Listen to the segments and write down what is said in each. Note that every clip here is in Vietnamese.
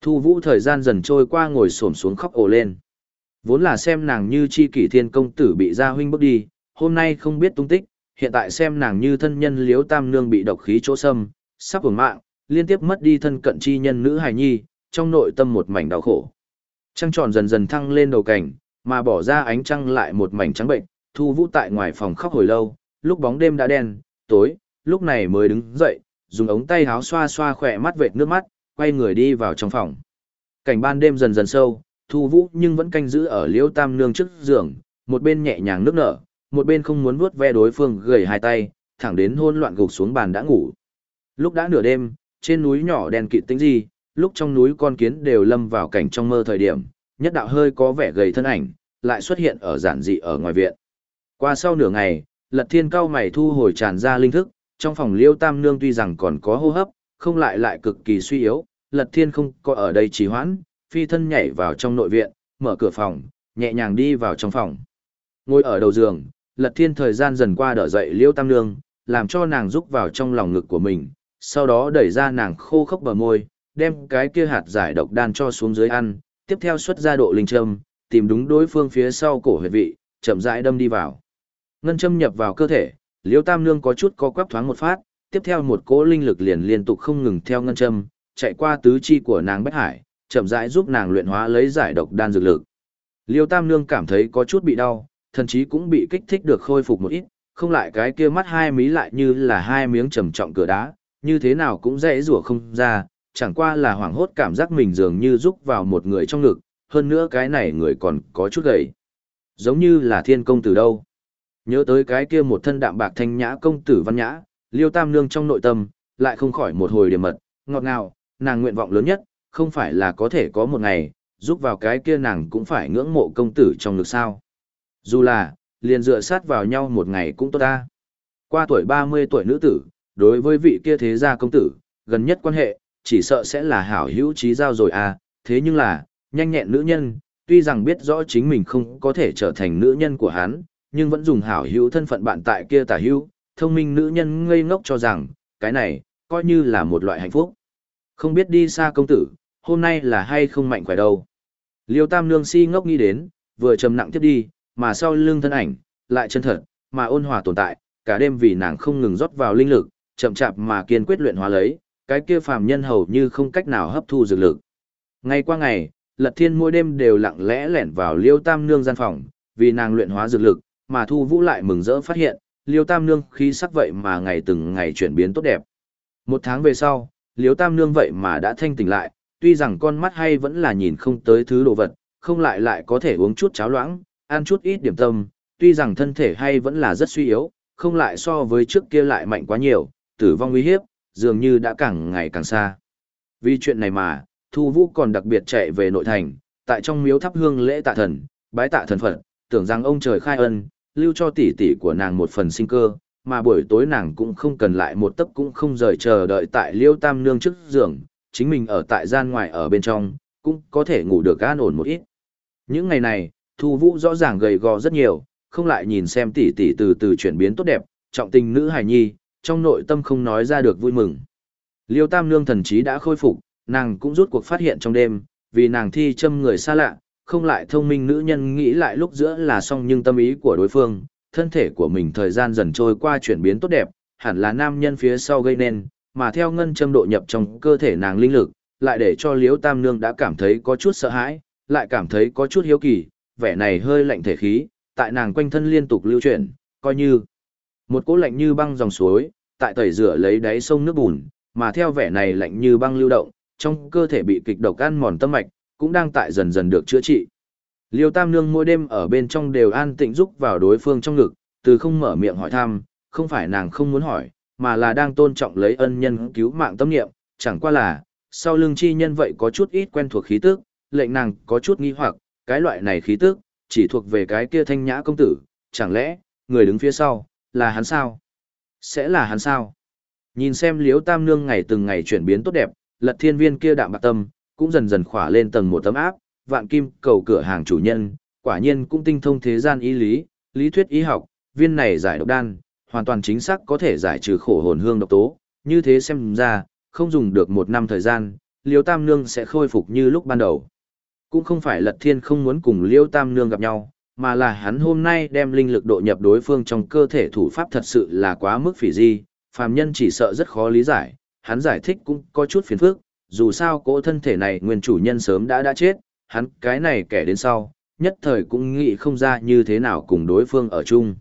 Thu vũ thời gian dần trôi qua ngồi xổm xuống khóc ồ lên. Vốn là xem nàng như chi kỷ thiên công tử bị gia huynh bước đi, hôm nay không biết tung tích, hiện tại xem nàng như thân nhân liếu tam nương bị độc khí chỗ xâm, sắp hưởng mạng, liên tiếp mất đi thân cận chi nhân nữ hài nhi, trong nội tâm một mảnh đau khổ. Trăng tròn dần dần thăng lên đầu cảnh, mà bỏ ra ánh trăng lại một mảnh trắng bệnh, thu vũ tại ngoài phòng khóc hồi lâu, lúc bóng đêm đã đen, tối, lúc này mới đứng dậy, dùng ống tay háo xoa xoa khỏe mắt vệt nước mắt, quay người đi vào trong phòng. Cảnh ban đêm dần dần sâu, thu vũ nhưng vẫn canh giữ ở liễu tam nương trước giường, một bên nhẹ nhàng nước nở, một bên không muốn vuốt ve đối phương gầy hai tay, thẳng đến hôn loạn gục xuống bàn đã ngủ. Lúc đã nửa đêm, trên núi nhỏ đèn kịt tính gì, lúc trong núi con kiến đều lâm vào cảnh trong mơ thời điểm, nhất đạo hơi có vẻ gầy thân ảnh, lại xuất hiện ở giản dị ở ngoài viện. Qua sau nửa ngày, lật thiên cao mày thu hồi tràn ra linh thức, trong phòng liêu tam nương tuy rằng còn có hô hấp, không lại lại cực kỳ suy yếu, lật thiên không có ở đây trì hoãn, phi thân nhảy vào trong nội viện, mở cửa phòng, nhẹ nhàng đi vào trong phòng. Ngồi ở đầu giường, lật thiên thời gian dần qua đỡ dậy liêu tam nương, làm cho nàng rúc vào trong lòng ngực của mình, sau đó đẩy ra nàng khô khốc bờ môi, đem cái kia hạt giải độc đan cho xuống dưới ăn, tiếp theo xuất ra độ linh châm, tìm đúng đối phương phía sau cổ huyệt vị, chậm rãi đâm đi vào. Ngân châm nhập vào cơ thể, Liêu Tam Nương có chút co quắp thoáng một phát, tiếp theo một cỗ linh lực liền liên tục không ngừng theo ngân châm, chạy qua tứ chi của nàng Bách Hải, chậm rãi giúp nàng luyện hóa lấy giải độc đan dược lực. Liêu Tam Nương cảm thấy có chút bị đau, thần chí cũng bị kích thích được khôi phục một ít, không lại cái kia mắt hai mí lại như là hai miếng trầm trọng cửa đá, như thế nào cũng dễ rủa không ra, chẳng qua là hoảng hốt cảm giác mình dường như rúc vào một người trong ngực, hơn nữa cái này người còn có chút gầy. Giống như là thiên công tử đâu. Nhớ tới cái kia một thân đạm bạc thanh nhã công tử văn nhã, liêu tam nương trong nội tâm, lại không khỏi một hồi điểm mật, ngọt ngào, nàng nguyện vọng lớn nhất, không phải là có thể có một ngày, giúp vào cái kia nàng cũng phải ngưỡng mộ công tử trong ngực sao. Dù là, liền dựa sát vào nhau một ngày cũng tốt ta. Qua tuổi 30 tuổi nữ tử, đối với vị kia thế gia công tử, gần nhất quan hệ, chỉ sợ sẽ là hảo hữu trí giao rồi à, thế nhưng là, nhanh nhẹn nữ nhân, tuy rằng biết rõ chính mình không có thể trở thành nữ nhân của hắn, nhưng vẫn dùng hảo hữu thân phận bạn tại kia tả hữu, thông minh nữ nhân ngây ngốc cho rằng, cái này, coi như là một loại hạnh phúc. Không biết đi xa công tử, hôm nay là hay không mạnh khỏe đâu. Liêu tam nương si ngốc nghĩ đến, vừa trầm nặng tiếp đi, mà sau lưng thân ảnh, lại chân thật, mà ôn hòa tồn tại, cả đêm vì nàng không ngừng rót vào linh lực, chậm chạp mà kiên quyết luyện hóa lấy, cái kia phàm nhân hầu như không cách nào hấp thu dược lực. Ngày qua ngày, Lật Thiên mỗi đêm đều lặng lẽ lẻn vào Liêu Tam Nương gian phòng, vì nàng luyện hóa dược lực, mà Thu Vũ lại mừng rỡ phát hiện, Liêu Tam Nương khí sắc vậy mà ngày từng ngày chuyển biến tốt đẹp. Một tháng về sau, liếu Tam Nương vậy mà đã thanh tỉnh lại, tuy rằng con mắt hay vẫn là nhìn không tới thứ đồ vật, không lại lại có thể uống chút cháo loãng, ăn chút ít điểm tâm, tuy rằng thân thể hay vẫn là rất suy yếu, không lại so với trước kia lại mạnh quá nhiều, tử vong uy hiếp, dường như đã càng ngày càng xa. Vì chuyện này mà, Thu Vũ còn đặc biệt chạy về nội thành, tại trong miếu thắp hương lễ tạ thần, bái tạ thần Phật, tưởng rằng ông trời khai ân, lưu cho tỷ tỷ của nàng một phần sinh cơ, mà buổi tối nàng cũng không cần lại một tấc cũng không rời chờ đợi tại Liêu Tam Nương trước giường, chính mình ở tại gian ngoài ở bên trong, cũng có thể ngủ được an ổn một ít. Những ngày này, Thu Vũ rõ ràng gầy gò rất nhiều, không lại nhìn xem tỷ tỷ từ từ chuyển biến tốt đẹp, trọng tình nữ hài nhi, trong nội tâm không nói ra được vui mừng. Liêu Tam Nương thần trí đã khôi phục, nàng cũng rút cuộc phát hiện trong đêm, vì nàng thi châm người xa lạ, không lại thông minh nữ nhân nghĩ lại lúc giữa là xong nhưng tâm ý của đối phương, thân thể của mình thời gian dần trôi qua chuyển biến tốt đẹp, hẳn là nam nhân phía sau gây nên, mà theo ngân châm độ nhập trong cơ thể nàng linh lực, lại để cho Liễu Tam Nương đã cảm thấy có chút sợ hãi, lại cảm thấy có chút hiếu kỳ, vẻ này hơi lạnh thể khí, tại nàng quanh thân liên tục lưu chuyển, coi như một cỗ lạnh như băng dòng suối, tại tẩy rửa lấy đáy sông nước bùn, mà theo vẻ này lạnh như băng lưu động, trong cơ thể bị kịch độc ăn mòn tâm mạch, cũng đang tại dần dần được chữa trị. Liêu Tam Nương mỗi đêm ở bên trong đều an tĩnh rúc vào đối phương trong ngực, từ không mở miệng hỏi thăm, không phải nàng không muốn hỏi, mà là đang tôn trọng lấy ân nhân cứu mạng tâm niệm, chẳng qua là, sau lưng chi nhân vậy có chút ít quen thuộc khí tức, lệnh nàng có chút nghi hoặc, cái loại này khí tức, chỉ thuộc về cái kia thanh nhã công tử, chẳng lẽ, người đứng phía sau, là hắn sao? Sẽ là hắn sao? Nhìn xem Liêu tam nương ngày từng ngày chuyển biến tốt đẹp, lật thiên viên kia đạm bạc tâm, cũng dần dần khỏa lên tầng một tấm áp, vạn kim cầu cửa hàng chủ nhân, quả nhiên cũng tinh thông thế gian ý lý, lý thuyết y học, viên này giải độc đan, hoàn toàn chính xác có thể giải trừ khổ hồn hương độc tố, như thế xem ra, không dùng được một năm thời gian, Liêu Tam Nương sẽ khôi phục như lúc ban đầu. Cũng không phải Lật Thiên không muốn cùng Liêu Tam Nương gặp nhau, mà là hắn hôm nay đem linh lực độ nhập đối phương trong cơ thể thủ pháp thật sự là quá mức phỉ di, phàm nhân chỉ sợ rất khó lý giải, hắn giải thích cũng có chút phiền phức, dù sao cỗ thân thể này nguyên chủ nhân sớm đã đã chết, hắn cái này kẻ đến sau, nhất thời cũng nghĩ không ra như thế nào cùng đối phương ở chung.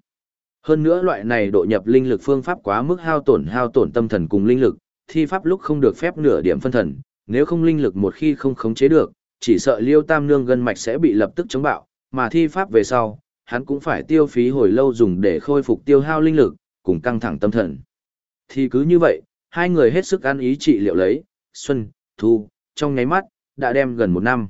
Hơn nữa loại này độ nhập linh lực phương pháp quá mức hao tổn hao tổn tâm thần cùng linh lực, thi pháp lúc không được phép nửa điểm phân thần, nếu không linh lực một khi không khống chế được, chỉ sợ liêu tam nương gân mạch sẽ bị lập tức chống bạo, mà thi pháp về sau, hắn cũng phải tiêu phí hồi lâu dùng để khôi phục tiêu hao linh lực, cùng căng thẳng tâm thần. Thì cứ như vậy, hai người hết sức ăn ý trị liệu lấy, xuân, thu, trong nháy mắt, đã đem gần một năm.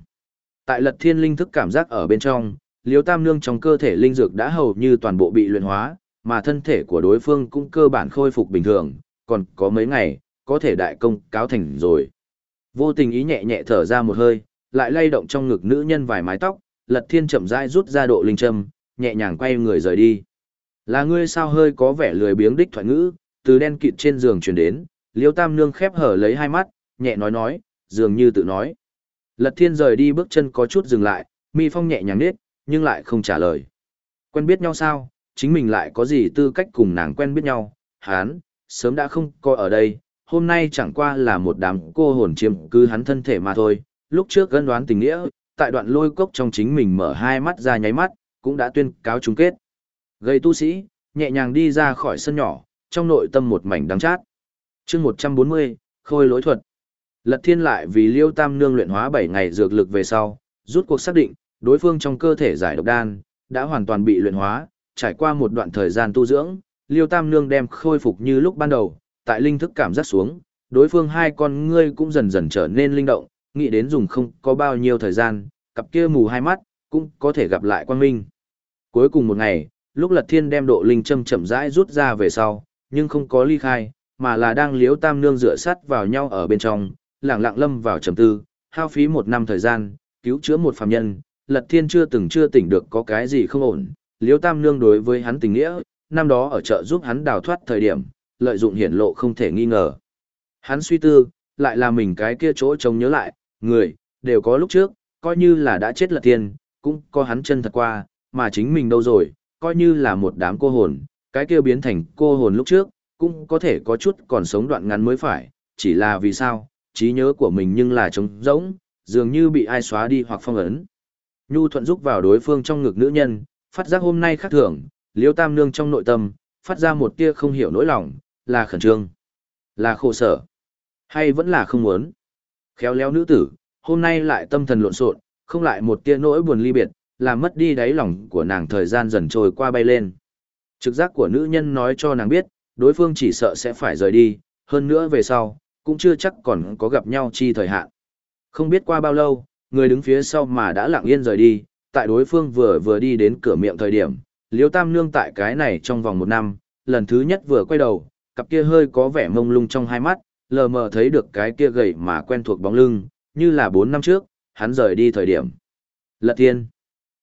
Tại lật thiên linh thức cảm giác ở bên trong, liêu tam nương trong cơ thể linh dược đã hầu như toàn bộ bị luyện hóa, mà thân thể của đối phương cũng cơ bản khôi phục bình thường, còn có mấy ngày, có thể đại công cáo thành rồi. Vô tình ý nhẹ nhẹ thở ra một hơi, lại lay động trong ngực nữ nhân vài mái tóc, lật thiên chậm rãi rút ra độ linh châm, nhẹ nhàng quay người rời đi. Là ngươi sao hơi có vẻ lười biếng đích thoại ngữ, từ đen kịt trên giường truyền đến, liêu tam nương khép hở lấy hai mắt, nhẹ nói nói, dường như tự nói. Lật thiên rời đi bước chân có chút dừng lại, mi phong nhẹ nhàng nết, nhưng lại không trả lời. Quen biết nhau sao, chính mình lại có gì tư cách cùng nàng quen biết nhau, hán, sớm đã không có ở đây, hôm nay chẳng qua là một đám cô hồn chiếm cứ hắn thân thể mà thôi, lúc trước gân đoán tình nghĩa, tại đoạn lôi cốc trong chính mình mở hai mắt ra nháy mắt, cũng đã tuyên cáo chung kết. Gây tu sĩ, nhẹ nhàng đi ra khỏi sân nhỏ, trong nội tâm một mảnh đắng chát. chương 140, khôi lối thuật. Lật thiên lại vì liêu tam nương luyện hóa 7 ngày dược lực về sau, rút cuộc xác định, đối phương trong cơ thể giải độc đan, đã hoàn toàn bị luyện hóa, trải qua một đoạn thời gian tu dưỡng, liêu tam nương đem khôi phục như lúc ban đầu, tại linh thức cảm giác xuống, đối phương hai con ngươi cũng dần dần trở nên linh động, nghĩ đến dùng không có bao nhiêu thời gian, cặp kia mù hai mắt, cũng có thể gặp lại Quang minh. Cuối cùng một ngày, lúc Lật Thiên đem độ linh châm chậm rãi rút ra về sau, nhưng không có ly khai, mà là đang liếu tam nương dựa sắt vào nhau ở bên trong, lảng lặng lâm vào trầm tư, hao phí một năm thời gian, cứu chữa một phàm nhân, Lật Thiên chưa từng chưa tỉnh được có cái gì không ổn, Liêu tam nương đối với hắn tình nghĩa, năm đó ở chợ giúp hắn đào thoát thời điểm, lợi dụng hiển lộ không thể nghi ngờ. Hắn suy tư, lại là mình cái kia chỗ trông nhớ lại, người, đều có lúc trước, coi như là đã chết lật thiên cũng có hắn chân thật qua, mà chính mình đâu rồi, coi như là một đám cô hồn, cái kia biến thành cô hồn lúc trước, cũng có thể có chút còn sống đoạn ngắn mới phải, chỉ là vì sao, trí nhớ của mình nhưng là trống rỗng, dường như bị ai xóa đi hoặc phong ấn. Nhu thuận giúp vào đối phương trong ngực nữ nhân, phát giác hôm nay khác thường, liêu tam nương trong nội tâm, phát ra một tia không hiểu nỗi lòng, là khẩn trương, là khổ sở, hay vẫn là không muốn. Khéo léo nữ tử, hôm nay lại tâm thần lộn xộn, không lại một tia nỗi buồn ly biệt, làm mất đi đáy lòng của nàng thời gian dần trôi qua bay lên. Trực giác của nữ nhân nói cho nàng biết, đối phương chỉ sợ sẽ phải rời đi, hơn nữa về sau, cũng chưa chắc còn có gặp nhau chi thời hạn. Không biết qua bao lâu, người đứng phía sau mà đã lặng yên rời đi, tại đối phương vừa vừa đi đến cửa miệng thời điểm, Liêu Tam Nương tại cái này trong vòng một năm, lần thứ nhất vừa quay đầu, cặp kia hơi có vẻ mông lung trong hai mắt, lờ mờ thấy được cái kia gầy mà quen thuộc bóng lưng, như là bốn năm trước, hắn rời đi thời điểm. Lật tiên.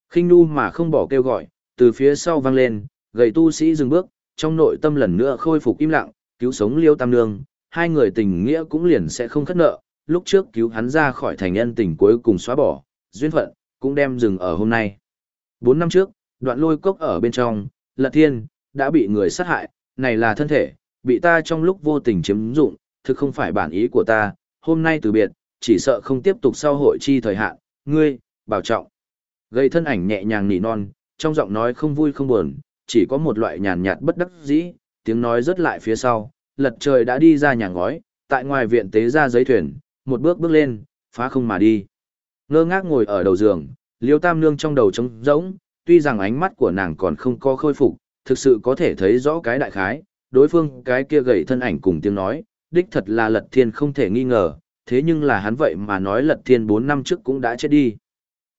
khinh nu mà không bỏ kêu gọi, từ phía sau vang lên, gầy tu sĩ dừng bước, trong nội tâm lần nữa khôi phục im lặng, cứu sống liêu tam nương, hai người tình nghĩa cũng liền sẽ không khất nợ, lúc trước cứu hắn ra khỏi thành nhân tình cuối cùng xóa bỏ, duyên phận, cũng đem dừng ở hôm nay. Bốn năm trước, đoạn lôi cốc ở bên trong, lật thiên, đã bị người sát hại, này là thân thể, bị ta trong lúc vô tình chiếm dụng, thực không phải bản ý của ta, hôm nay từ biệt, chỉ sợ không tiếp tục sau hội chi thời hạn, ngươi, bảo trọng. Gây thân ảnh nhẹ nhàng nỉ non, trong giọng nói không vui không buồn, chỉ có một loại nhàn nhạt bất đắc dĩ, tiếng nói rất lại phía sau, lật trời đã đi ra nhà ngói, tại ngoài viện tế ra giấy thuyền, một bước bước lên, phá không mà đi. Ngơ ngác ngồi ở đầu giường, liêu tam nương trong đầu trống rỗng, tuy rằng ánh mắt của nàng còn không có khôi phục, thực sự có thể thấy rõ cái đại khái, đối phương cái kia gầy thân ảnh cùng tiếng nói, đích thật là lật thiên không thể nghi ngờ, thế nhưng là hắn vậy mà nói lật thiên 4 năm trước cũng đã chết đi.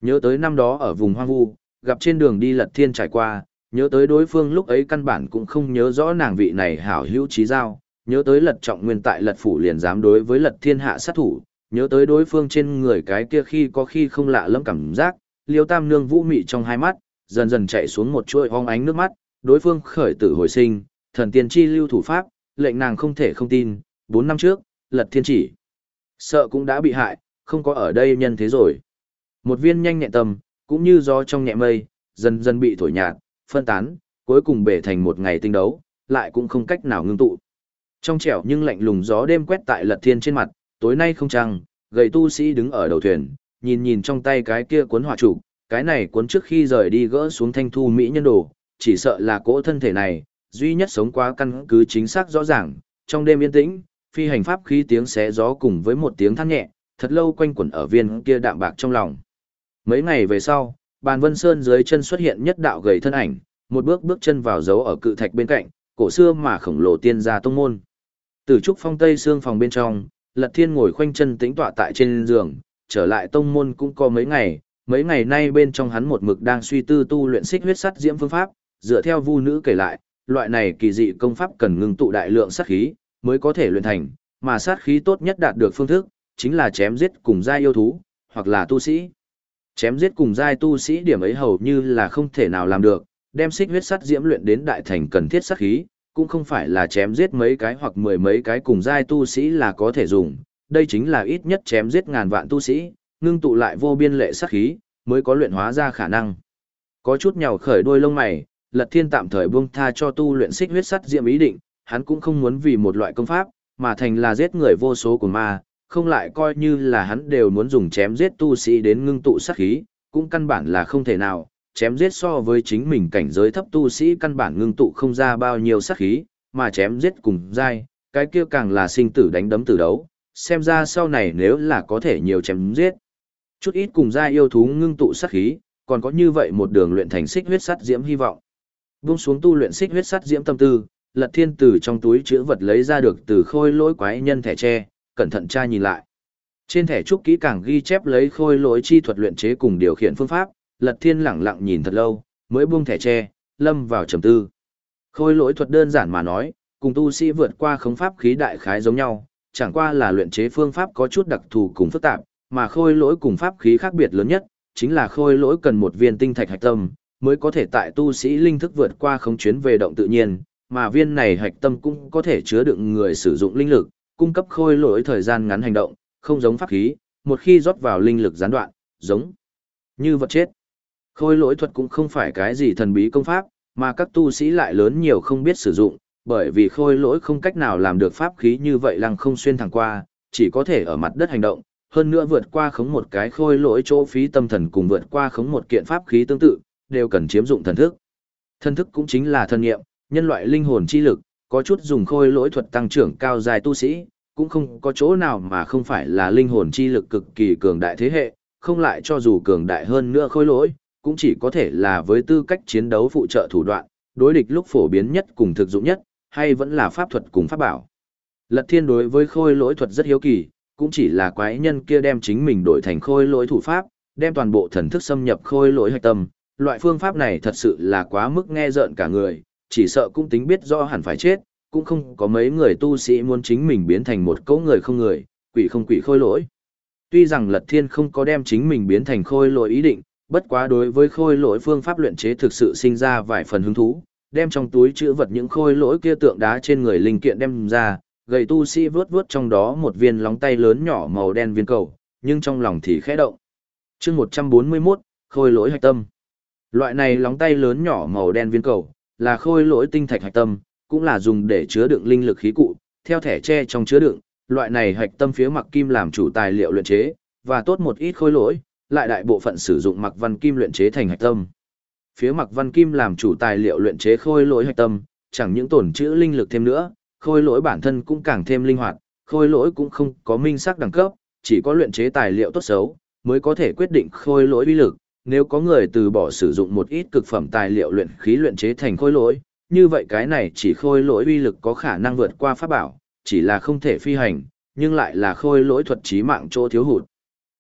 Nhớ tới năm đó ở vùng hoang vu, gặp trên đường đi lật thiên trải qua, nhớ tới đối phương lúc ấy căn bản cũng không nhớ rõ nàng vị này hảo hữu trí giao, nhớ tới lật trọng nguyên tại lật phủ liền dám đối với lật thiên hạ sát thủ, nhớ tới đối phương trên người cái kia khi có khi không lạ lẫm cảm giác, liêu tam nương vũ mị trong hai mắt, dần dần chạy xuống một chuỗi hong ánh nước mắt, đối phương khởi tử hồi sinh, thần tiên chi lưu thủ pháp, lệnh nàng không thể không tin, bốn năm trước, lật thiên chỉ. Sợ cũng đã bị hại, không có ở đây nhân thế rồi. Một viên nhanh nhẹn tâm, cũng như gió trong nhẹ mây, dần dần bị thổi nhạt, phân tán, cuối cùng bể thành một ngày tinh đấu, lại cũng không cách nào ngưng tụ. Trong trẻo nhưng lạnh lùng gió đêm quét tại lật thiên trên mặt, tối nay không trăng, gầy tu sĩ đứng ở đầu thuyền, nhìn nhìn trong tay cái kia cuốn hỏa trụ, cái này cuốn trước khi rời đi gỡ xuống thanh thu mỹ nhân đồ, chỉ sợ là cỗ thân thể này, duy nhất sống quá căn cứ chính xác rõ ràng, trong đêm yên tĩnh, phi hành pháp khí tiếng xé gió cùng với một tiếng than nhẹ, thật lâu quanh quẩn ở viên kia đạm bạc trong lòng. Mấy ngày về sau, bàn vân sơn dưới chân xuất hiện nhất đạo gầy thân ảnh, một bước bước chân vào dấu ở cự thạch bên cạnh, cổ xưa mà khổng lồ tiên gia tông môn. Từ trúc phong tây xương phòng bên trong, Lật Thiên ngồi khoanh chân tĩnh tọa tại trên giường, trở lại tông môn cũng có mấy ngày, mấy ngày nay bên trong hắn một mực đang suy tư tu luyện xích huyết sắt diễm phương pháp, dựa theo vu nữ kể lại, loại này kỳ dị công pháp cần ngưng tụ đại lượng sát khí mới có thể luyện thành, mà sát khí tốt nhất đạt được phương thức chính là chém giết cùng giai yêu thú, hoặc là tu sĩ. Chém giết cùng giai tu sĩ điểm ấy hầu như là không thể nào làm được, đem xích huyết sắt diễm luyện đến đại thành cần thiết sát khí, cũng không phải là chém giết mấy cái hoặc mười mấy cái cùng giai tu sĩ là có thể dùng, đây chính là ít nhất chém giết ngàn vạn tu sĩ, ngưng tụ lại vô biên lệ sát khí, mới có luyện hóa ra khả năng. Có chút nhào khởi đôi lông mày, Lật Thiên tạm thời buông tha cho tu luyện xích huyết sắt diệm ý định, hắn cũng không muốn vì một loại công pháp, mà thành là giết người vô số của ma, không lại coi như là hắn đều muốn dùng chém giết tu sĩ đến ngưng tụ sát khí, cũng căn bản là không thể nào, chém giết so với chính mình cảnh giới thấp tu sĩ căn bản ngưng tụ không ra bao nhiêu sát khí, mà chém giết cùng dai, cái kia càng là sinh tử đánh đấm tử đấu, xem ra sau này nếu là có thể nhiều chém giết. Chút ít cùng dai yêu thú ngưng tụ sát khí, còn có như vậy một đường luyện thành xích huyết sắt diễm hy vọng. Buông xuống tu luyện xích huyết sắt diễm tâm tư, Lật Thiên từ trong túi chứa vật lấy ra được từ khôi lỗi quái nhân thẻ tre, cẩn thận tra nhìn lại. Trên thẻ trúc kỹ càng ghi chép lấy khôi lỗi chi thuật luyện chế cùng điều khiển phương pháp, Lật Thiên lẳng lặng nhìn thật lâu, mới buông thẻ tre, lâm vào trầm tư. Khôi lỗi thuật đơn giản mà nói, cùng tu sĩ vượt qua khống pháp khí đại khái giống nhau, chẳng qua là luyện chế phương pháp có chút đặc thù cùng phức tạp, mà khôi lỗi cùng pháp khí khác biệt lớn nhất, chính là khôi lỗi cần một viên tinh thạch hạch tâm, mới có thể tại tu sĩ linh thức vượt qua khống chuyến về động tự nhiên, mà viên này hạch tâm cũng có thể chứa đựng người sử dụng linh lực, cung cấp khôi lỗi thời gian ngắn hành động, không giống pháp khí, một khi rót vào linh lực gián đoạn, giống như vật chết. Khôi lỗi thuật cũng không phải cái gì thần bí công pháp, mà các tu sĩ lại lớn nhiều không biết sử dụng, bởi vì khôi lỗi không cách nào làm được pháp khí như vậy lăng không xuyên thẳng qua, chỉ có thể ở mặt đất hành động, hơn nữa vượt qua khống một cái khôi lỗi chỗ phí tâm thần cùng vượt qua khống một kiện pháp khí tương tự, đều cần chiếm dụng thần thức. Thần thức cũng chính là thần nghiệm, nhân loại linh hồn chi lực, có chút dùng khôi lỗi thuật tăng trưởng cao dài tu sĩ, cũng không có chỗ nào mà không phải là linh hồn chi lực cực kỳ cường đại thế hệ, không lại cho dù cường đại hơn nữa khôi lỗi, cũng chỉ có thể là với tư cách chiến đấu phụ trợ thủ đoạn, đối địch lúc phổ biến nhất cùng thực dụng nhất, hay vẫn là pháp thuật cùng pháp bảo. Lật thiên đối với khôi lỗi thuật rất hiếu kỳ, cũng chỉ là quái nhân kia đem chính mình đổi thành khôi lỗi thủ pháp, đem toàn bộ thần thức xâm nhập khôi lỗi hạch tâm. Loại phương pháp này thật sự là quá mức nghe rợn cả người, chỉ sợ cũng tính biết do hẳn phải chết, cũng không có mấy người tu sĩ muốn chính mình biến thành một cỗ người không người, quỷ không quỷ khôi lỗi. Tuy rằng Lật Thiên không có đem chính mình biến thành khôi lỗi ý định, bất quá đối với khôi lỗi phương pháp luyện chế thực sự sinh ra vài phần hứng thú, đem trong túi chữ vật những khôi lỗi kia tượng đá trên người linh kiện đem ra, gầy tu sĩ vướt vướt trong đó một viên lóng tay lớn nhỏ màu đen viên cầu, nhưng trong lòng thì khẽ động. chương 141, khôi lỗi hạch tâm. Loại này lóng tay lớn nhỏ màu đen viên cầu, là khôi lỗi tinh thạch hạch tâm, cũng là dùng để chứa đựng linh lực khí cụ, theo thẻ tre trong chứa đựng, loại này hạch tâm phía mặc kim làm chủ tài liệu luyện chế, và tốt một ít khôi lỗi, lại đại bộ phận sử dụng mặc văn kim luyện chế thành hạch tâm. Phía mặc văn kim làm chủ tài liệu luyện chế khôi lỗi hạch tâm, chẳng những tổn trữ linh lực thêm nữa, khôi lỗi bản thân cũng càng thêm linh hoạt, khôi lỗi cũng không có minh sắc đẳng cấp, chỉ có luyện chế tài liệu tốt xấu, mới có thể quyết định khôi lỗi uy lực. Nếu có người từ bỏ sử dụng một ít cực phẩm tài liệu luyện khí luyện chế thành khôi lỗi, như vậy cái này chỉ khôi lỗi uy lực có khả năng vượt qua pháp bảo, chỉ là không thể phi hành, nhưng lại là khôi lỗi thuật trí mạng chỗ thiếu hụt.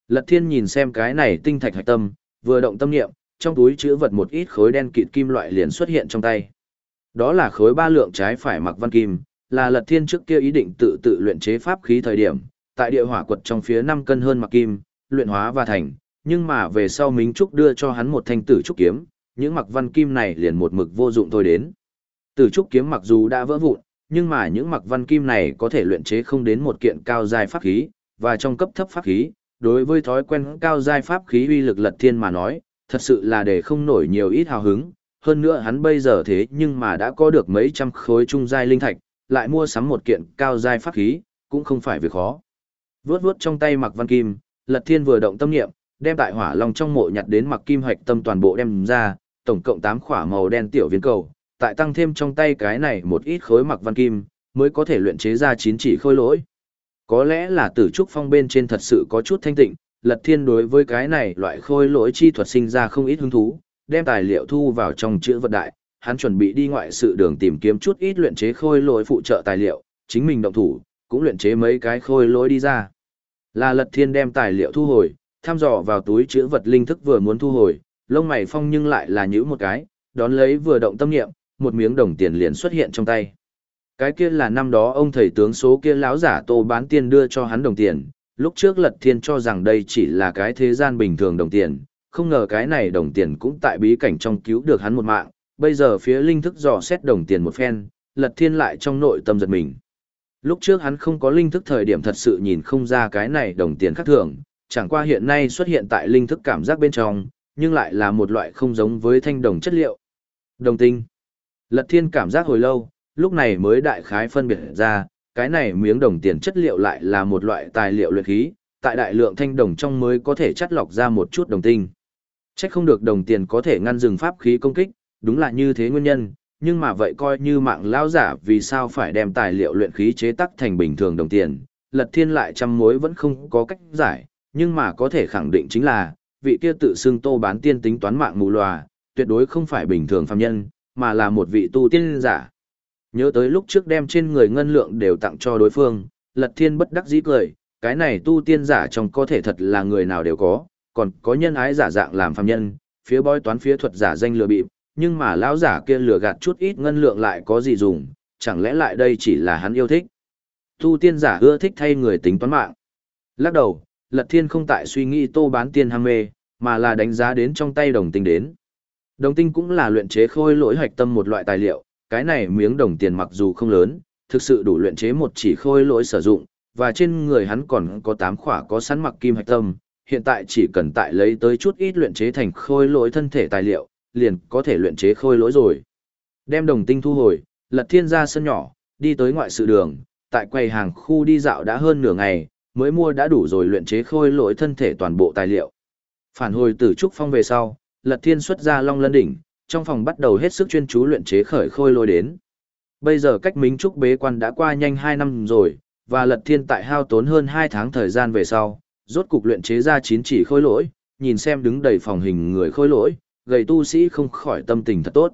Lật Thiên nhìn xem cái này tinh thạch hạch tâm, vừa động tâm niệm, trong túi chứa vật một ít khối đen kịt kim loại liền xuất hiện trong tay. Đó là khối ba lượng trái phải mặc văn kim, là Lật Thiên trước kia ý định tự tự luyện chế pháp khí thời điểm, tại địa hỏa quật trong phía 5 cân hơn mặc kim, luyện hóa và thành, nhưng mà về sau Minh Trúc đưa cho hắn một thanh tử trúc kiếm, những mặc văn kim này liền một mực vô dụng thôi đến. Tử trúc kiếm mặc dù đã vỡ vụn, nhưng mà những mặc văn kim này có thể luyện chế không đến một kiện cao dài pháp khí, và trong cấp thấp pháp khí, đối với thói quen cao giai pháp khí uy lực lật thiên mà nói, thật sự là để không nổi nhiều ít hào hứng, hơn nữa hắn bây giờ thế nhưng mà đã có được mấy trăm khối trung giai linh thạch, lại mua sắm một kiện cao giai pháp khí, cũng không phải việc khó. Vướt vướt trong tay Mặc Văn Kim, Lật Thiên vừa động tâm niệm, đem tại hỏa long trong mộ nhặt đến Mặc Kim Hạch tâm toàn bộ đem ra, tổng cộng 8 khỏa màu đen tiểu viên cầu, tại tăng thêm trong tay cái này một ít khối Mặc Văn Kim, mới có thể luyện chế ra chín chỉ khôi lỗi. Có lẽ là tử trúc phong bên trên thật sự có chút thanh tịnh, Lật Thiên đối với cái này loại khôi lỗi chi thuật sinh ra không ít hứng thú, đem tài liệu thu vào trong chữ vật đại, hắn chuẩn bị đi ngoại sự đường tìm kiếm chút ít luyện chế khôi lỗi phụ trợ tài liệu, chính mình động thủ, cũng luyện chế mấy cái khôi lỗi đi ra. Là Lật Thiên đem tài liệu thu hồi, thăm dò vào túi chữ vật linh thức vừa muốn thu hồi, lông mày phong nhưng lại là nhữ một cái, đón lấy vừa động tâm niệm, một miếng đồng tiền liền xuất hiện trong tay. Cái kia là năm đó ông thầy tướng số kia lão giả Tô bán tiên đưa cho hắn đồng tiền, lúc trước Lật Thiên cho rằng đây chỉ là cái thế gian bình thường đồng tiền, không ngờ cái này đồng tiền cũng tại bí cảnh trong cứu được hắn một mạng, bây giờ phía linh thức dò xét đồng tiền một phen, Lật Thiên lại trong nội tâm giật mình. Lúc trước hắn không có linh thức thời điểm thật sự nhìn không ra cái này đồng tiền khác thường, chẳng qua hiện nay xuất hiện tại linh thức cảm giác bên trong, nhưng lại là một loại không giống với thanh đồng chất liệu. Đồng tinh. Lật Thiên cảm giác hồi lâu, lúc này mới đại khái phân biệt ra, cái này miếng đồng tiền chất liệu lại là một loại tài liệu luyện khí, tại đại lượng thanh đồng trong mới có thể chắt lọc ra một chút đồng tinh. Chắc không được đồng tiền có thể ngăn dừng pháp khí công kích, đúng là như thế nguyên nhân, nhưng mà vậy coi như mạng lao giả vì sao phải đem tài liệu luyện khí chế tắc thành bình thường đồng tiền, lật thiên lại trăm mối vẫn không có cách giải, nhưng mà có thể khẳng định chính là, vị kia tự xưng tô bán tiên tính toán mạng mù lòa, tuyệt đối không phải bình thường phàm nhân, mà là một vị tu tiên giả. Nhớ tới lúc trước đem trên người ngân lượng đều tặng cho đối phương, lật thiên bất đắc dĩ cười, cái này tu tiên giả trong có thể thật là người nào đều có, còn có nhân ái giả dạng làm phàm nhân, phía bói toán phía thuật giả danh lừa bịp, nhưng mà lão giả kia lừa gạt chút ít ngân lượng lại có gì dùng, chẳng lẽ lại đây chỉ là hắn yêu thích. Tu tiên giả ưa thích thay người tính toán mạng. Lắc đầu, Lật Thiên không tại suy nghĩ tô bán tiên ham mê, mà là đánh giá đến trong tay đồng tinh đến. Đồng tinh cũng là luyện chế khôi lỗi hạch tâm một loại tài liệu, cái này miếng đồng tiền mặc dù không lớn, thực sự đủ luyện chế một chỉ khôi lỗi sử dụng, và trên người hắn còn có tám khỏa có sẵn mặc kim hạch tâm, hiện tại chỉ cần tại lấy tới chút ít luyện chế thành khôi lỗi thân thể tài liệu, liền có thể luyện chế khôi lỗi rồi. Đem đồng tinh thu hồi, lật thiên ra sân nhỏ, đi tới ngoại sự đường, tại quầy hàng khu đi dạo đã hơn nửa ngày, mới mua đã đủ rồi luyện chế khôi lỗi thân thể toàn bộ tài liệu. Phản hồi từ trúc phong về sau, lật thiên xuất ra long lân đỉnh, trong phòng bắt đầu hết sức chuyên chú luyện chế khởi khôi lôi đến. Bây giờ cách Minh Trúc bế quan đã qua nhanh 2 năm rồi, và Lật Thiên tại hao tốn hơn 2 tháng thời gian về sau, rốt cục luyện chế ra chín chỉ khôi lỗi, nhìn xem đứng đầy phòng hình người khôi lỗi, gầy tu sĩ không khỏi tâm tình thật tốt.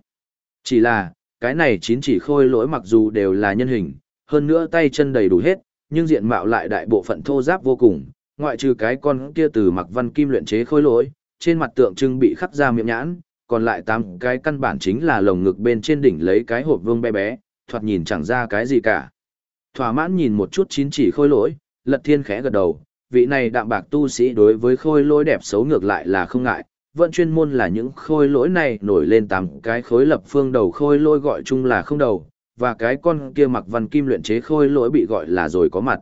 Chỉ là, cái này chín chỉ khôi lỗi mặc dù đều là nhân hình, hơn nữa tay chân đầy đủ hết, nhưng diện mạo lại đại bộ phận thô giáp vô cùng, ngoại trừ cái con kia từ mặc văn kim luyện chế khôi lỗi, trên mặt tượng trưng bị khắc ra miệng nhãn, còn lại tám cái căn bản chính là lồng ngực bên trên đỉnh lấy cái hộp vương bé bé, thoạt nhìn chẳng ra cái gì cả. Thỏa mãn nhìn một chút chín chỉ khôi lỗi, lật thiên khẽ gật đầu, vị này đạm bạc tu sĩ đối với khôi lỗi đẹp xấu ngược lại là không ngại, vẫn chuyên môn là những khôi lỗi này nổi lên tám cái khối lập phương đầu khôi lỗi gọi chung là không đầu, và cái con kia mặc văn kim luyện chế khôi lỗi bị gọi là rồi có mặt.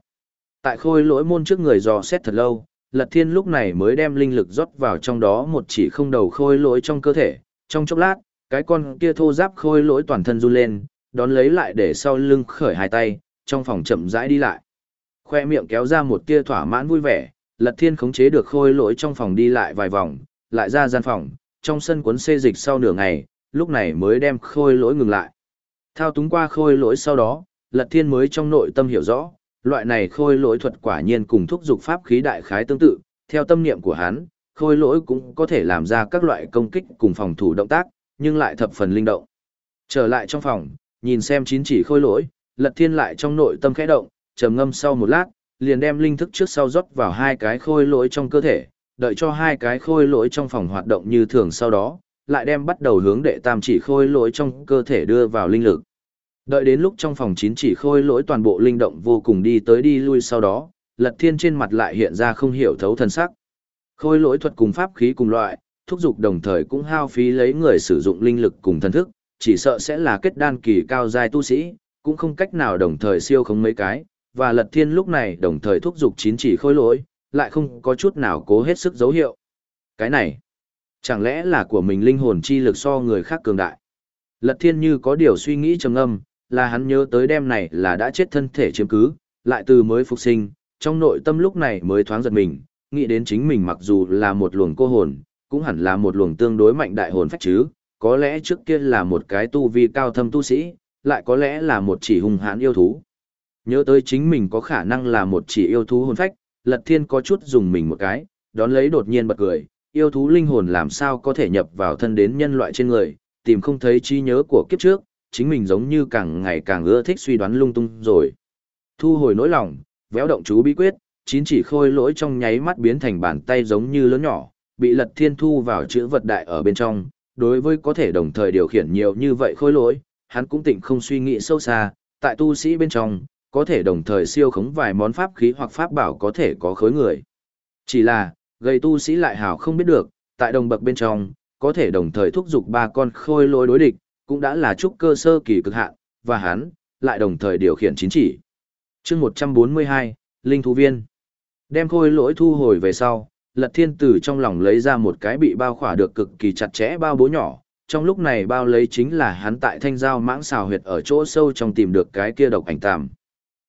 Tại khôi lỗi môn trước người dò xét thật lâu, Lật Thiên lúc này mới đem linh lực rót vào trong đó một chỉ không đầu khôi lỗi trong cơ thể, trong chốc lát, cái con kia thô giáp khôi lỗi toàn thân run lên, đón lấy lại để sau lưng khởi hai tay, trong phòng chậm rãi đi lại. Khoe miệng kéo ra một tia thỏa mãn vui vẻ, Lật Thiên khống chế được khôi lỗi trong phòng đi lại vài vòng, lại ra gian phòng, trong sân cuốn xê dịch sau nửa ngày, lúc này mới đem khôi lỗi ngừng lại. Thao túng qua khôi lỗi sau đó, Lật Thiên mới trong nội tâm hiểu rõ, loại này khôi lỗi thuật quả nhiên cùng thúc dục pháp khí đại khái tương tự, theo tâm niệm của hắn, khôi lỗi cũng có thể làm ra các loại công kích cùng phòng thủ động tác, nhưng lại thập phần linh động. Trở lại trong phòng, nhìn xem chín chỉ khôi lỗi, Lật Thiên lại trong nội tâm khẽ động, trầm ngâm sau một lát, liền đem linh thức trước sau rót vào hai cái khôi lỗi trong cơ thể, đợi cho hai cái khôi lỗi trong phòng hoạt động như thường sau đó, lại đem bắt đầu hướng đệ tam chỉ khôi lỗi trong cơ thể đưa vào linh lực. Đợi đến lúc trong phòng chín chỉ khôi lỗi toàn bộ linh động vô cùng đi tới đi lui sau đó, Lật Thiên trên mặt lại hiện ra không hiểu thấu thần sắc. Khôi lỗi thuật cùng pháp khí cùng loại, thúc dục đồng thời cũng hao phí lấy người sử dụng linh lực cùng thần thức, chỉ sợ sẽ là kết đan kỳ cao giai tu sĩ, cũng không cách nào đồng thời siêu không mấy cái, và Lật Thiên lúc này đồng thời thúc giục chín chỉ khôi lỗi, lại không có chút nào cố hết sức dấu hiệu. Cái này, chẳng lẽ là của mình linh hồn chi lực so người khác cường đại? Lật Thiên như có điều suy nghĩ trầm âm, là hắn nhớ tới đêm này là đã chết thân thể chiếm cứ, lại từ mới phục sinh, trong nội tâm lúc này mới thoáng giật mình, nghĩ đến chính mình mặc dù là một luồng cô hồn, cũng hẳn là một luồng tương đối mạnh đại hồn phách chứ, có lẽ trước kia là một cái tu vi cao thâm tu sĩ, lại có lẽ là một chỉ hung hãn yêu thú. Nhớ tới chính mình có khả năng là một chỉ yêu thú hồn phách, Lật Thiên có chút dùng mình một cái, đón lấy đột nhiên bật cười, yêu thú linh hồn làm sao có thể nhập vào thân đến nhân loại trên người, tìm không thấy trí nhớ của kiếp trước, chính mình giống như càng ngày càng ưa thích suy đoán lung tung rồi. Thu hồi nỗi lòng, véo động chú bí quyết, chín chỉ khôi lỗi trong nháy mắt biến thành bàn tay giống như lớn nhỏ, bị lật thiên thu vào chữ vật đại ở bên trong. Đối với có thể đồng thời điều khiển nhiều như vậy khôi lỗi, hắn cũng tỉnh không suy nghĩ sâu xa, tại tu sĩ bên trong, có thể đồng thời siêu khống vài món pháp khí hoặc pháp bảo có thể có khối người. Chỉ là, gây tu sĩ lại hảo không biết được, tại đồng bậc bên trong, có thể đồng thời thúc giục ba con khôi lỗi đối địch, cũng đã là trúc cơ sơ kỳ cực hạn, và hắn, lại đồng thời điều khiển chính chỉ. chương 142, Linh Thú Viên. Đem khôi lỗi thu hồi về sau, Lật Thiên Tử trong lòng lấy ra một cái bị bao khỏa được cực kỳ chặt chẽ bao bố nhỏ, trong lúc này bao lấy chính là hắn tại thanh giao mãng xào huyệt ở chỗ sâu trong tìm được cái kia độc ảnh tạm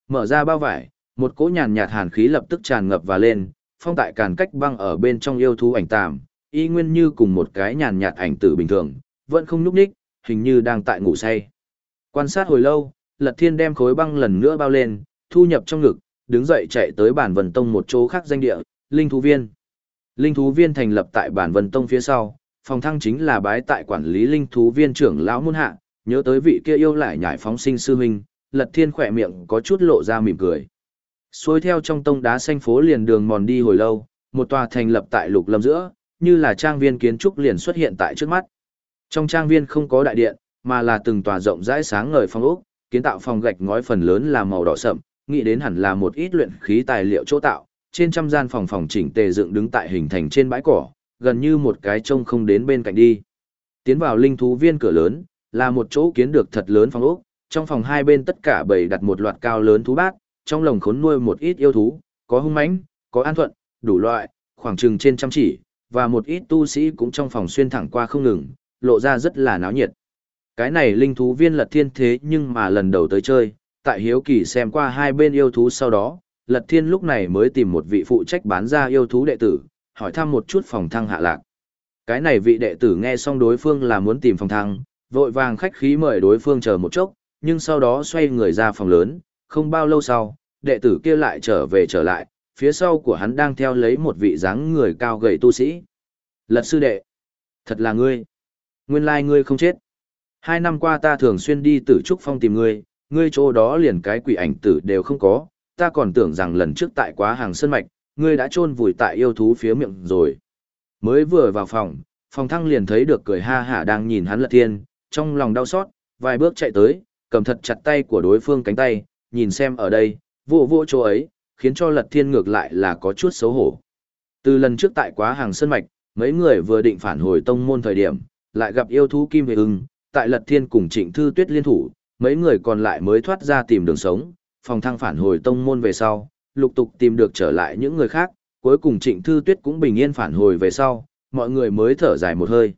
Mở ra bao vải, một cỗ nhàn nhạt hàn khí lập tức tràn ngập và lên, phong tại càn cách băng ở bên trong yêu thú ảnh tạm y nguyên như cùng một cái nhàn nhạt ảnh tử bình thường, vẫn không nhúc nhích, hình như đang tại ngủ say. Quan sát hồi lâu, Lật Thiên đem khối băng lần nữa bao lên, thu nhập trong ngực, đứng dậy chạy tới bản vân tông một chỗ khác danh địa, Linh Thú Viên. Linh Thú Viên thành lập tại bản vân tông phía sau, phòng thăng chính là bái tại quản lý Linh Thú Viên trưởng lão môn hạ, nhớ tới vị kia yêu lại nhảy phóng sinh sư huynh, Lật Thiên khỏe miệng có chút lộ ra mỉm cười. Xuôi theo trong tông đá xanh phố liền đường mòn đi hồi lâu, một tòa thành lập tại lục lâm giữa, như là trang viên kiến trúc liền xuất hiện tại trước mắt. Trong trang viên không có đại điện, mà là từng tòa rộng rãi sáng ngời phong ốc, kiến tạo phòng gạch ngói phần lớn là màu đỏ sậm, nghĩ đến hẳn là một ít luyện khí tài liệu chỗ tạo, trên trăm gian phòng phòng chỉnh tề dựng đứng tại hình thành trên bãi cỏ, gần như một cái trông không đến bên cạnh đi. Tiến vào linh thú viên cửa lớn, là một chỗ kiến được thật lớn phòng ốc, trong phòng hai bên tất cả bày đặt một loạt cao lớn thú bát, trong lồng khốn nuôi một ít yêu thú, có hung mãnh, có an thuận, đủ loại, khoảng chừng trên trăm chỉ, và một ít tu sĩ cũng trong phòng xuyên thẳng qua không ngừng, lộ ra rất là náo nhiệt. Cái này linh thú viên lật thiên thế nhưng mà lần đầu tới chơi, tại hiếu kỳ xem qua hai bên yêu thú sau đó, lật thiên lúc này mới tìm một vị phụ trách bán ra yêu thú đệ tử, hỏi thăm một chút phòng thăng hạ lạc. Cái này vị đệ tử nghe xong đối phương là muốn tìm phòng thăng, vội vàng khách khí mời đối phương chờ một chốc, nhưng sau đó xoay người ra phòng lớn, không bao lâu sau, đệ tử kia lại trở về trở lại, phía sau của hắn đang theo lấy một vị dáng người cao gầy tu sĩ. Lật sư đệ, thật là ngươi. Nguyên lai ngươi không chết. Hai năm qua ta thường xuyên đi tử trúc phong tìm ngươi, ngươi chỗ đó liền cái quỷ ảnh tử đều không có, ta còn tưởng rằng lần trước tại quá hàng sơn mạch, ngươi đã chôn vùi tại yêu thú phía miệng rồi. Mới vừa vào phòng, phòng thăng liền thấy được cười ha hả đang nhìn hắn lật thiên, trong lòng đau xót, vài bước chạy tới, cầm thật chặt tay của đối phương cánh tay, nhìn xem ở đây, vô vô chỗ ấy, khiến cho lật thiên ngược lại là có chút xấu hổ. Từ lần trước tại quá hàng sơn mạch, mấy người vừa định phản hồi tông môn thời điểm, lại gặp yêu thú kim về ưng, tại lật thiên cùng trịnh thư tuyết liên thủ, mấy người còn lại mới thoát ra tìm đường sống, phòng thăng phản hồi tông môn về sau, lục tục tìm được trở lại những người khác, cuối cùng trịnh thư tuyết cũng bình yên phản hồi về sau, mọi người mới thở dài một hơi.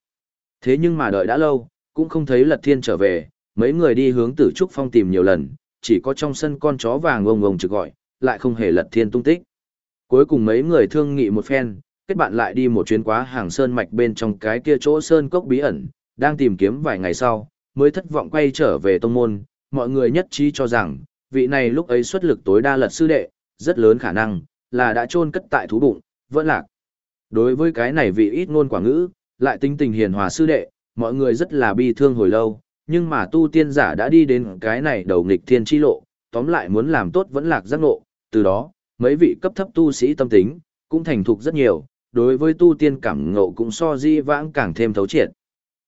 Thế nhưng mà đợi đã lâu, cũng không thấy lật thiên trở về, mấy người đi hướng tử trúc phong tìm nhiều lần, chỉ có trong sân con chó vàng ông ông trực gọi, lại không hề lật thiên tung tích. Cuối cùng mấy người thương nghị một phen, kết bạn lại đi một chuyến quá hàng sơn mạch bên trong cái kia chỗ sơn cốc bí ẩn, đang tìm kiếm vài ngày sau, mới thất vọng quay trở về tông môn, mọi người nhất trí cho rằng, vị này lúc ấy xuất lực tối đa lật sư đệ, rất lớn khả năng, là đã chôn cất tại thú bụng, vẫn lạc. Đối với cái này vị ít ngôn quả ngữ, lại tính tình hiền hòa sư đệ, mọi người rất là bi thương hồi lâu, nhưng mà tu tiên giả đã đi đến cái này đầu nghịch thiên chi lộ, tóm lại muốn làm tốt vẫn lạc giác ngộ, từ đó, mấy vị cấp thấp tu sĩ tâm tính, cũng thành thục rất nhiều, đối với tu tiên cảm ngộ cũng so di vãng càng thêm thấu triệt.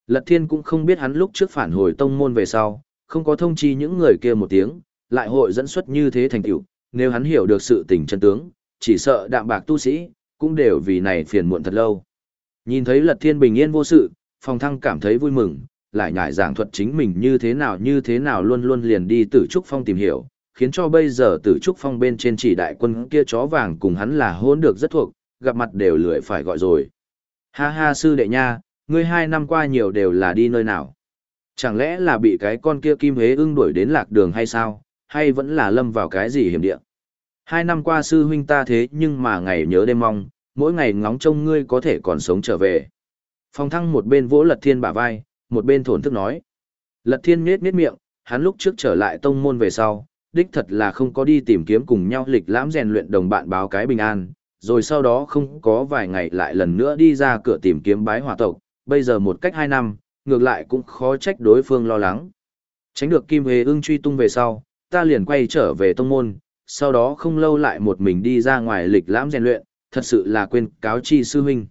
Lật thiên cũng không biết hắn lúc trước phản hồi tông môn về sau, không có thông chi những người kia một tiếng, lại hội dẫn xuất như thế thành tựu nếu hắn hiểu được sự tình chân tướng, chỉ sợ đạm bạc tu sĩ, cũng đều vì này phiền muộn thật lâu. Nhìn thấy lật thiên bình yên vô sự, phòng thăng cảm thấy vui mừng, lại nhải giảng thuật chính mình như thế nào như thế nào luôn luôn liền đi tử trúc phong tìm hiểu, khiến cho bây giờ tử trúc phong bên trên chỉ đại quân kia chó vàng cùng hắn là hôn được rất thuộc, gặp mặt đều lười phải gọi rồi. Ha ha sư đệ nha, ngươi hai năm qua nhiều đều là đi nơi nào? Chẳng lẽ là bị cái con kia kim hế ưng đuổi đến lạc đường hay sao, hay vẫn là lâm vào cái gì hiểm địa? Hai năm qua sư huynh ta thế nhưng mà ngày nhớ đêm mong, mỗi ngày ngóng trông ngươi có thể còn sống trở về. Phong thăng một bên vỗ lật thiên bả vai, một bên thổn thức nói. Lật thiên nhết nhết miệng, hắn lúc trước trở lại tông môn về sau, đích thật là không có đi tìm kiếm cùng nhau lịch lãm rèn luyện đồng bạn báo cái bình an, rồi sau đó không có vài ngày lại lần nữa đi ra cửa tìm kiếm bái hỏa tộc, bây giờ một cách hai năm, ngược lại cũng khó trách đối phương lo lắng. Tránh được Kim Hề ưng truy tung về sau, ta liền quay trở về tông môn, sau đó không lâu lại một mình đi ra ngoài lịch lãm rèn luyện, thật sự là quên cáo chi sư huynh.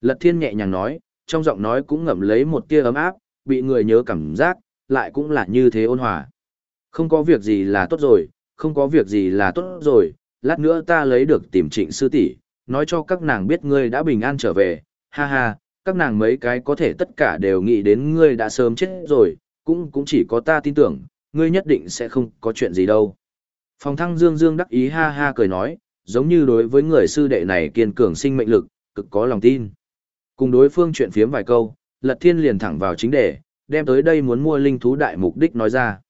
Lật thiên nhẹ nhàng nói, trong giọng nói cũng ngậm lấy một tia ấm áp, bị người nhớ cảm giác, lại cũng là như thế ôn hòa. Không có việc gì là tốt rồi, không có việc gì là tốt rồi, lát nữa ta lấy được tìm trịnh sư tỷ, nói cho các nàng biết ngươi đã bình an trở về, ha ha, các nàng mấy cái có thể tất cả đều nghĩ đến ngươi đã sớm chết rồi, cũng cũng chỉ có ta tin tưởng, ngươi nhất định sẽ không có chuyện gì đâu. Phòng thăng dương dương đắc ý ha ha cười nói, giống như đối với người sư đệ này kiên cường sinh mệnh lực, cực có lòng tin. Cùng đối phương chuyện phiếm vài câu, Lật Thiên liền thẳng vào chính đề, đem tới đây muốn mua linh thú đại mục đích nói ra.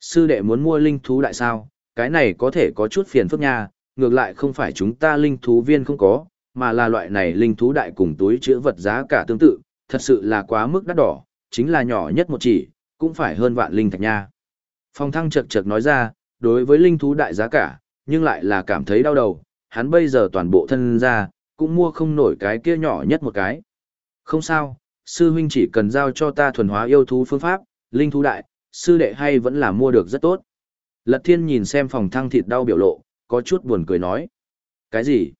Sư đệ muốn mua linh thú đại sao, cái này có thể có chút phiền phức nha, ngược lại không phải chúng ta linh thú viên không có, mà là loại này linh thú đại cùng túi chứa vật giá cả tương tự, thật sự là quá mức đắt đỏ, chính là nhỏ nhất một chỉ, cũng phải hơn vạn linh thạch nha. Phong thăng chật chật nói ra, đối với linh thú đại giá cả, nhưng lại là cảm thấy đau đầu, hắn bây giờ toàn bộ thân ra, cũng mua không nổi cái kia nhỏ nhất một cái. Không sao, sư huynh chỉ cần giao cho ta thuần hóa yêu thú phương pháp, linh thú đại, sư đệ hay vẫn là mua được rất tốt. Lật thiên nhìn xem phòng thăng thịt đau biểu lộ, có chút buồn cười nói. Cái gì?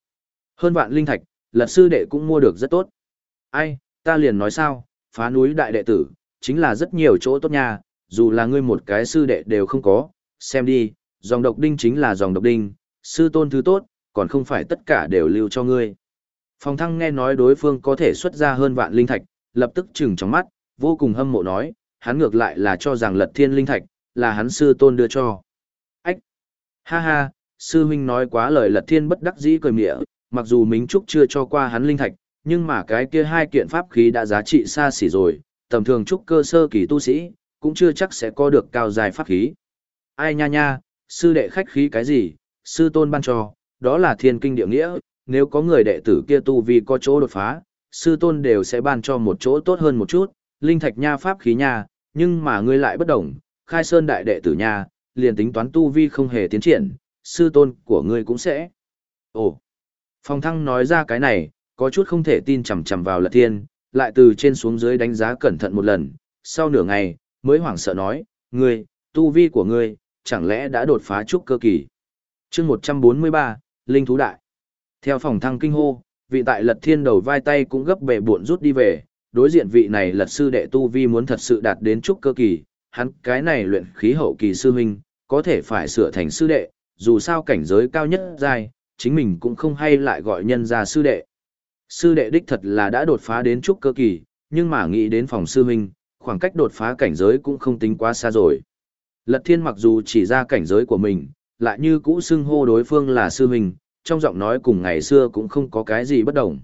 Hơn vạn linh thạch, lật sư đệ cũng mua được rất tốt. Ai, ta liền nói sao, phá núi đại đệ tử, chính là rất nhiều chỗ tốt nha, dù là ngươi một cái sư đệ đều không có, xem đi, dòng độc đinh chính là dòng độc đinh, sư tôn thứ tốt, còn không phải tất cả đều lưu cho ngươi. Phòng thăng nghe nói đối phương có thể xuất ra hơn vạn linh thạch, lập tức chừng trong mắt, vô cùng hâm mộ nói, hắn ngược lại là cho rằng lật thiên linh thạch, là hắn sư tôn đưa cho. Ha ha, sư huynh nói quá lời lật thiên bất đắc dĩ cười mịa, mặc dù Mính Trúc chưa cho qua hắn linh thạch, nhưng mà cái kia hai kiện pháp khí đã giá trị xa xỉ rồi, tầm thường trúc cơ sơ kỳ tu sĩ, cũng chưa chắc sẽ có được cao dài pháp khí. Ai nha nha, sư đệ khách khí cái gì, sư tôn ban cho, đó là thiên kinh địa nghĩa, nếu có người đệ tử kia tu vì có chỗ đột phá, sư tôn đều sẽ ban cho một chỗ tốt hơn một chút, linh thạch nha pháp khí nha, nhưng mà ngươi lại bất đồng, khai sơn đại đệ tử nha, liền tính toán tu vi không hề tiến triển, sư tôn của ngươi cũng sẽ. Ồ, phong thăng nói ra cái này, có chút không thể tin chằm chằm vào lật thiên, lại từ trên xuống dưới đánh giá cẩn thận một lần, sau nửa ngày, mới hoảng sợ nói, ngươi, tu vi của ngươi, chẳng lẽ đã đột phá trúc cơ kỳ. chương 143, Linh Thú Đại. Theo phòng thăng kinh hô, vị tại lật thiên đầu vai tay cũng gấp bể buộn rút đi về, đối diện vị này lật sư đệ tu vi muốn thật sự đạt đến trúc cơ kỳ, hắn cái này luyện khí hậu kỳ sư huynh, có thể phải sửa thành sư đệ, dù sao cảnh giới cao nhất dài, chính mình cũng không hay lại gọi nhân ra sư đệ. Sư đệ đích thật là đã đột phá đến trúc cơ kỳ, nhưng mà nghĩ đến phòng sư huynh, khoảng cách đột phá cảnh giới cũng không tính quá xa rồi. Lật thiên mặc dù chỉ ra cảnh giới của mình, lại như cũ xưng hô đối phương là sư huynh, trong giọng nói cùng ngày xưa cũng không có cái gì bất đồng.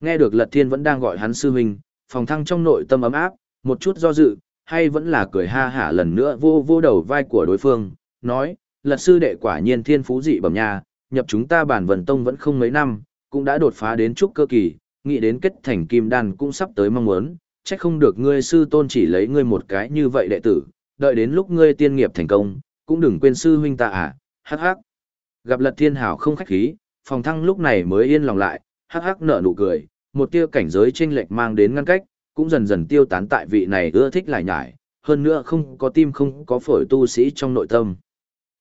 Nghe được lật thiên vẫn đang gọi hắn sư huynh, phòng thăng trong nội tâm ấm áp, một chút do dự, hay vẫn là cười ha hả lần nữa vô vô đầu vai của đối phương, nói, lật sư đệ quả nhiên thiên phú dị bẩm nha, nhập chúng ta bản vần tông vẫn không mấy năm, cũng đã đột phá đến trúc cơ kỳ, nghĩ đến kết thành kim đan cũng sắp tới mong muốn, chắc không được ngươi sư tôn chỉ lấy ngươi một cái như vậy đệ tử, đợi đến lúc ngươi tiên nghiệp thành công, cũng đừng quên sư huynh ta à, hắc hắc. Gặp lật thiên hảo không khách khí, phòng thăng lúc này mới yên lòng lại, hắc hắc nở nụ cười, một tia cảnh giới chênh lệch mang đến ngăn cách, cũng dần dần tiêu tán tại vị này ưa thích lại nhải, hơn nữa không có tim không có phổi tu sĩ trong nội tâm.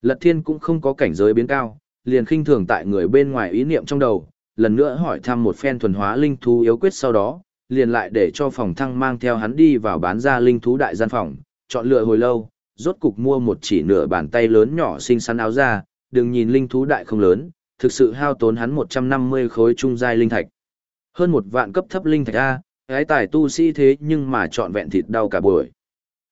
Lật thiên cũng không có cảnh giới biến cao, liền khinh thường tại người bên ngoài ý niệm trong đầu, lần nữa hỏi thăm một phen thuần hóa linh thú yếu quyết sau đó, liền lại để cho phòng thăng mang theo hắn đi vào bán ra linh thú đại gian phòng, chọn lựa hồi lâu, rốt cục mua một chỉ nửa bàn tay lớn nhỏ xinh xắn áo ra, đừng nhìn linh thú đại không lớn, thực sự hao tốn hắn 150 khối trung giai linh thạch. Hơn một vạn cấp thấp linh thạch A, cái tài tu sĩ thế nhưng mà chọn vẹn thịt đau cả buổi.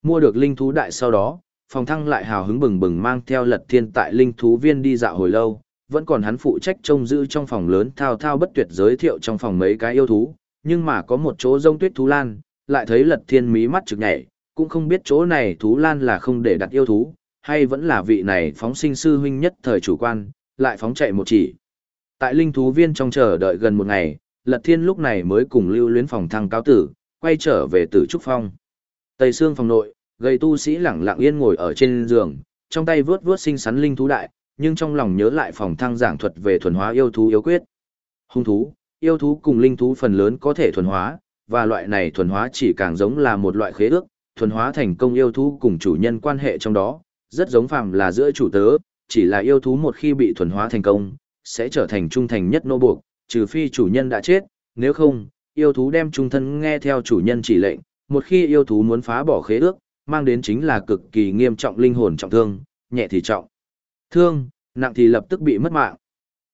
Mua được linh thú đại sau đó, phòng thăng lại hào hứng bừng bừng mang theo lật thiên tại linh thú viên đi dạo hồi lâu, vẫn còn hắn phụ trách trông giữ trong phòng lớn thao thao bất tuyệt giới thiệu trong phòng mấy cái yêu thú, nhưng mà có một chỗ rông tuyết thú lan, lại thấy lật thiên mí mắt trực nhảy, cũng không biết chỗ này thú lan là không để đặt yêu thú, hay vẫn là vị này phóng sinh sư huynh nhất thời chủ quan, lại phóng chạy một chỉ. Tại linh thú viên trong chờ đợi gần một ngày, lật thiên lúc này mới cùng lưu luyến phòng thăng Cao tử, quay trở về tử trúc phong. Tây xương phòng nội, gầy tu sĩ lẳng lặng yên ngồi ở trên giường, trong tay vướt vướt sinh sắn linh thú đại, nhưng trong lòng nhớ lại phòng thăng giảng thuật về thuần hóa yêu thú yếu quyết. Hung thú, yêu thú cùng linh thú phần lớn có thể thuần hóa, và loại này thuần hóa chỉ càng giống là một loại khế ước, thuần hóa thành công yêu thú cùng chủ nhân quan hệ trong đó, rất giống phàm là giữa chủ tớ, chỉ là yêu thú một khi bị thuần hóa thành công, sẽ trở thành trung thành nhất nô buộc, trừ phi chủ nhân đã chết, nếu không, yêu thú đem trung thân nghe theo chủ nhân chỉ lệnh, một khi yêu thú muốn phá bỏ khế ước, mang đến chính là cực kỳ nghiêm trọng linh hồn trọng thương, nhẹ thì trọng. Thương, nặng thì lập tức bị mất mạng.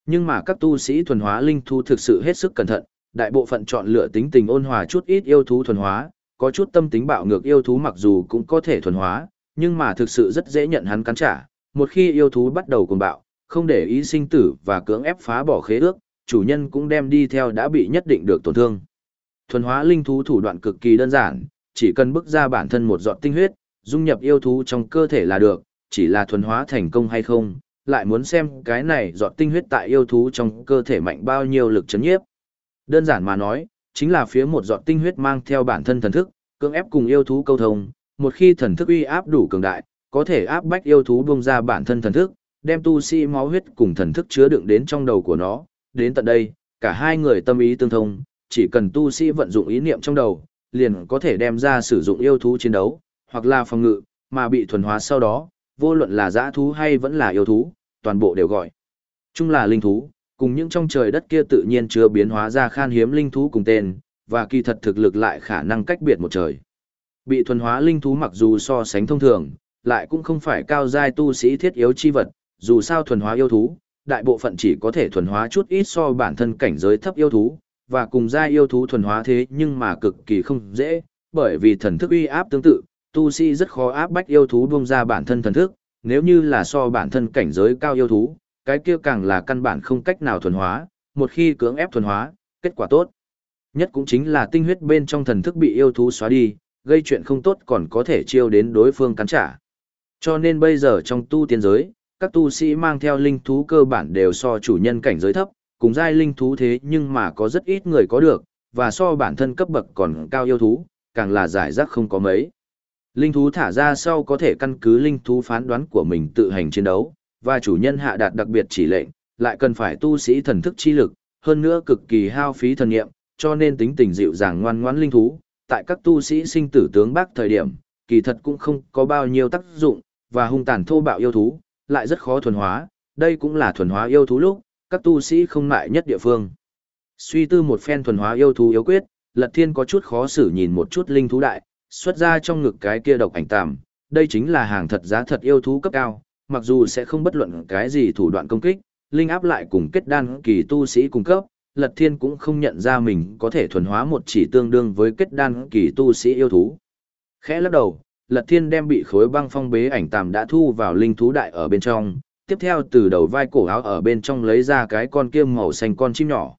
Nhưng mà các tu sĩ thuần hóa linh thú thực sự hết sức cẩn thận, đại bộ phận chọn lựa tính tình ôn hòa chút ít yêu thú thuần hóa, có chút tâm tính bạo ngược yêu thú mặc dù cũng có thể thuần hóa, nhưng mà thực sự rất dễ nhận hắn cắn trả. Một khi yêu thú bắt đầu cuồng bạo, không để ý sinh tử và cưỡng ép phá bỏ khế ước, chủ nhân cũng đem đi theo đã bị nhất định được tổn thương. Thuần hóa linh thú thủ đoạn cực kỳ đơn giản, chỉ cần bức ra bản thân một giọt tinh huyết, dung nhập yêu thú trong cơ thể là được, chỉ là thuần hóa thành công hay không, lại muốn xem cái này giọt tinh huyết tại yêu thú trong cơ thể mạnh bao nhiêu lực chấn nhiếp. Đơn giản mà nói, chính là phía một giọt tinh huyết mang theo bản thân thần thức, cưỡng ép cùng yêu thú câu thông, một khi thần thức uy áp đủ cường đại, có thể áp bách yêu thú buông ra bản thân thần thức, đem tu sĩ máu huyết cùng thần thức chứa đựng đến trong đầu của nó, đến tận đây, cả hai người tâm ý tương thông, chỉ cần tu sĩ vận dụng ý niệm trong đầu, liền có thể đem ra sử dụng yêu thú chiến đấu, hoặc là phòng ngự, mà bị thuần hóa sau đó, vô luận là dã thú hay vẫn là yêu thú, toàn bộ đều gọi. Chung là linh thú, cùng những trong trời đất kia tự nhiên chưa biến hóa ra khan hiếm linh thú cùng tên, và kỳ thật thực lực lại khả năng cách biệt một trời. Bị thuần hóa linh thú mặc dù so sánh thông thường, lại cũng không phải cao giai tu sĩ thiết yếu chi vật, dù sao thuần hóa yêu thú, đại bộ phận chỉ có thể thuần hóa chút ít so bản thân cảnh giới thấp yêu thú, và cùng giai yêu thú thuần hóa thế nhưng mà cực kỳ không dễ, bởi vì thần thức uy áp tương tự, tu sĩ rất khó áp bách yêu thú buông ra bản thân thần thức, nếu như là so bản thân cảnh giới cao yêu thú, cái kia càng là căn bản không cách nào thuần hóa, một khi cưỡng ép thuần hóa, kết quả tốt. Nhất cũng chính là tinh huyết bên trong thần thức bị yêu thú xóa đi, gây chuyện không tốt còn có thể chiêu đến đối phương cắn trả. Cho nên bây giờ trong tu tiên giới, các tu sĩ mang theo linh thú cơ bản đều so chủ nhân cảnh giới thấp, cùng giai linh thú thế nhưng mà có rất ít người có được, và so bản thân cấp bậc còn cao yêu thú, càng là giải rác không có mấy. Linh thú thả ra sau có thể căn cứ linh thú phán đoán của mình tự hành chiến đấu, và chủ nhân hạ đạt đặc biệt chỉ lệnh, lại cần phải tu sĩ thần thức chi lực, hơn nữa cực kỳ hao phí thần nghiệm, cho nên tính tình dịu dàng ngoan ngoãn linh thú, tại các tu sĩ sinh tử tướng bắc thời điểm, kỳ thật cũng không có bao nhiêu tác dụng, và hung tàn thô bạo yêu thú, lại rất khó thuần hóa, đây cũng là thuần hóa yêu thú lúc, các tu sĩ không mại nhất địa phương. Suy tư một phen thuần hóa yêu thú yếu quyết, Lật Thiên có chút khó xử nhìn một chút linh thú đại, xuất ra trong ngực cái kia độc ảnh tàm, đây chính là hàng thật giá thật yêu thú cấp cao, mặc dù sẽ không bất luận cái gì thủ đoạn công kích, linh áp lại cùng kết đan kỳ tu sĩ cung cấp, Lật Thiên cũng không nhận ra mình có thể thuần hóa một chỉ tương đương với kết đan kỳ tu sĩ yêu thú. Khẽ lắc đầu, Lật Thiên đem bị khối băng phong bế ảnh tàm đã thu vào linh thú đại ở bên trong, tiếp theo từ đầu vai cổ áo ở bên trong lấy ra cái con kiêm màu xanh con chim nhỏ.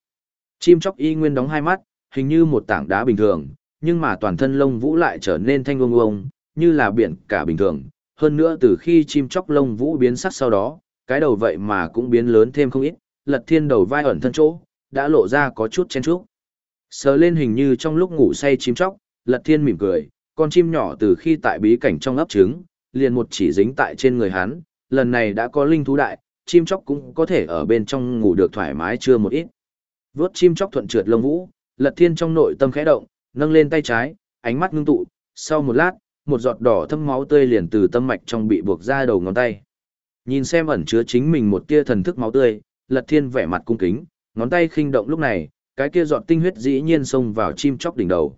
Chim chóc y nguyên đóng hai mắt, hình như một tảng đá bình thường, nhưng mà toàn thân lông vũ lại trở nên thanh ông ông, như là biển cả bình thường. Hơn nữa từ khi chim chóc lông vũ biến sắc sau đó, cái đầu vậy mà cũng biến lớn thêm không ít, lật thiên đầu vai ẩn thân chỗ, đã lộ ra có chút chen chúc. Sờ lên hình như trong lúc ngủ say chim chóc, lật thiên mỉm cười, con chim nhỏ từ khi tại bí cảnh trong ấp trứng, liền một chỉ dính tại trên người hắn, lần này đã có linh thú đại, chim chóc cũng có thể ở bên trong ngủ được thoải mái chưa một ít. Vớt chim chóc thuận trượt lông vũ, lật thiên trong nội tâm khẽ động, nâng lên tay trái, ánh mắt ngưng tụ, sau một lát, một giọt đỏ thâm máu tươi liền từ tâm mạch trong bị buộc ra đầu ngón tay. Nhìn xem ẩn chứa chính mình một tia thần thức máu tươi, Lật Thiên vẻ mặt cung kính, ngón tay khinh động lúc này, cái kia giọt tinh huyết dĩ nhiên xông vào chim chóc đỉnh đầu.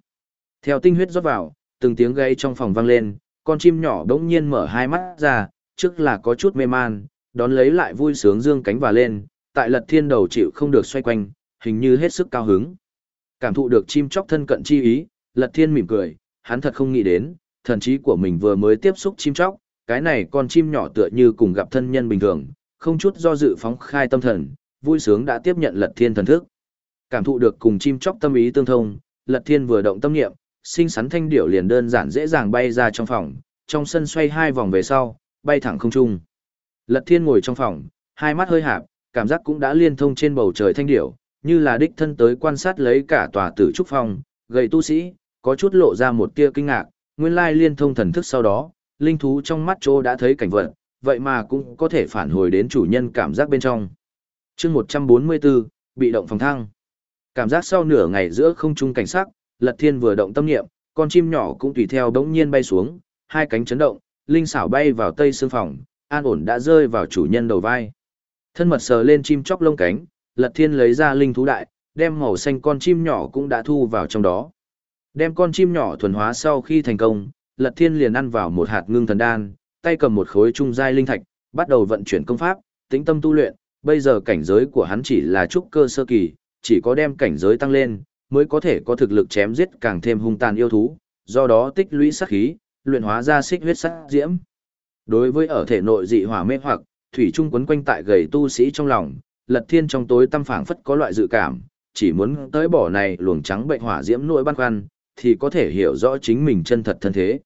Theo tinh huyết rót vào, từng tiếng gây trong phòng vang lên, con chim nhỏ đống nhiên mở hai mắt ra, trước là có chút mê man, đón lấy lại vui sướng dương cánh và lên, tại Lật Thiên đầu chịu không được xoay quanh, hình như hết sức cao hứng. Cảm thụ được chim chóc thân cận chi ý, Lật Thiên mỉm cười, hắn thật không nghĩ đến, thần trí của mình vừa mới tiếp xúc chim chóc, cái này con chim nhỏ tựa như cùng gặp thân nhân bình thường, không chút do dự phóng khai tâm thần, vui sướng đã tiếp nhận lật thiên thần thức. Cảm thụ được cùng chim chóc tâm ý tương thông, lật thiên vừa động tâm niệm, sinh sắn thanh điểu liền đơn giản dễ dàng bay ra trong phòng, trong sân xoay hai vòng về sau, bay thẳng không trung. Lật thiên ngồi trong phòng, hai mắt hơi hạp, cảm giác cũng đã liên thông trên bầu trời thanh điểu, như là đích thân tới quan sát lấy cả tòa tử trúc phong, gầy tu sĩ, có chút lộ ra một tia kinh ngạc, nguyên lai liên thông thần thức sau đó, linh thú trong mắt chỗ đã thấy cảnh vật, vậy mà cũng có thể phản hồi đến chủ nhân cảm giác bên trong. chương 144, bị động phòng thăng. Cảm giác sau nửa ngày giữa không trung cảnh sắc, lật thiên vừa động tâm niệm, con chim nhỏ cũng tùy theo đống nhiên bay xuống, hai cánh chấn động, linh xảo bay vào tây xương phòng, an ổn đã rơi vào chủ nhân đầu vai. Thân mật sờ lên chim chóc lông cánh, lật thiên lấy ra linh thú đại, đem màu xanh con chim nhỏ cũng đã thu vào trong đó. Đem con chim nhỏ thuần hóa sau khi thành công, lật thiên liền ăn vào một hạt ngưng thần đan, tay cầm một khối trung giai linh thạch, bắt đầu vận chuyển công pháp, tĩnh tâm tu luyện, bây giờ cảnh giới của hắn chỉ là trúc cơ sơ kỳ, chỉ có đem cảnh giới tăng lên, mới có thể có thực lực chém giết càng thêm hung tàn yêu thú, do đó tích lũy sát khí, luyện hóa ra xích huyết sắc diễm. Đối với ở thể nội dị hỏa mê hoặc, thủy trung quấn quanh tại gầy tu sĩ trong lòng, Lật Thiên trong tối tâm phảng phất có loại dự cảm, chỉ muốn tới bỏ này luồng trắng bệnh hỏa diễm nội băn khoăn, thì có thể hiểu rõ chính mình chân thật thân thế.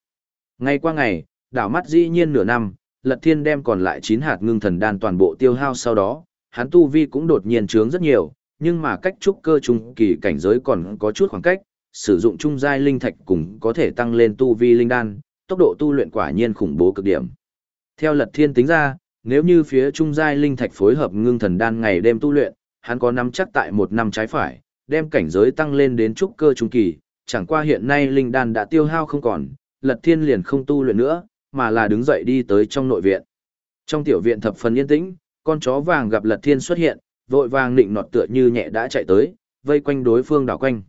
Ngày qua ngày, đảo mắt dĩ nhiên nửa năm, Lật Thiên đem còn lại 9 hạt ngưng thần đan toàn bộ tiêu hao sau đó, hắn tu vi cũng đột nhiên trướng rất nhiều, nhưng mà cách trúc cơ trung kỳ cảnh giới còn có chút khoảng cách, sử dụng trung giai linh thạch cũng có thể tăng lên tu vi linh đan, tốc độ tu luyện quả nhiên khủng bố cực điểm. Theo Lật Thiên tính ra, nếu như phía trung giai linh thạch phối hợp ngưng thần đan ngày đêm tu luyện, hắn có nắm chắc tại một năm trái phải, đem cảnh giới tăng lên đến trúc cơ trung kỳ, chẳng qua hiện nay linh đan đã tiêu hao không còn, Lật Thiên liền không tu luyện nữa, mà là đứng dậy đi tới trong nội viện. Trong tiểu viện thập phần yên tĩnh, con chó vàng gặp Lật Thiên xuất hiện, vội vàng nịnh nọt tựa như nhẹ đã chạy tới, vây quanh đối phương đảo quanh.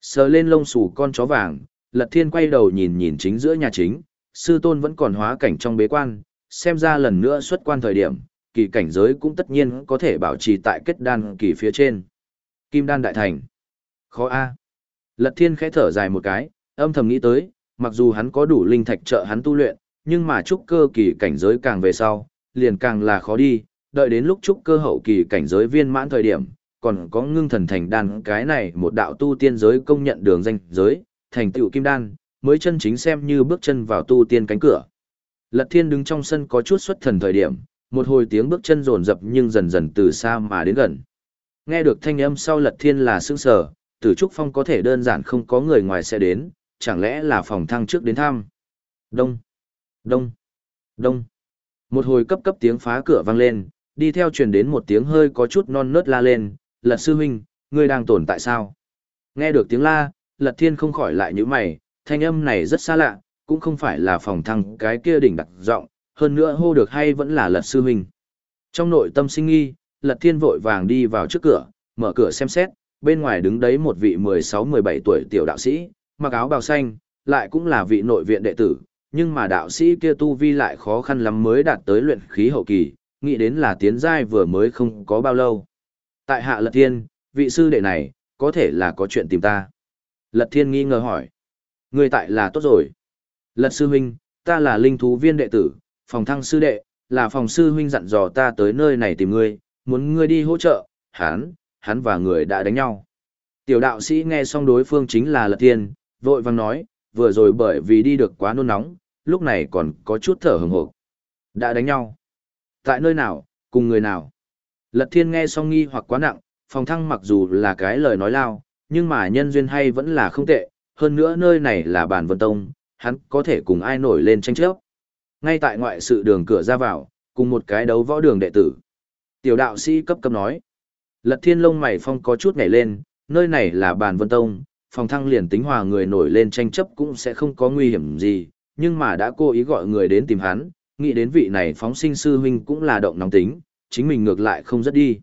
Sờ lên lông xù con chó vàng, Lật Thiên quay đầu nhìn nhìn chính giữa nhà chính, sư tôn vẫn còn hóa cảnh trong bế quan, xem ra lần nữa xuất quan thời điểm, kỳ cảnh giới cũng tất nhiên có thể bảo trì tại kết đan kỳ phía trên. Kim đan đại thành. Khó A. Lật Thiên khẽ thở dài một cái, âm thầm nghĩ tới, mặc dù hắn có đủ linh thạch trợ hắn tu luyện, nhưng mà trúc cơ kỳ cảnh giới càng về sau, liền càng là khó đi, đợi đến lúc trúc cơ hậu kỳ cảnh giới viên mãn thời điểm, còn có ngưng thần thành đan cái này một đạo tu tiên giới công nhận đường danh giới, thành tựu kim đan, mới chân chính xem như bước chân vào tu tiên cánh cửa. Lật Thiên đứng trong sân có chút xuất thần thời điểm, một hồi tiếng bước chân rồn rập nhưng dần dần từ xa mà đến gần. Nghe được thanh âm sau Lật Thiên là sững sờ, Tử Trúc Phong có thể đơn giản không có người ngoài sẽ đến, chẳng lẽ là phòng thăng trước đến thăm. Đông, đông, đông. Một hồi cấp cấp tiếng phá cửa vang lên, đi theo truyền đến một tiếng hơi có chút non nớt la lên, Lật Sư Huynh, ngươi đang tồn tại sao? Nghe được tiếng la, Lật Thiên không khỏi lại như mày, thanh âm này rất xa lạ, cũng không phải là phòng thăng cái kia đỉnh đặc giọng, hơn nữa hô được hay vẫn là Lật Sư Huynh. Trong nội tâm sinh nghi, Lật Thiên vội vàng đi vào trước cửa, mở cửa xem xét, bên ngoài đứng đấy một vị 16-17 tuổi tiểu đạo sĩ, mặc áo bào xanh, lại cũng là vị nội viện đệ tử, nhưng mà đạo sĩ kia tu vi lại khó khăn lắm mới đạt tới luyện khí hậu kỳ, nghĩ đến là tiến giai vừa mới không có bao lâu. Tại hạ Lật Thiên, vị sư đệ này, có thể là có chuyện tìm ta. Lật Thiên nghi ngờ hỏi. Người tại là tốt rồi. Lật sư huynh, ta là linh thú viên đệ tử, phòng thăng sư đệ, là phòng sư huynh dặn dò ta tới nơi này tìm ngươi, muốn ngươi đi hỗ trợ, hắn, hắn và người đã đánh nhau. Tiểu đạo sĩ nghe xong đối phương chính là Lật Thiên, vội vàng nói, vừa rồi bởi vì đi được quá nôn nóng, lúc này còn có chút thở hừng hộp. Đã đánh nhau. Tại nơi nào, cùng người nào? Lật Thiên nghe xong nghi hoặc quá nặng, phòng thăng mặc dù là cái lời nói lao, nhưng mà nhân duyên hay vẫn là không tệ, hơn nữa nơi này là bản vân tông, hắn có thể cùng ai nổi lên tranh chấp. Ngay tại ngoại sự đường cửa ra vào, cùng một cái đấu võ đường đệ tử. Tiểu đạo sĩ cấp cấp nói. Lật thiên lông mày phong có chút nhảy lên, nơi này là bàn vân tông, phòng thăng liền tính hòa người nổi lên tranh chấp cũng sẽ không có nguy hiểm gì, nhưng mà đã cố ý gọi người đến tìm hắn, nghĩ đến vị này phóng sinh sư huynh cũng là động nóng tính, chính mình ngược lại không rất đi.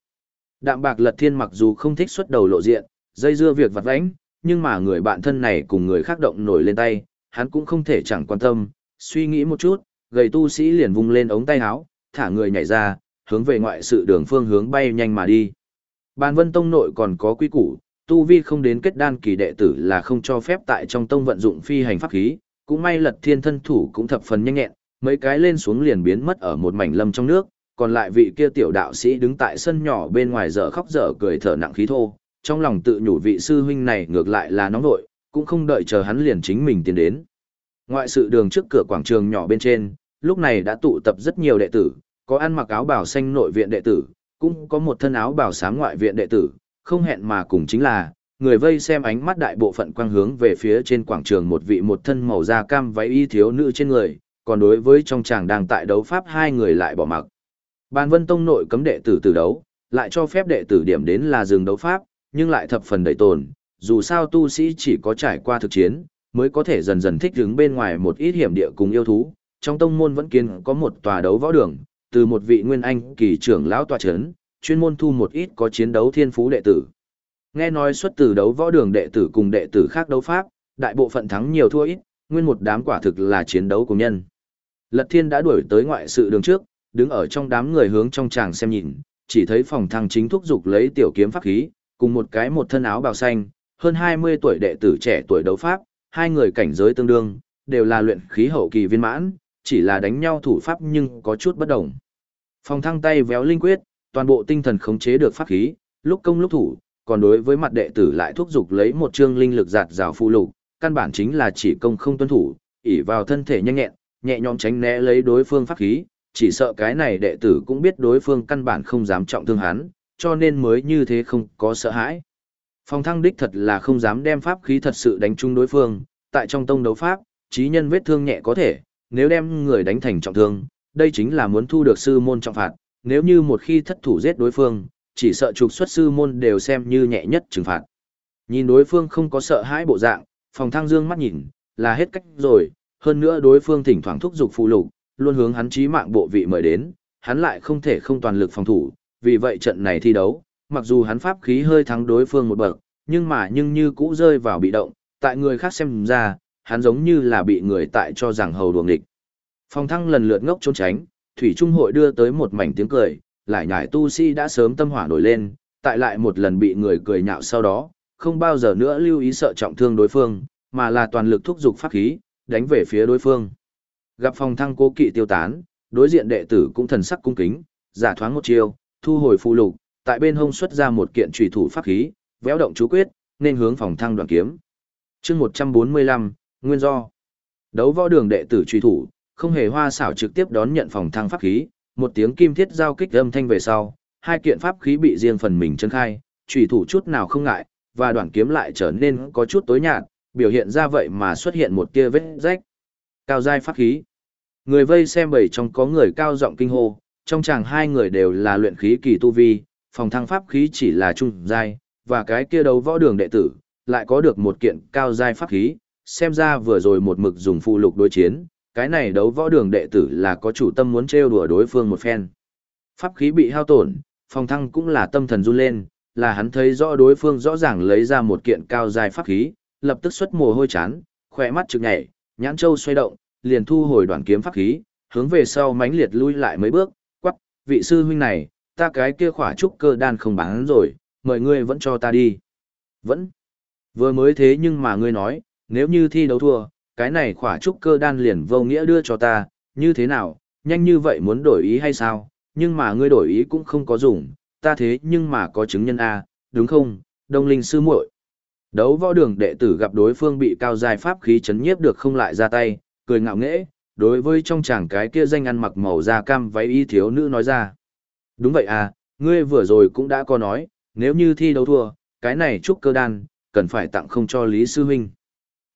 Đạm bạc lật thiên mặc dù không thích xuất đầu lộ diện, dây dưa việc vặt vãnh, nhưng mà người bạn thân này cùng người khác động nổi lên tay, hắn cũng không thể chẳng quan tâm, suy nghĩ một chút, gầy tu sĩ liền vung lên ống tay áo, thả người nhảy ra, hướng về ngoại sự đường phương hướng bay nhanh mà đi. Bàn vân tông nội còn có quy củ, tu vi không đến kết đan kỳ đệ tử là không cho phép tại trong tông vận dụng phi hành pháp khí, cũng may lật thiên thân thủ cũng thập phần nhanh nhẹn, mấy cái lên xuống liền biến mất ở một mảnh lâm trong nước, còn lại vị kia tiểu đạo sĩ đứng tại sân nhỏ bên ngoài dở khóc dở cười thở nặng khí thô, trong lòng tự nhủ vị sư huynh này ngược lại là nóng nội, cũng không đợi chờ hắn liền chính mình tiến đến. Ngoại sự đường trước cửa quảng trường nhỏ bên trên, lúc này đã tụ tập rất nhiều đệ tử, có ăn mặc áo bào xanh nội viện đệ tử, cũng có một thân áo bào sáng ngoại viện đệ tử, không hẹn mà cùng chính là, người vây xem ánh mắt đại bộ phận quang hướng về phía trên quảng trường một vị một thân màu da cam váy y thiếu nữ trên người, còn đối với trong chàng đang tại đấu pháp hai người lại bỏ mặc. Bàn Vân Tông nội cấm đệ tử từ đấu, lại cho phép đệ tử điểm đến là dừng đấu pháp, nhưng lại thập phần đầy tồn, dù sao tu sĩ chỉ có trải qua thực chiến, mới có thể dần dần thích ứng bên ngoài một ít hiểm địa cùng yêu thú. Trong tông môn vẫn kiến có một tòa đấu võ đường, từ một vị nguyên anh kỳ trưởng lão tòa chấn, chuyên môn thu một ít có chiến đấu thiên phú đệ tử. Nghe nói xuất từ đấu võ đường đệ tử cùng đệ tử khác đấu pháp, đại bộ phận thắng nhiều thua ít, nguyên một đám quả thực là chiến đấu cùng nhân. Lật Thiên đã đuổi tới ngoại sự đường trước, đứng ở trong đám người hướng trong tràng xem nhìn, chỉ thấy phòng thăng chính thúc dục lấy tiểu kiếm pháp khí, cùng một cái một thân áo bào xanh, hơn 20 tuổi đệ tử trẻ tuổi đấu pháp, hai người cảnh giới tương đương, đều là luyện khí hậu kỳ viên mãn, chỉ là đánh nhau thủ pháp nhưng có chút bất đồng. Phòng thăng tay véo linh quyết, toàn bộ tinh thần khống chế được pháp khí, lúc công lúc thủ, còn đối với mặt đệ tử lại thúc dục lấy một chương linh lực giạt rào phụ lục, căn bản chính là chỉ công không tuân thủ, ỷ vào thân thể nhanh nhẹn, nhẹ nhõm tránh né lấy đối phương pháp khí, chỉ sợ cái này đệ tử cũng biết đối phương căn bản không dám trọng thương hắn, cho nên mới như thế không có sợ hãi. Phong thăng đích thật là không dám đem pháp khí thật sự đánh trúng đối phương, tại trong tông đấu pháp, trí nhân vết thương nhẹ có thể, nếu đem người đánh thành trọng thương, đây chính là muốn thu được sư môn trọng phạt, nếu như một khi thất thủ giết đối phương, chỉ sợ trục xuất sư môn đều xem như nhẹ nhất trừng phạt. Nhìn đối phương không có sợ hãi bộ dạng, phòng thăng dương mắt nhìn, là hết cách rồi, hơn nữa đối phương thỉnh thoảng thúc giục phụ lục, luôn hướng hắn chí mạng bộ vị mời đến, hắn lại không thể không toàn lực phòng thủ, vì vậy trận này thi đấu, mặc dù hắn pháp khí hơi thắng đối phương một bậc, nhưng mà nhưng như cũ rơi vào bị động, tại người khác xem ra, hắn giống như là bị người tại cho rằng hầu đuồng địch. phong thăng lần lượt ngốc trốn tránh, thủy trung hội đưa tới một mảnh tiếng cười, lại nhải tu si đã sớm tâm hỏa nổi lên, tại lại một lần bị người cười nhạo sau đó, không bao giờ nữa lưu ý sợ trọng thương đối phương, mà là toàn lực thúc giục pháp khí, đánh về phía đối phương. Gặp phòng thăng cố kỵ tiêu tán, đối diện đệ tử cũng thần sắc cung kính, giả thoáng một chiêu, thu hồi phụ lục, tại bên hông xuất ra một kiện trùy thủ pháp khí, véo động chú quyết, nên hướng phòng thăng đoạn kiếm. chương 145, Nguyên do. Đấu võ đường đệ tử trùy thủ, không hề hoa xảo trực tiếp đón nhận phòng thăng pháp khí, một tiếng kim thiết giao kích âm thanh về sau, hai kiện pháp khí bị riêng phần mình chân khai, trùy thủ chút nào không ngại, và đoạn kiếm lại trở nên có chút tối nhạt, biểu hiện ra vậy mà xuất hiện một tia vết rách. Cao giai pháp khí. Người vây xem bảy trong có người cao giọng kinh hô, trong chàng hai người đều là luyện khí kỳ tu vi, phòng thăng pháp khí chỉ là trung giai, và cái kia đấu võ đường đệ tử, lại có được một kiện cao giai pháp khí, xem ra vừa rồi một mực dùng phụ lục đối chiến, cái này đấu võ đường đệ tử là có chủ tâm muốn trêu đùa đối phương một phen. Pháp khí bị hao tổn, phòng thăng cũng là tâm thần run lên, là hắn thấy rõ đối phương rõ ràng lấy ra một kiện cao giai pháp khí, lập tức xuất mồ hôi chán, khỏe mắt trực nhảy, nhãn châu xoay động, liền thu hồi đoạn kiếm pháp khí, hướng về sau mãnh liệt lui lại mấy bước, quắc, vị sư huynh này, ta cái kia khỏa trúc cơ đan không bán rồi, mời ngươi vẫn cho ta đi. Vẫn. Vừa mới thế nhưng mà ngươi nói, nếu như thi đấu thua, cái này khỏa trúc cơ đan liền vô nghĩa đưa cho ta, như thế nào, nhanh như vậy muốn đổi ý hay sao, nhưng mà ngươi đổi ý cũng không có dùng, ta thế nhưng mà có chứng nhân A, đúng không, đông linh sư muội Đấu võ đường đệ tử gặp đối phương bị cao dài pháp khí chấn nhiếp được không lại ra tay, cười ngạo nghễ, đối với trong chàng cái kia danh ăn mặc màu da cam váy y thiếu nữ nói ra. Đúng vậy à, ngươi vừa rồi cũng đã có nói, nếu như thi đấu thua, cái này trúc cơ đan, cần phải tặng không cho Lý Sư Huynh.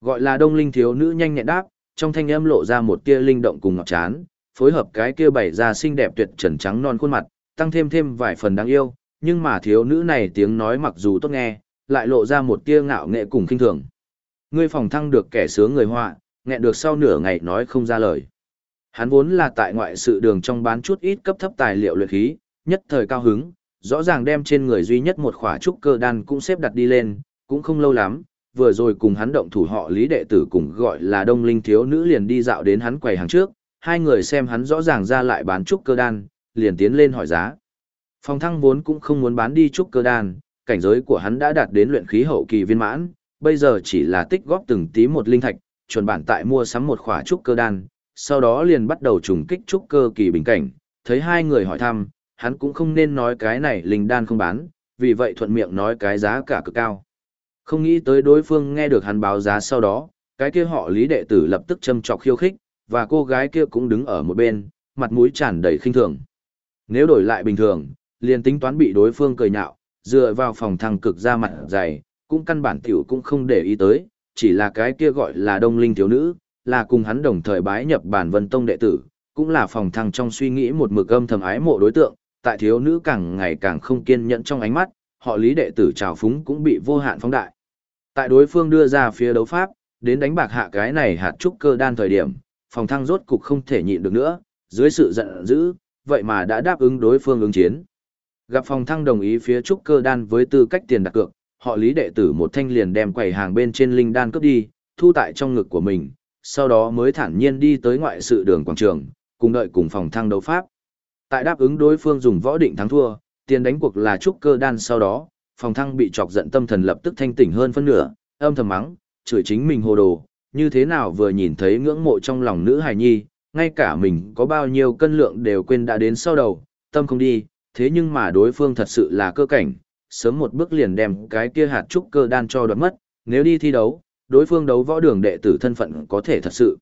Gọi là đông linh thiếu nữ nhanh nhẹn đáp, trong thanh âm lộ ra một tia linh động cùng ngọc chán, phối hợp cái kia bảy da xinh đẹp tuyệt trần trắng non khuôn mặt, tăng thêm thêm vài phần đáng yêu, nhưng mà thiếu nữ này tiếng nói mặc dù tốt nghe, lại lộ ra một tia ngạo nghệ cùng kinh thường. Ngươi phòng thăng được kẻ sướng người họa, nghẹn được sau nửa ngày nói không ra lời. Hắn vốn là tại ngoại sự đường trong bán chút ít cấp thấp tài liệu luyện khí, nhất thời cao hứng, rõ ràng đem trên người duy nhất một khỏa trúc cơ đan cũng xếp đặt đi lên, cũng không lâu lắm, vừa rồi cùng hắn động thủ họ lý đệ tử cùng gọi là đông linh thiếu nữ liền đi dạo đến hắn quầy hàng trước, hai người xem hắn rõ ràng ra lại bán trúc cơ đan, liền tiến lên hỏi giá. Phòng thăng vốn cũng không muốn bán đi trúc cơ đan, cảnh giới của hắn đã đạt đến luyện khí hậu kỳ viên mãn, bây giờ chỉ là tích góp từng tí một linh thạch, chuẩn bản tại mua sắm một khỏa trúc cơ đan, sau đó liền bắt đầu trùng kích trúc cơ kỳ bình cảnh, thấy hai người hỏi thăm, hắn cũng không nên nói cái này linh đan không bán, vì vậy thuận miệng nói cái giá cả cực cao. Không nghĩ tới đối phương nghe được hắn báo giá sau đó, cái kia họ lý đệ tử lập tức châm trọc khiêu khích, và cô gái kia cũng đứng ở một bên, mặt mũi tràn đầy khinh thường. Nếu đổi lại bình thường, liền tính toán bị đối phương cười nhạo, dựa vào phòng thăng cực ra mặt dày, cũng căn bản tiểu cũng không để ý tới, chỉ là cái kia gọi là đông linh thiếu nữ, là cùng hắn đồng thời bái nhập bản vân tông đệ tử, cũng là phòng thăng trong suy nghĩ một mực âm thầm ái mộ đối tượng, tại thiếu nữ càng ngày càng không kiên nhẫn trong ánh mắt, họ lý đệ tử trào phúng cũng bị vô hạn phóng đại. Tại đối phương đưa ra phía đấu pháp, đến đánh bạc hạ cái này hạt trúc cơ đan thời điểm, phòng thăng rốt cục không thể nhịn được nữa, dưới sự giận dữ, vậy mà đã đáp ứng đối phương ứng chiến. Gặp phòng thăng đồng ý phía trúc cơ đan với tư cách tiền đặt cược, họ lý đệ tử một thanh liền đem quầy hàng bên trên linh đan cướp đi, thu tại trong ngực của mình, sau đó mới thản nhiên đi tới ngoại sự đường quảng trường, cùng đợi cùng phòng thăng đấu pháp. Tại đáp ứng đối phương dùng võ định thắng thua, tiền đánh cuộc là trúc cơ đan sau đó, phòng thăng bị chọc giận tâm thần lập tức thanh tỉnh hơn phân nửa, âm thầm mắng, chửi chính mình hồ đồ, như thế nào vừa nhìn thấy ngưỡng mộ trong lòng nữ hài nhi, ngay cả mình có bao nhiêu cân lượng đều quên đã đến sau đầu, tâm không đi, thế nhưng mà đối phương thật sự là cơ cảnh, sớm một bước liền đem cái kia hạt trúc cơ đan cho đoạt mất, nếu đi thi đấu, đối phương đấu võ đường đệ tử thân phận có thể thật sự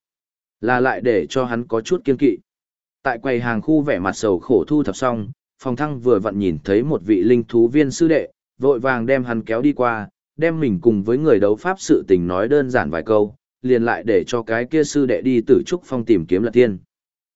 là lại để cho hắn có chút kiên kỵ. Tại quầy hàng khu vẻ mặt sầu khổ thu thập xong, phòng thăng vừa vặn nhìn thấy một vị linh thú viên sư đệ, vội vàng đem hắn kéo đi qua, đem mình cùng với người đấu pháp sự tình nói đơn giản vài câu, liền lại để cho cái kia sư đệ đi tử trúc phong tìm kiếm lật thiên.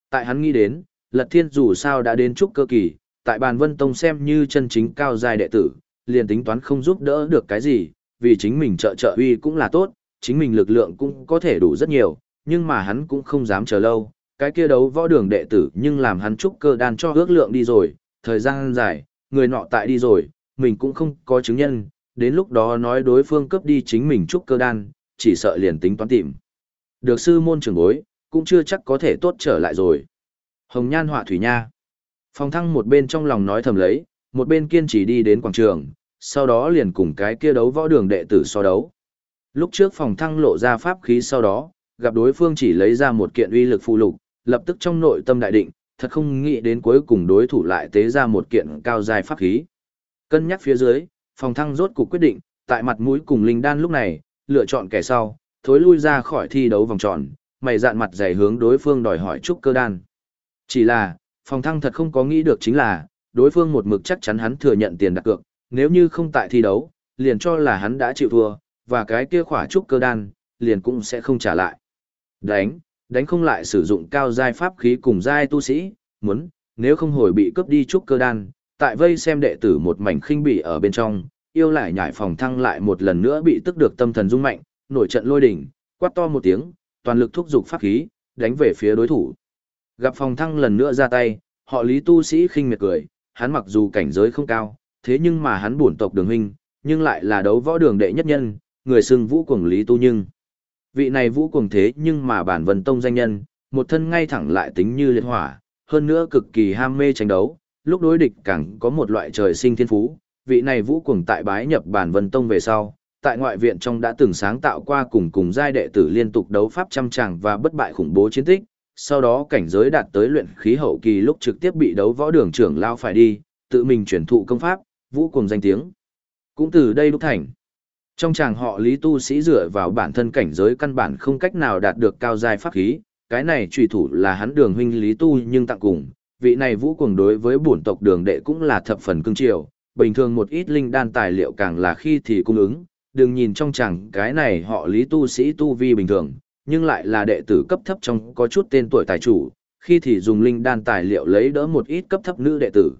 Tại hắn nghĩ đến, lật thiên dù sao đã đến trúc cơ kỳ, tại bàn vân tông xem như chân chính cao giai đệ tử, liền tính toán không giúp đỡ được cái gì, vì chính mình trợ trợ uy cũng là tốt, chính mình lực lượng cũng có thể đủ rất nhiều, nhưng mà hắn cũng không dám chờ lâu, cái kia đấu võ đường đệ tử nhưng làm hắn trúc cơ đan cho ước lượng đi rồi, thời gian dài, người nọ tại đi rồi, mình cũng không có chứng nhân, đến lúc đó nói đối phương cướp đi chính mình trúc cơ đan, chỉ sợ liền tính toán tìm. Được sư môn trưởng bối, cũng chưa chắc có thể tốt trở lại rồi. Hồng nhan họa thủy nha. Phong thăng một bên trong lòng nói thầm lấy, một bên kiên trì đi đến quảng trường, sau đó liền cùng cái kia đấu võ đường đệ tử so đấu. Lúc trước phòng thăng lộ ra pháp khí sau đó, gặp đối phương chỉ lấy ra một kiện uy lực phụ lục, lập tức trong nội tâm đại định, thật không nghĩ đến cuối cùng đối thủ lại tế ra một kiện cao dài pháp khí. Cân nhắc phía dưới, phòng thăng rốt cục quyết định, tại mặt mũi cùng linh đan lúc này, lựa chọn kẻ sau, thối lui ra khỏi thi đấu vòng tròn, mày dạn mặt dày hướng đối phương đòi hỏi trúc cơ đan. Chỉ là, phòng thăng thật không có nghĩ được chính là, đối phương một mực chắc chắn hắn thừa nhận tiền đặt cược, nếu như không tại thi đấu, liền cho là hắn đã chịu thua, và cái kia khỏa trúc cơ đan, liền cũng sẽ không trả lại. Đánh, đánh không lại sử dụng cao giai pháp khí cùng giai tu sĩ, muốn, nếu không hồi bị cướp đi trúc cơ đan, tại vây xem đệ tử một mảnh khinh bỉ ở bên trong, yêu lại nhảy phòng thăng lại một lần nữa bị tức được tâm thần rung mạnh, nổi trận lôi đỉnh, quát to một tiếng, toàn lực thúc giục pháp khí, đánh về phía đối thủ. Gặp phòng thăng lần nữa ra tay, họ lý tu sĩ khinh miệt cười, hắn mặc dù cảnh giới không cao, thế nhưng mà hắn bổn tộc đường huynh, nhưng lại là đấu võ đường đệ nhất nhân, người xưng vũ cuồng lý tu nhưng. Vị này vũ cuồng thế nhưng mà bản vân tông danh nhân, một thân ngay thẳng lại tính như liệt hỏa, hơn nữa cực kỳ ham mê tranh đấu, lúc đối địch càng có một loại trời sinh thiên phú. Vị này vũ cuồng tại bái nhập bản vân tông về sau, tại ngoại viện trong đã từng sáng tạo qua cùng cùng giai đệ tử liên tục đấu pháp trăm tràng và bất bại khủng bố chiến tích, sau đó cảnh giới đạt tới luyện khí hậu kỳ lúc trực tiếp bị đấu võ đường trưởng lao phải đi, tự mình chuyển thụ công pháp, vũ cùng danh tiếng. Cũng từ đây đúc thành. Trong chàng họ lý tu sĩ dựa vào bản thân cảnh giới căn bản không cách nào đạt được cao giai pháp khí, cái này trùy thủ là hắn đường huynh lý tu nhưng tặng cùng, vị này vũ cùng đối với bổn tộc đường đệ cũng là thập phần cưng chiều, bình thường một ít linh đan tài liệu càng là khi thì cung ứng, đừng nhìn trong chàng cái này họ lý tu sĩ tu vi bình thường, nhưng lại là đệ tử cấp thấp trong có chút tên tuổi tài chủ, khi thì dùng linh đan tài liệu lấy đỡ một ít cấp thấp nữ đệ tử.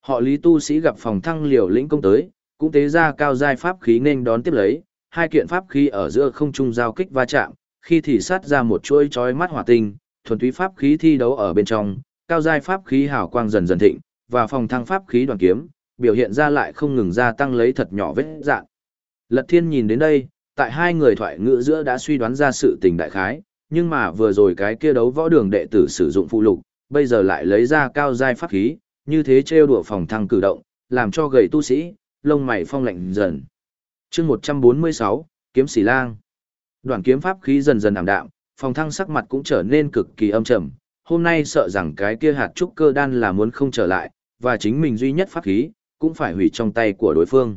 Họ Lý tu sĩ gặp phòng thăng liều lĩnh công tới, cũng tế ra cao giai pháp khí nên đón tiếp lấy, hai kiện pháp khí ở giữa không trung giao kích va chạm, khi thì sát ra một chuỗi chói mắt hỏa tinh, thuần túy pháp khí thi đấu ở bên trong, cao giai pháp khí hào quang dần dần thịnh, và phòng thăng pháp khí đoàn kiếm, biểu hiện ra lại không ngừng gia tăng lấy thật nhỏ vết dạng. Lật Thiên nhìn đến đây, tại hai người thoại ngữ giữa đã suy đoán ra sự tình đại khái, nhưng mà vừa rồi cái kia đấu võ đường đệ tử sử dụng phụ lục, bây giờ lại lấy ra cao giai pháp khí, như thế trêu đùa phòng thăng cử động, làm cho gầy tu sĩ, lông mày phong lạnh dần. chương 146, kiếm xỉ lang. Đoạn kiếm pháp khí dần dần ảm đạm, phòng thăng sắc mặt cũng trở nên cực kỳ âm trầm, hôm nay sợ rằng cái kia hạt trúc cơ đan là muốn không trở lại, và chính mình duy nhất pháp khí, cũng phải hủy trong tay của đối phương.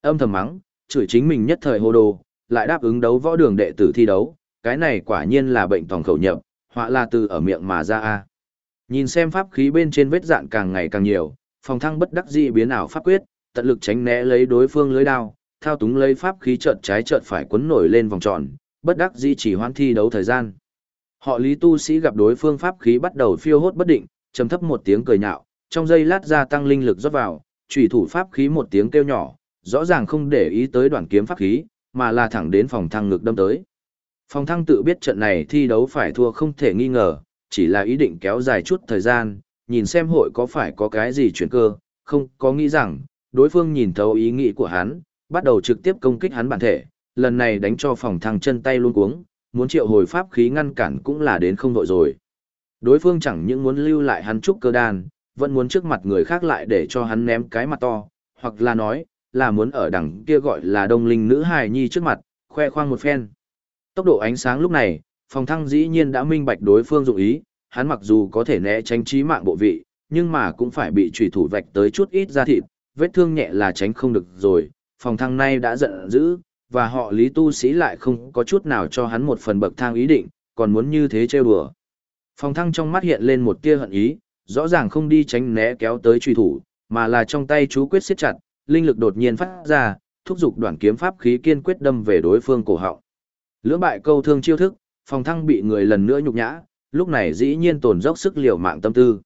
Âm thầm mắng, chửi chính mình nhất thời hô đồ, lại đáp ứng đấu võ đường đệ tử thi đấu, cái này quả nhiên là bệnh tòng khẩu nhập, họa là từ ở miệng mà ra a. Nhìn xem pháp khí bên trên vết dạn càng ngày càng nhiều, phòng thăng bất đắc dĩ biến ảo pháp quyết, tận lực tránh né lấy đối phương lưới đao, thao túng lấy pháp khí chợt trái chợt phải quấn nổi lên vòng tròn, bất đắc dĩ chỉ hoãn thi đấu thời gian. Họ Lý tu sĩ gặp đối phương pháp khí bắt đầu phiêu hốt bất định, trầm thấp một tiếng cười nhạo, trong giây lát gia tăng linh lực rót vào, chủy thủ pháp khí một tiếng kêu nhỏ, rõ ràng không để ý tới đoạn kiếm pháp khí, mà là thẳng đến phòng thăng ngực đâm tới. Phòng thăng tự biết trận này thi đấu phải thua không thể nghi ngờ, chỉ là ý định kéo dài chút thời gian, nhìn xem hội có phải có cái gì chuyển cơ, không có nghĩ rằng, đối phương nhìn thấu ý nghĩ của hắn, bắt đầu trực tiếp công kích hắn bản thể, lần này đánh cho phòng thăng chân tay luôn cuống, muốn triệu hồi pháp khí ngăn cản cũng là đến không đội rồi. Đối phương chẳng những muốn lưu lại hắn trúc cơ đan, vẫn muốn trước mặt người khác lại để cho hắn ném cái mặt to, hoặc là nói, là muốn ở đằng kia gọi là đông linh nữ hài nhi trước mặt, khoe khoang một phen. Tốc độ ánh sáng lúc này, phòng thăng dĩ nhiên đã minh bạch đối phương dụng ý, hắn mặc dù có thể né tránh trí mạng bộ vị, nhưng mà cũng phải bị trùy thủ vạch tới chút ít da thịt, vết thương nhẹ là tránh không được rồi, phòng thăng nay đã giận dữ, và họ lý tu sĩ lại không có chút nào cho hắn một phần bậc thang ý định, còn muốn như thế trêu đùa. Phòng thăng trong mắt hiện lên một tia hận ý, rõ ràng không đi tránh né kéo tới truy thủ, mà là trong tay chú quyết siết chặt, linh lực đột nhiên phát ra, thúc giục đoạn kiếm pháp khí kiên quyết đâm về đối phương cổ họng. Lưỡng bại câu thương chiêu thức, phòng thăng bị người lần nữa nhục nhã, lúc này dĩ nhiên tổn dốc sức liều mạng tâm tư.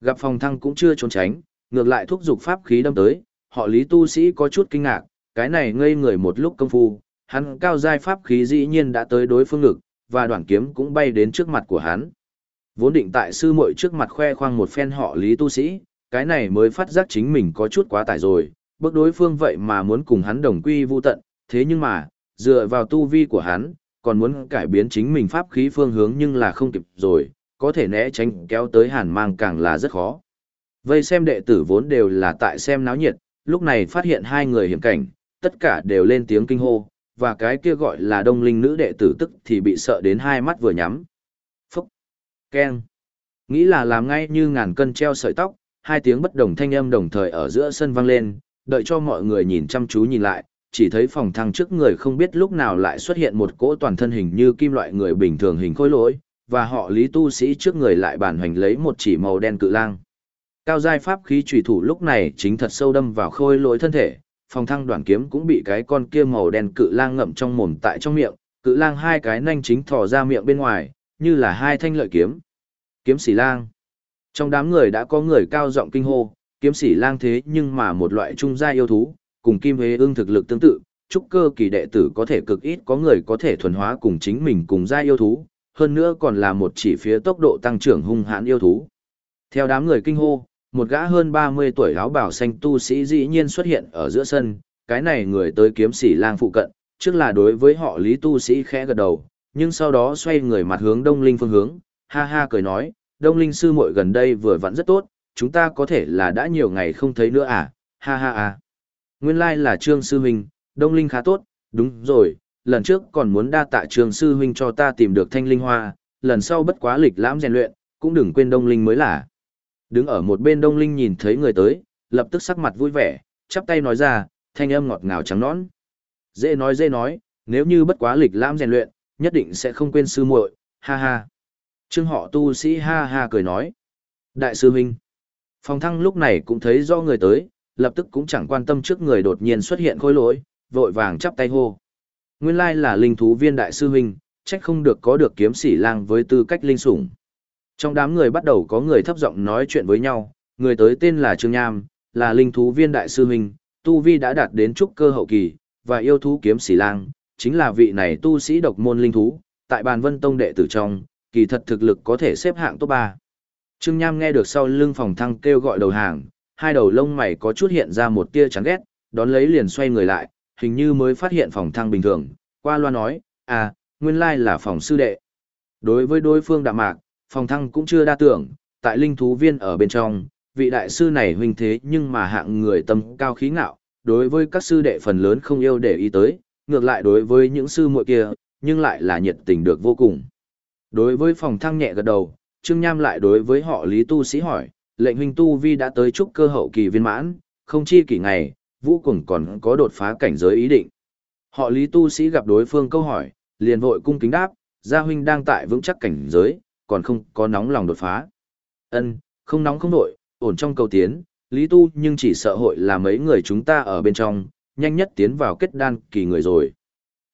Gặp phòng thăng cũng chưa trốn tránh, ngược lại thúc giục pháp khí đâm tới, họ lý tu sĩ có chút kinh ngạc, cái này ngây người một lúc công phu, hắn cao giai pháp khí dĩ nhiên đã tới đối phương ngực, và đoạn kiếm cũng bay đến trước mặt của hắn. Vốn định tại sư muội trước mặt khoe khoang một phen họ lý tu sĩ, cái này mới phát giác chính mình có chút quá tải rồi, bước đối phương vậy mà muốn cùng hắn đồng quy vu tận, thế nhưng mà, dựa vào tu vi của hắn, còn muốn cải biến chính mình pháp khí phương hướng nhưng là không kịp rồi, có thể né tránh kéo tới hàn mang càng là rất khó. Vây xem đệ tử vốn đều là tại xem náo nhiệt, lúc này phát hiện hai người hiểm cảnh, tất cả đều lên tiếng kinh hô, và cái kia gọi là đông linh nữ đệ tử tức thì bị sợ đến hai mắt vừa nhắm. Phúc! Keng! Nghĩ là làm ngay như ngàn cân treo sợi tóc, hai tiếng bất đồng thanh âm đồng thời ở giữa sân vang lên, đợi cho mọi người nhìn chăm chú nhìn lại, chỉ thấy phòng thăng trước người không biết lúc nào lại xuất hiện một cỗ toàn thân hình như kim loại người bình thường hình khối lỗi, và họ lý tu sĩ trước người lại bản hoành lấy một chỉ màu đen cự lang. Cao giai pháp khí trùy thủ lúc này chính thật sâu đâm vào khôi lỗi thân thể, phòng thăng đoạn kiếm cũng bị cái con kia màu đen cự lang ngậm trong mồm tại trong miệng, cự lang hai cái nanh chính thò ra miệng bên ngoài, như là hai thanh lợi kiếm. Kiếm xỉ lang. Trong đám người đã có người cao giọng kinh hô, kiếm sĩ lang thế nhưng mà một loại trung gia yêu thú, cùng kim hế ương thực lực tương tự, trúc cơ kỳ đệ tử có thể cực ít có người có thể thuần hóa cùng chính mình cùng gia yêu thú, hơn nữa còn là một chỉ phía tốc độ tăng trưởng hung hãn yêu thú. Theo đám người kinh hô, một gã hơn 30 tuổi áo bảo xanh tu sĩ dĩ nhiên xuất hiện ở giữa sân, cái này người tới kiếm sĩ lang phụ cận, trước là đối với họ lý tu sĩ khẽ gật đầu, nhưng sau đó xoay người mặt hướng đông linh phương hướng, ha ha cười nói, đông linh sư muội gần đây vừa vặn rất tốt, chúng ta có thể là đã nhiều ngày không thấy nữa à, ha ha ha. Nguyên lai like là Trương Sư Huynh, Đông Linh khá tốt, đúng rồi, lần trước còn muốn đa tạ Trương Sư Huynh cho ta tìm được thanh linh hoa, lần sau bất quá lịch lãm rèn luyện, cũng đừng quên Đông Linh mới là. Đứng ở một bên Đông Linh nhìn thấy người tới, lập tức sắc mặt vui vẻ, chắp tay nói ra, thanh âm ngọt ngào trắng nõn. Dễ nói dễ nói, nếu như bất quá lịch lãm rèn luyện, nhất định sẽ không quên sư muội, ha ha. Trương họ tu sĩ ha ha cười nói. Đại sư huynh. Phòng thăng lúc này cũng thấy do người tới, lập tức cũng chẳng quan tâm trước người đột nhiên xuất hiện khối lỗi, vội vàng chắp tay hô. Nguyên lai là linh thú viên đại sư huynh, trách không được có được kiếm sĩ lang với tư cách linh sủng. Trong đám người bắt đầu có người thấp giọng nói chuyện với nhau, người tới tên là Trương Nham, là linh thú viên đại sư huynh, tu vi đã đạt đến trúc cơ hậu kỳ, và yêu thú kiếm sĩ lang, chính là vị này tu sĩ độc môn linh thú, tại bàn vân tông đệ tử trong, kỳ thật thực lực có thể xếp hạng top 3. Trương Nham nghe được sau lưng phòng thăng kêu gọi đầu hàng, hai đầu lông mày có chút hiện ra một tia chán ghét, đón lấy liền xoay người lại, hình như mới phát hiện phòng thăng bình thường, qua loa nói, à, nguyên lai là phòng sư đệ. Đối với đối phương đạm mạc, phòng thăng cũng chưa đa tưởng, tại linh thú viên ở bên trong, vị đại sư này huynh thế nhưng mà hạng người tâm cao khí ngạo, đối với các sư đệ phần lớn không yêu để ý tới, ngược lại đối với những sư muội kia, nhưng lại là nhiệt tình được vô cùng. Đối với phòng thăng nhẹ gật đầu, Trương Nham lại đối với họ Lý Tu Sĩ hỏi, lệnh huynh Tu Vi đã tới trúc cơ hậu kỳ viên mãn, không chi kỷ ngày, vũ cùng còn có đột phá cảnh giới ý định. Họ Lý Tu Sĩ gặp đối phương câu hỏi, liền vội cung kính đáp, gia huynh đang tại vững chắc cảnh giới, còn không có nóng lòng đột phá. Ân, không nóng không nổi, ổn trong cầu tiến, Lý Tu nhưng chỉ sợ hội là mấy người chúng ta ở bên trong, nhanh nhất tiến vào kết đan kỳ người rồi.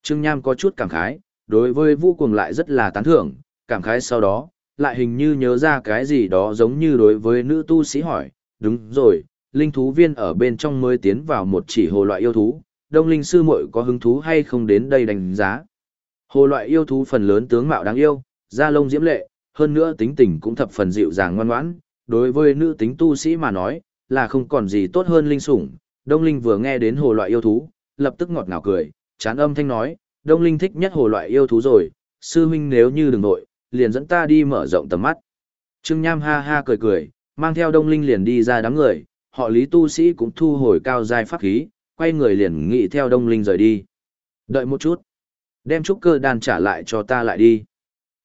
Trương Nham có chút cảm khái, đối với vũ cuồng lại rất là tán thưởng, cảm khái sau đó, lại hình như nhớ ra cái gì đó giống như đối với nữ tu sĩ hỏi, đúng rồi, linh thú viên ở bên trong mới tiến vào một chỉ hồ loại yêu thú, đông linh sư muội có hứng thú hay không đến đây đánh giá. Hồ loại yêu thú phần lớn tướng mạo đáng yêu, da lông diễm lệ, hơn nữa tính tình cũng thập phần dịu dàng ngoan ngoãn, đối với nữ tính tu sĩ mà nói, là không còn gì tốt hơn linh sủng. Đông Linh vừa nghe đến hồ loại yêu thú, lập tức ngọt ngào cười, chán âm thanh nói, Đông Linh thích nhất hồ loại yêu thú rồi, sư huynh nếu như đừng nội, liền dẫn ta đi mở rộng tầm mắt. Trương Nham ha ha cười cười, mang theo Đông Linh liền đi ra đám người, họ Lý tu sĩ cũng thu hồi cao giai pháp khí, quay người liền nghị theo Đông Linh rời đi. Đợi một chút. Đem trúc cơ đàn trả lại cho ta lại đi.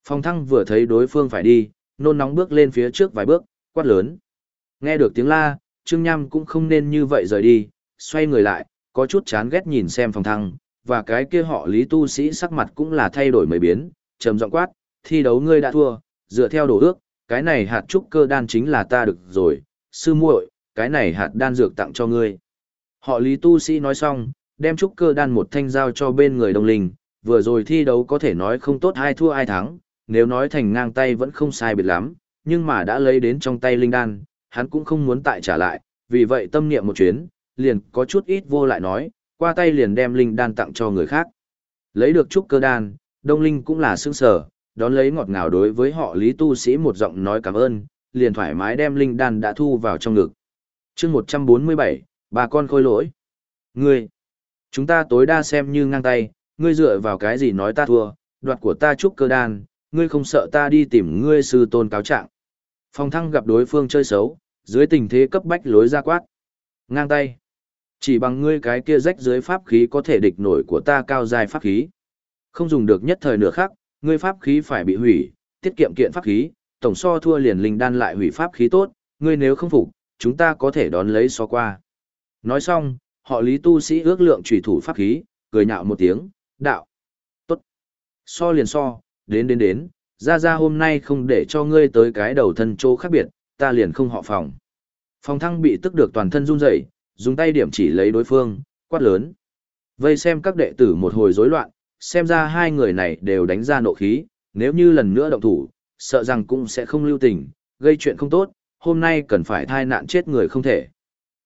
Phong thăng vừa thấy đối phương phải đi, nôn nóng bước lên phía trước vài bước, quát lớn. Nghe được tiếng la, Trương Nham cũng không nên như vậy rời đi, xoay người lại, có chút chán ghét nhìn xem phong thăng, và cái kia họ lý tu sĩ sắc mặt cũng là thay đổi mấy biến, trầm giọng quát, thi đấu ngươi đã thua, dựa theo đồ ước, cái này hạt trúc cơ đan chính là ta được rồi, sư muội, cái này hạt đan dược tặng cho ngươi. Họ lý tu sĩ nói xong, đem trúc cơ đan một thanh giao cho bên người đồng linh, vừa rồi thi đấu có thể nói không tốt ai thua ai thắng, nếu nói thành ngang tay vẫn không sai biệt lắm, nhưng mà đã lấy đến trong tay linh đan, hắn cũng không muốn tại trả lại, vì vậy tâm niệm một chuyến, liền có chút ít vô lại nói, qua tay liền đem linh đan tặng cho người khác. Lấy được trúc cơ đan, Đông Linh cũng là sương sở, đón lấy ngọt ngào đối với họ Lý tu sĩ một giọng nói cảm ơn, liền thoải mái đem linh đan đã thu vào trong ngực. chương 147, bà con khôi lỗi. Ngươi, chúng ta tối đa xem như ngang tay, ngươi dựa vào cái gì nói ta thua, đoạt của ta trúc cơ đan, ngươi không sợ ta đi tìm ngươi sư tôn cáo trạng. Phong thăng gặp đối phương chơi xấu, dưới tình thế cấp bách lối ra quát. Ngang tay. Chỉ bằng ngươi cái kia rách dưới pháp khí có thể địch nổi của ta cao dài pháp khí. Không dùng được nhất thời nửa khắc, ngươi pháp khí phải bị hủy, tiết kiệm kiện pháp khí, tổng so thua liền linh đan lại hủy pháp khí tốt, ngươi nếu không phục, chúng ta có thể đón lấy so qua. Nói xong, họ lý tu sĩ ước lượng trùy thủ pháp khí, cười nhạo một tiếng, đạo. Tốt. So liền so, đến đến đến, ra ra hôm nay không để cho ngươi tới cái đầu thân chỗ khác biệt, ta liền không họ phòng. Phòng thăng bị tức được toàn thân run rẩy, dùng tay điểm chỉ lấy đối phương, quát lớn. Vây xem các đệ tử một hồi rối loạn, xem ra hai người này đều đánh ra nộ khí, nếu như lần nữa động thủ, sợ rằng cũng sẽ không lưu tình, gây chuyện không tốt, hôm nay cần phải thai nạn chết người không thể.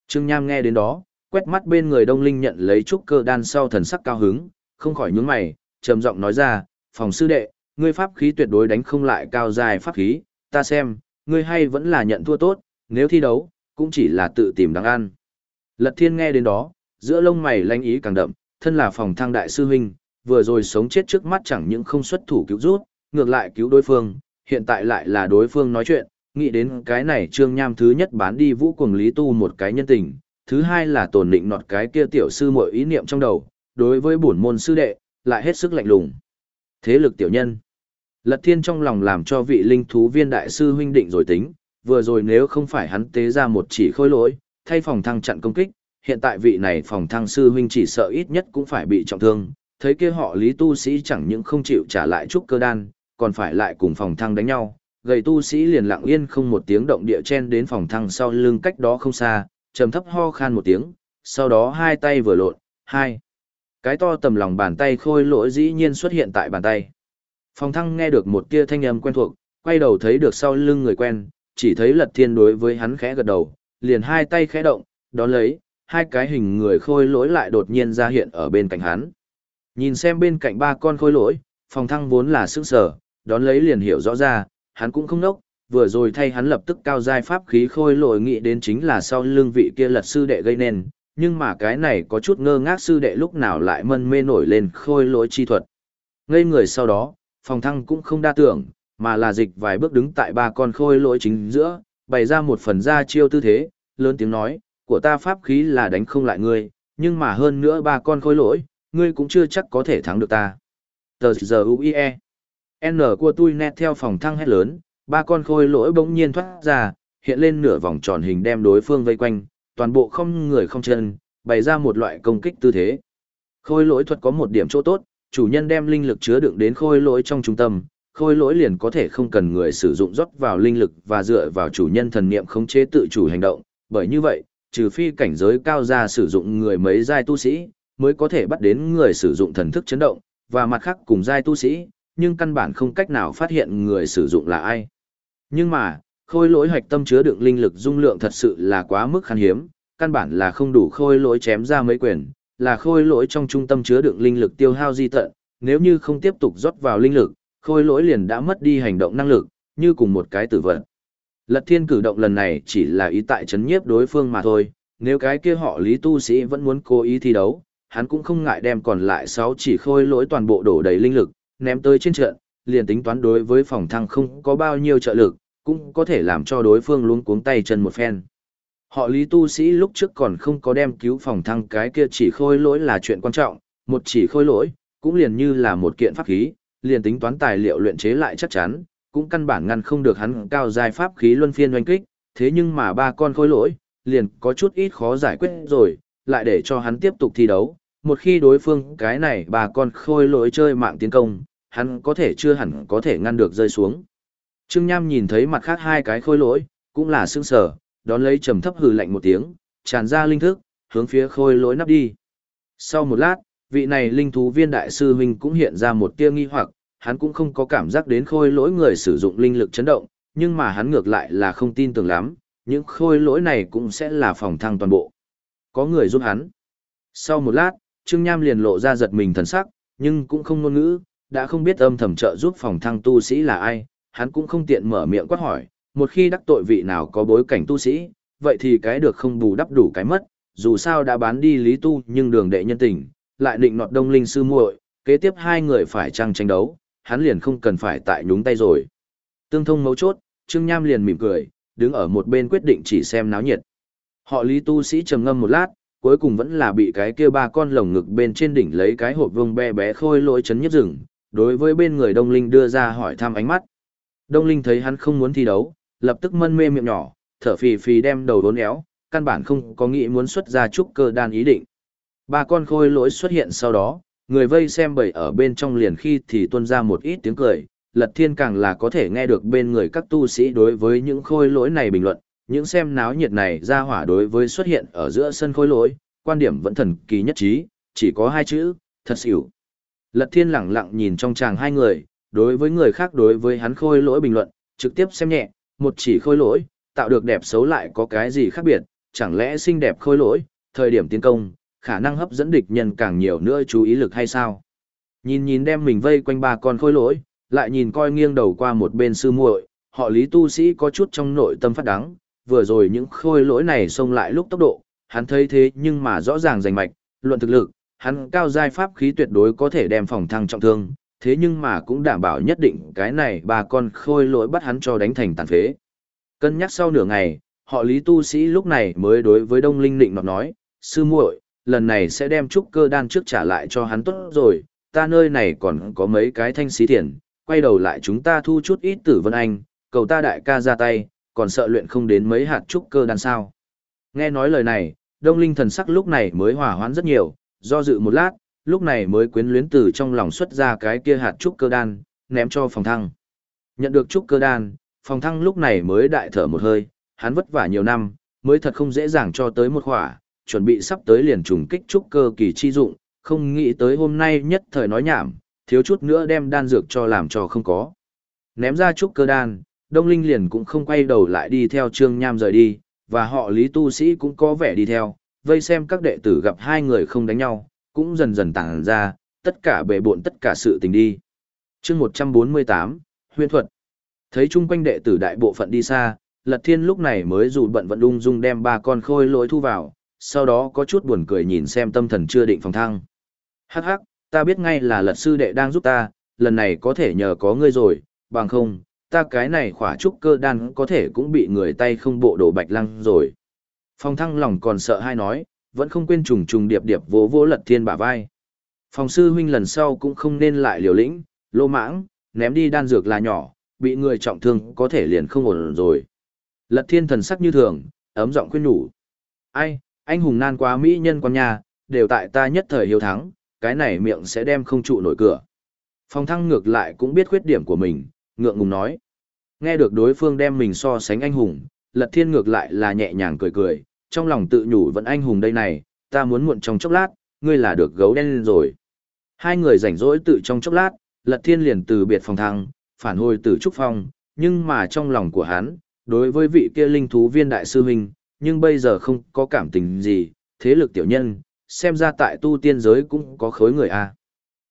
Trương Nham nghe đến đó, quét mắt bên người Đông Linh nhận lấy trúc cơ đan sau thần sắc cao hứng, không khỏi nhướng mày, trầm giọng nói ra, phòng sư đệ, ngươi pháp khí tuyệt đối đánh không lại cao dài pháp khí, ta xem, ngươi hay vẫn là nhận thua tốt, nếu thi đấu, cũng chỉ là tự tìm đáng ăn. Lật thiên nghe đến đó, giữa lông mày lanh ý càng đậm, thân là phòng thăng đại sư huynh, vừa rồi sống chết trước mắt chẳng những không xuất thủ cứu rút, ngược lại cứu đối phương, hiện tại lại là đối phương nói chuyện, nghĩ đến cái này trương nham thứ nhất bán đi vũ cuồng lý tu một cái nhân tình, thứ hai là tổn định nọt cái kia tiểu sư mọi ý niệm trong đầu, đối với bổn môn sư đệ, lại hết sức lạnh lùng. Thế lực tiểu nhân. Lật thiên trong lòng làm cho vị linh thú viên đại sư huynh định rồi tính, vừa rồi nếu không phải hắn tế ra một chỉ khôi lỗi, thay phòng thăng chặn công kích, hiện tại vị này phòng thăng sư huynh chỉ sợ ít nhất cũng phải bị trọng thương, thấy kia họ lý tu sĩ chẳng những không chịu trả lại chút cơ đan, còn phải lại cùng phòng thăng đánh nhau. Gầy tu sĩ liền lặng yên không một tiếng động địa chen đến phòng thăng sau lưng cách đó không xa, trầm thấp ho khan một tiếng, sau đó hai tay vừa lộn, hai. Cái to tầm lòng bàn tay khôi lỗi dĩ nhiên xuất hiện tại bàn tay. Phòng thăng nghe được một tia thanh âm quen thuộc, quay đầu thấy được sau lưng người quen, chỉ thấy lật thiên đối với hắn khẽ gật đầu, liền hai tay khẽ động, đón lấy, hai cái hình người khôi lỗi lại đột nhiên ra hiện ở bên cạnh hắn. Nhìn xem bên cạnh ba con khôi lỗi, phòng thăng vốn là sức sở, đón lấy liền hiểu rõ ra, hắn cũng không nốc, vừa rồi thay hắn lập tức cao giai pháp khí khôi lỗi nghĩ đến chính là sau lưng vị kia lật sư đệ gây nên, nhưng mà cái này có chút ngơ ngác sư đệ lúc nào lại mân mê nổi lên khôi lỗi chi thuật. Ngây người sau đó, phòng thăng cũng không đa tưởng, mà là dịch vài bước đứng tại ba con khôi lỗi chính giữa, bày ra một phần ra chiêu tư thế, lớn tiếng nói, của ta pháp khí là đánh không lại ngươi, nhưng mà hơn nữa ba con khôi lỗi, ngươi cũng chưa chắc có thể thắng được ta. Tờ giờ UIE. N của tôi nét theo phòng thăng hét lớn, ba con khôi lỗi bỗng nhiên thoát ra, hiện lên nửa vòng tròn hình đem đối phương vây quanh, toàn bộ không người không chân, bày ra một loại công kích tư thế. Khôi lỗi thuật có một điểm chỗ tốt, chủ nhân đem linh lực chứa đựng đến khôi lỗi trong trung tâm, khôi lỗi liền có thể không cần người sử dụng rót vào linh lực và dựa vào chủ nhân thần niệm khống chế tự chủ hành động, bởi như vậy, trừ phi cảnh giới cao ra sử dụng người mấy giai tu sĩ, mới có thể bắt đến người sử dụng thần thức chấn động, và mặt khác cùng giai tu sĩ, nhưng căn bản không cách nào phát hiện người sử dụng là ai. Nhưng mà, khôi lỗi hoạch tâm chứa đựng linh lực dung lượng thật sự là quá mức khan hiếm, căn bản là không đủ khôi lỗi chém ra mấy quyền, là khôi lỗi trong trung tâm chứa đựng linh lực tiêu hao di tận, nếu như không tiếp tục rót vào linh lực, khôi lỗi liền đã mất đi hành động năng lực, như cùng một cái tử vận. Lật thiên cử động lần này chỉ là ý tại chấn nhiếp đối phương mà thôi, nếu cái kia họ lý tu sĩ vẫn muốn cố ý thi đấu, hắn cũng không ngại đem còn lại 6 chỉ khôi lỗi toàn bộ đổ đầy linh lực, ném tới trên trận, liền tính toán đối với phòng thăng không có bao nhiêu trợ lực, cũng có thể làm cho đối phương luống cuống tay chân một phen. Họ lý tu sĩ lúc trước còn không có đem cứu phòng thăng cái kia chỉ khôi lỗi là chuyện quan trọng, một chỉ khôi lỗi, cũng liền như là một kiện pháp khí, liền tính toán tài liệu luyện chế lại chắc chắn, cũng căn bản ngăn không được hắn cao giai pháp khí luân phiên oanh kích, thế nhưng mà ba con khôi lỗi, liền có chút ít khó giải quyết rồi, lại để cho hắn tiếp tục thi đấu. Một khi đối phương cái này bà con khôi lỗi chơi mạng tiến công, hắn có thể chưa hẳn có thể ngăn được rơi xuống. Trương Nham nhìn thấy mặt khác hai cái khôi lỗi, cũng là sương sở, đón lấy trầm thấp hừ lạnh một tiếng, tràn ra linh thức, hướng phía khôi lỗi nắp đi. Sau một lát, vị này linh thú viên đại sư huynh cũng hiện ra một tia nghi hoặc, hắn cũng không có cảm giác đến khôi lỗi người sử dụng linh lực chấn động, nhưng mà hắn ngược lại là không tin tưởng lắm, những khôi lỗi này cũng sẽ là phòng thăng toàn bộ. Có người giúp hắn. Sau một lát, Trương Nham liền lộ ra giật mình thần sắc, nhưng cũng không ngôn ngữ, đã không biết âm thầm trợ giúp phòng thăng tu sĩ là ai, hắn cũng không tiện mở miệng quát hỏi, một khi đắc tội vị nào có bối cảnh tu sĩ, vậy thì cái được không bù đắp đủ cái mất, dù sao đã bán đi lý tu nhưng đường đệ nhân tình, lại định nọt đông linh sư muội, kế tiếp hai người phải chăng tranh đấu, hắn liền không cần phải tại nhúng tay rồi. Tương thông mấu chốt, Trương Nham liền mỉm cười, đứng ở một bên quyết định chỉ xem náo nhiệt. Họ lý tu sĩ trầm ngâm một lát, cuối cùng vẫn là bị cái kia ba con lồng ngực bên trên đỉnh lấy cái hộp vương bé bé khôi lỗi chấn nhất rừng, đối với bên người Đông Linh đưa ra hỏi thăm ánh mắt. Đông Linh thấy hắn không muốn thi đấu, lập tức mân mê miệng nhỏ, thở phì phì đem đầu đốn éo, căn bản không có nghĩ muốn xuất ra trúc cơ đan ý định. Ba con khôi lỗi xuất hiện sau đó, người vây xem bầy ở bên trong liền khi thì tuôn ra một ít tiếng cười, lật thiên càng là có thể nghe được bên người các tu sĩ đối với những khôi lỗi này bình luận, những xem náo nhiệt này ra hỏa đối với xuất hiện ở giữa sân khôi lỗi, quan điểm vẫn thần kỳ nhất trí, chỉ có hai chữ, thật xỉu. Lật thiên lẳng lặng nhìn trong chàng hai người, đối với người khác đối với hắn khôi lỗi bình luận, trực tiếp xem nhẹ, một chỉ khôi lỗi, tạo được đẹp xấu lại có cái gì khác biệt, chẳng lẽ xinh đẹp khôi lỗi, thời điểm tiến công, khả năng hấp dẫn địch nhân càng nhiều nữa chú ý lực hay sao? Nhìn nhìn đem mình vây quanh ba con khôi lỗi, lại nhìn coi nghiêng đầu qua một bên sư muội, họ lý tu sĩ có chút trong nội tâm phát đắng, vừa rồi những khôi lỗi này xông lại lúc tốc độ, hắn thấy thế nhưng mà rõ ràng rành mạch, luận thực lực, hắn cao giai pháp khí tuyệt đối có thể đem phòng thăng trọng thương, thế nhưng mà cũng đảm bảo nhất định cái này ba con khôi lỗi bắt hắn cho đánh thành tàn phế. Cân nhắc sau nửa ngày, họ lý tu sĩ lúc này mới đối với đông linh định nọt nói, sư muội, lần này sẽ đem trúc cơ đan trước trả lại cho hắn tốt rồi, ta nơi này còn có mấy cái thanh xí tiền, quay đầu lại chúng ta thu chút ít tử vân anh, cầu ta đại ca ra tay, còn sợ luyện không đến mấy hạt trúc cơ đan sao. Nghe nói lời này, đông linh thần sắc lúc này mới hòa hoãn rất nhiều, do dự một lát, lúc này mới quyến luyến từ trong lòng xuất ra cái kia hạt trúc cơ đan, ném cho phòng thăng. Nhận được trúc cơ đan, phòng thăng lúc này mới đại thở một hơi, hắn vất vả nhiều năm, mới thật không dễ dàng cho tới một khỏa, chuẩn bị sắp tới liền trùng kích trúc cơ kỳ chi dụng, không nghĩ tới hôm nay nhất thời nói nhảm, thiếu chút nữa đem đan dược cho làm cho không có. Ném ra trúc cơ đan, Đông Linh liền cũng không quay đầu lại đi theo Trương Nham rời đi, và họ Lý Tu Sĩ cũng có vẻ đi theo, vây xem các đệ tử gặp hai người không đánh nhau, cũng dần dần tản ra, tất cả bể bộn tất cả sự tình đi. chương 148, Huyên Thuật Thấy chung quanh đệ tử đại bộ phận đi xa, Lật Thiên lúc này mới dù bận vận ung dung đem ba con khôi lỗi thu vào, sau đó có chút buồn cười nhìn xem tâm thần chưa định phòng thăng. Hắc hắc, ta biết ngay là lật sư đệ đang giúp ta, lần này có thể nhờ có ngươi rồi, bằng không, ta cái này khỏa trúc cơ đan có thể cũng bị người tay không bộ đổ bạch lăng rồi. phong thăng lòng còn sợ hai nói, vẫn không quên trùng trùng điệp điệp vỗ vỗ lật thiên bả vai. Phòng sư huynh lần sau cũng không nên lại liều lĩnh, lô mãng, ném đi đan dược là nhỏ, bị người trọng thương có thể liền không ổn rồi. Lật thiên thần sắc như thường, ấm giọng khuyên nhủ. Ai, anh hùng nan quá mỹ nhân con nhà, đều tại ta nhất thời hiếu thắng, cái này miệng sẽ đem không trụ nổi cửa. Phong thăng ngược lại cũng biết khuyết điểm của mình, ngượng ngùng nói. Nghe được đối phương đem mình so sánh anh hùng, lật thiên ngược lại là nhẹ nhàng cười cười, trong lòng tự nhủ vẫn anh hùng đây này, ta muốn muộn trong chốc lát, ngươi là được gấu đen lên rồi. Hai người rảnh rỗi tự trong chốc lát, lật thiên liền từ biệt phòng thăng, phản hồi từ trúc phong, nhưng mà trong lòng của hắn, đối với vị kia linh thú viên đại sư huynh, nhưng bây giờ không có cảm tình gì, thế lực tiểu nhân, xem ra tại tu tiên giới cũng có khối người a.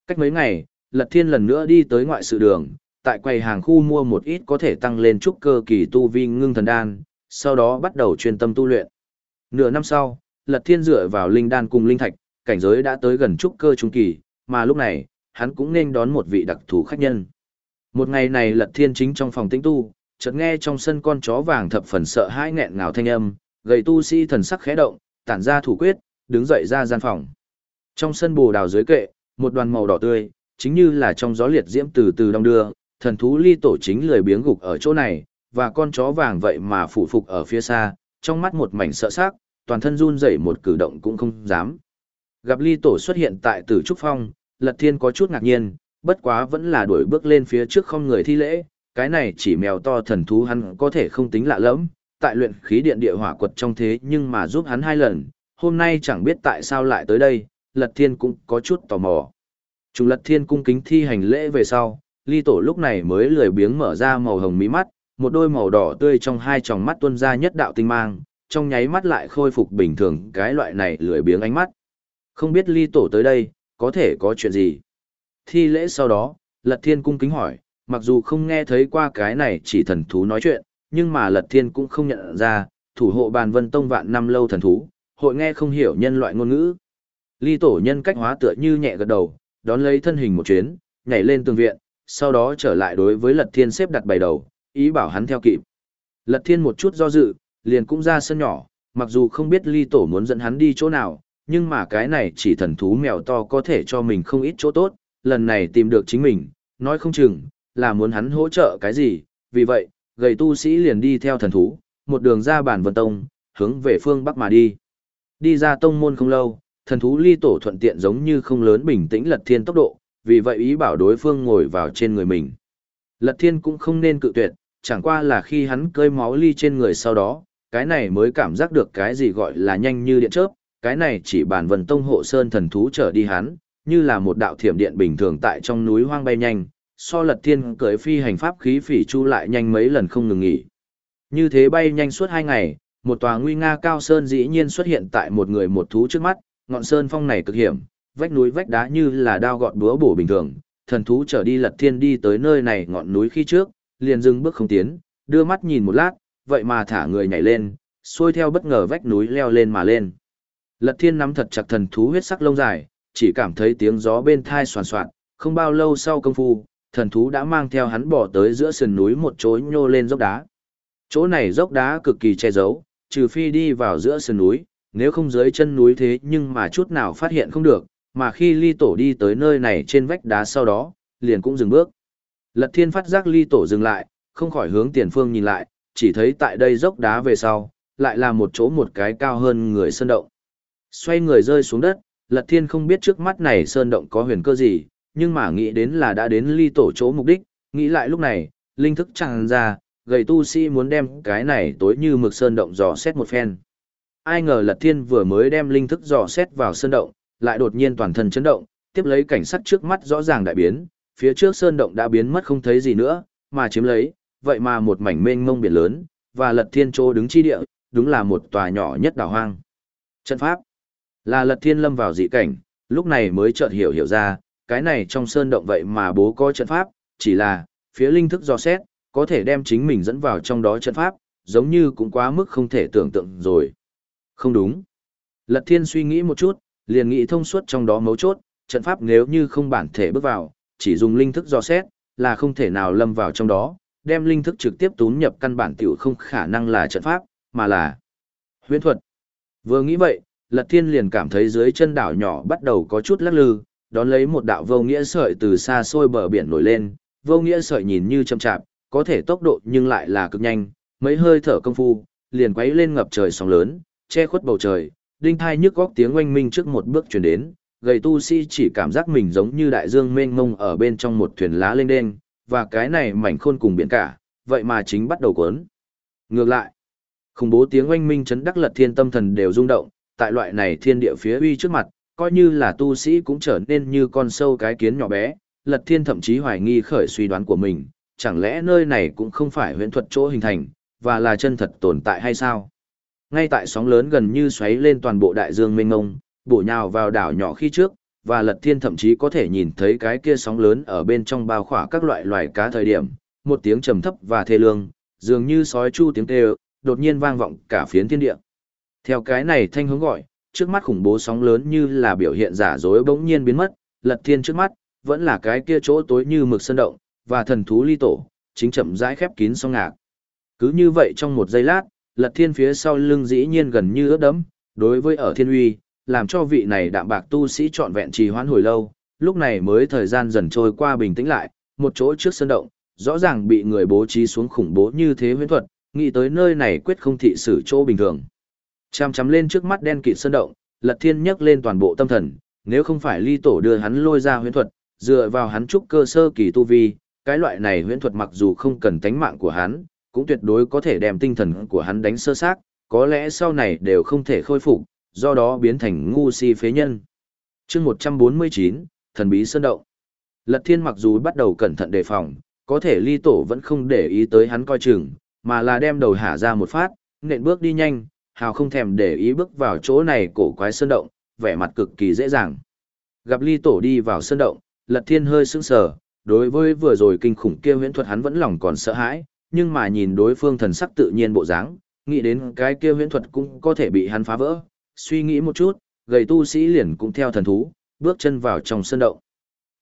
Cách mấy ngày, Lật Thiên lần nữa đi tới ngoại sự đường, tại quầy hàng khu mua một ít có thể tăng lên trúc cơ kỳ tu vi ngưng thần đan, sau đó bắt đầu chuyên tâm tu luyện. Nửa năm sau, Lật Thiên dựa vào linh đan cùng linh thạch, cảnh giới đã tới gần trúc cơ trung kỳ, mà lúc này, hắn cũng nên đón một vị đặc thù khách nhân. Một ngày này Lật Thiên chính trong phòng tĩnh tu, chợt nghe trong sân con chó vàng thập phần sợ hãi nghẹn ngào thanh âm, gầy tu sĩ thần sắc khẽ động, tản ra thủ quyết, đứng dậy ra gian phòng. Trong sân bồ đào dưới kệ, một đoàn màu đỏ tươi, chính như là trong gió liệt diễm từ từ đông đưa, thần thú ly tổ chính lười biếng gục ở chỗ này, và con chó vàng vậy mà phủ phục ở phía xa, trong mắt một mảnh sợ sắc, toàn thân run rẩy một cử động cũng không dám. Gặp ly tổ xuất hiện tại tử trúc phong, lật thiên có chút ngạc nhiên, bất quá vẫn là đuổi bước lên phía trước không người thi lễ, cái này chỉ mèo to thần thú hắn có thể không tính lạ lắm, tại luyện khí điện địa hỏa quật trong thế nhưng mà giúp hắn hai lần, hôm nay chẳng biết tại sao lại tới đây, Lật Thiên cũng có chút tò mò. Trùng Lật Thiên cung kính thi hành lễ về sau, ly tổ lúc này mới lười biếng mở ra màu hồng mí mắt, một đôi màu đỏ tươi trong hai tròng mắt tuôn ra nhất đạo tinh mang, trong nháy mắt lại khôi phục bình thường cái loại này lười biếng ánh mắt. Không biết ly tổ tới đây, có thể có chuyện gì? Thi lễ sau đó, Lật Thiên cung kính hỏi, mặc dù không nghe thấy qua cái này chỉ thần thú nói chuyện, nhưng mà Lật Thiên cũng không nhận ra, thủ hộ bàn vân tông vạn năm lâu thần thú, hội nghe không hiểu nhân loại ngôn ngữ. Ly tổ nhân cách hóa tựa như nhẹ gật đầu, đón lấy thân hình một chuyến, nhảy lên tường viện, sau đó trở lại đối với Lật Thiên xếp đặt bày đầu, ý bảo hắn theo kịp. Lật Thiên một chút do dự, liền cũng ra sân nhỏ, mặc dù không biết Ly tổ muốn dẫn hắn đi chỗ nào, nhưng mà cái này chỉ thần thú mèo to có thể cho mình không ít chỗ tốt, lần này tìm được chính mình, nói không chừng, là muốn hắn hỗ trợ cái gì, vì vậy, gầy tu sĩ liền đi theo thần thú, một đường ra bản vân tông, hướng về phương Bắc mà đi. Đi ra tông môn không lâu, thần thú ly tổ thuận tiện giống như không lớn bình tĩnh lật thiên tốc độ, vì vậy ý bảo đối phương ngồi vào trên người mình. Lật thiên cũng không nên cự tuyệt, chẳng qua là khi hắn cơi máu ly trên người sau đó, cái này mới cảm giác được cái gì gọi là nhanh như điện chớp, cái này chỉ bản vần tông hộ sơn thần thú trở đi hắn, như là một đạo thiểm điện bình thường tại trong núi hoang bay nhanh, so lật thiên cưới phi hành pháp khí phỉ chu lại nhanh mấy lần không ngừng nghỉ. Như thế bay nhanh suốt hai ngày, một tòa nguy nga cao sơn dĩ nhiên xuất hiện tại một người một thú trước mắt, ngọn sơn phong này cực hiểm, vách núi vách đá như là đao gọt búa bổ bình thường, thần thú trở đi lật thiên đi tới nơi này ngọn núi khi trước, liền dừng bước không tiến, đưa mắt nhìn một lát, vậy mà thả người nhảy lên, xuôi theo bất ngờ vách núi leo lên mà lên. Lật thiên nắm thật chặt thần thú huyết sắc lông dài, chỉ cảm thấy tiếng gió bên thai soàn soạn, không bao lâu sau công phu, thần thú đã mang theo hắn bỏ tới giữa sườn núi một chối nhô lên dốc đá. Chỗ này dốc đá cực kỳ che giấu, trừ phi đi vào giữa sườn núi, nếu không dưới chân núi thế nhưng mà chút nào phát hiện không được, mà khi ly tổ đi tới nơi này trên vách đá sau đó, liền cũng dừng bước. Lật thiên phát giác ly tổ dừng lại, không khỏi hướng tiền phương nhìn lại, chỉ thấy tại đây dốc đá về sau, lại là một chỗ một cái cao hơn người sơn động. Xoay người rơi xuống đất, lật thiên không biết trước mắt này sơn động có huyền cơ gì, nhưng mà nghĩ đến là đã đến ly tổ chỗ mục đích, nghĩ lại lúc này, linh thức tràn ra, gầy tu sĩ muốn đem cái này tối như mực sơn động dò xét một phen. Ai ngờ Lật Thiên vừa mới đem linh thức dò xét vào sơn động, lại đột nhiên toàn thân chấn động, tiếp lấy cảnh sắc trước mắt rõ ràng đại biến, phía trước sơn động đã biến mất không thấy gì nữa, mà chiếm lấy, vậy mà một mảnh mênh mông biển lớn, và Lật Thiên Trô đứng chi địa, đúng là một tòa nhỏ nhất đảo hoang. Trận pháp là Lật Thiên lâm vào dị cảnh, lúc này mới chợt hiểu hiểu ra, cái này trong sơn động vậy mà bố có trận pháp, chỉ là, phía linh thức dò xét, có thể đem chính mình dẫn vào trong đó trận pháp, giống như cũng quá mức không thể tưởng tượng rồi. Không đúng. Lật thiên suy nghĩ một chút, liền nghĩ thông suốt trong đó mấu chốt, trận pháp nếu như không bản thể bước vào, chỉ dùng linh thức dò xét, là không thể nào lâm vào trong đó, đem linh thức trực tiếp tún nhập căn bản tiểu không khả năng là trận pháp, mà là huyễn thuật. Vừa nghĩ vậy, Lật Thiên liền cảm thấy dưới chân đảo nhỏ bắt đầu có chút lắc lư, đón lấy một đạo vô nghĩa sợi từ xa xôi bờ biển nổi lên, vô nghĩa sợi nhìn như chậm chạp, có thể tốc độ nhưng lại là cực nhanh, mấy hơi thở công phu, liền quấy lên ngập trời sóng lớn, che khuất bầu trời, đinh thai nhức góc tiếng oanh minh trước một bước chuyển đến, gầy tu sĩ chỉ cảm giác mình giống như đại dương mênh mông ở bên trong một thuyền lá lên đen, và cái này mảnh khôn cùng biển cả, vậy mà chính bắt đầu cuốn. Ngược lại, khủng bố tiếng oanh minh chấn đắc lật thiên tâm thần đều rung động, tại loại này thiên địa phía uy trước mặt, coi như là tu sĩ cũng trở nên như con sâu cái kiến nhỏ bé, lật thiên thậm chí hoài nghi khởi suy đoán của mình, chẳng lẽ nơi này cũng không phải huyễn thuật chỗ hình thành, và là chân thật tồn tại hay sao? Ngay tại sóng lớn gần như xoáy lên toàn bộ đại dương mênh mông, bổ nhào vào đảo nhỏ khi trước, và lật thiên thậm chí có thể nhìn thấy cái kia sóng lớn ở bên trong bao khỏa các loại loài cá thời điểm, một tiếng trầm thấp và thê lương, dường như sói chu tiếng kêu, đột nhiên vang vọng cả phiến thiên địa. Theo cái này thanh hướng gọi, trước mắt khủng bố sóng lớn như là biểu hiện giả dối bỗng nhiên biến mất, lật thiên trước mắt, vẫn là cái kia chỗ tối như mực sơn động, và thần thú ly tổ, chính chậm rãi khép kín song ngạc. Cứ như vậy trong một giây lát, lật thiên phía sau lưng dĩ nhiên gần như ướt đẫm, đối với ở thiên uy, làm cho vị này đạm bạc tu sĩ trọn vẹn trì hoãn hồi lâu, lúc này mới thời gian dần trôi qua bình tĩnh lại, một chỗ trước sân động, rõ ràng bị người bố trí xuống khủng bố như thế huyễn thuật, nghĩ tới nơi này quyết không thị xử chỗ bình thường. Chăm chăm lên trước mắt đen kịt sân động, Lật Thiên nhấc lên toàn bộ tâm thần, nếu không phải ly tổ đưa hắn lôi ra huyễn thuật, dựa vào hắn trúc cơ sơ kỳ tu vi, cái loại này huyễn thuật mặc dù không cần tánh mạng của hắn, cũng tuyệt đối có thể đem tinh thần của hắn đánh sơ xác, có lẽ sau này đều không thể khôi phục, do đó biến thành ngu si phế nhân. chương 149, Thần Bí Sơn Động Lật Thiên mặc dù bắt đầu cẩn thận đề phòng, có thể ly tổ vẫn không để ý tới hắn coi chừng, mà là đem đầu hạ ra một phát, nện bước đi nhanh, hào không thèm để ý bước vào chỗ này cổ quái sơn động, vẻ mặt cực kỳ dễ dàng. Gặp ly tổ đi vào sơn động, Lật Thiên hơi sững sờ, đối với vừa rồi kinh khủng kia huyễn thuật hắn vẫn lòng còn sợ hãi, nhưng mà nhìn đối phương thần sắc tự nhiên bộ dáng, nghĩ đến cái kia huyễn thuật cũng có thể bị hắn phá vỡ, suy nghĩ một chút, gầy tu sĩ liền cũng theo thần thú, bước chân vào trong sơn động.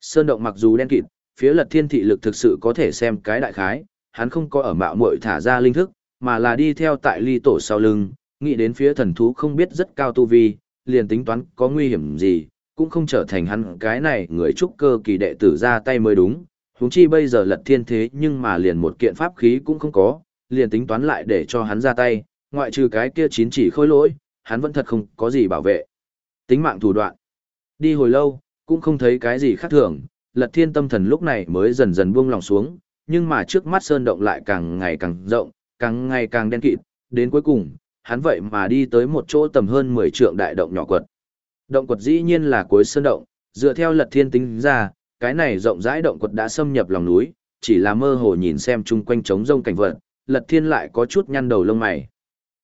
Sơn động mặc dù đen kịt, phía lật thiên thị lực thực sự có thể xem cái đại khái, hắn không có ở mạo muội thả ra linh thức, mà là đi theo tại ly tổ sau lưng, nghĩ đến phía thần thú không biết rất cao tu vi, liền tính toán có nguy hiểm gì, cũng không trở thành hắn cái này người trúc cơ kỳ đệ tử ra tay mới đúng. Huống chi bây giờ lật thiên thế nhưng mà liền một kiện pháp khí cũng không có, liền tính toán lại để cho hắn ra tay, ngoại trừ cái kia chín chỉ khôi lỗi, hắn vẫn thật không có gì bảo vệ. Tính mạng thủ đoạn. Đi hồi lâu, cũng không thấy cái gì khác thường, lật thiên tâm thần lúc này mới dần dần buông lòng xuống, nhưng mà trước mắt sơn động lại càng ngày càng rộng, càng ngày càng đen kịt, đến cuối cùng, hắn vậy mà đi tới một chỗ tầm hơn 10 trượng đại động nhỏ quật. Động quật dĩ nhiên là cuối sơn động, dựa theo lật thiên tính ra, cái này rộng rãi động quật đã xâm nhập lòng núi, chỉ là mơ hồ nhìn xem chung quanh trống rông cảnh vật, lật thiên lại có chút nhăn đầu lông mày.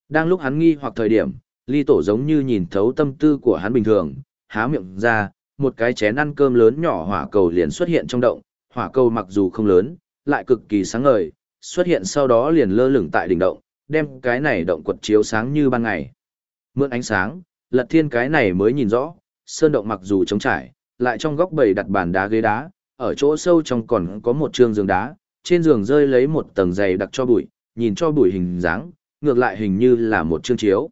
Đang lúc hắn nghi hoặc thời điểm, ly tổ giống như nhìn thấu tâm tư của hắn bình thường, há miệng ra, một cái chén ăn cơm lớn nhỏ hỏa cầu liền xuất hiện trong động, hỏa cầu mặc dù không lớn, lại cực kỳ sáng ngời, xuất hiện sau đó liền lơ lửng tại đỉnh động, đem cái này động quật chiếu sáng như ban ngày. Mượn ánh sáng, lật thiên cái này mới nhìn rõ, sơn động mặc dù trống trải, lại trong góc bầy đặt bàn đá ghế đá, ở chỗ sâu trong còn có một trường giường đá, trên giường rơi lấy một tầng dày đặc cho bụi, nhìn cho bụi hình dáng, ngược lại hình như là một chương chiếu.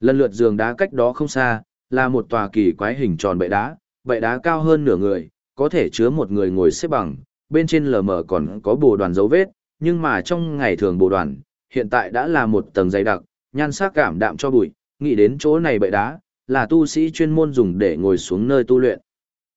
Lần lượt giường đá cách đó không xa, là một tòa kỳ quái hình tròn bệ đá, bệ đá cao hơn nửa người, có thể chứa một người ngồi xếp bằng, bên trên lờ mờ còn có bồ đoàn dấu vết, nhưng mà trong ngày thường bồ đoàn, hiện tại đã là một tầng dày đặc, nhan sắc cảm đạm cho bụi, nghĩ đến chỗ này bệ đá, là tu sĩ chuyên môn dùng để ngồi xuống nơi tu luyện.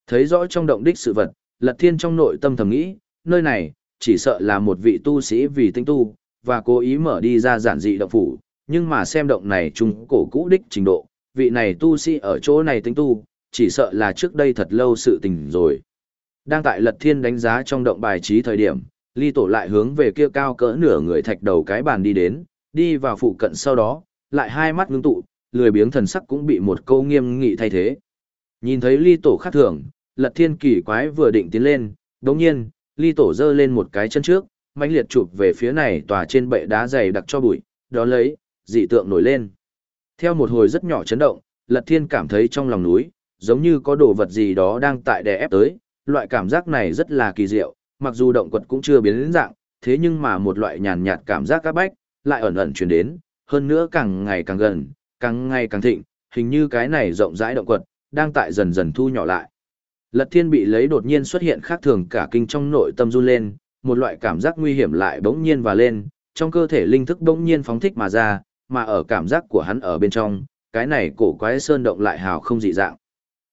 Thấy rõ trong động đích sự vật, Lật Thiên trong nội tâm thầm nghĩ, nơi này, chỉ sợ là một vị tu sĩ vì tinh tu, và cố ý mở đi ra giản dị động phủ, nhưng mà xem động này trung cổ cũ đích trình độ, vị này tu sĩ ở chỗ này tinh tu, chỉ sợ là trước đây thật lâu sự tình rồi. Đang tại Lật Thiên đánh giá trong động bài trí thời điểm, ly tổ lại hướng về kia cao cỡ nửa người thạch đầu cái bàn đi đến, đi vào phụ cận sau đó, lại hai mắt ngưng tụ, lười biếng thần sắc cũng bị một câu nghiêm nghị thay thế. Nhìn thấy ly tổ khác thường, lật thiên kỳ quái vừa định tiến lên, đồng nhiên, ly tổ giơ lên một cái chân trước, mãnh liệt chụp về phía này tòa trên bệ đá dày đặc cho bụi, đó lấy, dị tượng nổi lên. Theo một hồi rất nhỏ chấn động, lật thiên cảm thấy trong lòng núi, giống như có đồ vật gì đó đang tại đè ép tới, loại cảm giác này rất là kỳ diệu, mặc dù động quật cũng chưa biến đến dạng, thế nhưng mà một loại nhàn nhạt cảm giác các bách, lại ẩn ẩn truyền đến, hơn nữa càng ngày càng gần, càng ngày càng thịnh, hình như cái này rộng rãi động quật, đang tại dần dần thu nhỏ lại. Lật thiên bị lấy đột nhiên xuất hiện khác thường cả kinh trong nội tâm run lên, một loại cảm giác nguy hiểm lại bỗng nhiên và lên, trong cơ thể linh thức bỗng nhiên phóng thích mà ra, mà ở cảm giác của hắn ở bên trong, cái này cổ quái sơn động lại hào không dị dạng.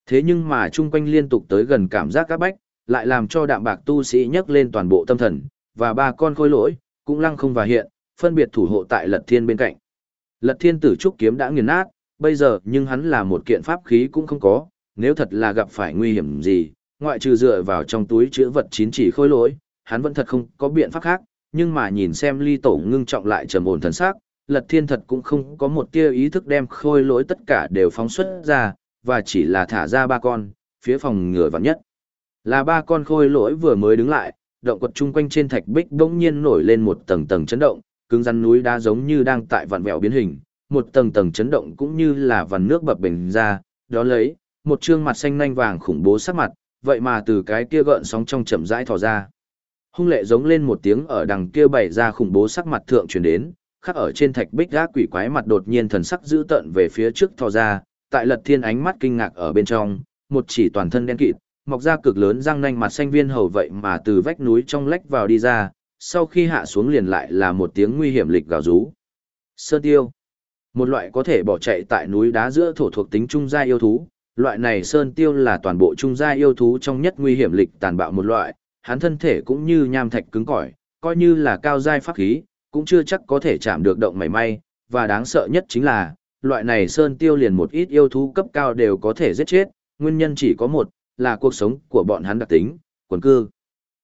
Thế nhưng mà chung quanh liên tục tới gần cảm giác các bách, lại làm cho đạm bạc tu sĩ nhấc lên toàn bộ tâm thần, và ba con khôi lỗi, cũng lăng không và hiện, phân biệt thủ hộ tại lật thiên bên cạnh. Lật thiên tử trúc kiếm đã nghiền nát, bây giờ nhưng hắn là một kiện pháp khí cũng không có, nếu thật là gặp phải nguy hiểm gì, ngoại trừ dựa vào trong túi chứa vật chín chỉ khôi lỗi, hắn vẫn thật không có biện pháp khác, nhưng mà nhìn xem ly tổ ngưng trọng lại trầm ổn thần sắc, lật thiên thật cũng không có một tia ý thức đem khôi lỗi tất cả đều phóng xuất ra, và chỉ là thả ra ba con, phía phòng ngừa vặn nhất. Là ba con khôi lỗi vừa mới đứng lại, động quật chung quanh trên thạch bích bỗng nhiên nổi lên một tầng tầng chấn động, cứng rắn núi đá giống như đang tại vặn vẹo biến hình, một tầng tầng chấn động cũng như là vằn nước bập bình ra, đó lấy, một trương mặt xanh nanh vàng khủng bố sắc mặt, vậy mà từ cái kia gợn sóng trong chậm rãi thò ra. Hung lệ giống lên một tiếng ở đằng kia bày ra khủng bố sắc mặt thượng truyền đến, khắc ở trên thạch bích gác quỷ quái mặt đột nhiên thần sắc dữ tợn về phía trước thò ra, tại lật thiên ánh mắt kinh ngạc ở bên trong, một chỉ toàn thân đen kịt, mọc ra cực lớn răng nanh mặt xanh viên hầu vậy mà từ vách núi trong lách vào đi ra, sau khi hạ xuống liền lại là một tiếng nguy hiểm lịch gào rú. Sơn tiêu. Một loại có thể bỏ chạy tại núi đá giữa thổ thuộc tính trung gia yêu thú, loại này sơn tiêu là toàn bộ trung gia yêu thú trong nhất nguy hiểm lịch tàn bạo một loại, hắn thân thể cũng như nham thạch cứng cỏi, coi như là cao giai pháp khí, cũng chưa chắc có thể chạm được động mảy may, và đáng sợ nhất chính là, loại này sơn tiêu liền một ít yêu thú cấp cao đều có thể giết chết, nguyên nhân chỉ có một, là cuộc sống của bọn hắn đặc tính, quần cư.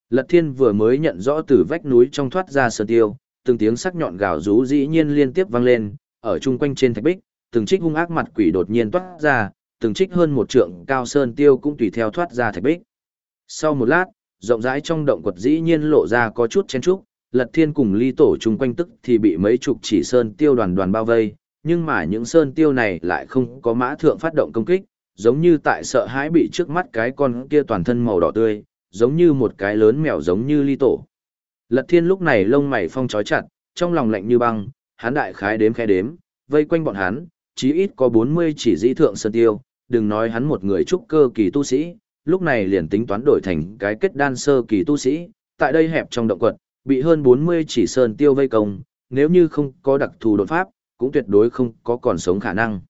Lật thiên vừa mới nhận rõ từ vách núi trong thoát ra sơn tiêu, từng tiếng sắc nhọn gào rú dĩ nhiên liên tiếp vang lên, ở chung quanh trên thạch bích, từng trích hung ác mặt quỷ đột nhiên toát ra, từng trích hơn một trượng cao sơn tiêu cũng tùy theo thoát ra thạch bích. Sau một lát, rộng rãi trong động quật dĩ nhiên lộ ra có chút chen trúc, Lật Thiên cùng ly tổ chung quanh tức thì bị mấy chục chỉ sơn tiêu đoàn đoàn bao vây, nhưng mà những sơn tiêu này lại không có mã thượng phát động công kích, giống như tại sợ hãi bị trước mắt cái con kia toàn thân màu đỏ tươi, giống như một cái lớn mèo giống như ly tổ. Lật Thiên lúc này lông mày phong chói chặt, trong lòng lạnh như băng, hắn đại khái đếm khẽ đếm, vây quanh bọn hắn, chí ít có 40 chỉ dĩ thượng sơn tiêu, đừng nói hắn một người trúc cơ kỳ tu sĩ, lúc này liền tính toán đổi thành cái kết đan sơ kỳ tu sĩ, tại đây hẹp trong động quật, bị hơn 40 chỉ sơn tiêu vây công, nếu như không có đặc thù đột pháp, cũng tuyệt đối không có còn sống khả năng.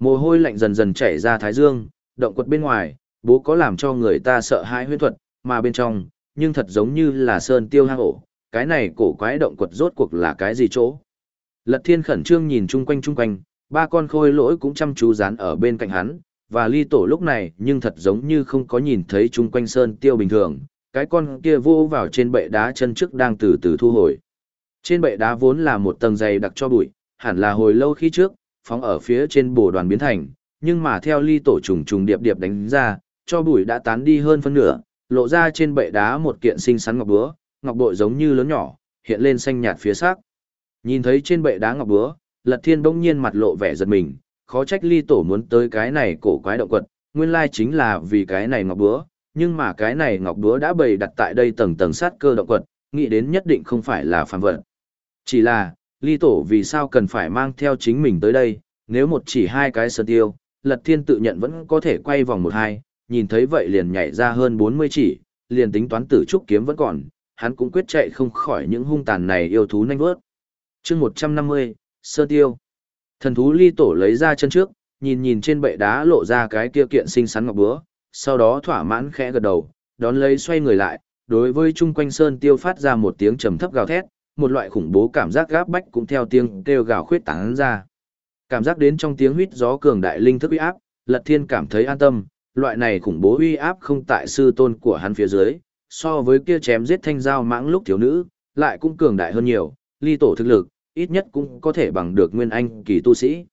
Mồ hôi lạnh dần dần chảy ra thái dương, động quật bên ngoài, bố có làm cho người ta sợ hãi huyết thuật, mà bên trong, nhưng thật giống như là sơn tiêu hang ổ, cái này cổ quái động quật rốt cuộc là cái gì chỗ. Lật thiên khẩn trương nhìn chung quanh chung quanh, ba con khôi lỗi cũng chăm chú dán ở bên cạnh hắn, và ly tổ lúc này nhưng thật giống như không có nhìn thấy chung quanh sơn tiêu bình thường, cái con kia vô vào trên bệ đá chân trước đang từ từ thu hồi. Trên bệ đá vốn là một tầng dày đặc cho bụi, hẳn là hồi lâu khi trước, phóng ở phía trên bồ đoàn biến thành, nhưng mà theo ly tổ trùng trùng điệp điệp đánh ra, cho bụi đã tán đi hơn phân nửa, lộ ra trên bệ đá một kiện xinh xắn ngọc búa, ngọc bội giống như lớn nhỏ, hiện lên xanh nhạt phía sắc. Nhìn thấy trên bệ đá ngọc búa, Lật Thiên bỗng nhiên mặt lộ vẻ giật mình, khó trách ly tổ muốn tới cái này cổ quái động quật, nguyên lai chính là vì cái này ngọc búa, nhưng mà cái này ngọc búa đã bày đặt tại đây tầng tầng sát cơ động quật, nghĩ đến nhất định không phải là phàm vật. Chỉ là, ly tổ vì sao cần phải mang theo chính mình tới đây, nếu một chỉ hai cái sơn tiêu, lật thiên tự nhận vẫn có thể quay vòng một hai, nhìn thấy vậy liền nhảy ra hơn 40 chỉ, liền tính toán tử trúc kiếm vẫn còn, hắn cũng quyết chạy không khỏi những hung tàn này yêu thú nhanh vớt. chương 150, Sơn Tiêu. Thần thú ly tổ lấy ra chân trước, nhìn nhìn trên bệ đá lộ ra cái kia kiện xinh xắn ngọc búa, sau đó thỏa mãn khẽ gật đầu, đón lấy xoay người lại, đối với chung quanh sơn tiêu phát ra một tiếng trầm thấp gào thét, một loại khủng bố cảm giác gáp bách cũng theo tiếng kêu gào khuyết tán ra. Cảm giác đến trong tiếng huýt gió cường đại linh thức uy áp, Lật Thiên cảm thấy an tâm, loại này khủng bố uy áp không tại sư tôn của hắn phía dưới, so với kia chém giết thanh giao mãng lúc thiếu nữ, lại cũng cường đại hơn nhiều, ly tổ thực lực, ít nhất cũng có thể bằng được nguyên anh kỳ tu sĩ.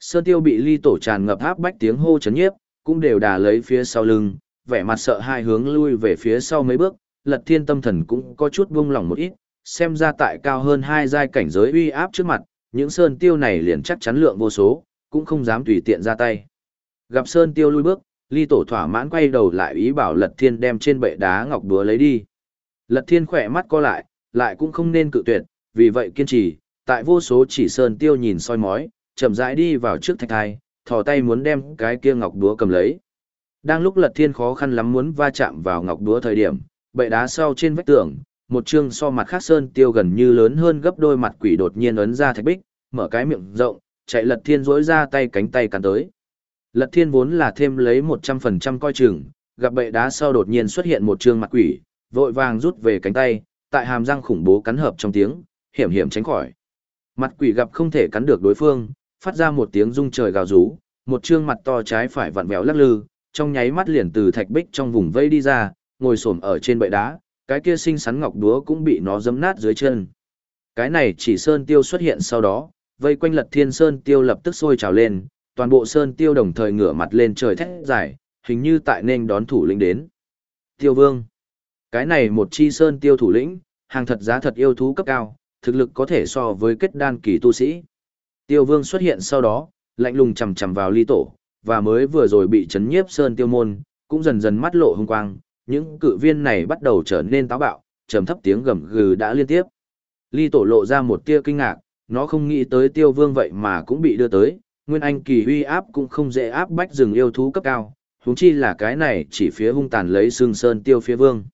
Sơn tiêu bị ly tổ tràn ngập áp bách tiếng hô chấn nhiếp, cũng đều đà lấy phía sau lưng, vẻ mặt sợ hai hướng lui về phía sau mấy bước, lật thiên tâm thần cũng có chút buông lỏng một ít, xem ra tại cao hơn hai giai cảnh giới uy áp trước mặt, những sơn tiêu này liền chắc chắn lượng vô số, cũng không dám tùy tiện ra tay. Gặp sơn tiêu lui bước, ly tổ thỏa mãn quay đầu lại ý bảo lật thiên đem trên bệ đá ngọc đúa lấy đi. Lật thiên khỏe mắt co lại, lại cũng không nên cự tuyệt, vì vậy kiên trì, tại vô số chỉ sơn tiêu nhìn soi mói, chậm rãi đi vào trước thạch thai, thò tay muốn đem cái kia ngọc đúa cầm lấy. Đang lúc Lật Thiên khó khăn lắm muốn va chạm vào ngọc đúa thời điểm, bệ đá sau trên vách tường, một chương so mặt khác sơn tiêu gần như lớn hơn gấp đôi mặt quỷ đột nhiên ấn ra thạch bích, mở cái miệng rộng, chạy Lật Thiên rỗi ra tay cánh tay cắn tới. Lật Thiên vốn là thêm lấy 100% coi chừng, gặp bệ đá sau đột nhiên xuất hiện một chương mặt quỷ, vội vàng rút về cánh tay, tại hàm răng khủng bố cắn hợp trong tiếng, hiểm hiểm tránh khỏi. Mặt quỷ gặp không thể cắn được đối phương, phát ra một tiếng rung trời gào rú, một trương mặt to trái phải vặn vẹo lắc lư, trong nháy mắt liền từ thạch bích trong vùng vây đi ra, ngồi xổm ở trên bệ đá, cái kia xinh xắn ngọc đúa cũng bị nó giẫm nát dưới chân. Cái này chỉ sơn tiêu xuất hiện sau đó, vây quanh Lật Thiên Sơn tiêu lập tức sôi trào lên, toàn bộ sơn tiêu đồng thời ngửa mặt lên trời thét giải, hình như tại nên đón thủ lĩnh đến. Tiêu Vương. Cái này một chi sơn tiêu thủ lĩnh, hàng thật giá thật yêu thú cấp cao, thực lực có thể so với kết đan kỳ tu sĩ. Tiêu Vương xuất hiện sau đó, lạnh lùng chầm chầm vào ly tổ, và mới vừa rồi bị chấn nhiếp sơn tiêu môn, cũng dần dần mắt lộ hung quang, những cự viên này bắt đầu trở nên táo bạo, trầm thấp tiếng gầm gừ đã liên tiếp. Ly tổ lộ ra một tia kinh ngạc, nó không nghĩ tới tiêu vương vậy mà cũng bị đưa tới, nguyên anh kỳ uy áp cũng không dễ áp bách rừng yêu thú cấp cao, huống chi là cái này chỉ phía hung tàn lấy xương sơn tiêu phía vương.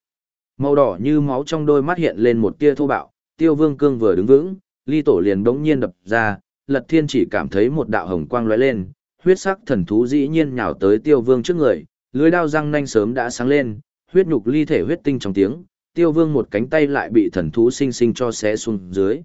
Màu đỏ như máu trong đôi mắt hiện lên một tia thô bạo, tiêu vương cương vừa đứng vững, ly tổ liền đống nhiên đập ra, lật thiên chỉ cảm thấy một đạo hồng quang lóe lên, huyết sắc thần thú dĩ nhiên nhào tới tiêu vương trước người, lưới đao răng nanh sớm đã sáng lên, huyết nhục ly thể huyết tinh trong tiếng, tiêu vương một cánh tay lại bị thần thú sinh sinh cho xé xuống dưới.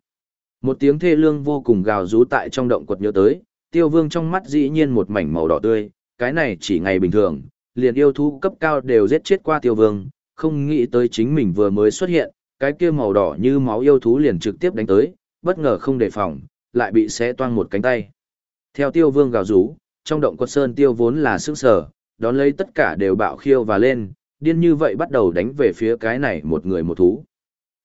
Một tiếng thê lương vô cùng gào rú tại trong động quật nhớ tới, tiêu vương trong mắt dĩ nhiên một mảnh màu đỏ tươi, cái này chỉ ngày bình thường, liền yêu thú cấp cao đều giết chết qua tiêu vương, không nghĩ tới chính mình vừa mới xuất hiện, cái kia màu đỏ như máu yêu thú liền trực tiếp đánh tới, bất ngờ không đề phòng, lại bị xé toang một cánh tay. Theo tiêu vương gào rú, trong động quật sơn tiêu vốn là sức sở, đón lấy tất cả đều bạo khiêu và lên, điên như vậy bắt đầu đánh về phía cái này một người một thú.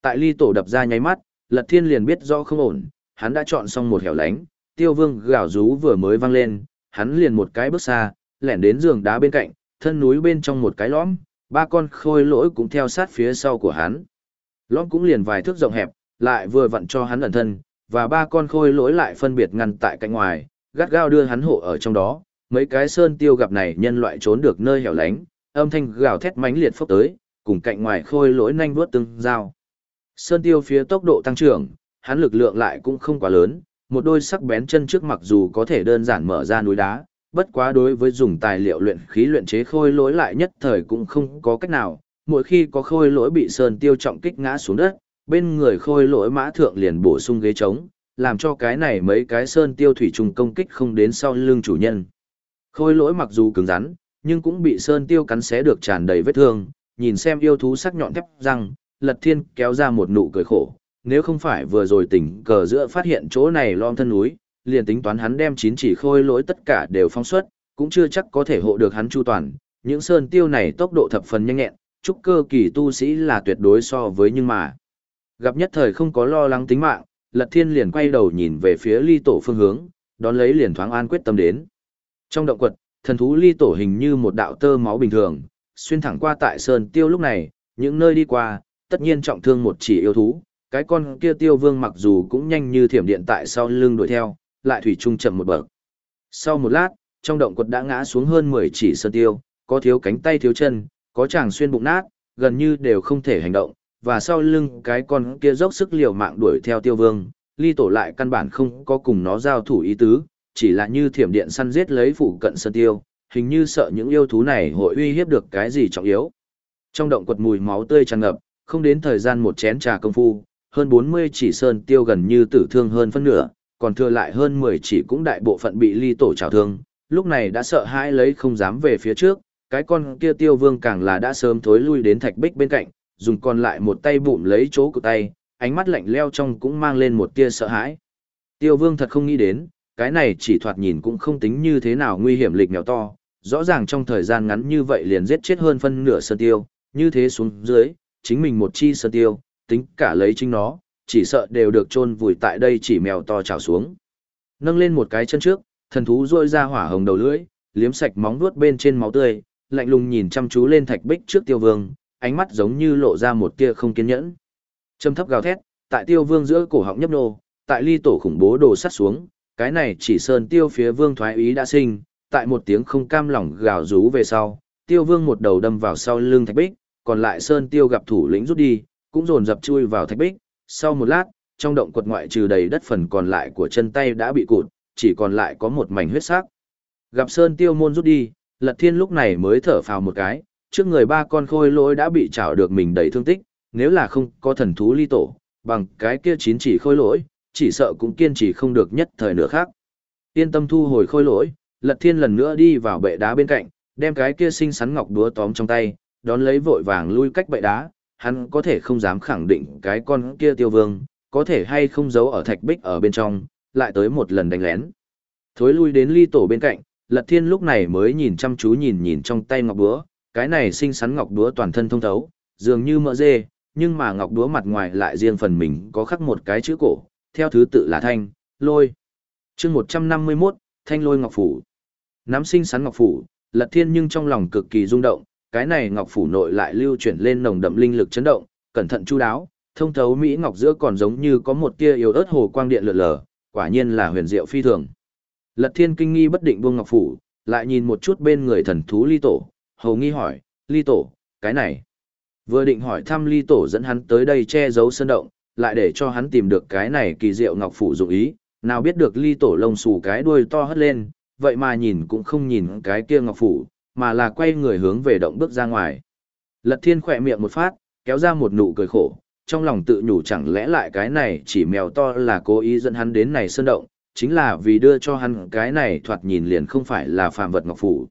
Tại ly tổ đập ra nháy mắt, lật thiên liền biết rõ không ổn, hắn đã chọn xong một hẻo lánh, tiêu vương gào rú vừa mới vang lên, hắn liền một cái bước xa, lẻn đến giường đá bên cạnh, thân núi bên trong một cái lõm, ba con khôi lỗi cũng theo sát phía sau của hắn. Lõm cũng liền vài thước rộng hẹp, lại vừa vặn cho hắn ẩn thân, và ba con khôi lỗi lại phân biệt ngăn tại cạnh ngoài, gắt gao đưa hắn hộ ở trong đó. Mấy cái sơn tiêu gặp này nhân loại trốn được nơi hẻo lánh, âm thanh gào thét mãnh liệt phốc tới, cùng cạnh ngoài khôi lỗi nhanh vuốt từng dao. Sơn tiêu phía tốc độ tăng trưởng, hắn lực lượng lại cũng không quá lớn, một đôi sắc bén chân trước mặc dù có thể đơn giản mở ra núi đá, bất quá đối với dùng tài liệu luyện khí luyện chế khôi lỗi lại nhất thời cũng không có cách nào, mỗi khi có khôi lỗi bị sơn tiêu trọng kích ngã xuống đất, bên người khôi lỗi mã thượng liền bổ sung ghế trống, làm cho cái này mấy cái sơn tiêu thủy trùng công kích không đến sau lưng chủ nhân. Khôi lỗi mặc dù cứng rắn, nhưng cũng bị sơn tiêu cắn xé được tràn đầy vết thương, nhìn xem yêu thú sắc nhọn thép răng, lật thiên kéo ra một nụ cười khổ, nếu không phải vừa rồi tỉnh cờ giữa phát hiện chỗ này lom thân núi, liền tính toán hắn đem chín chỉ khôi lỗi tất cả đều phong xuất, cũng chưa chắc có thể hộ được hắn chu toàn, những sơn tiêu này tốc độ thập phần nhanh nhẹn, trúc cơ kỳ tu sĩ là tuyệt đối so với nhưng mà. Gặp nhất thời không có lo lắng tính mạng, Lật Thiên liền quay đầu nhìn về phía ly tổ phương hướng, đón lấy liền thoáng an quyết tâm đến. Trong động quật, thần thú ly tổ hình như một đạo tơ máu bình thường, xuyên thẳng qua tại sơn tiêu lúc này, những nơi đi qua, tất nhiên trọng thương một chỉ yêu thú, cái con kia tiêu vương mặc dù cũng nhanh như thiểm điện tại sau lưng đuổi theo, lại thủy trung chậm một bậc. Sau một lát, trong động quật đã ngã xuống hơn 10 chỉ sơn tiêu, có thiếu cánh tay thiếu chân, có chàng xuyên bụng nát, gần như đều không thể hành động, và sau lưng cái con kia dốc sức liều mạng đuổi theo tiêu vương, ly tổ lại căn bản không có cùng nó giao thủ ý tứ, chỉ là như thiểm điện săn giết lấy phụ cận sơn tiêu, hình như sợ những yêu thú này hội uy hiếp được cái gì trọng yếu. Trong động quật mùi máu tươi tràn ngập, không đến thời gian một chén trà công phu, hơn 40 chỉ sơn tiêu gần như tử thương hơn phân nửa, còn thừa lại hơn 10 chỉ cũng đại bộ phận bị ly tổ trào thương, lúc này đã sợ hãi lấy không dám về phía trước, cái con kia tiêu vương càng là đã sớm thối lui đến thạch bích bên cạnh, dùng còn lại một tay bụm lấy chỗ của tay, ánh mắt lạnh leo trong cũng mang lên một tia sợ hãi. Tiêu vương thật không nghĩ đến, cái này chỉ thoạt nhìn cũng không tính như thế nào nguy hiểm lịch mèo to, rõ ràng trong thời gian ngắn như vậy liền giết chết hơn phân nửa sơn tiêu, như thế xuống dưới, chính mình một chi sơn tiêu, tính cả lấy chính nó, chỉ sợ đều được chôn vùi tại đây chỉ mèo to trào xuống. Nâng lên một cái chân trước, thần thú rôi ra hỏa hồng đầu lưỡi, liếm sạch móng vuốt bên trên máu tươi, lạnh lùng nhìn chăm chú lên thạch bích trước tiêu vương, ánh mắt giống như lộ ra một tia không kiên nhẫn. Châm thấp gào thét, tại tiêu vương giữa cổ họng nhấp nô, tại ly tổ khủng bố đồ sắt xuống, cái này chỉ sơn tiêu phía vương thoái ý đã sinh, tại một tiếng không cam lòng gào rú về sau, tiêu vương một đầu đâm vào sau lưng thạch bích, còn lại sơn tiêu gặp thủ lĩnh rút đi, cũng dồn dập chui vào thạch bích, sau một lát, trong động quật ngoại trừ đầy đất phần còn lại của chân tay đã bị cụt, chỉ còn lại có một mảnh huyết sắc. Gặp sơn tiêu môn rút đi, lật thiên lúc này mới thở phào một cái, trước người ba con khôi lỗi đã bị chảo được mình đầy thương tích, nếu là không có thần thú ly tổ, bằng cái kia chín chỉ khôi lỗi, chỉ sợ cũng kiên trì không được nhất thời nữa khác. Yên tâm thu hồi khôi lỗi, lật thiên lần nữa đi vào bệ đá bên cạnh, đem cái kia xinh xắn ngọc đúa tóm trong tay, đón lấy vội vàng lui cách bệ đá, hắn có thể không dám khẳng định cái con kia tiêu vương, có thể hay không giấu ở thạch bích ở bên trong, lại tới một lần đánh lén. Thối lui đến ly tổ bên cạnh, lật thiên lúc này mới nhìn chăm chú nhìn nhìn trong tay ngọc búa, cái này xinh xắn ngọc búa toàn thân thông thấu, dường như mỡ dê, nhưng mà ngọc búa mặt ngoài lại riêng phần mình có khắc một cái chữ cổ, theo thứ tự là thanh, lôi. chương 151, thanh lôi ngọc phủ. Nắm xinh xắn ngọc phủ, lật thiên nhưng trong lòng cực kỳ rung động, cái này ngọc phủ nội lại lưu chuyển lên nồng đậm linh lực chấn động, cẩn thận chu đáo, thông thấu mỹ ngọc giữa còn giống như có một tia yếu ớt hồ quang điện lượn lờ, quả nhiên là huyền diệu phi thường. Lật Thiên kinh nghi bất định buông ngọc phủ, lại nhìn một chút bên người thần thú Ly Tổ, hầu nghi hỏi, Ly Tổ, cái này. Vừa định hỏi thăm Ly Tổ dẫn hắn tới đây che giấu sơn động, lại để cho hắn tìm được cái này kỳ diệu ngọc phủ dụng ý, nào biết được Ly Tổ lông xù cái đuôi to hất lên, vậy mà nhìn cũng không nhìn cái kia ngọc phủ, mà là quay người hướng về động bước ra ngoài. Lật Thiên khỏe miệng một phát, kéo ra một nụ cười khổ, trong lòng tự nhủ chẳng lẽ lại cái này chỉ mèo to là cố ý dẫn hắn đến này sơn động, chính là vì đưa cho hắn cái này thoạt nhìn liền không phải là phàm vật ngọc phủ.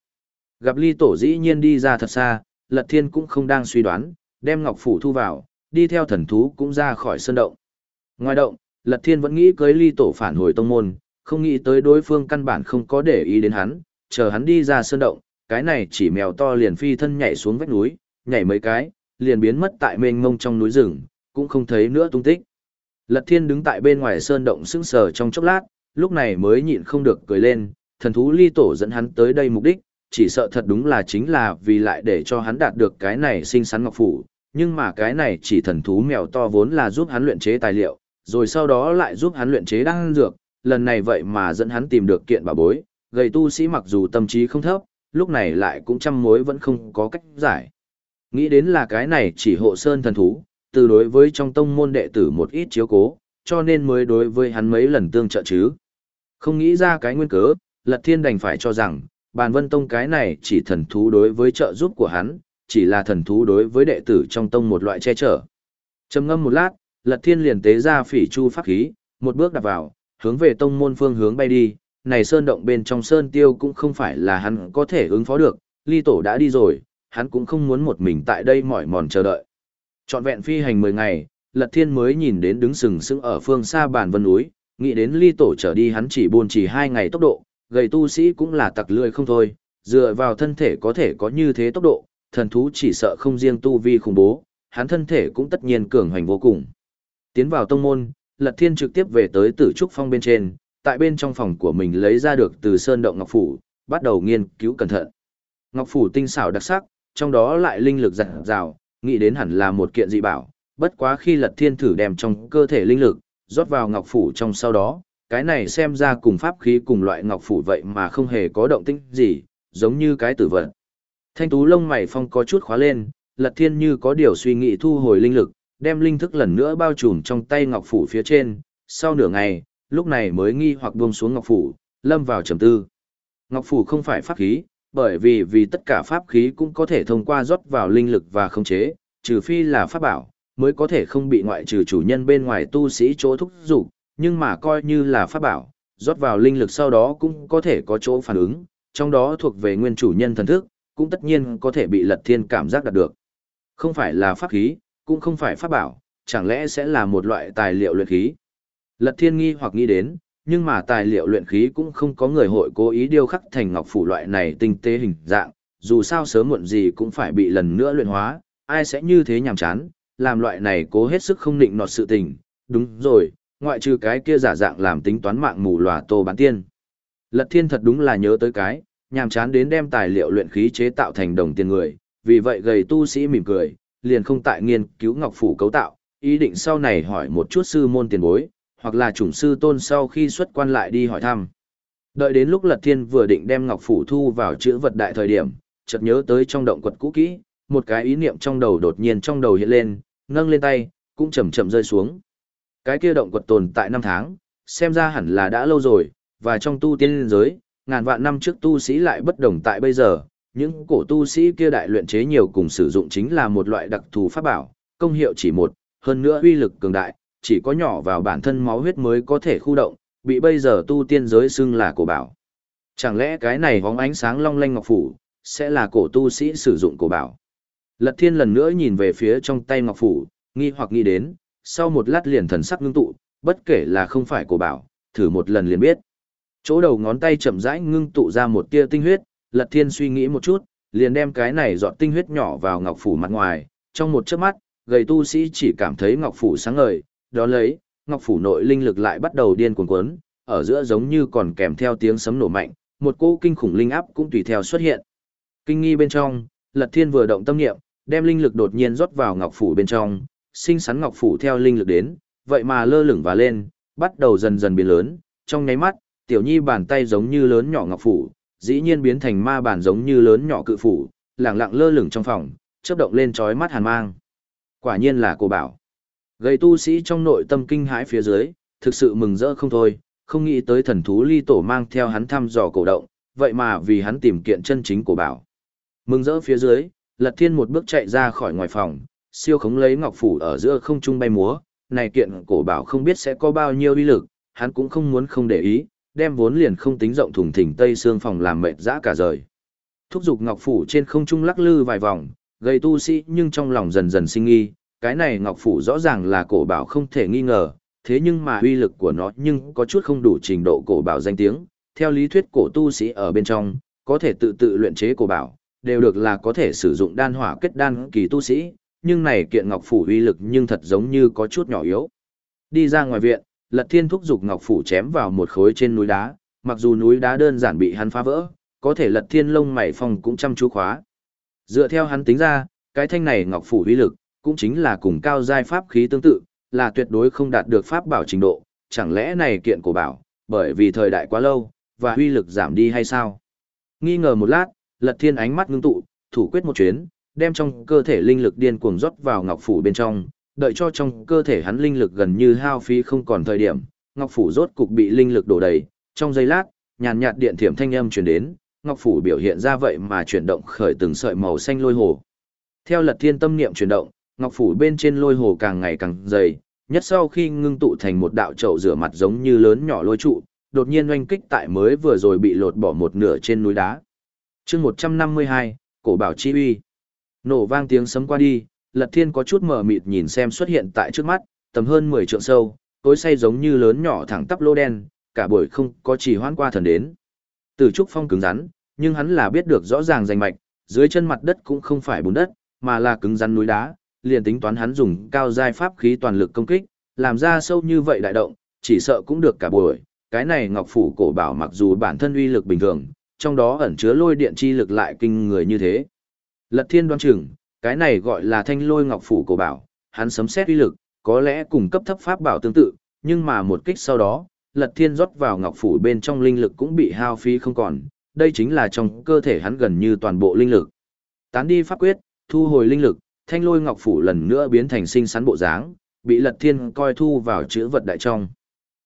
Gặp ly tổ dĩ nhiên đi ra thật xa, Lật Thiên cũng không đang suy đoán, đem ngọc phủ thu vào, đi theo thần thú cũng ra khỏi sơn động. Ngoài động, Lật Thiên vẫn nghĩ cưới ly tổ phản hồi tông môn, không nghĩ tới đối phương căn bản không có để ý đến hắn, chờ hắn đi ra sơn động, cái này chỉ mèo to liền phi thân nhảy xuống vách núi, nhảy mấy cái, liền biến mất tại mênh mông trong núi rừng, cũng không thấy nữa tung tích. Lật Thiên đứng tại bên ngoài sơn động sững sờ trong chốc lát, lúc này mới nhịn không được cười lên, thần thú ly tổ dẫn hắn tới đây mục đích, chỉ sợ thật đúng là chính là vì lại để cho hắn đạt được cái này sinh sắn ngọc phủ, nhưng mà cái này chỉ thần thú mèo to vốn là giúp hắn luyện chế tài liệu, rồi sau đó lại giúp hắn luyện chế đan dược, lần này vậy mà dẫn hắn tìm được kiện bà bối, gầy tu sĩ mặc dù tâm trí không thấp, lúc này lại cũng trăm mối vẫn không có cách giải. Nghĩ đến là cái này chỉ hộ sơn thần thú, từ đối với trong tông môn đệ tử một ít chiếu cố, cho nên mới đối với hắn mấy lần tương trợ chứ. Không nghĩ ra cái nguyên cớ, Lật Thiên đành phải cho rằng, bàn vân tông cái này chỉ thần thú đối với trợ giúp của hắn, chỉ là thần thú đối với đệ tử trong tông một loại che chở. trầm ngâm một lát, Lật Thiên liền tế ra phỉ chu pháp khí, một bước đạp vào, hướng về tông môn phương hướng bay đi, này sơn động bên trong sơn tiêu cũng không phải là hắn có thể ứng phó được, ly tổ đã đi rồi, hắn cũng không muốn một mình tại đây mỏi mòn chờ đợi. Trọn vẹn phi hành 10 ngày, Lật Thiên mới nhìn đến đứng sừng sững ở phương xa bản vân núi, nghĩ đến ly tổ trở đi hắn chỉ buồn chỉ hai ngày tốc độ, gầy tu sĩ cũng là tặc lười không thôi, dựa vào thân thể có thể có như thế tốc độ, thần thú chỉ sợ không riêng tu vi khủng bố, hắn thân thể cũng tất nhiên cường hoành vô cùng. Tiến vào tông môn, Lật Thiên trực tiếp về tới Tử Trúc Phong bên trên, tại bên trong phòng của mình lấy ra được từ sơn động ngọc phủ, bắt đầu nghiên cứu cẩn thận. Ngọc phủ tinh xảo đặc sắc, trong đó lại linh lực dạt dào, nghĩ đến hẳn là một kiện dị bảo, bất quá khi Lật Thiên thử đem trong cơ thể linh lực rót vào ngọc phủ trong sau đó, cái này xem ra cùng pháp khí cùng loại ngọc phủ vậy mà không hề có động tĩnh gì, giống như cái tử vật. Thanh tú lông mày phong có chút khóa lên, Lật Thiên như có điều suy nghĩ thu hồi linh lực, đem linh thức lần nữa bao trùm trong tay ngọc phủ phía trên, sau nửa ngày, lúc này mới nghi hoặc buông xuống ngọc phủ, lâm vào trầm tư. Ngọc phủ không phải pháp khí, bởi vì vì tất cả pháp khí cũng có thể thông qua rót vào linh lực và khống chế, trừ phi là pháp bảo, mới có thể không bị ngoại trừ chủ nhân bên ngoài tu sĩ chỗ thúc dục, nhưng mà coi như là pháp bảo, rót vào linh lực sau đó cũng có thể có chỗ phản ứng, trong đó thuộc về nguyên chủ nhân thần thức, cũng tất nhiên có thể bị lật thiên cảm giác đạt được. Không phải là pháp khí, cũng không phải pháp bảo, chẳng lẽ sẽ là một loại tài liệu luyện khí. Lật thiên nghi hoặc nghĩ đến, nhưng mà tài liệu luyện khí cũng không có người hội cố ý điêu khắc thành ngọc phủ loại này tinh tế hình dạng, dù sao sớm muộn gì cũng phải bị lần nữa luyện hóa, ai sẽ như thế nhàm chán, làm loại này cố hết sức không định nọt sự tình, đúng rồi, ngoại trừ cái kia giả dạng làm tính toán mạng mù lòa tô bán tiên. Lật thiên thật đúng là nhớ tới cái, nhàm chán đến đem tài liệu luyện khí chế tạo thành đồng tiền người, vì vậy gầy tu sĩ mỉm cười, liền không tại nghiên cứu ngọc phủ cấu tạo, ý định sau này hỏi một chút sư môn tiền bối, hoặc là chủng sư tôn sau khi xuất quan lại đi hỏi thăm. Đợi đến lúc Lật Thiên vừa định đem ngọc phủ thu vào chữ vật đại thời điểm, chợt nhớ tới trong động quật cũ kỹ, một cái ý niệm trong đầu đột nhiên trong đầu hiện lên, nâng lên tay, cũng chậm chậm rơi xuống. Cái kia động quật tồn tại năm tháng, xem ra hẳn là đã lâu rồi, và trong tu tiên giới, ngàn vạn năm trước tu sĩ lại bất đồng tại bây giờ, những cổ tu sĩ kia đại luyện chế nhiều cùng sử dụng chính là một loại đặc thù pháp bảo, công hiệu chỉ một, hơn nữa uy lực cường đại, chỉ có nhỏ vào bản thân máu huyết mới có thể khu động, bị bây giờ tu tiên giới xưng là cổ bảo. Chẳng lẽ cái này hóng ánh sáng long lanh ngọc phủ, sẽ là cổ tu sĩ sử dụng cổ bảo? Lật thiên lần nữa nhìn về phía trong tay ngọc phủ, nghi hoặc nghĩ đến, sau một lát liền thần sắc ngưng tụ, bất kể là không phải cổ bảo, thử một lần liền biết. Chỗ đầu ngón tay chậm rãi ngưng tụ ra một tia tinh huyết, Lật Thiên suy nghĩ một chút, liền đem cái này dọn tinh huyết nhỏ vào ngọc phủ mặt ngoài, trong một chớp mắt, gầy tu sĩ chỉ cảm thấy ngọc phủ sáng ngời, đó lấy, ngọc phủ nội linh lực lại bắt đầu điên cuồng cuốn, ở giữa giống như còn kèm theo tiếng sấm nổ mạnh, một cỗ kinh khủng linh áp cũng tùy theo xuất hiện. Kinh nghi bên trong, Lật Thiên vừa động tâm niệm, đem linh lực đột nhiên rót vào ngọc phủ bên trong, sinh sắn ngọc phủ theo linh lực đến, vậy mà lơ lửng và lên, bắt đầu dần dần biến lớn, trong nháy mắt, tiểu nhi bàn tay giống như lớn nhỏ ngọc phủ, dĩ nhiên biến thành ma bản giống như lớn nhỏ cự phủ, lẳng lặng lơ lửng trong phòng, chớp động lên chói mắt hàn mang. Quả nhiên là cổ bảo. gây tu sĩ trong nội tâm kinh hãi phía dưới, thực sự mừng rỡ không thôi, không nghĩ tới thần thú ly tổ mang theo hắn thăm dò cổ động, vậy mà vì hắn tìm kiện chân chính cổ bảo. Mừng rỡ phía dưới, Lật Thiên một bước chạy ra khỏi ngoài phòng, siêu khống lấy ngọc phủ ở giữa không trung bay múa, này kiện cổ bảo không biết sẽ có bao nhiêu uy lực, hắn cũng không muốn không để ý, đem vốn liền không tính rộng thùng thình tây xương phòng làm mệt dã cả rời. Thúc dục ngọc phủ trên không trung lắc lư vài vòng, gây tu sĩ nhưng trong lòng dần dần sinh nghi, cái này ngọc phủ rõ ràng là cổ bảo không thể nghi ngờ, thế nhưng mà uy lực của nó nhưng có chút không đủ trình độ cổ bảo danh tiếng, theo lý thuyết cổ tu sĩ ở bên trong, có thể tự tự luyện chế cổ bảo, đều được là có thể sử dụng đan hỏa kết đan kỳ tu sĩ, nhưng này kiện ngọc phủ uy lực nhưng thật giống như có chút nhỏ yếu. Đi ra ngoài viện, Lật Thiên thúc dục ngọc phủ chém vào một khối trên núi đá, mặc dù núi đá đơn giản bị hắn phá vỡ, có thể Lật Thiên lông mày phòng cũng chăm chú khóa. Dựa theo hắn tính ra, cái thanh này ngọc phủ uy lực, cũng chính là cùng cao giai pháp khí tương tự, là tuyệt đối không đạt được pháp bảo trình độ, chẳng lẽ này kiện cổ bảo, bởi vì thời đại quá lâu, và uy lực giảm đi hay sao? Nghi ngờ một lát, Lật Thiên ánh mắt ngưng tụ, thủ quyết một chuyến, đem trong cơ thể linh lực điên cuồng rót vào ngọc phủ bên trong, đợi cho trong cơ thể hắn linh lực gần như hao phí không còn thời điểm, ngọc phủ rốt cục bị linh lực đổ đầy, trong giây lát, nhàn nhạt điện thiểm thanh âm truyền đến, ngọc phủ biểu hiện ra vậy mà chuyển động khởi từng sợi màu xanh lôi hồ. Theo Lật Thiên tâm niệm chuyển động, ngọc phủ bên trên lôi hồ càng ngày càng dày, nhất sau khi ngưng tụ thành một đạo chậu rửa mặt giống như lớn nhỏ lôi trụ, đột nhiên oanh kích tại mới vừa rồi bị lột bỏ một nửa trên núi đá. Chương 152, Cổ Bảo Chi Uy. Nổ vang tiếng sấm qua đi, Lật Thiên có chút mở mịt nhìn xem xuất hiện tại trước mắt, tầm hơn 10 trượng sâu, tối say giống như lớn nhỏ thẳng tắp lô đen, cả buổi không có chỉ hoãn qua thần đến. Từ trúc phong cứng rắn, nhưng hắn là biết được rõ ràng danh mạch, dưới chân mặt đất cũng không phải bùn đất, mà là cứng rắn núi đá, liền tính toán hắn dùng cao giai pháp khí toàn lực công kích, làm ra sâu như vậy đại động, chỉ sợ cũng được cả buổi. Cái này Ngọc phủ cổ bảo mặc dù bản thân uy lực bình thường, trong đó ẩn chứa lôi điện chi lực lại kinh người như thế. Lật Thiên đoan chừng, cái này gọi là thanh lôi ngọc phủ cổ bảo, hắn sấm xét uy lực, có lẽ cùng cấp thấp pháp bảo tương tự, nhưng mà một kích sau đó, Lật Thiên rót vào ngọc phủ bên trong linh lực cũng bị hao phí không còn, đây chính là trong cơ thể hắn gần như toàn bộ linh lực. Tán đi pháp quyết, thu hồi linh lực, thanh lôi ngọc phủ lần nữa biến thành sinh sắn bộ dáng, bị Lật Thiên coi thu vào chữ vật đại trong.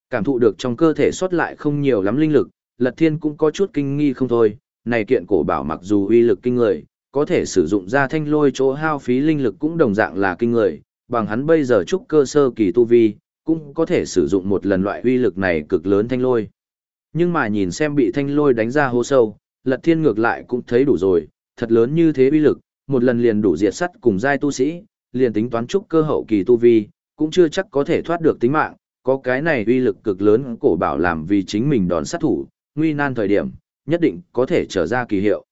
Cảm thụ được trong cơ thể xuất lại không nhiều lắm linh lực, Lật Thiên cũng có chút kinh nghi không thôi, này kiện cổ bảo mặc dù uy lực kinh người, có thể sử dụng ra thanh lôi chỗ hao phí linh lực cũng đồng dạng là kinh người, bằng hắn bây giờ trúc cơ sơ kỳ tu vi, cũng có thể sử dụng một lần loại uy lực này cực lớn thanh lôi. Nhưng mà nhìn xem bị thanh lôi đánh ra hô sâu, lật thiên ngược lại cũng thấy đủ rồi, thật lớn như thế uy lực, một lần liền đủ diệt sắt cùng giai tu sĩ, liền tính toán trúc cơ hậu kỳ tu vi, cũng chưa chắc có thể thoát được tính mạng, có cái này uy lực cực lớn cổ bảo làm vì chính mình đòn sát thủ, nguy nan thời điểm, nhất định có thể trở ra kỳ hiệu.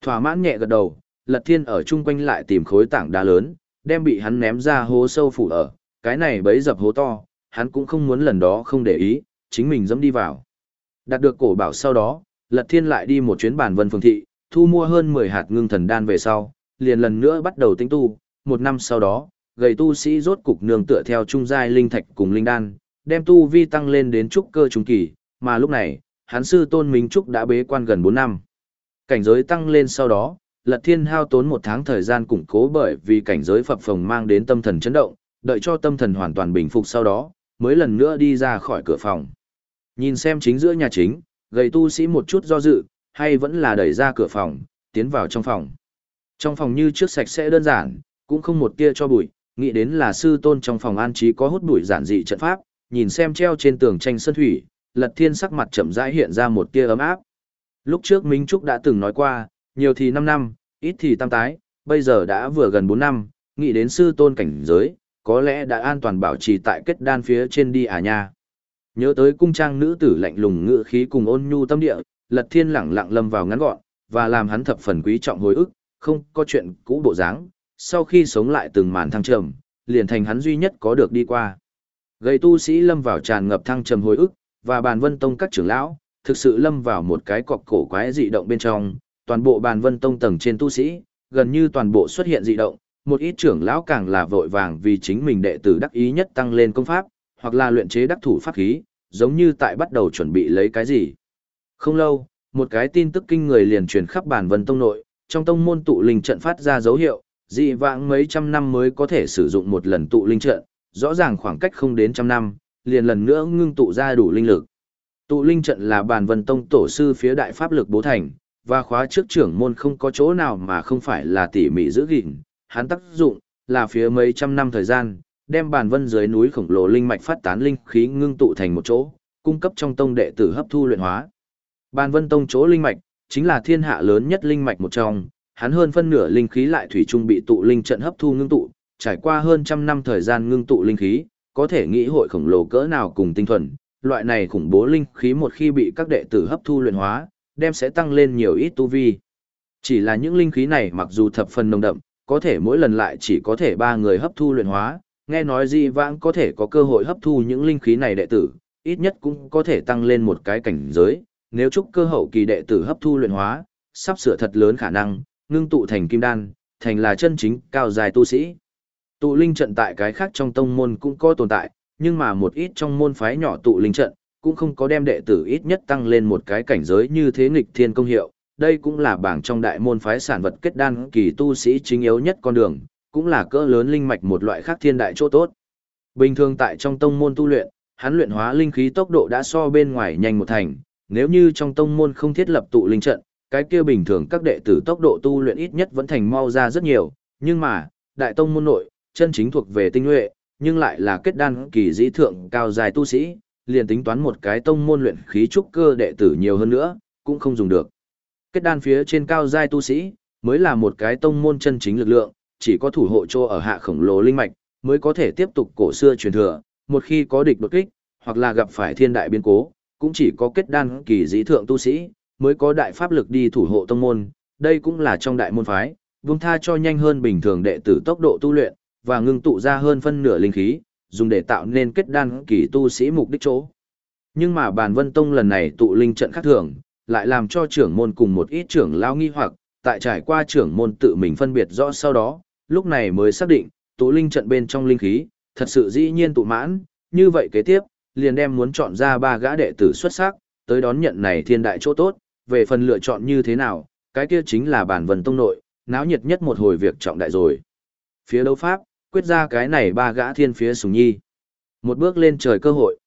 Thỏa mãn nhẹ gật đầu, Lật Thiên ở chung quanh lại tìm khối tảng đá lớn, đem bị hắn ném ra hố sâu phủ ở, cái này bấy dập hố to, hắn cũng không muốn lần đó không để ý, chính mình dẫm đi vào. Đạt được cổ bảo sau đó, Lật Thiên lại đi một chuyến bản vân phường thị, thu mua hơn 10 hạt ngưng thần đan về sau, liền lần nữa bắt đầu tính tu, một năm sau đó, gầy tu sĩ rốt cục nương tựa theo trung giai linh thạch cùng linh đan, đem tu vi tăng lên đến trúc cơ trung kỳ, mà lúc này, hắn sư tôn Minh Trúc đã bế quan gần 4 năm. Cảnh giới tăng lên sau đó, Lật Thiên hao tốn một tháng thời gian củng cố bởi vì cảnh giới phập phồng mang đến tâm thần chấn động, đợi cho tâm thần hoàn toàn bình phục sau đó, mới lần nữa đi ra khỏi cửa phòng. Nhìn xem chính giữa nhà chính, gầy tu sĩ một chút do dự, hay vẫn là đẩy ra cửa phòng, tiến vào trong phòng. Trong phòng như trước sạch sẽ đơn giản, cũng không một tia cho bụi, nghĩ đến là sư tôn trong phòng an trí có hút bụi giản dị trận pháp, nhìn xem treo trên tường tranh sơn thủy, Lật Thiên sắc mặt chậm rãi hiện ra một tia ấm áp. Lúc trước Minh Trúc đã từng nói qua, nhiều thì 5 năm, ít thì tam tái, bây giờ đã vừa gần 4 năm, nghĩ đến sư tôn cảnh giới, có lẽ đã an toàn bảo trì tại kết đan phía trên đi à nha. Nhớ tới cung trang nữ tử lạnh lùng ngự khí cùng ôn nhu tâm địa, Lật Thiên lẳng lặng lâm vào ngắn gọn, và làm hắn thập phần quý trọng hồi ức, không có chuyện cũ bộ dáng, sau khi sống lại từng màn thăng trầm, liền thành hắn duy nhất có được đi qua. Gầy tu sĩ lâm vào tràn ngập thăng trầm hồi ức, và bàn vân tông các trưởng lão, thực sự lâm vào một cái cọc cổ quái dị động bên trong, toàn bộ bàn vân tông tầng trên tu sĩ, gần như toàn bộ xuất hiện dị động, một ít trưởng lão càng là vội vàng vì chính mình đệ tử đắc ý nhất tăng lên công pháp, hoặc là luyện chế đắc thủ pháp khí, giống như tại bắt đầu chuẩn bị lấy cái gì. Không lâu, một cái tin tức kinh người liền truyền khắp bản vân tông nội, trong tông môn tụ linh trận phát ra dấu hiệu, dị vãng mấy trăm năm mới có thể sử dụng một lần tụ linh trận, rõ ràng khoảng cách không đến trăm năm, liền lần nữa ngưng tụ ra đủ linh lực. Tụ linh trận là bản vân tông tổ sư phía đại pháp lực bố thành, và khóa trước trưởng môn không có chỗ nào mà không phải là tỉ mỉ giữ gìn, hắn tác dụng là phía mấy trăm năm thời gian, đem bản vân dưới núi khổng lồ linh mạch phát tán linh khí ngưng tụ thành một chỗ, cung cấp trong tông đệ tử hấp thu luyện hóa. Bản vân tông chỗ linh mạch chính là thiên hạ lớn nhất linh mạch một trong, hắn hơn phân nửa linh khí lại thủy chung bị tụ linh trận hấp thu ngưng tụ, trải qua hơn trăm năm thời gian ngưng tụ linh khí, có thể nghĩ hội khổng lồ cỡ nào cùng tinh thuần, loại này khủng bố linh khí một khi bị các đệ tử hấp thu luyện hóa, đem sẽ tăng lên nhiều ít tu vi. Chỉ là những linh khí này mặc dù thập phần nồng đậm, có thể mỗi lần lại chỉ có thể ba người hấp thu luyện hóa, nghe nói di vãng có thể có cơ hội hấp thu những linh khí này đệ tử, ít nhất cũng có thể tăng lên một cái cảnh giới, nếu chúc cơ hậu kỳ đệ tử hấp thu luyện hóa, sắp sửa thật lớn khả năng, ngưng tụ thành kim đan, thành là chân chính cao dài tu sĩ. Tụ linh trận tại cái khác trong tông môn cũng có tồn tại, nhưng mà một ít trong môn phái nhỏ tụ linh trận, cũng không có đem đệ tử ít nhất tăng lên một cái cảnh giới như thế nghịch thiên công hiệu. Đây cũng là bảng trong đại môn phái sản vật kết đan kỳ tu sĩ chính yếu nhất con đường, cũng là cỡ lớn linh mạch một loại khác thiên đại chỗ tốt. Bình thường tại trong tông môn tu luyện, hắn luyện hóa linh khí tốc độ đã so bên ngoài nhanh một thành, nếu như trong tông môn không thiết lập tụ linh trận, cái kia bình thường các đệ tử tốc độ tu luyện ít nhất vẫn thành mau ra rất nhiều, nhưng mà, đại tông môn nội, chân chính thuộc về tinh nhuệ, nhưng lại là kết đan kỳ dĩ thượng cao dài tu sĩ, liền tính toán một cái tông môn luyện khí trúc cơ đệ tử nhiều hơn nữa, cũng không dùng được. Kết đan phía trên cao giai tu sĩ, mới là một cái tông môn chân chính lực lượng, chỉ có thủ hộ cho ở hạ khổng lồ linh mạch, mới có thể tiếp tục cổ xưa truyền thừa, một khi có địch đột kích, hoặc là gặp phải thiên đại biến cố, cũng chỉ có kết đan kỳ dĩ thượng tu sĩ, mới có đại pháp lực đi thủ hộ tông môn, đây cũng là trong đại môn phái, vương tha cho nhanh hơn bình thường đệ tử tốc độ tu luyện, và ngưng tụ ra hơn phân nửa linh khí, dùng để tạo nên kết đan kỳ tu sĩ mục đích chỗ. Nhưng mà bàn vân tông lần này tụ linh trận khác thường, lại làm cho trưởng môn cùng một ít trưởng lao nghi hoặc, tại trải qua trưởng môn tự mình phân biệt rõ sau đó, lúc này mới xác định, tụ linh trận bên trong linh khí, thật sự dĩ nhiên tụ mãn, như vậy kế tiếp, liền đem muốn chọn ra ba gã đệ tử xuất sắc, tới đón nhận này thiên đại chỗ tốt, về phần lựa chọn như thế nào, cái kia chính là bản vân tông nội, náo nhiệt nhất một hồi việc trọng đại rồi. Phía đấu pháp, quyết ra cái này ba gã thiên phía sùng nhi. Một bước lên trời cơ hội.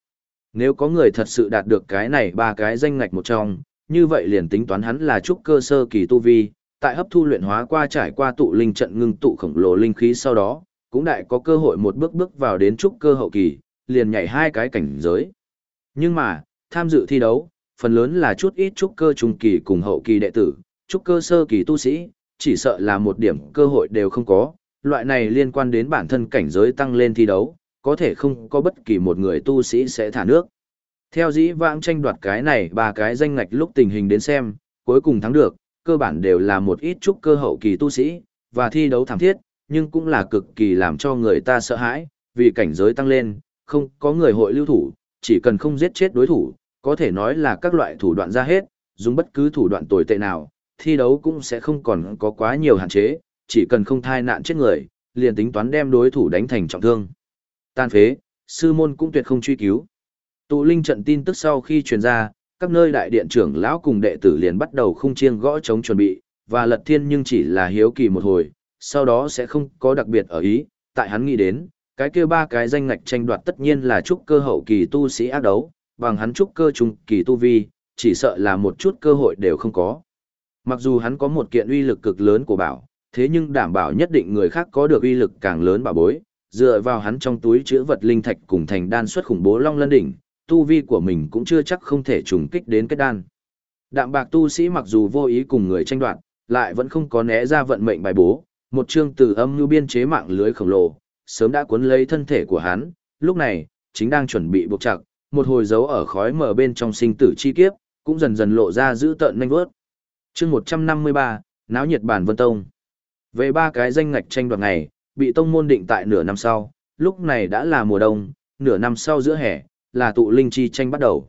Nếu có người thật sự đạt được cái này ba cái danh ngạch một trong, như vậy liền tính toán hắn là trúc cơ sơ kỳ tu vi, tại hấp thu luyện hóa qua trải qua tụ linh trận ngưng tụ khổng lồ linh khí sau đó, cũng đại có cơ hội một bước bước vào đến trúc cơ hậu kỳ, liền nhảy hai cái cảnh giới. Nhưng mà, tham dự thi đấu, phần lớn là chút ít trúc cơ trung kỳ cùng hậu kỳ đệ tử, trúc cơ sơ kỳ tu sĩ, chỉ sợ là một điểm cơ hội đều không có, loại này liên quan đến bản thân cảnh giới tăng lên thi đấu, có thể không có bất kỳ một người tu sĩ sẽ thả nước. Theo dĩ vãng tranh đoạt cái này ba cái danh ngạch lúc tình hình đến xem, cuối cùng thắng được, cơ bản đều là một ít chút cơ hậu kỳ tu sĩ, và thi đấu thảm thiết, nhưng cũng là cực kỳ làm cho người ta sợ hãi, vì cảnh giới tăng lên, không có người hội lưu thủ, chỉ cần không giết chết đối thủ, có thể nói là các loại thủ đoạn ra hết, dùng bất cứ thủ đoạn tồi tệ nào, thi đấu cũng sẽ không còn có quá nhiều hạn chế, chỉ cần không thai nạn chết người, liền tính toán đem đối thủ đánh thành trọng thương. Tan phế, sư môn cũng tuyệt không truy cứu. Tụ linh trận tin tức sau khi truyền ra, các nơi đại điện trưởng lão cùng đệ tử liền bắt đầu khung chiêng gõ chống chuẩn bị, và Lật Thiên nhưng chỉ là hiếu kỳ một hồi, sau đó sẽ không có đặc biệt ở ý, tại hắn nghĩ đến, cái kia ba cái danh ngạch tranh đoạt tất nhiên là trúc cơ hậu kỳ tu sĩ ác đấu, bằng hắn trúc cơ trung kỳ tu vi, chỉ sợ là một chút cơ hội đều không có. Mặc dù hắn có một kiện uy lực cực lớn của bảo, thế nhưng đảm bảo nhất định người khác có được uy lực càng lớn bảo bối, dựa vào hắn trong túi chứa vật linh thạch cùng thành đan xuất khủng bố long lân đỉnh, tu vi của mình cũng chưa chắc không thể trùng kích đến kết đan. Đạm bạc tu sĩ mặc dù vô ý cùng người tranh đoạt, lại vẫn không có né ra vận mệnh bài bố, một chương từ âm như biên chế mạng lưới khổng lồ, sớm đã cuốn lấy thân thể của hắn, lúc này, chính đang chuẩn bị buộc chặt, một hồi dấu ở khói mở bên trong sinh tử chi kiếp, cũng dần dần lộ ra giữ tợn nhanh vớt. chương 153, náo nhiệt bản vân tông. Về ba cái danh ngạch tranh đoạt ngày, bị tông môn định tại nửa năm sau, lúc này đã là mùa đông, nửa năm sau giữa hè, là tụ linh chi tranh bắt đầu.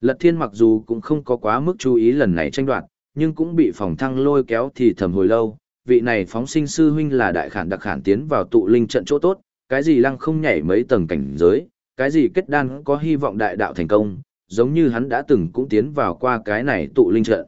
Lật thiên mặc dù cũng không có quá mức chú ý lần này tranh đoạt, nhưng cũng bị phòng thăng lôi kéo thì thầm hồi lâu, vị này phóng sinh sư huynh là đại khản đặc khản tiến vào tụ linh trận chỗ tốt, cái gì lăng không nhảy mấy tầng cảnh giới, cái gì kết đan có hy vọng đại đạo thành công, giống như hắn đã từng cũng tiến vào qua cái này tụ linh trận.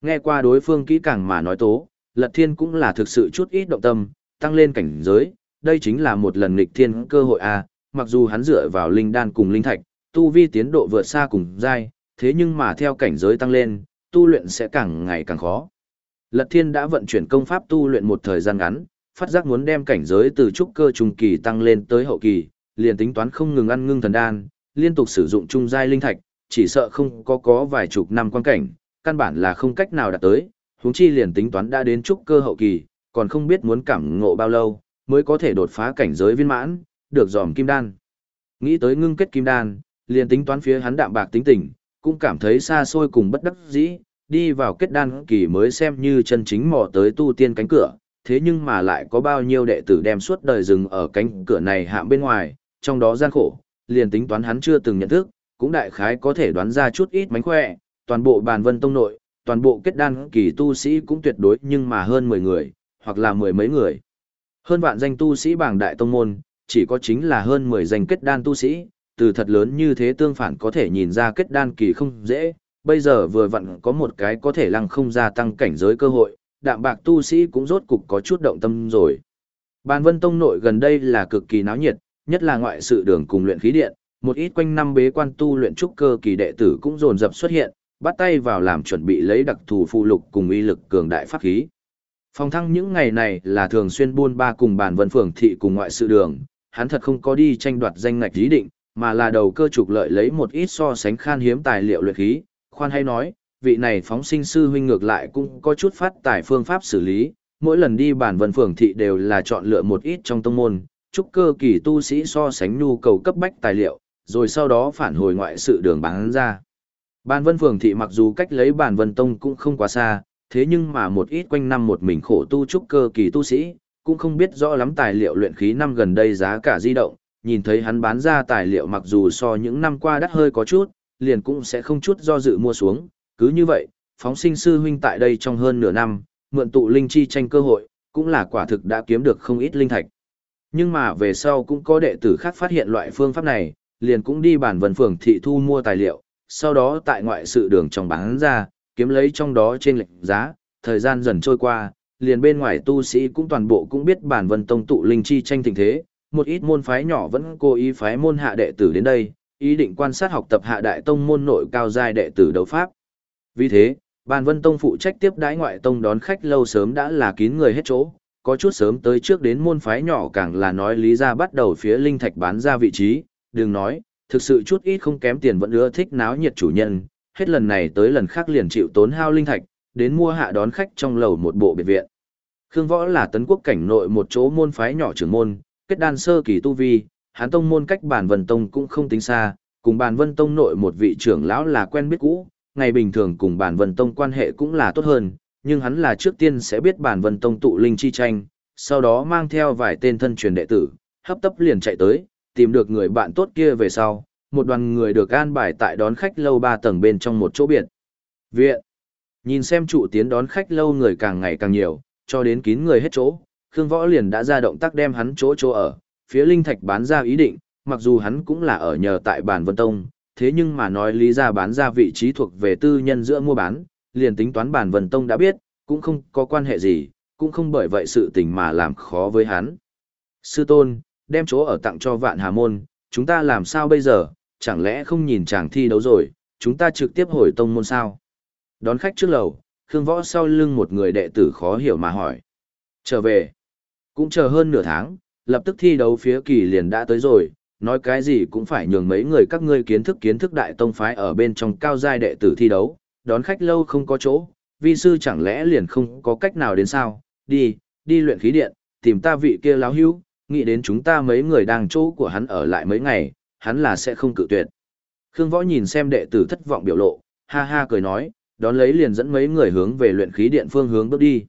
Nghe qua đối phương kỹ càng mà nói tố, Lật Thiên cũng là thực sự chút ít động tâm, tăng lên cảnh giới, đây chính là một lần nghịch thiên cơ hội a, mặc dù hắn dựa vào linh đan cùng linh thạch, tu vi tiến độ vượt xa cùng giai, thế nhưng mà theo cảnh giới tăng lên, tu luyện sẽ càng ngày càng khó. Lật Thiên đã vận chuyển công pháp tu luyện một thời gian ngắn, phát giác muốn đem cảnh giới từ trúc cơ trung kỳ tăng lên tới hậu kỳ, liền tính toán không ngừng ăn ngưng thần đan, liên tục sử dụng trung giai linh thạch, chỉ sợ không có có vài chục năm quan cảnh, căn bản là không cách nào đạt tới, huống chi liền tính toán đã đến trúc cơ hậu kỳ, còn không biết muốn cảm ngộ bao lâu mới có thể đột phá cảnh giới viên mãn, được dòm kim đan. Nghĩ tới ngưng kết kim đan, liền tính toán phía hắn đạm bạc tính tình, cũng cảm thấy xa xôi cùng bất đắc dĩ, đi vào kết đan kỳ mới xem như chân chính mò tới tu tiên cánh cửa, thế nhưng mà lại có bao nhiêu đệ tử đem suốt đời dừng ở cánh cửa này hạm bên ngoài, trong đó gian khổ, liền tính toán hắn chưa từng nhận thức, cũng đại khái có thể đoán ra chút ít mánh khỏe, toàn bộ bàn vân tông nội, toàn bộ kết đan kỳ tu sĩ cũng tuyệt đối nhưng mà hơn 10 người, hoặc là mười mấy người. Hơn vạn danh tu sĩ bảng đại tông môn, chỉ có chính là hơn 10 danh kết đan tu sĩ, từ thật lớn như thế tương phản có thể nhìn ra kết đan kỳ không dễ, bây giờ vừa vặn có một cái có thể lăng không gia tăng cảnh giới cơ hội, đạm bạc tu sĩ cũng rốt cục có chút động tâm rồi. Bàn vân tông nội gần đây là cực kỳ náo nhiệt, nhất là ngoại sự đường cùng luyện khí điện, một ít quanh năm bế quan tu luyện trúc cơ kỳ đệ tử cũng dồn dập xuất hiện, bắt tay vào làm chuẩn bị lấy đặc thù phụ lục cùng uy lực cường đại pháp khí. Phòng thăng những ngày này là thường xuyên buôn ba cùng bàn vân phường thị cùng ngoại sự đường, hắn thật không có đi tranh đoạt danh ngạch ý định, mà là đầu cơ trục lợi lấy một ít so sánh khan hiếm tài liệu luyện khí. Khoan hay nói, vị này phóng sinh sư huynh ngược lại cũng có chút phát tài phương pháp xử lý, mỗi lần đi bản vân phường thị đều là chọn lựa một ít trong tông môn, chúc cơ kỳ tu sĩ so sánh nhu cầu cấp bách tài liệu, rồi sau đó phản hồi ngoại sự đường bán ra. Bàn vân phường thị mặc dù cách lấy bản vân tông cũng không quá xa, thế nhưng mà một ít quanh năm một mình khổ tu trúc cơ kỳ tu sĩ, cũng không biết rõ lắm tài liệu luyện khí năm gần đây giá cả di động, nhìn thấy hắn bán ra tài liệu mặc dù so những năm qua đắt hơi có chút, liền cũng sẽ không chút do dự mua xuống, cứ như vậy, phóng sinh sư huynh tại đây trong hơn nửa năm, mượn tụ linh chi tranh cơ hội, cũng là quả thực đã kiếm được không ít linh thạch. Nhưng mà về sau cũng có đệ tử khác phát hiện loại phương pháp này, liền cũng đi bản Vân phường thị thu mua tài liệu, sau đó tại ngoại sự đường trong bán ra, kiếm lấy trong đó trên lệnh giá, thời gian dần trôi qua, liền bên ngoài tu sĩ cũng toàn bộ cũng biết bản vân tông tụ linh chi tranh tình thế, một ít môn phái nhỏ vẫn cố ý phái môn hạ đệ tử đến đây, ý định quan sát học tập hạ đại tông môn nội cao giai đệ tử đấu pháp. Vì thế, bản vân tông phụ trách tiếp đái ngoại tông đón khách lâu sớm đã là kín người hết chỗ, có chút sớm tới trước đến môn phái nhỏ càng là nói lý ra bắt đầu phía linh thạch bán ra vị trí, đừng nói, thực sự chút ít không kém tiền vẫn ưa thích náo nhiệt chủ nhân, hết lần này tới lần khác liền chịu tốn hao linh thạch, đến mua hạ đón khách trong lầu một bộ biệt viện. Khương Võ là tấn quốc cảnh nội một chỗ môn phái nhỏ trưởng môn, kết đan sơ kỳ tu vi, hán tông môn cách bản vân tông cũng không tính xa, cùng bản vân tông nội một vị trưởng lão là quen biết cũ, ngày bình thường cùng bản vân tông quan hệ cũng là tốt hơn, nhưng hắn là trước tiên sẽ biết bản vân tông tụ linh chi tranh, sau đó mang theo vài tên thân truyền đệ tử, hấp tấp liền chạy tới, tìm được người bạn tốt kia về sau, một đoàn người được an bài tại đón khách lâu ba tầng bên trong một chỗ biệt. Viện. Nhìn xem trụ tiến đón khách lâu người càng ngày càng nhiều, cho đến kín người hết chỗ, Khương Võ liền đã ra động tác đem hắn chỗ chỗ ở, phía Linh Thạch bán ra ý định, mặc dù hắn cũng là ở nhờ tại bản Vân Tông, thế nhưng mà nói lý ra bán ra vị trí thuộc về tư nhân giữa mua bán, liền tính toán bản Vân Tông đã biết, cũng không có quan hệ gì, cũng không bởi vậy sự tình mà làm khó với hắn. Sư tôn, đem chỗ ở tặng cho vạn hà môn, chúng ta làm sao bây giờ, chẳng lẽ không nhìn chàng thi đấu rồi, chúng ta trực tiếp hồi tông môn sao? Đón khách trước lầu, Khương Võ sau lưng một người đệ tử khó hiểu mà hỏi. Trở về, cũng chờ hơn nửa tháng, lập tức thi đấu phía kỳ liền đã tới rồi, nói cái gì cũng phải nhường mấy người các ngươi kiến thức kiến thức đại tông phái ở bên trong cao giai đệ tử thi đấu, đón khách lâu không có chỗ, vi sư chẳng lẽ liền không có cách nào đến sao, đi, đi luyện khí điện, tìm ta vị kia láo hữu, nghĩ đến chúng ta mấy người đang chỗ của hắn ở lại mấy ngày, hắn là sẽ không cự tuyệt. Khương Võ nhìn xem đệ tử thất vọng biểu lộ, ha ha cười nói, đón lấy liền dẫn mấy người hướng về luyện khí điện phương hướng bước đi.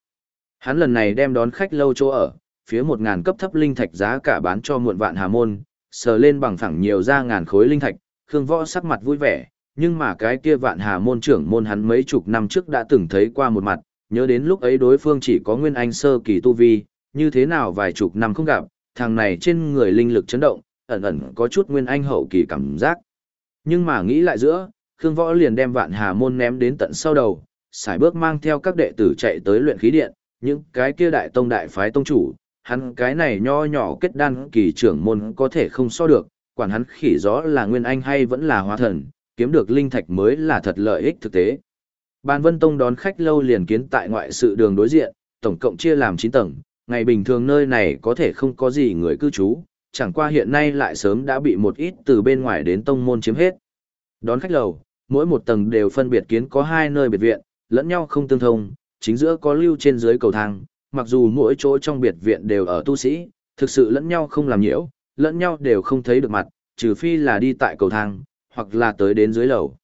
Hắn lần này đem đón khách lâu chỗ ở, phía một ngàn cấp thấp linh thạch giá cả bán cho muộn vạn hà môn, sờ lên bằng phẳng nhiều ra ngàn khối linh thạch, Khương Võ sắc mặt vui vẻ, nhưng mà cái kia vạn hà môn trưởng môn hắn mấy chục năm trước đã từng thấy qua một mặt, nhớ đến lúc ấy đối phương chỉ có nguyên anh sơ kỳ tu vi, như thế nào vài chục năm không gặp, thằng này trên người linh lực chấn động, ẩn ẩn có chút nguyên anh hậu kỳ cảm giác. Nhưng mà nghĩ lại giữa, Khương Võ liền đem vạn hà môn ném đến tận sau đầu, xài bước mang theo các đệ tử chạy tới luyện khí điện, những cái kia đại tông đại phái tông chủ, hắn cái này nho nhỏ kết đan kỳ trưởng môn có thể không so được, quản hắn khỉ gió là nguyên anh hay vẫn là hóa thần, kiếm được linh thạch mới là thật lợi ích thực tế. Ban Vân Tông đón khách lâu liền kiến tại ngoại sự đường đối diện, tổng cộng chia làm 9 tầng, ngày bình thường nơi này có thể không có gì người cư trú, chẳng qua hiện nay lại sớm đã bị một ít từ bên ngoài đến tông môn chiếm hết. Đón khách lầu, mỗi một tầng đều phân biệt kiến có hai nơi biệt viện, lẫn nhau không tương thông, chính giữa có lưu trên dưới cầu thang, mặc dù mỗi chỗ trong biệt viện đều ở tu sĩ, thực sự lẫn nhau không làm nhiễu, lẫn nhau đều không thấy được mặt, trừ phi là đi tại cầu thang, hoặc là tới đến dưới lầu.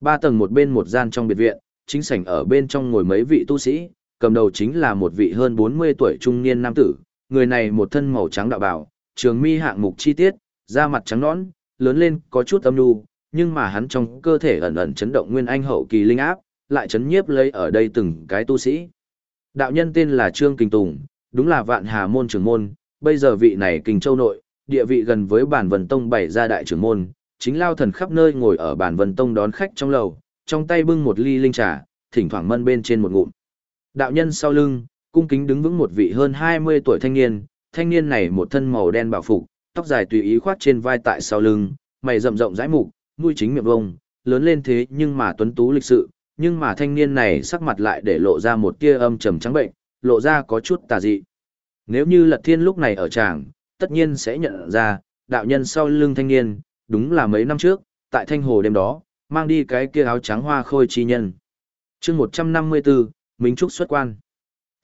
Ba tầng một bên một gian trong biệt viện, chính sảnh ở bên trong ngồi mấy vị tu sĩ, cầm đầu chính là một vị hơn 40 tuổi trung niên nam tử, người này một thân màu trắng đạo bào, trường mi hạng mục chi tiết, da mặt trắng nõn, lớn lên có chút âm nhu, nhưng mà hắn trong cơ thể ẩn ẩn chấn động nguyên anh hậu kỳ linh áp, lại chấn nhiếp lấy ở đây từng cái tu sĩ. Đạo nhân tên là Trương Kinh Tùng, đúng là vạn hà môn trưởng môn, bây giờ vị này Kinh Châu nội, địa vị gần với bản vần tông bảy gia đại trưởng môn, chính lao thần khắp nơi ngồi ở bản vần tông đón khách trong lầu, trong tay bưng một ly linh trà, thỉnh thoảng mân bên trên một ngụm. Đạo nhân sau lưng, cung kính đứng vững một vị hơn 20 tuổi thanh niên, thanh niên này một thân màu đen bảo phục, tóc dài tùy ý khoát trên vai tại sau lưng, mày rậm rộng rãi mục, mũi chính miệng vông, lớn lên thế nhưng mà tuấn tú lịch sự, nhưng mà thanh niên này sắc mặt lại để lộ ra một tia âm trầm trắng bệnh, lộ ra có chút tà dị. Nếu như Lật Thiên lúc này ở tràng, tất nhiên sẽ nhận ra, đạo nhân sau lưng thanh niên, đúng là mấy năm trước, tại Thanh Hồ đêm đó, mang đi cái kia áo trắng hoa khôi chi nhân. chương 154, Minh Trúc xuất quan.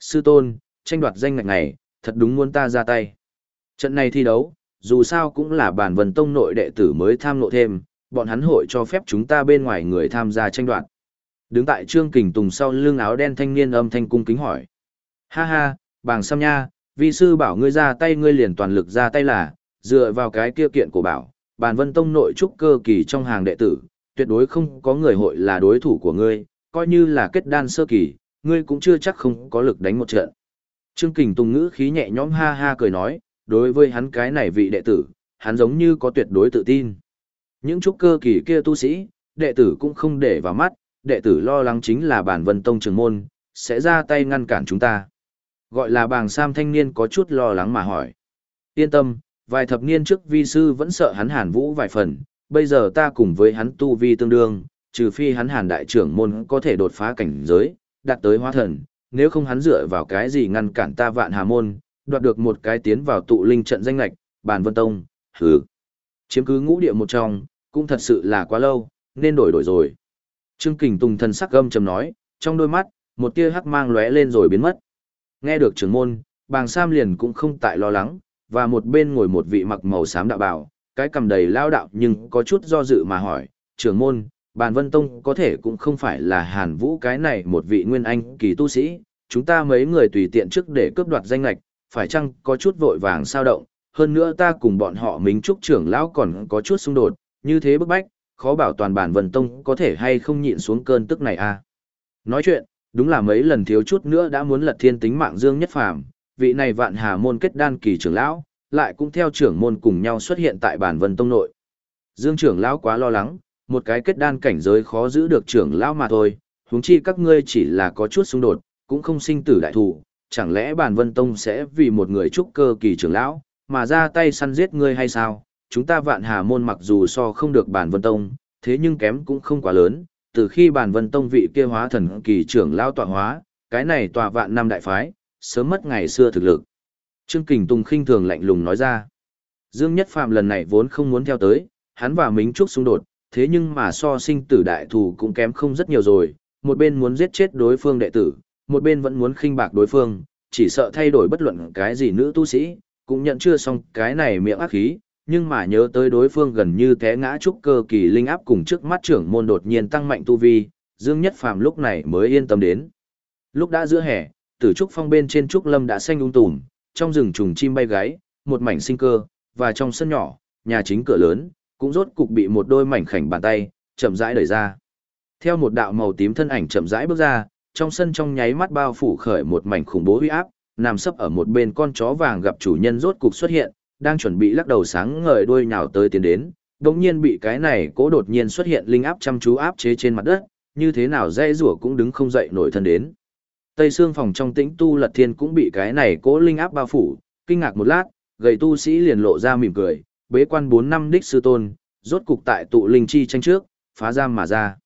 Sư tôn, tranh đoạt danh ngạch này, thật đúng muốn ta ra tay. Trận này thi đấu, dù sao cũng là bản vần tông nội đệ tử mới tham nộ thêm, bọn hắn hội cho phép chúng ta bên ngoài người tham gia tranh đoạt. Đứng tại Trương Kình Tùng sau lưng áo đen thanh niên âm thanh cung kính hỏi. Ha ha, bàng Sam Nha, vi sư bảo ngươi ra tay ngươi liền toàn lực ra tay là, dựa vào cái kia kiện của bảo, bản vân tông nội trúc cơ kỳ trong hàng đệ tử, tuyệt đối không có người hội là đối thủ của ngươi, coi như là kết đan sơ kỳ, ngươi cũng chưa chắc không có lực đánh một trận. Trương Kình Tùng ngữ khí nhẹ nhõm ha ha cười nói, đối với hắn cái này vị đệ tử, hắn giống như có tuyệt đối tự tin. Những trúc cơ kỳ kia tu sĩ, đệ tử cũng không để vào mắt, đệ tử lo lắng chính là bản vân tông trường môn, sẽ ra tay ngăn cản chúng ta. Gọi là bàng sam thanh niên có chút lo lắng mà hỏi. Yên tâm, vài thập niên trước vi sư vẫn sợ hắn hàn vũ vài phần, bây giờ ta cùng với hắn tu vi tương đương, trừ phi hắn hàn đại trưởng môn có thể đột phá cảnh giới, đạt tới hóa thần, nếu không hắn dựa vào cái gì ngăn cản ta vạn hà môn, đoạt được một cái tiến vào tụ linh trận danh lạch, bàn vân tông, hừ. Chiếm cứ ngũ địa một trong, cũng thật sự là quá lâu, nên đổi đổi rồi. Trương Kình Tùng thần sắc gâm trầm nói, trong đôi mắt, một tia hắc mang lóe lên rồi biến mất. Nghe được trưởng môn, bàng Sam liền cũng không tại lo lắng, và một bên ngồi một vị mặc màu xám đạo bảo, cái cầm đầy lao đạo nhưng có chút do dự mà hỏi, trưởng môn, bàn vân tông có thể cũng không phải là hàn vũ cái này một vị nguyên anh kỳ tu sĩ, chúng ta mấy người tùy tiện trước để cướp đoạt danh lệch phải chăng có chút vội vàng sao động, hơn nữa ta cùng bọn họ minh trúc trưởng lão còn có chút xung đột, như thế bức bách, khó bảo toàn bản vân tông có thể hay không nhịn xuống cơn tức này à. Nói chuyện, đúng là mấy lần thiếu chút nữa đã muốn lật thiên tính mạng dương nhất phàm, vị này vạn hà môn kết đan kỳ trưởng lão, lại cũng theo trưởng môn cùng nhau xuất hiện tại bản vân tông nội. Dương trưởng lão quá lo lắng, một cái kết đan cảnh giới khó giữ được trưởng lão mà thôi, huống chi các ngươi chỉ là có chút xung đột, cũng không sinh tử đại thủ, chẳng lẽ bản vân tông sẽ vì một người trúc cơ kỳ trưởng lão, mà ra tay săn giết ngươi hay sao? Chúng ta vạn hà môn mặc dù so không được bản vân tông, thế nhưng kém cũng không quá lớn, từ khi bản vân tông vị kia hóa thần kỳ trưởng lão tọa hóa, cái này tòa vạn năm đại phái, sớm mất ngày xưa thực lực. Trương Kình Tùng khinh thường lạnh lùng nói ra. Dương Nhất Phạm lần này vốn không muốn theo tới, hắn và Mính Trúc xung đột, thế nhưng mà so sinh tử đại thù cũng kém không rất nhiều rồi, một bên muốn giết chết đối phương đệ tử, một bên vẫn muốn khinh bạc đối phương, chỉ sợ thay đổi bất luận cái gì nữ tu sĩ, cũng nhận chưa xong cái này miệng ác khí, nhưng mà nhớ tới đối phương gần như té ngã trúc cơ kỳ linh áp cùng trước mắt trưởng môn đột nhiên tăng mạnh tu vi, Dương Nhất Phàm lúc này mới yên tâm đến. Lúc đã giữa hè, tử trúc phong bên trên trúc lâm đã xanh ung tùm, trong rừng trùng chim bay gáy, một mảnh sinh cơ, và trong sân nhỏ, nhà chính cửa lớn, cũng rốt cục bị một đôi mảnh khảnh bàn tay, chậm rãi đẩy ra. Theo một đạo màu tím thân ảnh chậm rãi bước ra, trong sân trong nháy mắt bao phủ khởi một mảnh khủng bố uy áp, nằm sấp ở một bên con chó vàng gặp chủ nhân rốt cục xuất hiện, đang chuẩn bị lắc đầu sáng ngời đuôi nhào tới tiến đến, đống nhiên bị cái này cố đột nhiên xuất hiện linh áp chăm chú áp chế trên mặt đất, như thế nào dây rủa cũng đứng không dậy nổi thân đến. Tây xương phòng trong tĩnh tu lật thiên cũng bị cái này cố linh áp bao phủ, kinh ngạc một lát, gầy tu sĩ liền lộ ra mỉm cười, bế quan 4 năm đích sư tôn, rốt cục tại tụ linh chi tranh trước, phá giam mà ra.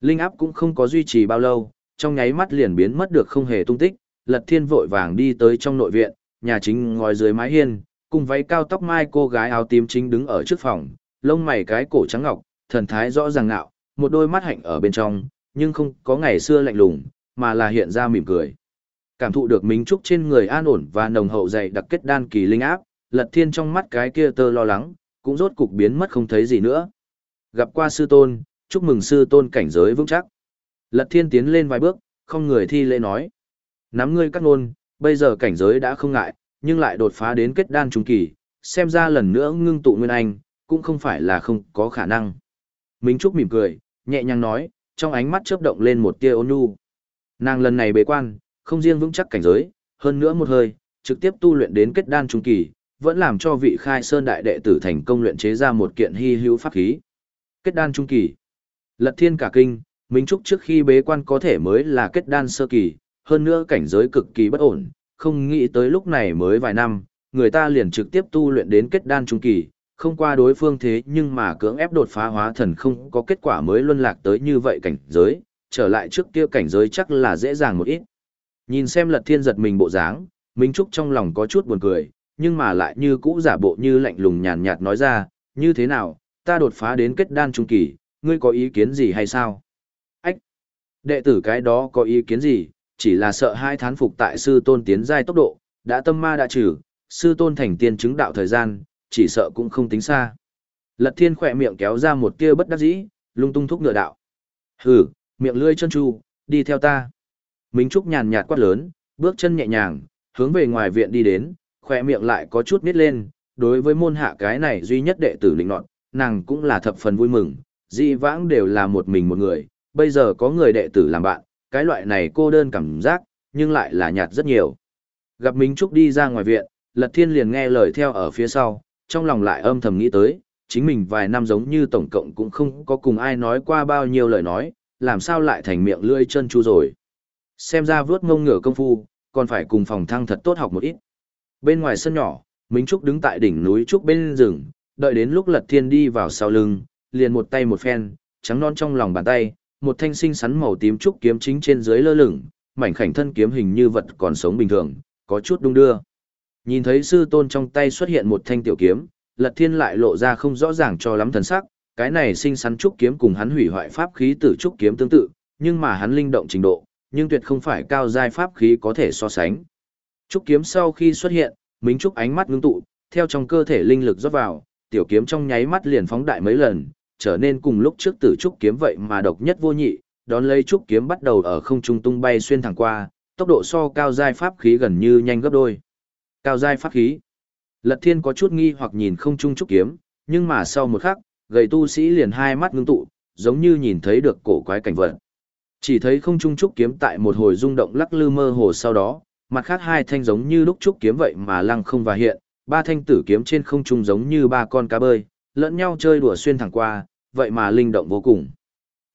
Linh áp cũng không có duy trì bao lâu, trong nháy mắt liền biến mất được không hề tung tích, Lật Thiên vội vàng đi tới trong nội viện, nhà chính ngồi dưới mái hiên, cùng váy cao tóc mai cô gái áo tím chính đứng ở trước phòng, lông mày cái cổ trắng ngọc, thần thái rõ ràng ngạo, một đôi mắt hạnh ở bên trong, nhưng không có ngày xưa lạnh lùng, mà là hiện ra mỉm cười. Cảm thụ được minh trúc trên người an ổn và nồng hậu dày đặc kết đan kỳ linh áp, Lật Thiên trong mắt cái kia tơ lo lắng, cũng rốt cục biến mất không thấy gì nữa. Gặp qua sư tôn, chúc mừng sư tôn cảnh giới vững chắc. Lật Thiên tiến lên vài bước, không người thi lễ nói. Nắm ngươi cắt nôn, bây giờ cảnh giới đã không ngại, nhưng lại đột phá đến kết đan trung kỳ, xem ra lần nữa ngưng tụ nguyên anh, cũng không phải là không có khả năng. Minh Trúc mỉm cười, nhẹ nhàng nói, trong ánh mắt chớp động lên một tia ôn nhu. Nàng lần này bế quan, không riêng vững chắc cảnh giới, hơn nữa một hơi, trực tiếp tu luyện đến kết đan trung kỳ, vẫn làm cho vị khai sơn đại đệ tử thành công luyện chế ra một kiện hy hữu pháp khí. Kết đan trung kỳ. Lật thiên cả kinh, Minh Trúc trước khi bế quan có thể mới là kết đan sơ kỳ, hơn nữa cảnh giới cực kỳ bất ổn, không nghĩ tới lúc này mới vài năm, người ta liền trực tiếp tu luyện đến kết đan trung kỳ, không qua đối phương thế nhưng mà cưỡng ép đột phá hóa thần không có kết quả mới luân lạc tới như vậy cảnh giới, trở lại trước kia cảnh giới chắc là dễ dàng một ít. Nhìn xem lật thiên giật mình bộ dáng, Minh Trúc trong lòng có chút buồn cười, nhưng mà lại như cũ giả bộ như lạnh lùng nhàn nhạt nói ra, như thế nào, ta đột phá đến kết đan trung kỳ, ngươi có ý kiến gì hay sao? Ách! Đệ tử cái đó có ý kiến gì, chỉ là sợ hai thán phục tại sư tôn tiến giai tốc độ, đã tâm ma đã trừ, sư tôn thành tiên chứng đạo thời gian, chỉ sợ cũng không tính xa. Lật thiên khỏe miệng kéo ra một tia bất đắc dĩ, lung tung thúc ngựa đạo. Hừ, miệng lươi chân chu, đi theo ta. Minh Trúc nhàn nhạt quát lớn, bước chân nhẹ nhàng, hướng về ngoài viện đi đến, khoe miệng lại có chút nít lên, đối với môn hạ cái này duy nhất đệ tử lĩnh nọt, nàng cũng là thập phần vui mừng, dị vãng đều là một mình một người, bây giờ có người đệ tử làm bạn, cái loại này cô đơn cảm giác, nhưng lại là nhạt rất nhiều. Gặp Minh Trúc đi ra ngoài viện, Lật Thiên liền nghe lời theo ở phía sau, trong lòng lại âm thầm nghĩ tới, chính mình vài năm giống như tổng cộng cũng không có cùng ai nói qua bao nhiêu lời nói, làm sao lại thành miệng lưỡi chân chu rồi. Xem ra vướt ngông ngửa công phu, còn phải cùng phòng thăng thật tốt học một ít. Bên ngoài sân nhỏ, Minh Trúc đứng tại đỉnh núi Trúc bên rừng, đợi đến lúc Lật Thiên đi vào sau lưng, liền một tay một phen, trắng non trong lòng bàn tay, một thanh sinh sắn màu tím trúc kiếm chính trên dưới lơ lửng, mảnh khảnh thân kiếm hình như vật còn sống bình thường, có chút đung đưa. Nhìn thấy sư tôn trong tay xuất hiện một thanh tiểu kiếm, Lật Thiên lại lộ ra không rõ ràng cho lắm thần sắc, cái này sinh sắn trúc kiếm cùng hắn hủy hoại pháp khí tử trúc kiếm tương tự, nhưng mà hắn linh động trình độ, nhưng tuyệt không phải cao giai pháp khí có thể so sánh. Trúc kiếm sau khi xuất hiện, Minh Trúc ánh mắt ngưng tụ, theo trong cơ thể linh lực rót vào, tiểu kiếm trong nháy mắt liền phóng đại mấy lần, trở nên cùng lúc trước tử trúc kiếm vậy mà độc nhất vô nhị, đón lấy trúc kiếm bắt đầu ở không trung tung bay xuyên thẳng qua, tốc độ so cao giai pháp khí gần như nhanh gấp đôi. Cao giai pháp khí. Lật Thiên có chút nghi hoặc nhìn không trung trúc kiếm, nhưng mà sau một khắc, gầy tu sĩ liền hai mắt ngưng tụ, giống như nhìn thấy được cổ quái cảnh vật. Chỉ thấy không trung trúc kiếm tại một hồi rung động lắc lư mơ hồ sau đó, mặt khác hai thanh giống như lúc trúc kiếm vậy mà lăng không và hiện, ba thanh tử kiếm trên không trung giống như ba con cá bơi, lẫn nhau chơi đùa xuyên thẳng qua, vậy mà linh động vô cùng.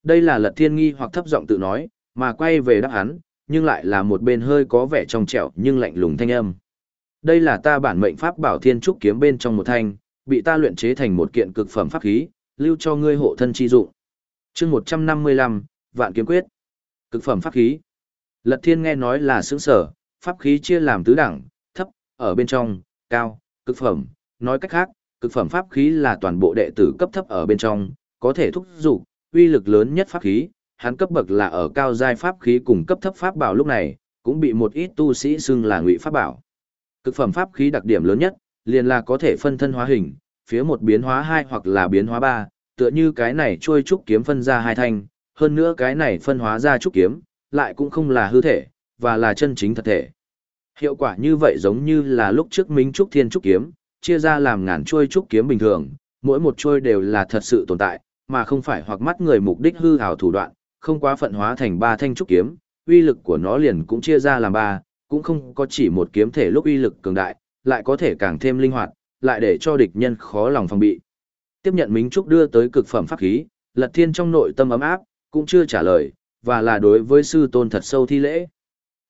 Đây là lật thiên nghi hoặc thấp giọng tự nói, mà quay về đáp án, nhưng lại là một bên hơi có vẻ trong trẻo nhưng lạnh lùng thanh âm. Đây là ta bản mệnh pháp bảo thiên trúc kiếm bên trong một thanh, bị ta luyện chế thành một kiện cực phẩm pháp khí, lưu cho ngươi hộ thân chi dụng. Chương 155, Vạn kiếm quyết. Cực phẩm pháp khí. Lật Thiên nghe nói là sướng sở, pháp khí chia làm tứ đẳng, thấp, ở bên trong, cao, cực phẩm, nói cách khác, cực phẩm pháp khí là toàn bộ đệ tử cấp thấp ở bên trong, có thể thúc dục, uy lực lớn nhất pháp khí, hắn cấp bậc là ở cao giai pháp khí cùng cấp thấp pháp bảo lúc này, cũng bị một ít tu sĩ xưng là ngụy pháp bảo. Cực phẩm pháp khí đặc điểm lớn nhất, liền là có thể phân thân hóa hình, phía một biến hóa hai hoặc là biến hóa ba, tựa như cái này trôi trúc kiếm phân ra hai thanh, hơn nữa cái này phân hóa ra trúc kiếm, lại cũng không là hư thể, và là chân chính thật thể. Hiệu quả như vậy giống như là lúc trước Minh Trúc Thiên Trúc Kiếm, chia ra làm ngàn chuôi trúc kiếm bình thường, mỗi một chuôi đều là thật sự tồn tại, mà không phải hoặc mắt người mục đích hư hào thủ đoạn, không quá phận hóa thành ba thanh trúc kiếm, uy lực của nó liền cũng chia ra làm ba, cũng không có chỉ một kiếm thể lúc uy lực cường đại, lại có thể càng thêm linh hoạt, lại để cho địch nhân khó lòng phòng bị. Tiếp nhận Minh Trúc đưa tới cực phẩm pháp khí, Lật Thiên trong nội tâm ấm áp, cũng chưa trả lời, và là đối với sư tôn thật sâu thi lễ.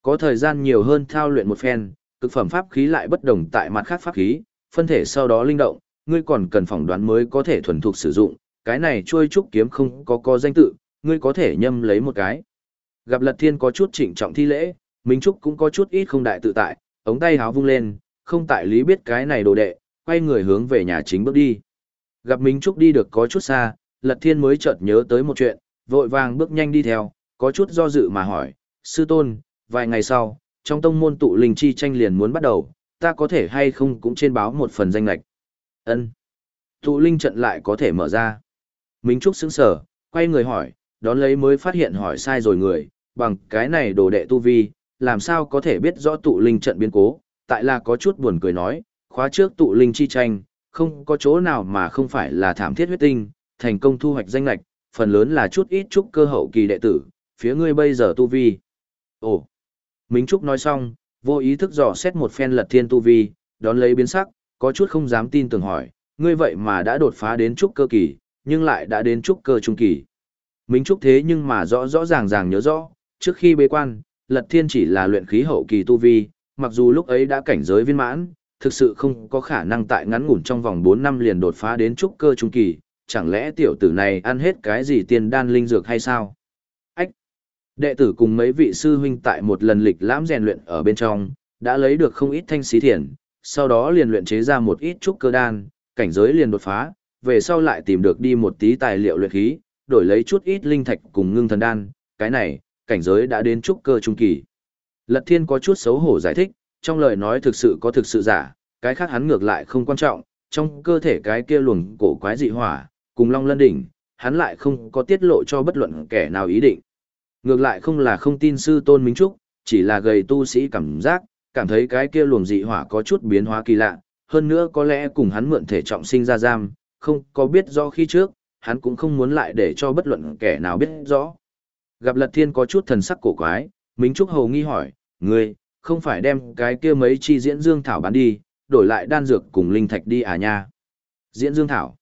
Có thời gian nhiều hơn thao luyện một phen, cực phẩm pháp khí lại bất đồng tại mặt khác pháp khí, phân thể sau đó linh động, ngươi còn cần phỏng đoán mới có thể thuần thục sử dụng, cái này trôi trúc kiếm không có có danh tự, ngươi có thể nhâm lấy một cái. Gặp Lật Thiên có chút trịnh trọng thi lễ, Minh Trúc cũng có chút ít không đại tự tại, ống tay háo vung lên, không tại lý biết cái này đồ đệ, quay người hướng về nhà chính bước đi. Gặp Minh Trúc đi được có chút xa, Lật Thiên mới chợt nhớ tới một chuyện, vội vàng bước nhanh đi theo, có chút do dự mà hỏi, sư tôn, vài ngày sau, trong tông môn tụ linh chi tranh liền muốn bắt đầu, ta có thể hay không cũng trên báo một phần danh lạch. Ân. Tụ linh trận lại có thể mở ra. Minh Trúc sững sở, quay người hỏi, đón lấy mới phát hiện hỏi sai rồi người, bằng cái này đồ đệ tu vi, làm sao có thể biết rõ tụ linh trận biến cố, tại là có chút buồn cười nói, khóa trước tụ linh chi tranh, không có chỗ nào mà không phải là thảm thiết huyết tinh, thành công thu hoạch danh lạch, phần lớn là chút ít chút cơ hậu kỳ đệ tử, phía ngươi bây giờ tu vi. Ồ, Minh Trúc nói xong, vô ý thức dò xét một phen lật thiên tu vi, đón lấy biến sắc, có chút không dám tin tưởng hỏi, ngươi vậy mà đã đột phá đến trúc cơ kỳ, nhưng lại đã đến trúc cơ trung kỳ. Minh Trúc thế nhưng mà rõ rõ ràng ràng nhớ rõ, trước khi bế quan, lật thiên chỉ là luyện khí hậu kỳ tu vi, mặc dù lúc ấy đã cảnh giới viên mãn, thực sự không có khả năng tại ngắn ngủn trong vòng 4 năm liền đột phá đến trúc cơ trung kỳ, chẳng lẽ tiểu tử này ăn hết cái gì tiền đan linh dược hay sao? Đệ tử cùng mấy vị sư huynh tại một lần lịch lãm rèn luyện ở bên trong, đã lấy được không ít thanh xí thiền, sau đó liền luyện chế ra một ít trúc cơ đan, cảnh giới liền đột phá, về sau lại tìm được đi một tí tài liệu luyện khí, đổi lấy chút ít linh thạch cùng ngưng thần đan, cái này, cảnh giới đã đến trúc cơ trung kỳ. Lật Thiên có chút xấu hổ giải thích, trong lời nói thực sự có thực sự giả, cái khác hắn ngược lại không quan trọng, trong cơ thể cái kia luồng cổ quái dị hỏa, cùng long lân đỉnh, hắn lại không có tiết lộ cho bất luận kẻ nào ý định. Ngược lại không là không tin sư tôn Minh Trúc, chỉ là gầy tu sĩ cảm giác, cảm thấy cái kia luồng dị hỏa có chút biến hóa kỳ lạ, hơn nữa có lẽ cùng hắn mượn thể trọng sinh ra giam, không có biết do khi trước, hắn cũng không muốn lại để cho bất luận kẻ nào biết rõ. Gặp Lật Thiên có chút thần sắc cổ quái, Minh Trúc hầu nghi hỏi, ngươi, không phải đem cái kia mấy chi diễn dương thảo bán đi, đổi lại đan dược cùng linh thạch đi à nha. Diễn dương thảo.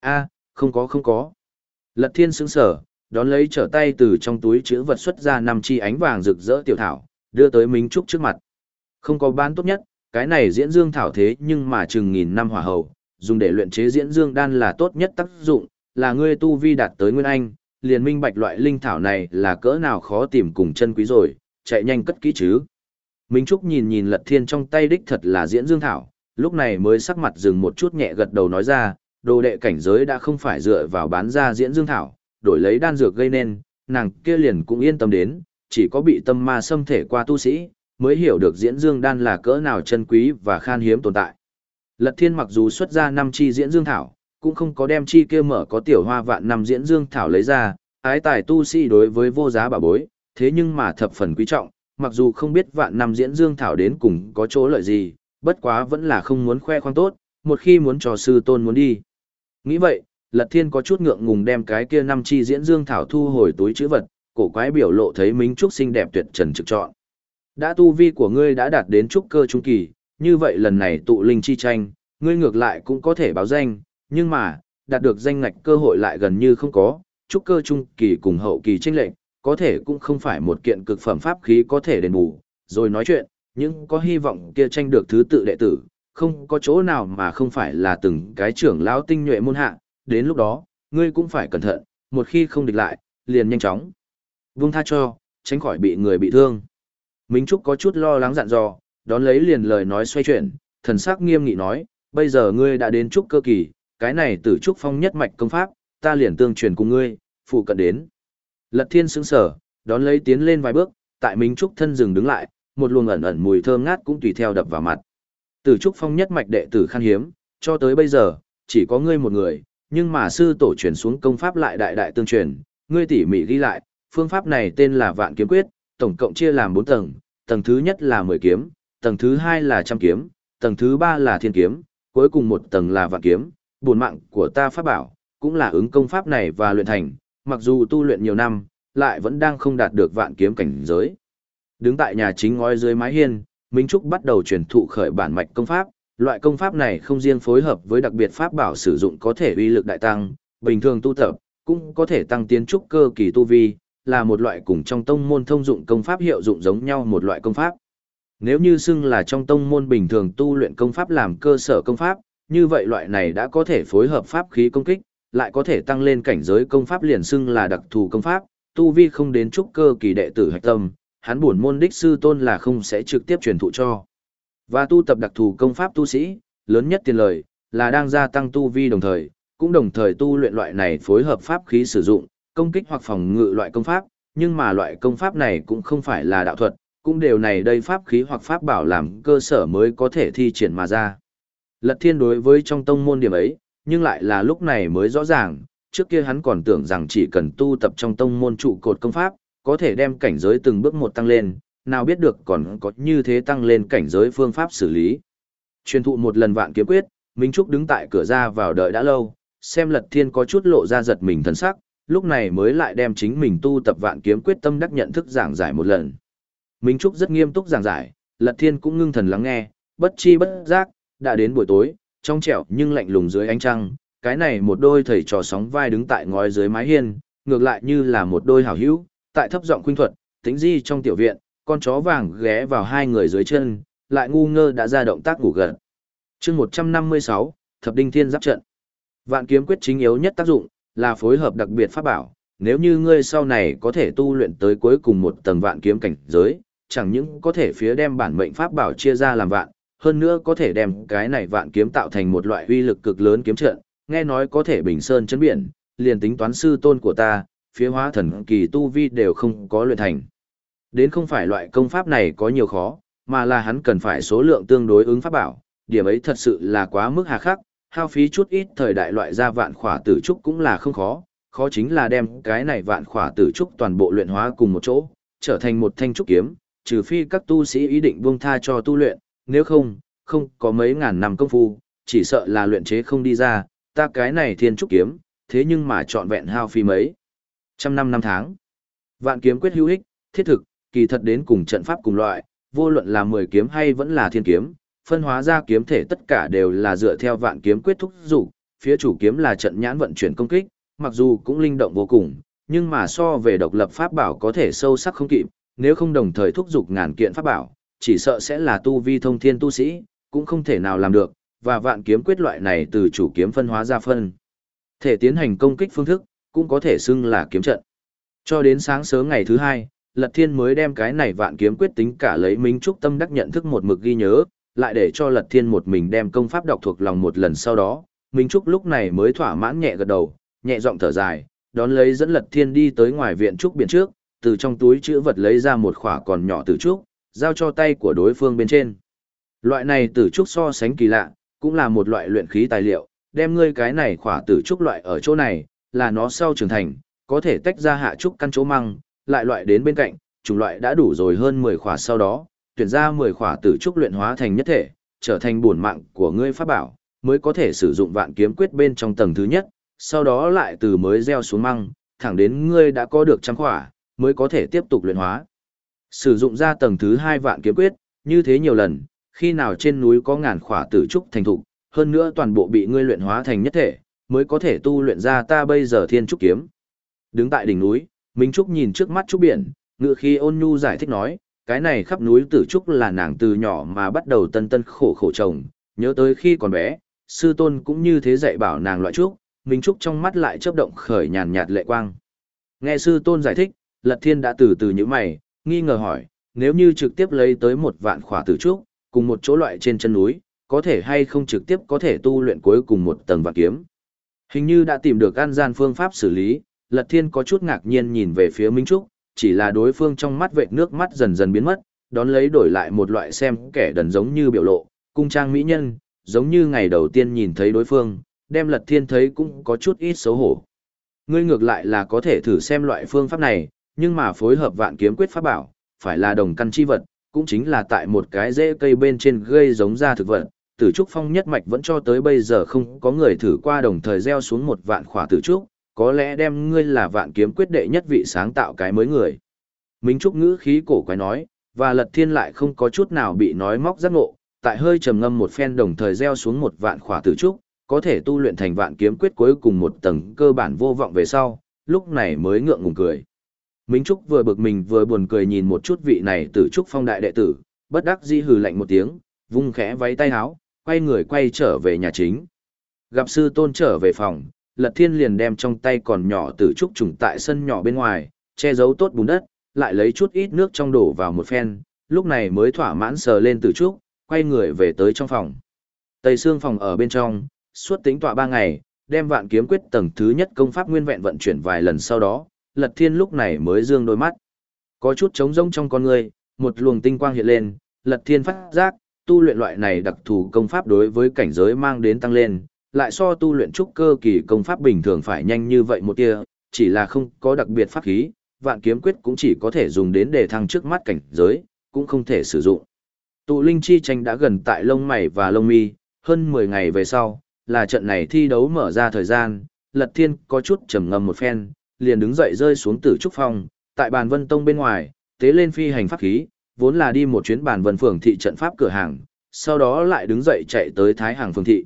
a không có không có. Lật Thiên sững sở, đón lấy trở tay từ trong túi chữ vật xuất ra năm chi ánh vàng rực rỡ tiểu thảo, đưa tới Minh Trúc trước mặt. Không có bán tốt nhất, cái này diễn dương thảo thế nhưng mà chừng nghìn năm hỏa hầu, dùng để luyện chế diễn dương đan là tốt nhất tác dụng, là ngươi tu vi đạt tới nguyên anh, liền minh bạch loại linh thảo này là cỡ nào khó tìm cùng chân quý rồi, chạy nhanh cất kỹ chứ. Minh Trúc nhìn nhìn lật thiên trong tay đích thật là diễn dương thảo, lúc này mới sắc mặt dừng một chút nhẹ gật đầu nói ra, đồ đệ cảnh giới đã không phải dựa vào bán ra diễn dương thảo, đổi lấy đan dược gây nên, nàng kia liền cũng yên tâm đến, chỉ có bị tâm ma xâm thể qua tu sĩ, mới hiểu được diễn dương đan là cỡ nào chân quý và khan hiếm tồn tại. Lật thiên mặc dù xuất ra năm chi diễn dương thảo, cũng không có đem chi kia mở có tiểu hoa vạn năm diễn dương thảo lấy ra, ái tài tu sĩ đối với vô giá bảo bối, thế nhưng mà thập phần quý trọng, mặc dù không biết vạn năm diễn dương thảo đến cùng có chỗ lợi gì, bất quá vẫn là không muốn khoe khoang tốt, một khi muốn trò sư tôn muốn đi. Nghĩ vậy, Lật Thiên có chút ngượng ngùng đem cái kia năm chi diễn dương thảo thu hồi túi chữ vật, cổ quái biểu lộ thấy Minh Trúc xinh đẹp tuyệt trần trực chọn. Đã tu vi của ngươi đã đạt đến trúc cơ trung kỳ, như vậy lần này tụ linh chi tranh, ngươi ngược lại cũng có thể báo danh, nhưng mà, đạt được danh ngạch cơ hội lại gần như không có, trúc cơ trung kỳ cùng hậu kỳ tranh lệnh, có thể cũng không phải một kiện cực phẩm pháp khí có thể đền bù, rồi nói chuyện, nhưng có hy vọng kia tranh được thứ tự đệ tử, không có chỗ nào mà không phải là từng cái trưởng lão tinh nhuệ môn hạ, đến lúc đó, ngươi cũng phải cẩn thận, một khi không địch lại, liền nhanh chóng. Vung tha cho, tránh khỏi bị người bị thương. Minh Trúc có chút lo lắng dặn dò, đón lấy liền lời nói xoay chuyển, thần sắc nghiêm nghị nói, bây giờ ngươi đã đến trúc cơ kỳ, cái này tử trúc phong nhất mạch công pháp, ta liền tương truyền cùng ngươi, phụ cận đến. Lật thiên sững sở, đón lấy tiến lên vài bước, tại Minh Trúc thân dừng đứng lại, một luồng ẩn ẩn mùi thơm ngát cũng tùy theo đập vào mặt. Tử trúc phong nhất mạch đệ tử khan hiếm, cho tới bây giờ, chỉ có ngươi một người, nhưng mà sư tổ truyền xuống công pháp lại đại đại tương truyền, ngươi tỉ mỉ ghi lại, phương pháp này tên là Vạn Kiếm Quyết, tổng cộng chia làm 4 tầng, tầng thứ nhất là 10 kiếm, tầng thứ hai là trăm kiếm, tầng thứ ba là thiên kiếm, cuối cùng một tầng là vạn kiếm, buồn mạng của ta pháp bảo, cũng là ứng công pháp này và luyện thành, mặc dù tu luyện nhiều năm, lại vẫn đang không đạt được vạn kiếm cảnh giới. Đứng tại nhà chính ngói dưới mái hiên, Minh Trúc bắt đầu truyền thụ khởi bản mạch công pháp, loại công pháp này không riêng phối hợp với đặc biệt pháp bảo sử dụng có thể uy lực đại tăng, bình thường tu tập, cũng có thể tăng tiến trúc cơ kỳ tu vi, là một loại cùng trong tông môn thông dụng công pháp hiệu dụng giống nhau một loại công pháp. Nếu như xưng là trong tông môn bình thường tu luyện công pháp làm cơ sở công pháp, như vậy loại này đã có thể phối hợp pháp khí công kích, lại có thể tăng lên cảnh giới công pháp liền xưng là đặc thù công pháp, tu vi không đến trúc cơ kỳ đệ tử hạch tâm, hắn buồn môn đích sư tôn là không sẽ trực tiếp truyền thụ cho. Và tu tập đặc thù công pháp tu sĩ, lớn nhất tiền lời, là đang gia tăng tu vi đồng thời, cũng đồng thời tu luyện loại này phối hợp pháp khí sử dụng, công kích hoặc phòng ngự loại công pháp, nhưng mà loại công pháp này cũng không phải là đạo thuật, cũng đều này đây pháp khí hoặc pháp bảo làm cơ sở mới có thể thi triển mà ra. Lật thiên đối với trong tông môn điểm ấy, nhưng lại là lúc này mới rõ ràng, trước kia hắn còn tưởng rằng chỉ cần tu tập trong tông môn trụ cột công pháp, có thể đem cảnh giới từng bước một tăng lên, nào biết được còn có như thế tăng lên cảnh giới phương pháp xử lý. Truyền thụ một lần vạn kiếm quyết, Minh Trúc đứng tại cửa ra vào đợi đã lâu, xem lật thiên có chút lộ ra giật mình thần sắc, lúc này mới lại đem chính mình tu tập vạn kiếm quyết tâm đắc nhận thức giảng giải một lần. Minh Trúc rất nghiêm túc giảng giải, Lật Thiên cũng ngưng thần lắng nghe, bất chi bất giác, đã đến buổi tối, trong trẻo nhưng lạnh lùng dưới ánh trăng, cái này một đôi thầy trò sóng vai đứng tại ngói dưới mái hiên, ngược lại như là một đôi hảo hữu, tại thấp giọng khuynh thuật, tính di trong tiểu viện, con chó vàng ghé vào hai người dưới chân, lại ngu ngơ đã ra động tác ngủ gần. Chương 156, Thập Đinh Thiên Giáp trận. Vạn kiếm quyết chính yếu nhất tác dụng là phối hợp đặc biệt pháp bảo, nếu như ngươi sau này có thể tu luyện tới cuối cùng một tầng vạn kiếm cảnh giới, chẳng những có thể phía đem bản mệnh pháp bảo chia ra làm vạn, hơn nữa có thể đem cái này vạn kiếm tạo thành một loại uy lực cực lớn kiếm trận, nghe nói có thể bình sơn chấn biển, liền tính toán sư tôn của ta, phía hóa thần kỳ tu vi đều không có luyện thành. Đến không phải loại công pháp này có nhiều khó, mà là hắn cần phải số lượng tương đối ứng pháp bảo, điểm ấy thật sự là quá mức hà khắc, hao phí chút ít thời đại loại ra vạn khỏa tử trúc cũng là không khó, khó chính là đem cái này vạn khỏa tử trúc toàn bộ luyện hóa cùng một chỗ, trở thành một thanh trúc kiếm, trừ phi các tu sĩ ý định buông tha cho tu luyện, nếu không, không có mấy ngàn năm công phu, chỉ sợ là luyện chế không đi ra, ta cái này thiên trúc kiếm, thế nhưng mà trọn vẹn hao phí mấy. Trăm năm năm tháng. Vạn kiếm quyết hữu ích, thiết thực, kỳ thật đến cùng trận pháp cùng loại, vô luận là 10 kiếm hay vẫn là thiên kiếm, phân hóa ra kiếm thể tất cả đều là dựa theo vạn kiếm quyết thúc dục, phía chủ kiếm là trận nhãn vận chuyển công kích, mặc dù cũng linh động vô cùng, nhưng mà so về độc lập pháp bảo có thể sâu sắc không kịp, nếu không đồng thời thúc giục ngàn kiện pháp bảo, chỉ sợ sẽ là tu vi thông thiên tu sĩ, cũng không thể nào làm được, và vạn kiếm quyết loại này từ chủ kiếm phân hóa ra phân. Thể tiến hành công kích phương thức, cũng có thể xưng là kiếm trận. Cho đến sáng sớm ngày thứ hai, Lật Thiên mới đem cái này vạn kiếm quyết tính cả lấy Minh Trúc Tâm đắc nhận thức một mực ghi nhớ, lại để cho Lật Thiên một mình đem công pháp đọc thuộc lòng một lần sau đó, Minh Trúc lúc này mới thỏa mãn nhẹ gật đầu, nhẹ giọng thở dài, đón lấy dẫn Lật Thiên đi tới ngoài viện trúc biển trước, từ trong túi chữ vật lấy ra một khỏa còn nhỏ tử trúc, giao cho tay của đối phương bên trên. Loại này tử trúc so sánh kỳ lạ, cũng là một loại luyện khí tài liệu, đem ngươi cái này khỏa tử trúc loại ở chỗ này, là nó sau trưởng thành, có thể tách ra hạ trúc căn chỗ măng, lại loại đến bên cạnh, chủng loại đã đủ rồi hơn 10 khỏa sau đó, tuyển ra 10 khỏa tử trúc luyện hóa thành nhất thể, trở thành bổn mạng của ngươi pháp bảo, mới có thể sử dụng vạn kiếm quyết bên trong tầng thứ nhất, sau đó lại từ mới gieo xuống măng, thẳng đến ngươi đã có được trăm khỏa, mới có thể tiếp tục luyện hóa. Sử dụng ra tầng thứ hai vạn kiếm quyết, như thế nhiều lần, khi nào trên núi có ngàn khỏa tử trúc thành thục, hơn nữa toàn bộ bị ngươi luyện hóa thành nhất thể, mới có thể tu luyện ra ta bây giờ thiên trúc kiếm. Đứng tại đỉnh núi, Minh Trúc nhìn trước mắt Trúc Biển, ngựa khi ôn nhu giải thích nói, cái này khắp núi tử Trúc là nàng từ nhỏ mà bắt đầu tân tân khổ khổ trồng, nhớ tới khi còn bé, sư tôn cũng như thế dạy bảo nàng loại Trúc, Minh Trúc trong mắt lại chớp động khởi nhàn nhạt lệ quang. Nghe sư tôn giải thích, Lật Thiên đã từ từ như mày, nghi ngờ hỏi, nếu như trực tiếp lấy tới một vạn khỏa tử Trúc, cùng một chỗ loại trên chân núi, có thể hay không trực tiếp có thể tu luyện cuối cùng một tầng vạn kiếm. Hình như đã tìm được an gian phương pháp xử lý, Lật Thiên có chút ngạc nhiên nhìn về phía Minh Trúc, chỉ là đối phương trong mắt vệ nước mắt dần dần biến mất, đón lấy đổi lại một loại xem kẻ đần giống như biểu lộ, cung trang mỹ nhân, giống như ngày đầu tiên nhìn thấy đối phương, đem Lật Thiên thấy cũng có chút ít xấu hổ. Ngươi ngược lại là có thể thử xem loại phương pháp này, nhưng mà phối hợp vạn kiếm quyết pháp bảo, phải là đồng căn chi vật, cũng chính là tại một cái rễ cây bên trên gây giống ra thực vật, tử trúc phong nhất mạch vẫn cho tới bây giờ không có người thử qua đồng thời gieo xuống một vạn khỏa tử trúc, có lẽ đem ngươi là vạn kiếm quyết đệ nhất vị sáng tạo cái mới người. Minh Trúc ngữ khí cổ quái nói, và lật thiên lại không có chút nào bị nói móc giác ngộ, tại hơi trầm ngâm một phen đồng thời gieo xuống một vạn khỏa tử trúc, có thể tu luyện thành vạn kiếm quyết cuối cùng một tầng cơ bản vô vọng về sau, lúc này mới ngượng ngùng cười. Minh Trúc vừa bực mình vừa buồn cười nhìn một chút vị này tử trúc phong đại đệ tử, bất đắc dĩ hừ lạnh một tiếng, vung khẽ váy tay áo, quay người quay trở về nhà chính. Gặp sư tôn trở về phòng, Lật Thiên liền đem trong tay còn nhỏ tử trúc trùng tại sân nhỏ bên ngoài, che giấu tốt bùn đất, lại lấy chút ít nước trong đổ vào một phen, lúc này mới thỏa mãn sờ lên tử trúc, quay người về tới trong phòng. Tây xương phòng ở bên trong, suốt tính tọa ba ngày, đem vạn kiếm quyết tầng thứ nhất công pháp nguyên vẹn vận chuyển vài lần sau đó, Lật Thiên lúc này mới dương đôi mắt. Có chút trống rông trong con người, một luồng tinh quang hiện lên, Lật Thiên phát giác, tu luyện loại này đặc thù công pháp đối với cảnh giới mang đến tăng lên, lại so tu luyện trúc cơ kỳ công pháp bình thường phải nhanh như vậy một tia, chỉ là không có đặc biệt pháp khí, vạn kiếm quyết cũng chỉ có thể dùng đến để thăng trước mắt cảnh giới, cũng không thể sử dụng. Tụ linh chi tranh đã gần tại lông mày và lông mi, hơn 10 ngày về sau, là trận này thi đấu mở ra thời gian, Lật Thiên có chút trầm ngâm một phen, liền đứng dậy rơi xuống tử trúc phong, tại bàn vân tông bên ngoài, tế lên phi hành pháp khí, vốn là đi một chuyến bàn vân phường thị trận pháp cửa hàng, sau đó lại đứng dậy chạy tới Thái Hàng phường thị.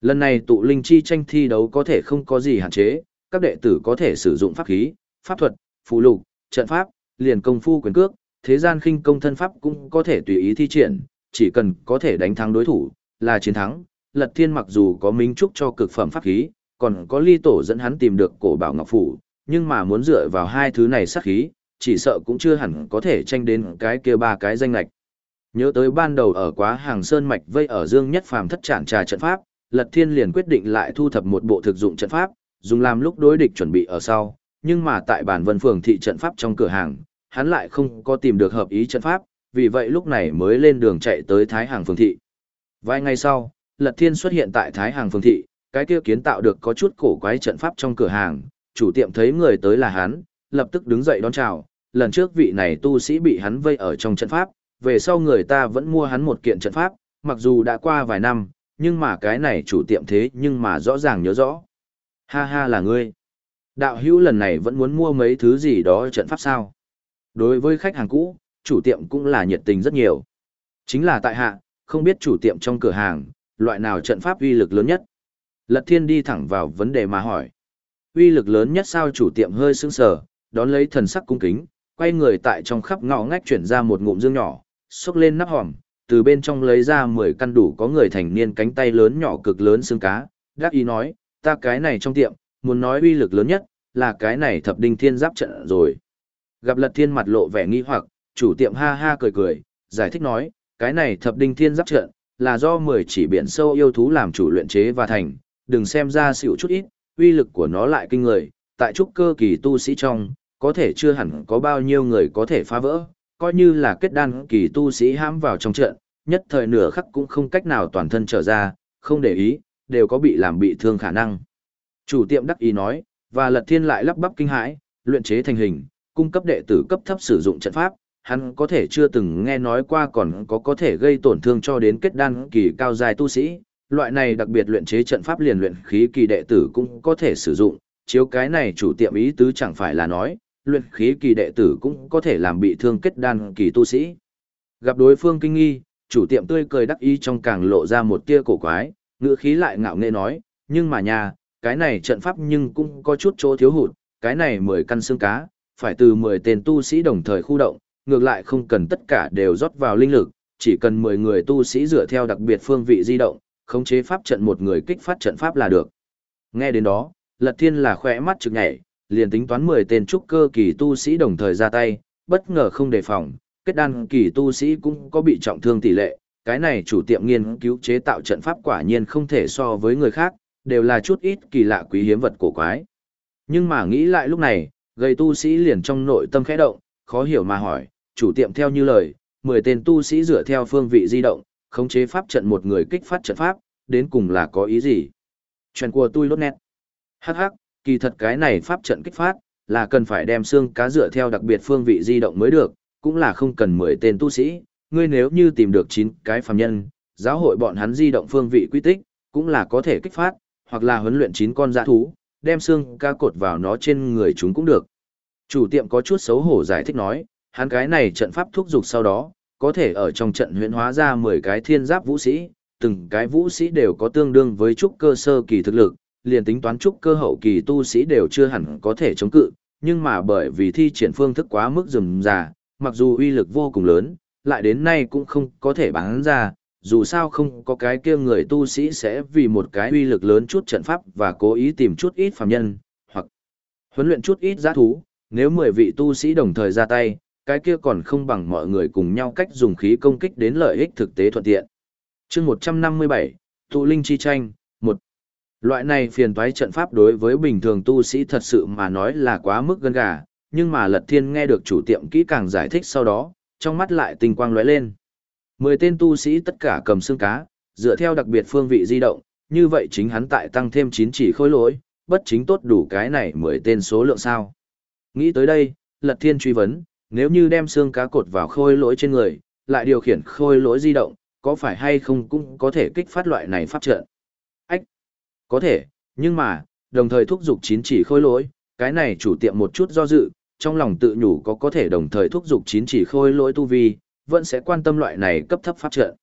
Lần này tụ linh chi tranh thi đấu có thể không có gì hạn chế, các đệ tử có thể sử dụng pháp khí, pháp thuật, phù lục, trận pháp, liền công phu quyền cước, thế gian khinh công thân pháp cũng có thể tùy ý thi triển, chỉ cần có thể đánh thắng đối thủ, là chiến thắng. Lật Thiên mặc dù có minh trúc cho cực phẩm pháp khí, còn có ly tổ dẫn hắn tìm được cổ bảo ngọc phủ, nhưng mà muốn dựa vào hai thứ này sát khí, chỉ sợ cũng chưa hẳn có thể tranh đến cái kia ba cái danh lạch. Nhớ tới ban đầu ở quá hàng sơn mạch vây ở dương nhất phàm thất trạng trà trận pháp, Lật Thiên liền quyết định lại thu thập một bộ thực dụng trận pháp, dùng làm lúc đối địch chuẩn bị ở sau, nhưng mà tại bản vân phường thị trận pháp trong cửa hàng, hắn lại không có tìm được hợp ý trận pháp, vì vậy lúc này mới lên đường chạy tới Thái Hàng phường thị. Vài ngày sau, Lật Thiên xuất hiện tại Thái Hàng phường thị, cái kia kiến tạo được có chút cổ quái trận pháp trong cửa hàng, chủ tiệm thấy người tới là hắn, lập tức đứng dậy đón chào, lần trước vị này tu sĩ bị hắn vây ở trong trận pháp, về sau người ta vẫn mua hắn một kiện trận pháp, mặc dù đã qua vài năm, nhưng mà cái này chủ tiệm thế nhưng mà rõ ràng nhớ rõ. Ha ha là ngươi. Đạo hữu lần này vẫn muốn mua mấy thứ gì đó trận pháp sao. Đối với khách hàng cũ, chủ tiệm cũng là nhiệt tình rất nhiều. Chính là tại hạ, không biết chủ tiệm trong cửa hàng, loại nào trận pháp uy lực lớn nhất. Lật thiên đi thẳng vào vấn đề mà hỏi. Uy lực lớn nhất sao chủ tiệm hơi sững sờ, đón lấy thần sắc cung kính, quay người tại trong khắp ngõ ngách chuyển ra một ngụm dương nhỏ, xúc lên nắp hòm, từ bên trong lấy ra 10 căn đủ có người thành niên cánh tay lớn nhỏ cực lớn xương cá, đáp ý nói, ta cái này trong tiệm, muốn nói uy lực lớn nhất, là cái này thập đinh thiên giáp trận rồi. Gặp lật thiên mặt lộ vẻ nghi hoặc, chủ tiệm ha ha cười cười, giải thích nói, cái này thập đinh thiên giáp trận, là do 10 chỉ biển sâu yêu thú làm chủ luyện chế và thành, đừng xem ra xỉu chút ít, uy lực của nó lại kinh người, tại trúc cơ kỳ tu sĩ trong, có thể chưa hẳn có bao nhiêu người có thể phá vỡ, coi như là kết đan kỳ tu sĩ hãm vào trong trận, nhất thời nửa khắc cũng không cách nào toàn thân trở ra, không để ý, đều có bị làm bị thương khả năng. Chủ tiệm đắc ý nói, và lật thiên lại lắp bắp kinh hãi, luyện chế thành hình, cung cấp đệ tử cấp thấp sử dụng trận pháp, hắn có thể chưa từng nghe nói qua còn có có thể gây tổn thương cho đến kết đan kỳ cao dài tu sĩ. Loại này đặc biệt luyện chế trận pháp liền luyện khí kỳ đệ tử cũng có thể sử dụng, chiếu cái này chủ tiệm ý tứ chẳng phải là nói, luyện khí kỳ đệ tử cũng có thể làm bị thương kết đan kỳ tu sĩ. Gặp đối phương kinh nghi, chủ tiệm tươi cười đắc ý trong càng lộ ra một tia cổ quái, ngữ khí lại ngạo nghễ nói, nhưng mà nhà, cái này trận pháp nhưng cũng có chút chỗ thiếu hụt, cái này mười căn xương cá, phải từ 10 tên tu sĩ đồng thời khu động, ngược lại không cần tất cả đều rót vào linh lực, chỉ cần 10 người tu sĩ dựa theo đặc biệt phương vị di động, khống chế pháp trận một người kích phát trận pháp là được. Nghe đến đó, Lật Thiên là khỏe mắt trực nhảy, liền tính toán 10 tên trúc cơ kỳ tu sĩ đồng thời ra tay, bất ngờ không đề phòng, kết đan kỳ tu sĩ cũng có bị trọng thương tỷ lệ, cái này chủ tiệm nghiên cứu chế tạo trận pháp quả nhiên không thể so với người khác, đều là chút ít kỳ lạ quý hiếm vật cổ quái. Nhưng mà nghĩ lại lúc này, gây tu sĩ liền trong nội tâm khẽ động, khó hiểu mà hỏi, chủ tiệm theo như lời, 10 tên tu sĩ dựa theo phương vị di động, khống chế pháp trận một người kích phát trận pháp, đến cùng là có ý gì? Chuyện của tôi lốt nét. Hắc hắc, kỳ thật cái này pháp trận kích phát, là cần phải đem xương cá dựa theo đặc biệt phương vị di động mới được, cũng là không cần 10 tên tu sĩ, ngươi nếu như tìm được 9 cái phàm nhân, giáo hội bọn hắn di động phương vị quy tích, cũng là có thể kích phát, hoặc là huấn luyện 9 con dã thú, đem xương cá cột vào nó trên người chúng cũng được. Chủ tiệm có chút xấu hổ giải thích nói, hắn cái này trận pháp thúc dục sau đó, có thể ở trong trận huyễn hóa ra 10 cái thiên giáp vũ sĩ, từng cái vũ sĩ đều có tương đương với trúc cơ sơ kỳ thực lực, liền tính toán trúc cơ hậu kỳ tu sĩ đều chưa hẳn có thể chống cự, nhưng mà bởi vì thi triển phương thức quá mức rườm rà, mặc dù uy lực vô cùng lớn, lại đến nay cũng không có thể bán ra, dù sao không có cái kia người tu sĩ sẽ vì một cái uy lực lớn chút trận pháp và cố ý tìm chút ít phàm nhân, hoặc huấn luyện chút ít giá thú, nếu 10 vị tu sĩ đồng thời ra tay, cái kia còn không bằng mọi người cùng nhau cách dùng khí công kích đến lợi ích thực tế thuận tiện. chương 157, Tụ Linh Chi Tranh, Loại này phiền toái trận pháp đối với bình thường tu sĩ thật sự mà nói là quá mức gân gà, nhưng mà Lật Thiên nghe được chủ tiệm kỹ càng giải thích sau đó, trong mắt lại tinh quang lóe lên. Mười tên tu sĩ tất cả cầm xương cá, dựa theo đặc biệt phương vị di động, như vậy chính hắn tại tăng thêm 9 chỉ khối lỗi, bất chính tốt đủ cái này mười tên số lượng sao. Nghĩ tới đây, Lật Thiên truy vấn, nếu như đem xương cá cột vào khôi lỗi trên người, lại điều khiển khôi lỗi di động, có phải hay không cũng có thể kích phát loại này pháp trận? Có thể, nhưng mà, đồng thời thúc giục chín chỉ khôi lỗi, cái này chủ tiệm một chút do dự, trong lòng tự nhủ có có thể đồng thời thúc giục chín chỉ khôi lỗi tu vi, vẫn sẽ quan tâm loại này cấp thấp pháp trận.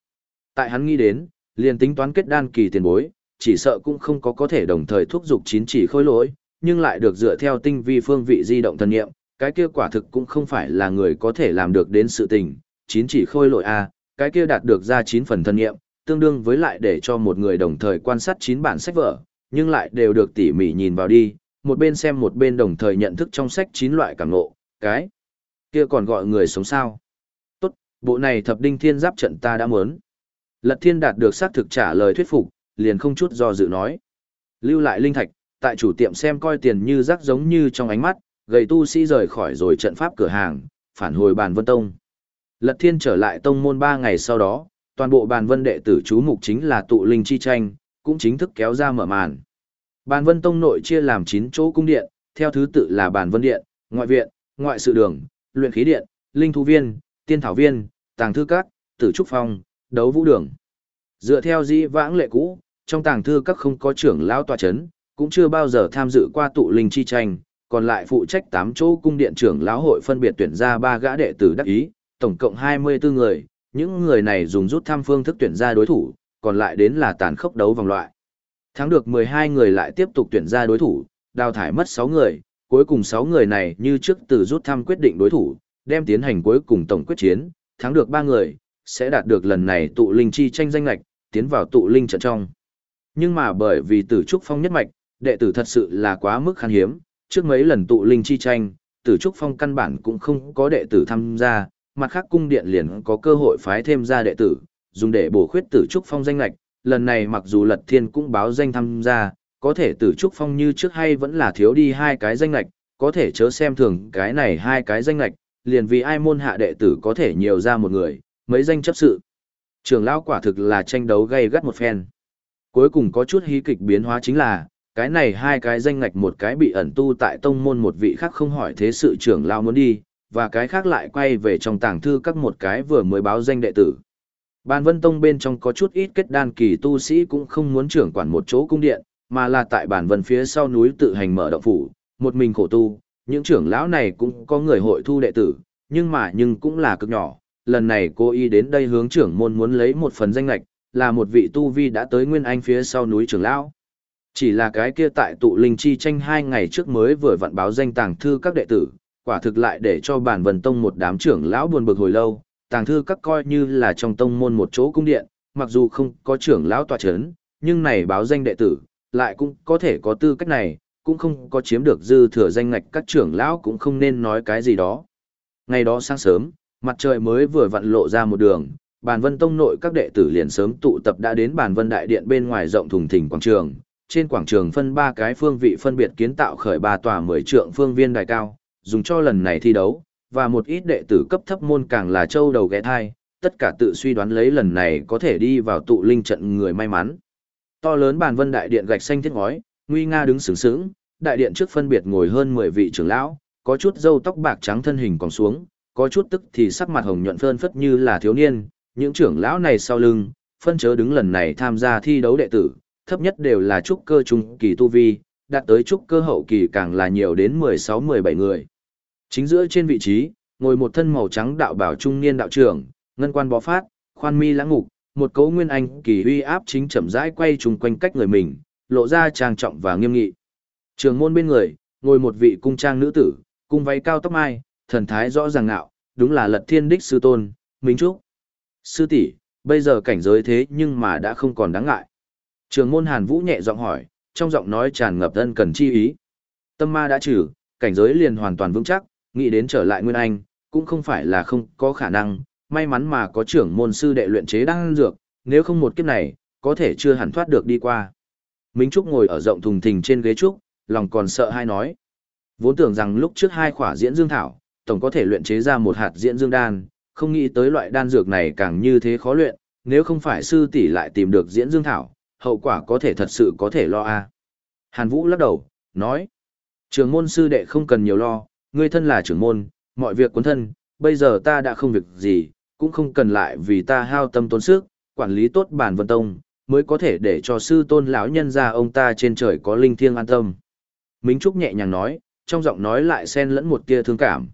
Tại hắn nghĩ đến, liền tính toán kết đan kỳ tiền bối, chỉ sợ cũng không có có thể đồng thời thúc giục chín chỉ khôi lỗi, nhưng lại được dựa theo tinh vi phương vị di động thân nghiệm, cái kia quả thực cũng không phải là người có thể làm được đến sự tình, chín chỉ khôi lỗi a, cái kia đạt được ra chín phần thân nghiệm, tương đương với lại để cho một người đồng thời quan sát chín bản sách vở, nhưng lại đều được tỉ mỉ nhìn vào đi, một bên xem một bên đồng thời nhận thức trong sách chín loại cảm ngộ, cái kia còn gọi người sống sao. Tốt, bộ này thập đinh thiên giáp trận ta đã muốn. Lật thiên đạt được xác thực trả lời thuyết phục, liền không chút do dự nói. Lưu lại linh thạch, tại chủ tiệm xem coi tiền như rác giống như trong ánh mắt, gầy tu sĩ rời khỏi rồi trận pháp cửa hàng, phản hồi bàn vân tông. Lật thiên trở lại tông môn ba ngày sau đó, toàn bộ bàn vân đệ tử chú mục chính là tụ linh chi tranh, cũng chính thức kéo ra mở màn. Bàn vân tông nội chia làm 9 chỗ cung điện, theo thứ tự là bàn vân điện, ngoại viện, ngoại sự đường, luyện khí điện, linh thú viên, tiên thảo viên, tàng thư các, tử trúc phong, đấu vũ đường. Dựa theo di vãng lệ cũ, trong tàng thư các không có trưởng lão tòa chấn, cũng chưa bao giờ tham dự qua tụ linh chi tranh, còn lại phụ trách 8 chỗ cung điện trưởng lão hội phân biệt tuyển ra 3 gã đệ tử đắc ý, tổng cộng 24 người, những người này dùng rút thăm phương thức tuyển ra đối thủ, còn lại đến là tàn khốc đấu vòng loại. Thắng được 12 người lại tiếp tục tuyển ra đối thủ, đào thải mất 6 người, cuối cùng 6 người này như trước từ rút thăm quyết định đối thủ, đem tiến hành cuối cùng tổng quyết chiến, thắng được 3 người, sẽ đạt được lần này tụ linh chi tranh danh lạch, tiến vào tụ linh trận trong. Nhưng mà bởi vì tử trúc phong nhất mạch, đệ tử thật sự là quá mức khan hiếm, trước mấy lần tụ linh chi tranh, tử trúc phong căn bản cũng không có đệ tử tham gia, mặt khác cung điện liền có cơ hội phái thêm ra đệ tử, dùng để bổ khuyết tử trúc phong danh lạch, lần này mặc dù lật thiên cũng báo danh tham gia, có thể tử trúc phong như trước hay vẫn là thiếu đi hai cái danh lạch, có thể chớ xem thường cái này hai cái danh lạch, liền vì ai môn hạ đệ tử có thể nhiều ra một người, mấy danh chấp sự. Trường lão quả thực là tranh đấu gay gắt một phen. Cuối cùng có chút hí kịch biến hóa chính là, cái này hai cái danh ngạch một cái bị ẩn tu tại tông môn một vị khác không hỏi thế sự trưởng lão muốn đi, và cái khác lại quay về trong tàng thư các một cái vừa mới báo danh đệ tử. Bàn vân tông bên trong có chút ít kết đan kỳ tu sĩ cũng không muốn trưởng quản một chỗ cung điện, mà là tại bản vân phía sau núi tự hành mở động phủ, một mình khổ tu, những trưởng lão này cũng có người hội thu đệ tử, nhưng mà nhưng cũng là cực nhỏ, lần này cô y đến đây hướng trưởng môn muốn lấy một phần danh lạch, là một vị tu vi đã tới Nguyên Anh phía sau núi trưởng lão. Chỉ là cái kia tại tụ linh chi tranh hai ngày trước mới vừa vặn báo danh tàng thư các đệ tử, quả thực lại để cho bản vân tông một đám trưởng lão buồn bực hồi lâu, tàng thư các coi như là trong tông môn một chỗ cung điện, mặc dù không có trưởng lão tọa chấn, nhưng này báo danh đệ tử, lại cũng có thể có tư cách này, cũng không có chiếm được dư thừa danh ngạch các trưởng lão cũng không nên nói cái gì đó. Ngày đó sáng sớm, mặt trời mới vừa vặn lộ ra một đường, bàn vân tông nội các đệ tử liền sớm tụ tập đã đến bàn vân đại điện bên ngoài rộng thùng thình quảng trường. Trên quảng trường phân ba cái phương vị phân biệt kiến tạo khởi ba tòa mười trượng phương viên đài cao, dùng cho lần này thi đấu, và một ít đệ tử cấp thấp môn càng là châu đầu ghé thai, tất cả tự suy đoán lấy lần này có thể đi vào tụ linh trận người may mắn. To lớn bàn vân đại điện gạch xanh thiết ngói, nguy nga đứng sướng sướng, đại điện trước phân biệt ngồi hơn 10 vị trưởng lão, có chút râu tóc bạc trắng thân hình còn xuống, có chút tức thì sắc mặt hồng nhuận phơn phất như là thiếu niên, những trưởng lão này sau lưng, phân chớ đứng lần này tham gia thi đấu đệ tử, thấp nhất đều là trúc cơ trung kỳ tu vi, đạt tới trúc cơ hậu kỳ càng là nhiều đến 16-17 người. Chính giữa trên vị trí, ngồi một thân màu trắng đạo bảo trung niên đạo trưởng, ngân quan bó phát, khoan mi lãng ngục, một cấu nguyên anh kỳ uy áp chính chậm rãi quay trùng quanh cách người mình, lộ ra trang trọng và nghiêm nghị. Trường môn bên người, ngồi một vị cung trang nữ tử, cung váy cao tóc mai, thần thái rõ ràng ngạo, đúng là lật thiên đích sư tôn, Minh Trúc. Sư tỷ, bây giờ cảnh giới thế nhưng mà đã không còn đáng ngại. Trường môn Hàn Vũ nhẹ giọng hỏi, trong giọng nói tràn ngập thân cần chi ý. Tâm ma đã trừ, cảnh giới liền hoàn toàn vững chắc, nghĩ đến trở lại Nguyên Anh, cũng không phải là không có khả năng, may mắn mà có trưởng môn sư đệ luyện chế đang dược, nếu không một kiếp này, có thể chưa hẳn thoát được đi qua. Minh Trúc ngồi ở rộng thùng thình trên ghế trúc, lòng còn sợ hai nói. Vốn tưởng rằng lúc trước hai khỏa diễn dương thảo, tổng có thể luyện chế ra một hạt diễn dương đan, không nghĩ tới loại đan dược này càng như thế khó luyện, nếu không phải sư tỷ lại tìm được diễn dương thảo, hậu quả có thể thật sự có thể lo a. Hàn Vũ lắc đầu, nói, trường môn sư đệ không cần nhiều lo, ngươi thân là trưởng môn, mọi việc cuốn thân, bây giờ ta đã không việc gì, cũng không cần lại vì ta hao tâm tốn sức, quản lý tốt bản vân tông, mới có thể để cho sư tôn lão nhân ra ông ta trên trời có linh thiêng an tâm. Minh Trúc nhẹ nhàng nói, trong giọng nói lại xen lẫn một tia thương cảm.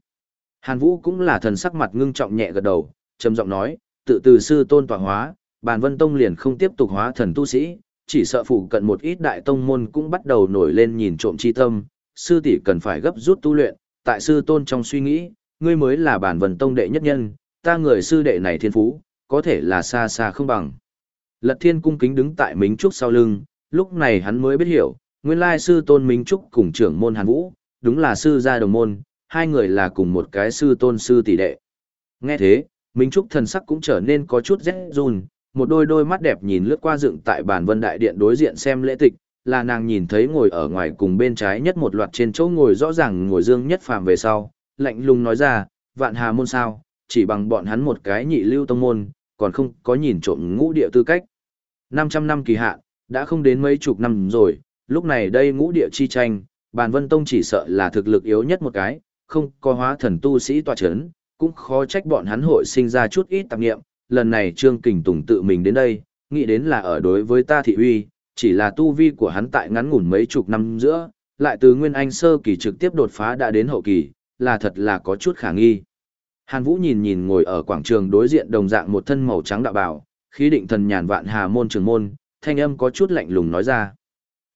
Hàn Vũ cũng là thần sắc mặt ngưng trọng nhẹ gật đầu, trầm giọng nói, tự từ sư tôn tọa hóa, bản vân tông liền không tiếp tục hóa thần tu sĩ, chỉ sợ phụ cận một ít đại tông môn cũng bắt đầu nổi lên nhìn trộm chi tâm, sư tỷ cần phải gấp rút tu luyện, tại sư tôn trong suy nghĩ, ngươi mới là bản vần tông đệ nhất nhân, ta người sư đệ này thiên phú, có thể là xa xa không bằng. Lật thiên cung kính đứng tại Minh Trúc sau lưng, lúc này hắn mới biết hiểu, nguyên lai sư tôn Minh Trúc cùng trưởng môn Hàn Vũ, đúng là sư gia đồng môn, hai người là cùng một cái sư tôn sư tỷ đệ. Nghe thế, Minh Trúc thần sắc cũng trở nên có chút rét run, một đôi đôi mắt đẹp nhìn lướt qua dựng tại bản vân đại điện đối diện xem lễ tịch, là nàng nhìn thấy ngồi ở ngoài cùng bên trái nhất một loạt trên chỗ ngồi rõ ràng ngồi dương nhất phàm về sau, lạnh lùng nói ra, vạn hà môn sao, chỉ bằng bọn hắn một cái nhị lưu tông môn, còn không có nhìn trộm ngũ địa tư cách. 500 năm kỳ hạn, đã không đến mấy chục năm rồi, lúc này đây ngũ địa chi tranh, bàn vân tông chỉ sợ là thực lực yếu nhất một cái, không có hóa thần tu sĩ tòa chấn, cũng khó trách bọn hắn hội sinh ra chút ít tạp nghiệm, lần này Trương Kình Tùng tự mình đến đây, nghĩ đến là ở đối với ta thị uy, chỉ là tu vi của hắn tại ngắn ngủn mấy chục năm giữa, lại từ Nguyên Anh sơ kỳ trực tiếp đột phá đã đến hậu kỳ, là thật là có chút khả nghi. Hàn Vũ nhìn nhìn ngồi ở quảng trường đối diện đồng dạng một thân màu trắng đạo bào, khí định thần nhàn vạn hà môn trường môn, thanh âm có chút lạnh lùng nói ra.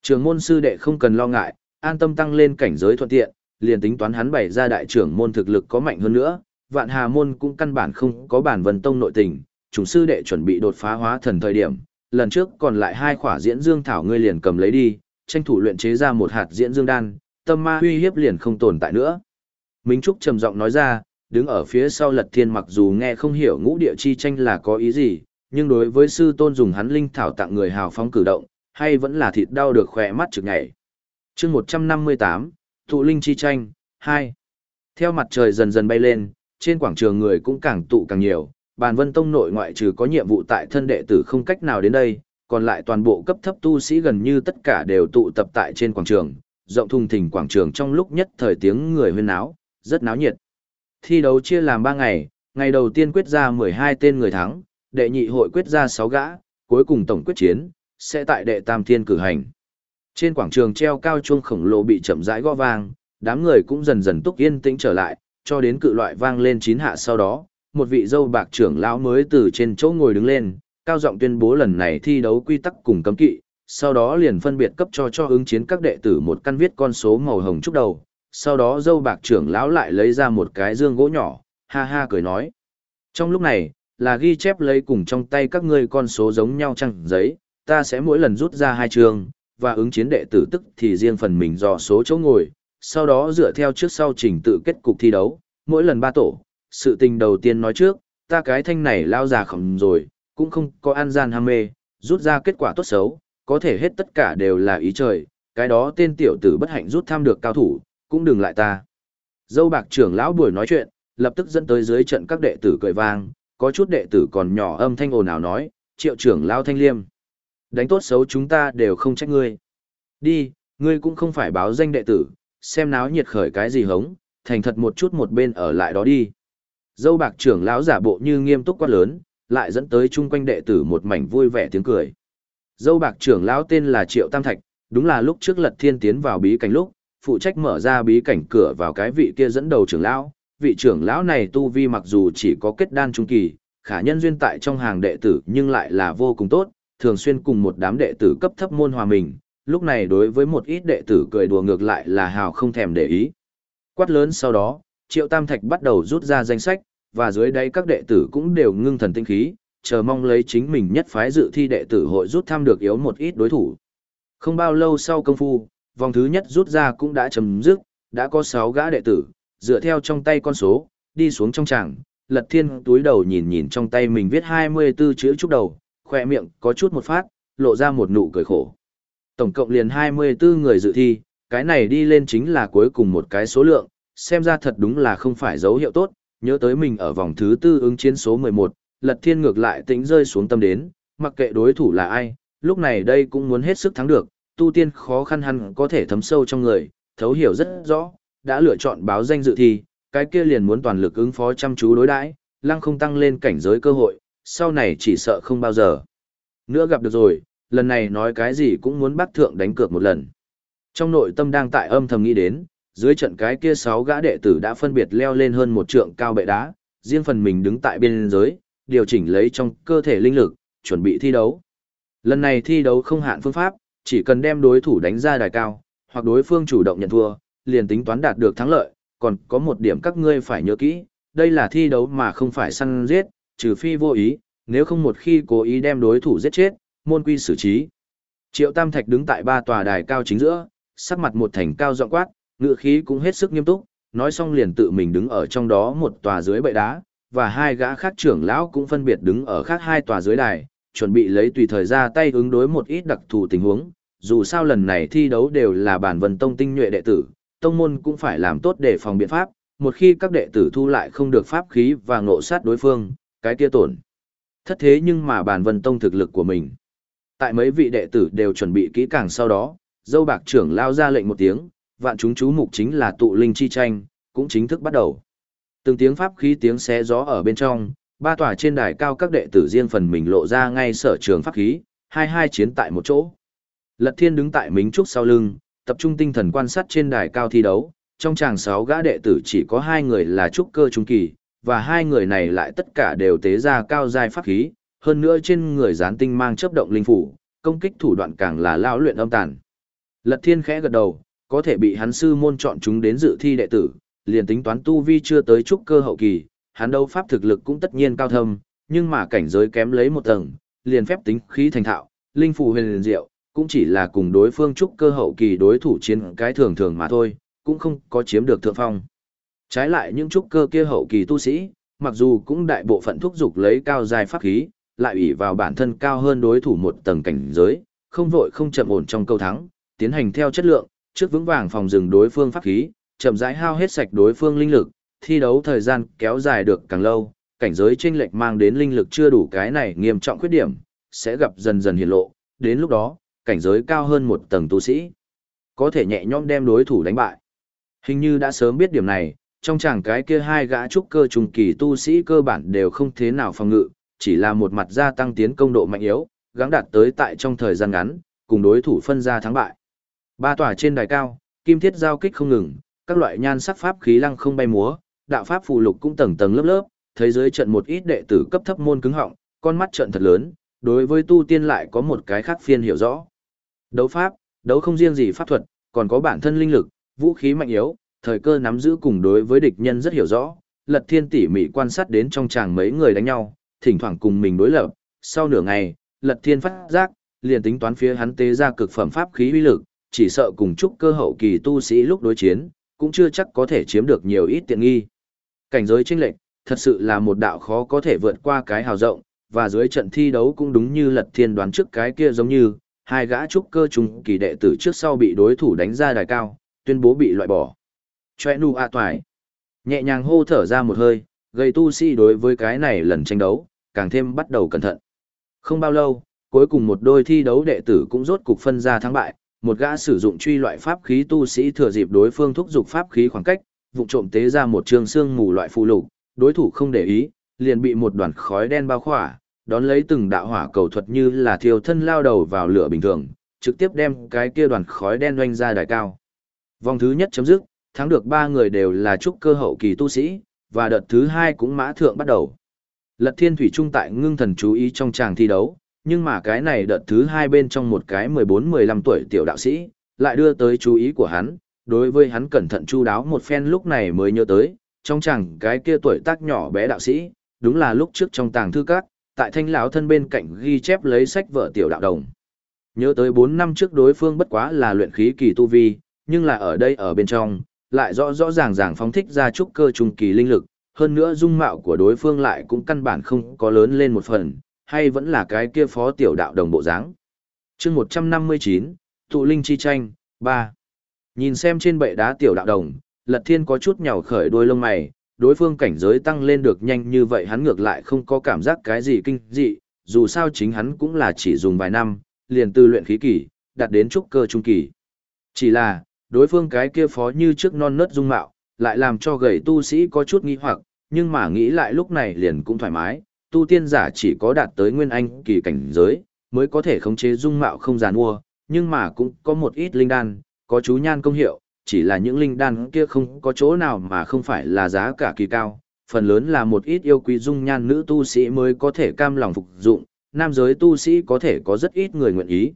Trường môn sư đệ không cần lo ngại, an tâm tăng lên cảnh giới thuận tiện, liền tính toán hắn bày ra đại trưởng môn thực lực có mạnh hơn nữa, vạn hà môn cũng căn bản không có bản vân tông nội tình, chúng sư đệ chuẩn bị đột phá hóa thần thời điểm, lần trước còn lại hai khỏa diễn dương thảo ngươi liền cầm lấy đi, tranh thủ luyện chế ra một hạt diễn dương đan, tâm ma uy hiếp liền không tồn tại nữa. Minh Trúc trầm giọng nói ra, đứng ở phía sau lật thiên mặc dù nghe không hiểu ngũ địa chi tranh là có ý gì, nhưng đối với sư tôn dùng hắn linh thảo tặng người hào phóng cử động, hay vẫn là thịt đau được khỏe mắt trực ngày. chương 158, thụ Linh Chi Tranh, 2. Theo mặt trời dần dần bay lên, trên quảng trường người cũng càng tụ càng nhiều, bàn vân tông nội ngoại trừ có nhiệm vụ tại thân đệ tử không cách nào đến đây, còn lại toàn bộ cấp thấp tu sĩ gần như tất cả đều tụ tập tại trên quảng trường, rộng thùng thình quảng trường trong lúc nhất thời tiếng người huyên náo, rất náo nhiệt. Thi đấu chia làm 3 ngày, ngày đầu tiên quyết ra 12 tên người thắng, đệ nhị hội quyết ra 6 gã, cuối cùng tổng quyết chiến, sẽ tại đệ tam thiên cử hành. Trên quảng trường treo cao chuông khổng lồ bị chậm rãi gõ vang, đám người cũng dần dần túc yên tĩnh trở lại, cho đến cự loại vang lên chín hạ sau đó, một vị dâu bạc trưởng lão mới từ trên chỗ ngồi đứng lên, cao giọng tuyên bố lần này thi đấu quy tắc cùng cấm kỵ, sau đó liền phân biệt cấp cho cho ứng chiến các đệ tử một căn viết con số màu hồng chúc đầu, sau đó dâu bạc trưởng lão lại lấy ra một cái dương gỗ nhỏ, ha ha cười nói. Trong lúc này, là ghi chép lấy cùng trong tay các ngươi con số giống nhau trăng giấy, ta sẽ mỗi lần rút ra hai trường, và ứng chiến đệ tử tức thì riêng phần mình dò số chỗ ngồi, sau đó dựa theo trước sau trình tự kết cục thi đấu, mỗi lần ba tổ. Sự tình đầu tiên nói trước, ta cái thanh này lao già khổng rồi, cũng không có an gian ham mê, rút ra kết quả tốt xấu, có thể hết tất cả đều là ý trời, cái đó tên tiểu tử bất hạnh rút tham được cao thủ, cũng đừng lại ta. Dâu bạc trưởng lão buổi nói chuyện, lập tức dẫn tới dưới trận các đệ tử cười vang, có chút đệ tử còn nhỏ âm thanh ồn ào nói, triệu trưởng lão thanh liêm. Đánh tốt xấu chúng ta đều không trách ngươi. Đi, ngươi cũng không phải báo danh đệ tử, xem náo nhiệt khởi cái gì hống, thành thật một chút một bên ở lại đó đi. Dâu bạc trưởng lão giả bộ như nghiêm túc quát lớn, lại dẫn tới chung quanh đệ tử một mảnh vui vẻ tiếng cười. Dâu bạc trưởng lão tên là Triệu Tam Thạch, đúng là lúc trước Lật Thiên tiến vào bí cảnh lúc, phụ trách mở ra bí cảnh cửa vào cái vị kia dẫn đầu trưởng lão. Vị trưởng lão này tu vi mặc dù chỉ có kết đan trung kỳ, khả nhân duyên tại trong hàng đệ tử nhưng lại là vô cùng tốt, thường xuyên cùng một đám đệ tử cấp thấp môn hòa mình, lúc này đối với một ít đệ tử cười đùa ngược lại là hào không thèm để ý. Quát lớn sau đó, Triệu Tam Thạch bắt đầu rút ra danh sách, và dưới đây các đệ tử cũng đều ngưng thần tinh khí, chờ mong lấy chính mình nhất phái dự thi đệ tử hội rút thăm được yếu một ít đối thủ. Không bao lâu sau công phu, vòng thứ nhất rút ra cũng đã chấm dứt, đã có 6 gã đệ tử, dựa theo trong tay con số, đi xuống trong tràng, lật thiên túi đầu nhìn nhìn trong tay mình viết 24 chữ chúc đầu, khỏe miệng có chút một phát, lộ ra một nụ cười khổ. Tổng cộng liền 24 người dự thi, cái này đi lên chính là cuối cùng một cái số lượng, xem ra thật đúng là không phải dấu hiệu tốt, nhớ tới mình ở vòng thứ tư ứng chiến số 11, lật thiên ngược lại tính rơi xuống tâm đến, mặc kệ đối thủ là ai, lúc này đây cũng muốn hết sức thắng được, tu tiên khó khăn hẳn có thể thấm sâu trong người, thấu hiểu rất rõ, đã lựa chọn báo danh dự thi, cái kia liền muốn toàn lực ứng phó chăm chú đối đãi, lăng không tăng lên cảnh giới cơ hội, sau này chỉ sợ không bao giờ. Nữa gặp được rồi, lần này nói cái gì cũng muốn bắt thượng đánh cược một lần. Trong nội tâm đang tại âm thầm nghĩ đến, dưới trận cái kia sáu gã đệ tử đã phân biệt leo lên hơn một trượng cao bệ đá, riêng phần mình đứng tại biên giới, điều chỉnh lấy trong cơ thể linh lực, chuẩn bị thi đấu. Lần này thi đấu không hạn phương pháp, chỉ cần đem đối thủ đánh ra đài cao, hoặc đối phương chủ động nhận thua, liền tính toán đạt được thắng lợi, còn có một điểm các ngươi phải nhớ kỹ, đây là thi đấu mà không phải săn giết, trừ phi vô ý, nếu không một khi cố ý đem đối thủ giết chết, môn quy xử trí. Triệu Tam Thạch đứng tại ba tòa đài cao chính giữa, sắc mặt một thành cao giọng quát, ngựa khí cũng hết sức nghiêm túc, nói xong liền tự mình đứng ở trong đó một tòa dưới bệ đá, và hai gã khác trưởng lão cũng phân biệt đứng ở khác hai tòa dưới đài, chuẩn bị lấy tùy thời ra tay ứng đối một ít đặc thù tình huống. Dù sao lần này thi đấu đều là bản vân tông tinh nhuệ đệ tử, tông môn cũng phải làm tốt để phòng biện pháp, một khi các đệ tử thu lại không được pháp khí và ngộ sát đối phương, cái kia tổn. Thất thế nhưng mà bản vân tông thực lực của mình. Tại mấy vị đệ tử đều chuẩn bị kỹ càng sau đó, dâu bạc trưởng lao ra lệnh một tiếng, vạn chúng chú mục chính là tụ linh chi tranh, cũng chính thức bắt đầu. Từng tiếng pháp khí tiếng xé gió ở bên trong, ba tòa trên đài cao các đệ tử riêng phần mình lộ ra ngay sở trường pháp khí, hai hai chiến tại một chỗ. Lật Thiên đứng tại Mính Trúc sau lưng, tập trung tinh thần quan sát trên đài cao thi đấu, trong chàng sáu gã đệ tử chỉ có hai người là trúc cơ trung kỳ, và hai người này lại tất cả đều tế ra cao giai pháp khí, hơn nữa trên người gián tinh mang chấp động linh phủ, công kích thủ đoạn càng là lao luyện âm tàn. Lật Thiên khẽ gật đầu, có thể bị hắn sư môn chọn chúng đến dự thi đệ tử, liền tính toán tu vi chưa tới trúc cơ hậu kỳ, hắn đấu pháp thực lực cũng tất nhiên cao thâm, nhưng mà cảnh giới kém lấy một tầng, liền phép tính khí thành thạo, linh phù huyền liền diệu, cũng chỉ là cùng đối phương trúc cơ hậu kỳ đối thủ chiến cái thường thường mà thôi, cũng không có chiếm được thượng phong. Trái lại những trúc cơ kia hậu kỳ tu sĩ, mặc dù cũng đại bộ phận thúc dục lấy cao dài pháp khí, lại ủy vào bản thân cao hơn đối thủ một tầng cảnh giới, không vội không chậm ổn trong câu thắng, tiến hành theo chất lượng, trước vững vàng phòng dừng đối phương pháp khí, chậm rãi hao hết sạch đối phương linh lực, thi đấu thời gian kéo dài được càng lâu, cảnh giới chênh lệch mang đến linh lực chưa đủ cái này nghiêm trọng khuyết điểm, sẽ gặp dần dần hiện lộ, đến lúc đó, cảnh giới cao hơn một tầng tu sĩ, có thể nhẹ nhõm đem đối thủ đánh bại. Hình như đã sớm biết điểm này, trong chàng cái kia hai gã trúc cơ trùng kỳ tu sĩ cơ bản đều không thế nào phòng ngự, chỉ là một mặt gia tăng tiến công độ mạnh yếu, gắng đạt tới tại trong thời gian ngắn, cùng đối thủ phân ra thắng bại. Ba tòa trên đài cao, kim thiết giao kích không ngừng, các loại nhan sắc pháp khí lăng không bay múa, đạo pháp phù lục cũng tầng tầng lớp lớp, thấy dưới trận một ít đệ tử cấp thấp môn cứng họng, con mắt trận thật lớn, đối với tu tiên lại có một cái khác phiên hiểu rõ. Đấu pháp, đấu không riêng gì pháp thuật, còn có bản thân linh lực, vũ khí mạnh yếu, thời cơ nắm giữ cùng đối với địch nhân rất hiểu rõ, Lật Thiên tỉ mỉ quan sát đến trong chàng mấy người đánh nhau, thỉnh thoảng cùng mình đối lập, sau nửa ngày, Lật Thiên phát giác, liền tính toán phía hắn tế ra cực phẩm pháp khí uy lực, chỉ sợ cùng chúc cơ hậu kỳ tu sĩ lúc đối chiến, cũng chưa chắc có thể chiếm được nhiều ít tiện nghi. Cảnh giới chênh lệch, thật sự là một đạo khó có thể vượt qua cái hào rộng, và dưới trận thi đấu cũng đúng như Lật Thiên đoán trước cái kia giống như, hai gã trúc cơ trùng kỳ đệ tử trước sau bị đối thủ đánh ra đài cao, tuyên bố bị loại bỏ. Choe nu a toại Nhẹ nhàng hô thở ra một hơi, gây tu sĩ đối với cái này lần tranh đấu, càng thêm bắt đầu cẩn thận. Không bao lâu, cuối cùng một đôi thi đấu đệ tử cũng rốt cục phân ra thắng bại, một gã sử dụng truy loại pháp khí tu sĩ thừa dịp đối phương thúc giục pháp khí khoảng cách, vụ trộm tế ra một trường xương mù loại phù lục, đối thủ không để ý, liền bị một đoàn khói đen bao khỏa, đón lấy từng đạo hỏa cầu thuật như là thiêu thân lao đầu vào lửa bình thường, trực tiếp đem cái kia đoàn khói đen oanh ra đài cao. Vòng thứ nhất chấm dứt, thắng được ba người đều là trúc cơ hậu kỳ tu sĩ, và đợt thứ hai cũng mã thượng bắt đầu. Lật thiên thủy trung tại ngưng thần chú ý trong tràng thi đấu, nhưng mà cái này đợt thứ hai bên trong một cái 14-15 tuổi tiểu đạo sĩ, lại đưa tới chú ý của hắn, đối với hắn cẩn thận chu đáo một phen lúc này mới nhớ tới, trong chẳng cái kia tuổi tác nhỏ bé đạo sĩ, đúng là lúc trước trong tàng thư các, tại thanh lão thân bên cạnh ghi chép lấy sách vợ tiểu đạo đồng. Nhớ tới 4 năm trước đối phương bất quá là luyện khí kỳ tu vi, nhưng là ở đây ở bên trong, lại rõ rõ ràng ràng phóng thích ra trúc cơ trung kỳ linh lực, hơn nữa dung mạo của đối phương lại cũng căn bản không có lớn lên một phần, hay vẫn là cái kia phó tiểu đạo đồng bộ dáng. chương 159, tụ linh chi tranh, 3. Nhìn xem trên bệ đá tiểu đạo đồng, Lật Thiên có chút nhào khởi đôi lông mày, đối phương cảnh giới tăng lên được nhanh như vậy hắn ngược lại không có cảm giác cái gì kinh dị, dù sao chính hắn cũng là chỉ dùng vài năm, liền từ luyện khí kỳ, đạt đến trúc cơ trung kỳ. Chỉ là, đối phương cái kia phó như trước non nớt dung mạo, lại làm cho gầy tu sĩ có chút nghi hoặc, nhưng mà nghĩ lại lúc này liền cũng thoải mái, tu tiên giả chỉ có đạt tới nguyên anh kỳ cảnh giới, mới có thể khống chế dung mạo không giàn mua, nhưng mà cũng có một ít linh đan, có chú nhan công hiệu, chỉ là những linh đan kia không có chỗ nào mà không phải là giá cả kỳ cao, phần lớn là một ít yêu quý dung nhan nữ tu sĩ mới có thể cam lòng phục dụng, nam giới tu sĩ có thể có rất ít người nguyện ý.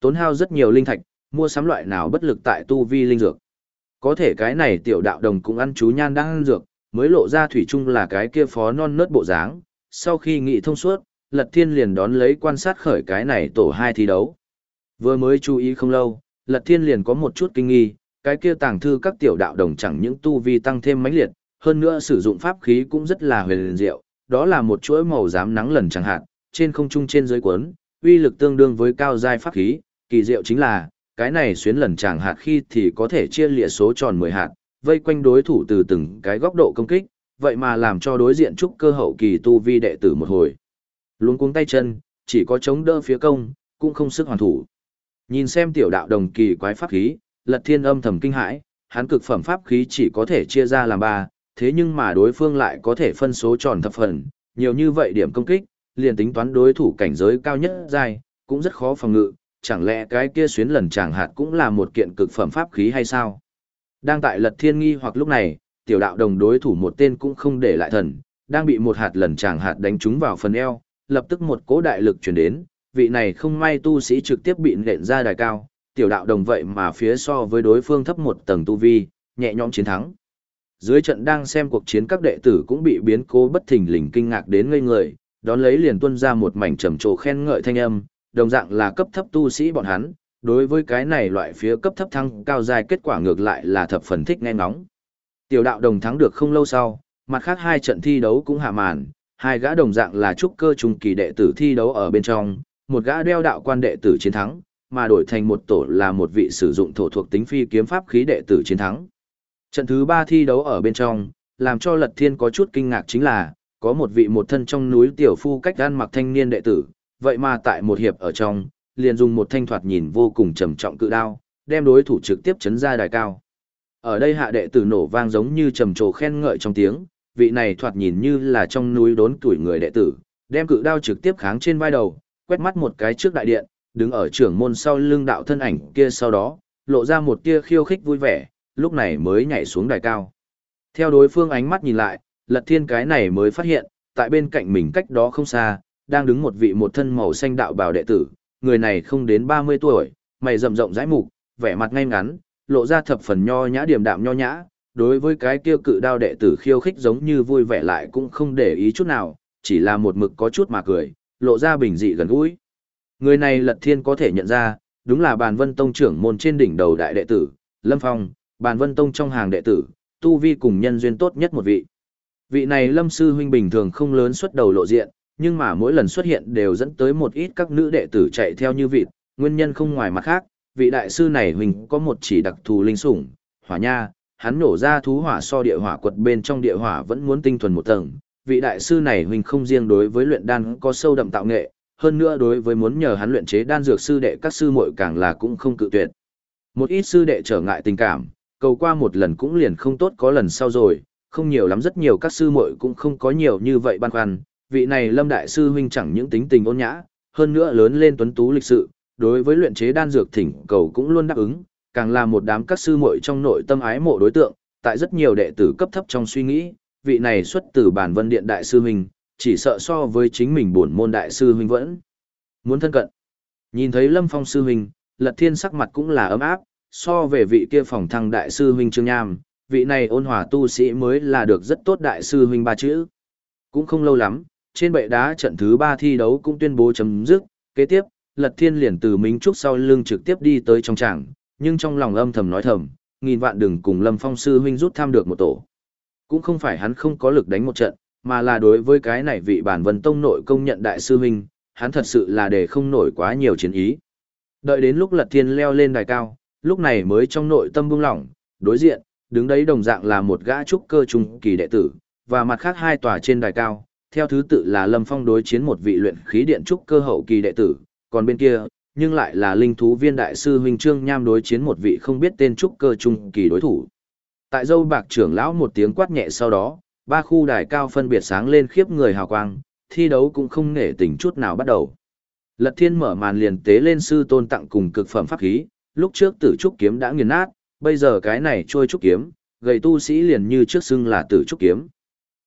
Tốn hao rất nhiều linh thạch, mua sắm loại nào bất lực tại tu vi linh dược. Có thể cái này tiểu đạo đồng cũng ăn chú nhan đang ăn dược, mới lộ ra thủy chung là cái kia phó non nớt bộ dáng. Sau khi nghị thông suốt, Lật Thiên liền đón lấy quan sát khởi cái này tổ hai thi đấu. Vừa mới chú ý không lâu, Lật Thiên liền có một chút kinh nghi, cái kia tàng thư các tiểu đạo đồng chẳng những tu vi tăng thêm mãnh liệt, hơn nữa sử dụng pháp khí cũng rất là huyền diệu, đó là một chuỗi màu giám nắng lần chẳng hạn, trên không trung trên dưới cuốn, uy lực tương đương với cao giai pháp khí, kỳ diệu chính là, cái này xuyến lần chẳng hạt khi thì có thể chia lịa số tròn 10 hạt, vây quanh đối thủ từ từng cái góc độ công kích, vậy mà làm cho đối diện trúc cơ hậu kỳ tu vi đệ tử một hồi. Luống cuống tay chân, chỉ có chống đỡ phía công, cũng không sức hoàn thủ. Nhìn xem tiểu đạo đồng kỳ quái pháp khí, lật thiên âm thầm kinh hãi, hắn cực phẩm pháp khí chỉ có thể chia ra làm ba, thế nhưng mà đối phương lại có thể phân số tròn thập phần, nhiều như vậy điểm công kích, liền tính toán đối thủ cảnh giới cao nhất dài, cũng rất khó phòng ngự, chẳng lẽ cái kia xuyến lần chàng hạt cũng là một kiện cực phẩm pháp khí hay sao? Đang tại lật thiên nghi hoặc lúc này, tiểu đạo đồng đối thủ một tên cũng không để lại thần, đang bị một hạt lần chàng hạt đánh trúng vào phần eo, lập tức một cỗ đại lực chuyển đến, vị này không may tu sĩ trực tiếp bị nện ra đài cao, tiểu đạo đồng vậy mà phía so với đối phương thấp một tầng tu vi, nhẹ nhõm chiến thắng. Dưới trận đang xem cuộc chiến các đệ tử cũng bị biến cố bất thình lình kinh ngạc đến ngây người, đón lấy liền tuôn ra một mảnh trầm trồ khen ngợi thanh âm, đồng dạng là cấp thấp tu sĩ bọn hắn, đối với cái này loại phía cấp thấp thăng cao dài kết quả ngược lại là thập phần thích nghe ngóng. Tiểu đạo đồng thắng được không lâu sau, mặt khác hai trận thi đấu cũng hạ màn, hai gã đồng dạng là trúc cơ trung kỳ đệ tử thi đấu ở bên trong, một gã đeo đạo quan đệ tử chiến thắng, mà đổi thành một tổ là một vị sử dụng thổ thuộc tính phi kiếm pháp khí đệ tử chiến thắng. Trận thứ ba thi đấu ở bên trong, làm cho Lật Thiên có chút kinh ngạc chính là, có một vị một thân trong núi tiểu phu cách gan mặc thanh niên đệ tử, vậy mà tại một hiệp ở trong, liền dùng một thanh thoạt nhìn vô cùng trầm trọng cự đao, đem đối thủ trực tiếp chấn ra đài cao. Ở đây hạ đệ tử nổ vang giống như trầm trồ khen ngợi trong tiếng, vị này thoạt nhìn như là trong núi đốn tuổi người đệ tử, đem cự đao trực tiếp kháng trên vai đầu, quét mắt một cái trước đại điện, đứng ở trưởng môn sau lưng đạo thân ảnh kia sau đó, lộ ra một tia khiêu khích vui vẻ, lúc này mới nhảy xuống đài cao. Theo đối phương ánh mắt nhìn lại, lật thiên cái này mới phát hiện, tại bên cạnh mình cách đó không xa, đang đứng một vị một thân màu xanh đạo bào đệ tử, người này không đến 30 tuổi, mày rậm rộng rãi mục, vẻ mặt ngay ngắn, lộ ra thập phần nho nhã điềm đạm nho nhã, đối với cái kia cự đao đệ tử khiêu khích giống như vui vẻ lại cũng không để ý chút nào, chỉ là một mực có chút mà cười, lộ ra bình dị gần gũi. Người này Lật Thiên có thể nhận ra, đúng là Bàn Vân Tông trưởng môn trên đỉnh đầu đại đệ tử, Lâm Phong, Bàn Vân Tông trong hàng đệ tử, tu vi cùng nhân duyên tốt nhất một vị. Vị này Lâm sư huynh bình thường không lớn xuất đầu lộ diện, nhưng mà mỗi lần xuất hiện đều dẫn tới một ít các nữ đệ tử chạy theo như vịt, nguyên nhân không ngoài mặt khác, vị đại sư này huynh có một chỉ đặc thù linh sủng, hỏa nha, hắn nổ ra thú hỏa so địa hỏa quật bên trong địa hỏa vẫn muốn tinh thuần một tầng. Vị đại sư này huynh không riêng đối với luyện đan có sâu đậm tạo nghệ, hơn nữa đối với muốn nhờ hắn luyện chế đan dược sư đệ các sư muội càng là cũng không cự tuyệt. Một ít sư đệ trở ngại tình cảm, cầu qua một lần cũng liền không tốt có lần sau rồi, không nhiều lắm rất nhiều các sư muội cũng không có nhiều như vậy băn khoăn, vị này Lâm đại sư huynh chẳng những tính tình ôn nhã, hơn nữa lớn lên tuấn tú lịch sự, đối với luyện chế đan dược thỉnh cầu cũng luôn đáp ứng, càng là một đám các sư muội trong nội tâm ái mộ đối tượng, tại rất nhiều đệ tử cấp thấp trong suy nghĩ, vị này xuất từ bản vân điện đại sư huynh, chỉ sợ so với chính mình bổn môn đại sư huynh vẫn muốn thân cận. Nhìn thấy Lâm Phong sư huynh, Lật Thiên sắc mặt cũng là ấm áp, so về vị kia phòng thăng đại sư huynh Trương Nham, vị này ôn hòa tu sĩ mới là được rất tốt đại sư huynh ba chữ. Cũng không lâu lắm, trên bệ đá trận thứ ba thi đấu cũng tuyên bố chấm dứt, kế tiếp, Lật Thiên liền từ Minh Trúc sau lưng trực tiếp đi tới trong tràng, nhưng trong lòng âm thầm nói thầm, nghìn vạn đừng cùng Lâm Phong sư huynh rút tham được một tổ. Cũng không phải hắn không có lực đánh một trận, mà là đối với cái này vị bản vân tông nội công nhận đại sư huynh, hắn thật sự là để không nổi quá nhiều chiến ý. Đợi đến lúc Lật Thiên leo lên đài cao, lúc này mới trong nội tâm buông lỏng, đối diện, đứng đấy đồng dạng là một gã trúc cơ trung kỳ đệ tử, và mặt khác hai tòa trên đài cao, theo thứ tự là Lâm Phong đối chiến một vị luyện khí điện trúc cơ hậu kỳ đệ tử, còn bên kia, nhưng lại là linh thú viên đại sư huynh Trương Nham đối chiến một vị không biết tên trúc cơ trung kỳ đối thủ. Tại dâu bạc trưởng lão một tiếng quát nhẹ sau đó, ba khu đài cao phân biệt sáng lên khiếp người hào quang, thi đấu cũng không nể tình chút nào bắt đầu. Lật Thiên mở màn liền tế lên sư tôn tặng cùng cực phẩm pháp khí, lúc trước tử trúc kiếm đã nghiền nát, bây giờ cái này trôi trúc kiếm, gầy tu sĩ liền như trước xưng là tử trúc kiếm.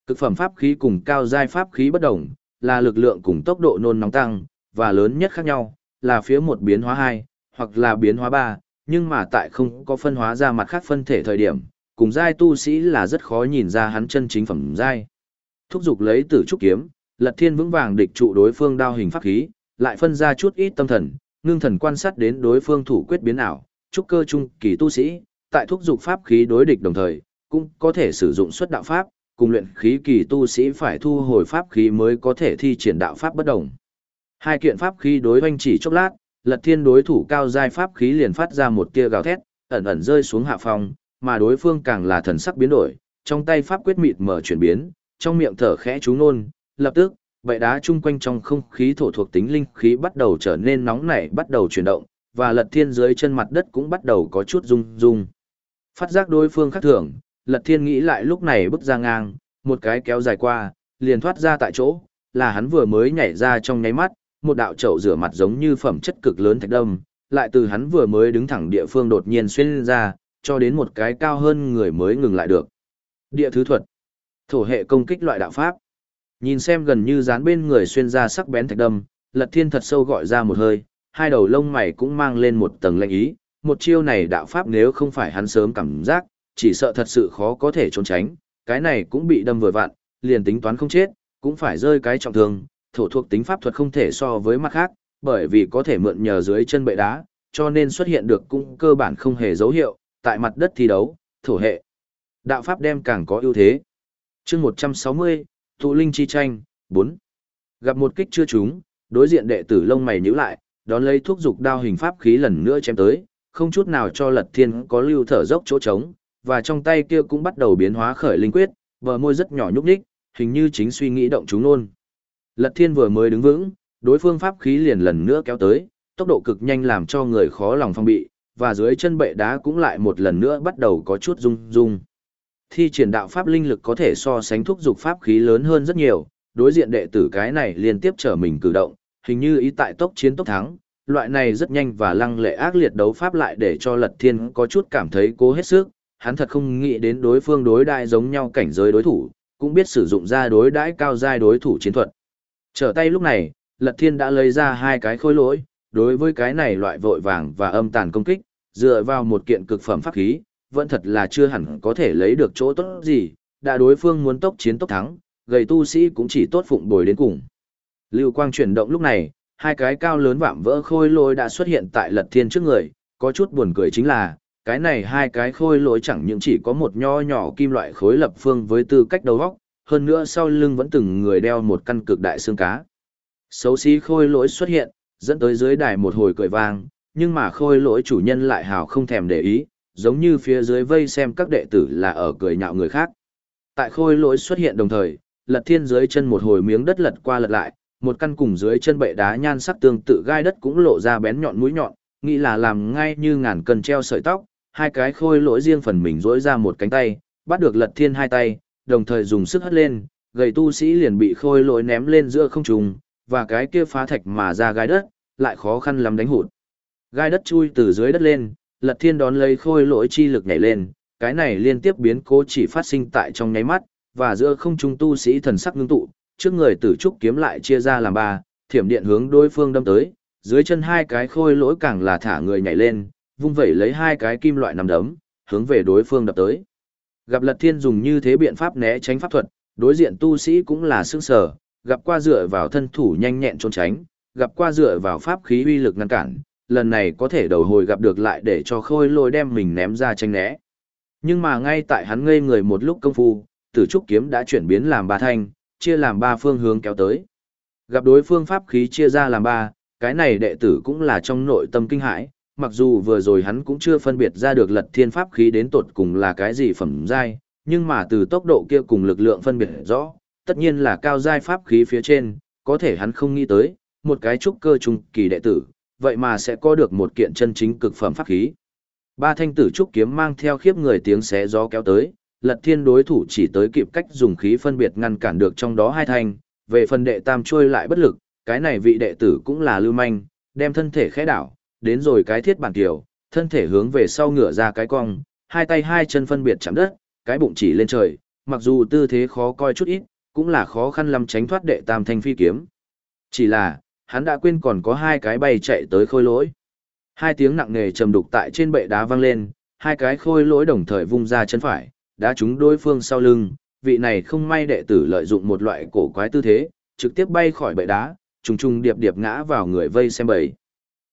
Cực phẩm pháp khí cùng cao giai pháp khí bất đồng, là lực lượng cùng tốc độ nôn nóng tăng, và lớn nhất khác nhau, là phía một biến hóa hai hoặc là biến hóa ba nhưng mà tại không có phân hóa ra mặt khác phân thể thời điểm, cùng giai tu sĩ là rất khó nhìn ra hắn chân chính phẩm giai. Thúc dục lấy tử trúc kiếm, Lật Thiên vững vàng địch trụ đối phương đao hình pháp khí, lại phân ra chút ít tâm thần, ngưng thần quan sát đến đối phương thủ quyết biến ảo, trúc cơ trung kỳ tu sĩ, tại thúc dục pháp khí đối địch đồng thời, cũng có thể sử dụng xuất đạo pháp, cùng luyện khí kỳ tu sĩ phải thu hồi pháp khí mới có thể thi triển đạo pháp bất đồng. Hai kiện pháp khí đối hoanh chỉ chốc lát, Lật Thiên đối thủ cao giai pháp khí liền phát ra một tia gào thét, ẩn ẩn rơi xuống hạ phòng, mà đối phương càng là thần sắc biến đổi, trong tay pháp quyết mịt mở chuyển biến, trong miệng thở khẽ chú nôn, lập tức, bệ đá chung quanh trong không khí thổ thuộc tính linh khí bắt đầu trở nên nóng nảy bắt đầu chuyển động, và Lật Thiên dưới chân mặt đất cũng bắt đầu có chút rung rung. Phát giác đối phương khác thường, Lật Thiên nghĩ lại lúc này bước ra ngang, một cái kéo dài qua, liền thoát ra tại chỗ, là hắn vừa mới nhảy ra trong nháy mắt, một đạo chậu rửa mặt giống như phẩm chất cực lớn thạch đâm, lại từ hắn vừa mới đứng thẳng địa phương đột nhiên xuyên ra, cho đến một cái cao hơn người mới ngừng lại được. Địa thứ thuật. Thổ hệ công kích loại đạo pháp. Nhìn xem gần như dán bên người xuyên ra sắc bén thạch đâm, Lật Thiên thật sâu gọi ra một hơi, hai đầu lông mày cũng mang lên một tầng lạnh ý, một chiêu này đạo pháp nếu không phải hắn sớm cảm giác, chỉ sợ thật sự khó có thể trốn tránh, cái này cũng bị đâm vừa vặn, liền tính toán không chết, cũng phải rơi cái trọng thương, thổ thuộc tính pháp thuật không thể so với mặt khác, bởi vì có thể mượn nhờ dưới chân bệ đá, cho nên xuất hiện được cũng cơ bản không hề dấu hiệu, tại mặt đất thi đấu, thổ hệ. Đạo pháp đem càng có ưu thế. chương 160, Tụ Linh Chi Tranh, 4. Gặp một kích chưa trúng, đối diện đệ tử lông mày nhíu lại, đón lấy thuốc dục đao hình pháp khí lần nữa chém tới, không chút nào cho Lật Thiên có lưu thở dốc chỗ trống, và trong tay kia cũng bắt đầu biến hóa khởi linh quyết, bờ môi rất nhỏ nhúc nhích, hình như chính suy nghĩ động chúng luôn Lật Thiên vừa mới đứng vững, đối phương pháp khí liền lần nữa kéo tới, tốc độ cực nhanh làm cho người khó lòng phong bị, và dưới chân bệ đá cũng lại một lần nữa bắt đầu có chút rung rung. Thi triển đạo pháp linh lực có thể so sánh thúc dục pháp khí lớn hơn rất nhiều, đối diện đệ tử cái này liên tiếp trở mình cử động, hình như ý tại tốc chiến tốc thắng, loại này rất nhanh và lăng lệ ác liệt đấu pháp lại để cho Lật Thiên có chút cảm thấy cố hết sức, hắn thật không nghĩ đến đối phương đối đại giống nhau cảnh giới đối thủ, cũng biết sử dụng ra đối đãi cao giai đối thủ chiến thuật. Trở tay lúc này, Lật Thiên đã lấy ra hai cái khối lỗi, đối với cái này loại vội vàng và âm tàn công kích, dựa vào một kiện cực phẩm pháp khí, vẫn thật là chưa hẳn có thể lấy được chỗ tốt gì, đã đối phương muốn tốc chiến tốc thắng, gầy tu sĩ cũng chỉ tốt phụng bồi đến cùng. Lưu quang chuyển động lúc này, hai cái cao lớn vạm vỡ khôi lỗi đã xuất hiện tại lật thiên trước người, có chút buồn cười chính là, cái này hai cái khôi lỗi chẳng những chỉ có một nho nhỏ kim loại khối lập phương với tư cách đầu góc, hơn nữa sau lưng vẫn từng người đeo một căn cực đại xương cá. Xấu xí khôi lỗi xuất hiện, dẫn tới dưới đài một hồi cười vang, nhưng mà khôi lỗi chủ nhân lại hào không thèm để ý, giống như phía dưới vây xem các đệ tử là ở cười nhạo người khác. Tại khôi lỗi xuất hiện đồng thời, lật thiên dưới chân một hồi miếng đất lật qua lật lại, một căn cùng dưới chân bệ đá nhan sắc tương tự gai đất cũng lộ ra bén nhọn mũi nhọn, nghĩ là làm ngay như ngàn cân treo sợi tóc, hai cái khôi lỗi riêng phần mình rỗi ra một cánh tay, bắt được lật thiên hai tay, đồng thời dùng sức hất lên, gầy tu sĩ liền bị khôi lỗi ném lên giữa không trung, và cái kia phá thạch mà ra gai đất, lại khó khăn lắm đánh hụt. Gai đất chui từ dưới đất lên, lật thiên đón lấy khôi lỗi chi lực nhảy lên, cái này liên tiếp biến cố chỉ phát sinh tại trong nháy mắt, và giữa không trung tu sĩ thần sắc ngưng tụ, trước người tử trúc kiếm lại chia ra làm ba, thiểm điện hướng đối phương đâm tới, dưới chân hai cái khôi lỗi càng là thả người nhảy lên, vung vẩy lấy hai cái kim loại nằm đấm, hướng về đối phương đập tới. Gặp Lật Thiên dùng như thế biện pháp né tránh pháp thuật, đối diện tu sĩ cũng là sững sờ, gặp qua dựa vào thân thủ nhanh nhẹn trốn tránh, gặp qua dựa vào pháp khí uy lực ngăn cản, lần này có thể đầu hồi gặp được lại để cho khôi lôi đem mình ném ra tranh né. Nhưng mà ngay tại hắn ngây người một lúc công phu, tử trúc kiếm đã chuyển biến làm ba thanh, chia làm ba phương hướng kéo tới. Gặp đối phương pháp khí chia ra làm ba, cái này đệ tử cũng là trong nội tâm kinh hãi, mặc dù vừa rồi hắn cũng chưa phân biệt ra được lật thiên pháp khí đến tột cùng là cái gì phẩm giai, nhưng mà từ tốc độ kia cùng lực lượng phân biệt rõ, tất nhiên là cao giai pháp khí phía trên, có thể hắn không nghĩ tới, một cái trúc cơ trung kỳ đệ tử, vậy mà sẽ có được một kiện chân chính cực phẩm pháp khí. Ba thanh tử trúc kiếm mang theo khiếp người tiếng xé gió kéo tới, lật thiên đối thủ chỉ tới kịp cách dùng khí phân biệt ngăn cản được trong đó hai thanh, về phần đệ tam trôi lại bất lực, cái này vị đệ tử cũng là lưu manh, đem thân thể khẽ đảo, đến rồi cái thiết bản tiểu, thân thể hướng về sau ngửa ra cái cong, hai tay hai chân phân biệt chạm đất, cái bụng chỉ lên trời, mặc dù tư thế khó coi chút ít, cũng là khó khăn lắm tránh thoát đệ tam thanh phi kiếm. Chỉ là, hắn đã quên còn có hai cái bay chạy tới khôi lỗi. Hai tiếng nặng nề trầm đục tại trên bệ đá vang lên, hai cái khôi lỗi đồng thời vung ra chân phải, đã trúng đối phương sau lưng, vị này không may đệ tử lợi dụng một loại cổ quái tư thế, trực tiếp bay khỏi bệ đá, trùng trùng điệp điệp ngã vào người vây xem bầy.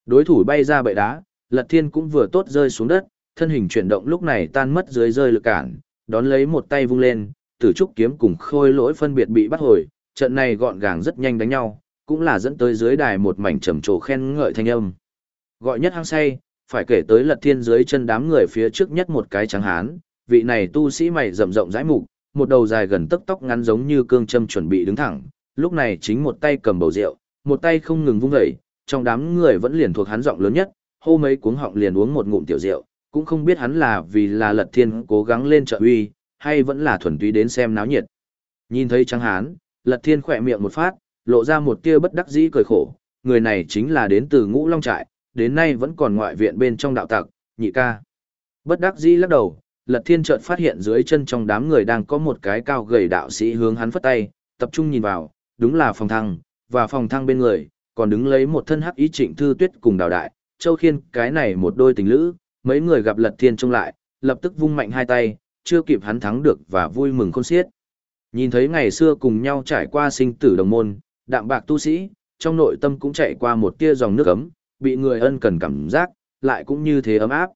Đối thủ bay ra bệ đá, Lật Thiên cũng vừa tốt rơi xuống đất, thân hình chuyển động lúc này tan mất dưới rơi lực cản, đón lấy một tay vung lên, tử trúc kiếm cùng khôi lỗi phân biệt bị bắt hồi, trận này gọn gàng rất nhanh đánh nhau, cũng là dẫn tới dưới đài một mảnh trầm trồ khen ngợi thanh âm. Gọi nhất hăng say, phải kể tới lật thiên dưới chân đám người phía trước nhất một cái trắng hán, vị này tu sĩ mày rậm rộng rãi mục, một đầu dài gần tấc tóc ngắn giống như cương châm chuẩn bị đứng thẳng, lúc này chính một tay cầm bầu rượu, một tay không ngừng vung dậy, trong đám người vẫn liền thuộc hắn giọng lớn nhất, hô mấy cuống họng liền uống một ngụm tiểu rượu, cũng không biết hắn là vì là lật thiên cố gắng lên trợ uy, hay vẫn là thuần túy đến xem náo nhiệt. Nhìn thấy trắng hán, lật thiên khỏe miệng một phát, lộ ra một tia bất đắc dĩ cười khổ, người này chính là đến từ ngũ long trại, đến nay vẫn còn ngoại viện bên trong đạo tặc, nhị ca. Bất đắc dĩ lắc đầu, lật thiên chợt phát hiện dưới chân trong đám người đang có một cái cao gầy đạo sĩ hướng hắn phất tay, tập trung nhìn vào, đúng là phòng thăng, và phòng thăng bên người, còn đứng lấy một thân hắc ý trịnh thư tuyết cùng đào đại, châu khiên cái này một đôi tình lữ, mấy người gặp lật thiên trông lại, lập tức vung mạnh hai tay, chưa kịp hắn thắng được và vui mừng khôn xiết. Nhìn thấy ngày xưa cùng nhau trải qua sinh tử đồng môn, đạm bạc tu sĩ, trong nội tâm cũng chạy qua một tia dòng nước ấm, bị người ân cần cảm giác, lại cũng như thế ấm áp.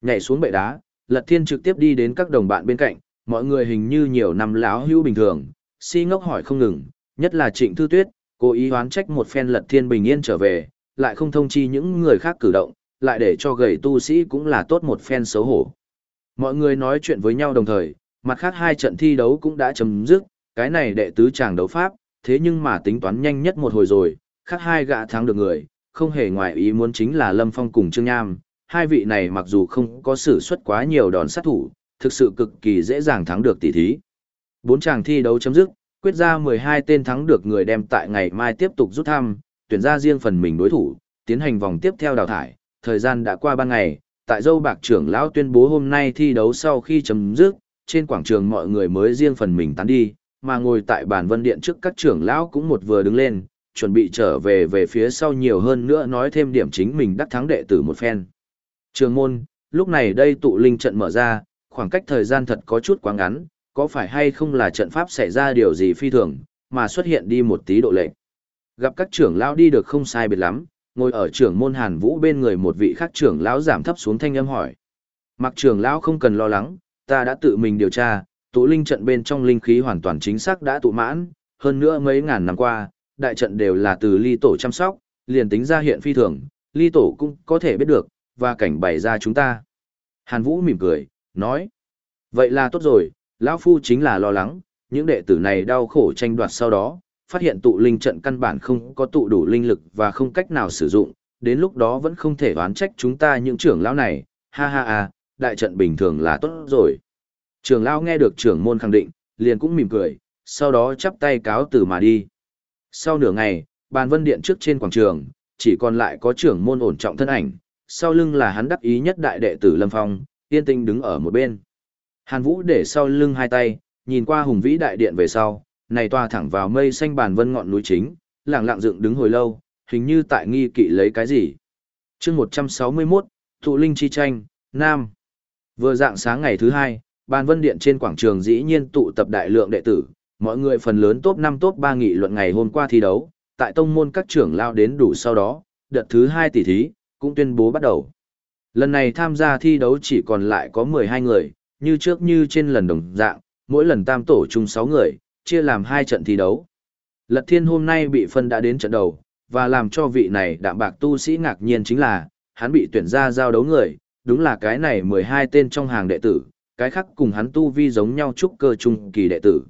Nhảy xuống bệ đá, Lật Thiên trực tiếp đi đến các đồng bạn bên cạnh, mọi người hình như nhiều năm láo hữu bình thường, si ngốc hỏi không ngừng, nhất là Trịnh Thư Tuyết, cố ý hoán trách một phen Lật Thiên bình yên trở về, lại không thông chi những người khác cử động, lại để cho gầy tu sĩ cũng là tốt một phen xấu hổ. Mọi người nói chuyện với nhau đồng thời, mặt khác hai trận thi đấu cũng đã chấm dứt, cái này đệ tứ chàng đấu pháp, thế nhưng mà tính toán nhanh nhất một hồi rồi, khác hai gã thắng được người, không hề ngoài ý muốn chính là Lâm Phong cùng Trương Nham, hai vị này mặc dù không có sử xuất quá nhiều đòn sát thủ, thực sự cực kỳ dễ dàng thắng được tỷ thí. Bốn chàng thi đấu chấm dứt, quyết ra 12 tên thắng được người đem tại ngày mai tiếp tục rút thăm, tuyển ra riêng phần mình đối thủ, tiến hành vòng tiếp theo đào thải, thời gian đã qua 3 ngày, tại dâu bạc trưởng lão tuyên bố hôm nay thi đấu sau khi chấm dứt, trên quảng trường mọi người mới riêng phần mình tán đi, mà ngồi tại bàn vân điện trước các trưởng lão cũng một vừa đứng lên, chuẩn bị trở về về phía sau nhiều hơn nữa nói thêm điểm chính mình đắc thắng đệ tử một phen. Trường môn, lúc này đây tụ linh trận mở ra, khoảng cách thời gian thật có chút quá ngắn, có phải hay không là trận pháp xảy ra điều gì phi thường, mà xuất hiện đi một tí độ lệnh. Gặp các trưởng lão đi được không sai biệt lắm, ngồi ở trưởng môn Hàn Vũ bên người một vị khác trưởng lão giảm thấp xuống thanh âm hỏi. Mặc trưởng lão không cần lo lắng, ta đã tự mình điều tra, tụ linh trận bên trong linh khí hoàn toàn chính xác đã tụ mãn, hơn nữa mấy ngàn năm qua, đại trận đều là từ ly tổ chăm sóc, liền tính ra hiện phi thường, ly tổ cũng có thể biết được, và cảnh bày ra chúng ta. Hàn Vũ mỉm cười, nói. Vậy là tốt rồi, lão Phu chính là lo lắng, những đệ tử này đau khổ tranh đoạt sau đó, phát hiện tụ linh trận căn bản không có tụ đủ linh lực và không cách nào sử dụng, đến lúc đó vẫn không thể đoán trách chúng ta những trưởng lão này, ha ha ha, đại trận bình thường là tốt rồi. Trưởng lão nghe được trưởng môn khẳng định, liền cũng mỉm cười, sau đó chắp tay cáo từ mà đi. Sau nửa ngày, bàn vân điện trước trên quảng trường, chỉ còn lại có trưởng môn ổn trọng thân ảnh, sau lưng là hắn đắc ý nhất đại đệ tử Lâm Phong, yên tinh đứng ở một bên. Hàn Vũ để sau lưng hai tay, nhìn qua hùng vĩ đại điện về sau, này toa thẳng vào mây xanh bàn vân ngọn núi chính, lặng lặng dựng đứng hồi lâu, hình như tại nghi kỵ lấy cái gì. chương 161, Thụ Linh Chi Tranh, Nam. Vừa dạng sáng ngày thứ hai, bàn vân điện trên quảng trường dĩ nhiên tụ tập đại lượng đệ tử, mọi người phần lớn top 5 top 3 nghị luận ngày hôm qua thi đấu, tại tông môn các trưởng lao đến đủ sau đó, đợt thứ 2 tỷ thí, cũng tuyên bố bắt đầu. Lần này tham gia thi đấu chỉ còn lại có 12 người, như trước như trên lần đồng dạng, mỗi lần tam tổ chung 6 người, chia làm hai trận thi đấu. Lật Thiên hôm nay bị phân đã đến trận đầu, và làm cho vị này đạm bạc tu sĩ ngạc nhiên chính là, hắn bị tuyển ra giao đấu người, đúng là cái này 12 tên trong hàng đệ tử, cái khác cùng hắn tu vi giống nhau trúc cơ trung kỳ đệ tử.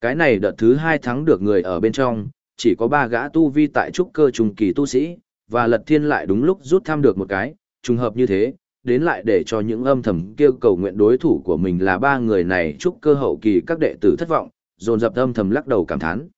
Cái này đợt thứ hai thắng được người ở bên trong, chỉ có ba gã tu vi tại trúc cơ trung kỳ tu sĩ, và lật thiên lại đúng lúc rút thăm được một cái, trùng hợp như thế, đến lại để cho những âm thầm kêu cầu nguyện đối thủ của mình là ba người này chúc cơ hậu kỳ các đệ tử thất vọng, dồn dập âm thầm lắc đầu cảm thán.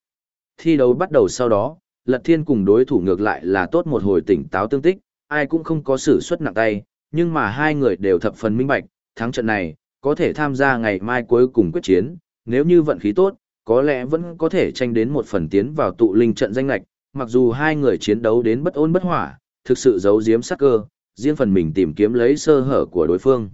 Thi đấu bắt đầu sau đó, lật thiên cùng đối thủ ngược lại là tốt một hồi tỉnh táo tương tích, ai cũng không có sự xuất nặng tay, nhưng mà hai người đều thập phần minh bạch, thắng trận này, có thể tham gia ngày mai cuối cùng quyết chiến, nếu như vận khí tốt, có lẽ vẫn có thể tranh đến một phần tiến vào tụ linh trận danh lạch, mặc dù hai người chiến đấu đến bất ôn bất hỏa, thực sự giấu giếm sát cơ, riêng phần mình tìm kiếm lấy sơ hở của đối phương.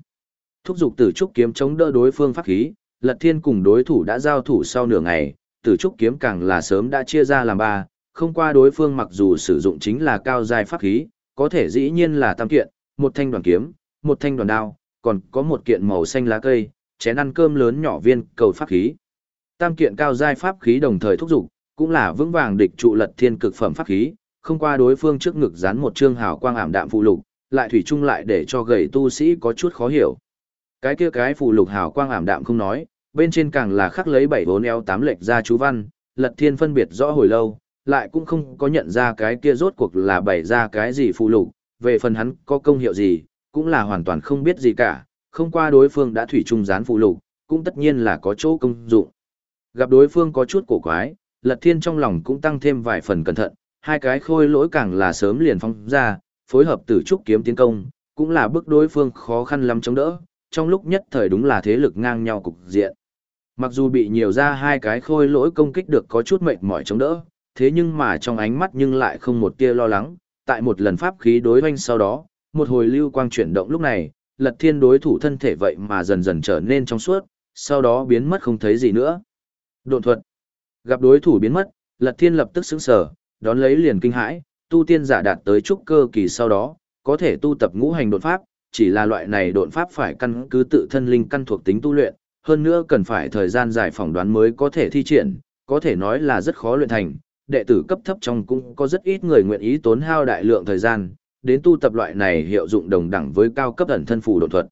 Thúc giục tử trúc kiếm chống đỡ đối phương pháp khí, Lật Thiên cùng đối thủ đã giao thủ sau nửa ngày, tử trúc kiếm càng là sớm đã chia ra làm ba, không qua đối phương mặc dù sử dụng chính là cao dài pháp khí, có thể dĩ nhiên là tam kiện, một thanh đoàn kiếm, một thanh đoàn đao, còn có một kiện màu xanh lá cây, chén ăn cơm lớn nhỏ viên cầu pháp khí. Tam kiện cao giai pháp khí đồng thời thúc giục, cũng là vững vàng địch trụ lật thiên cực phẩm pháp khí, không qua đối phương trước ngực dán một trương hào quang ảm đạm phụ lục, lại thủy chung lại để cho gầy tu sĩ có chút khó hiểu. Cái kia cái phụ lục hào quang ảm đạm không nói, bên trên càng là khắc lấy bảy bốn eo tám lệch ra chú văn, lật thiên phân biệt rõ hồi lâu, lại cũng không có nhận ra cái kia rốt cuộc là bảy ra cái gì phụ lục, về phần hắn có công hiệu gì, cũng là hoàn toàn không biết gì cả, không qua đối phương đã thủy chung dán phụ lục, cũng tất nhiên là có chỗ công dụng. Gặp đối phương có chút cổ quái, Lật Thiên trong lòng cũng tăng thêm vài phần cẩn thận, hai cái khôi lỗi càng là sớm liền phong ra, phối hợp tử trúc kiếm tiến công, cũng là bước đối phương khó khăn lắm chống đỡ, trong lúc nhất thời đúng là thế lực ngang nhau cục diện. Mặc dù bị nhiều ra hai cái khôi lỗi công kích được có chút mệt mỏi chống đỡ, thế nhưng mà trong ánh mắt nhưng lại không một tia lo lắng, tại một lần pháp khí đối hoanh sau đó, một hồi lưu quang chuyển động lúc này, lật thiên đối thủ thân thể vậy mà dần dần trở nên trong suốt, sau đó biến mất không thấy gì nữa. Độn thuật. Gặp đối thủ biến mất, lật thiên lập tức sững sờ, đón lấy liền kinh hãi, tu tiên giả đạt tới trúc cơ kỳ sau đó, có thể tu tập ngũ hành đột pháp, chỉ là loại này đột pháp phải căn cứ tự thân linh căn thuộc tính tu luyện, hơn nữa cần phải thời gian dài phỏng đoán mới có thể thi triển, có thể nói là rất khó luyện thành, đệ tử cấp thấp trong cũng có rất ít người nguyện ý tốn hao đại lượng thời gian, đến tu tập loại này hiệu dụng đồng đẳng với cao cấp ẩn thân phù đột thuật.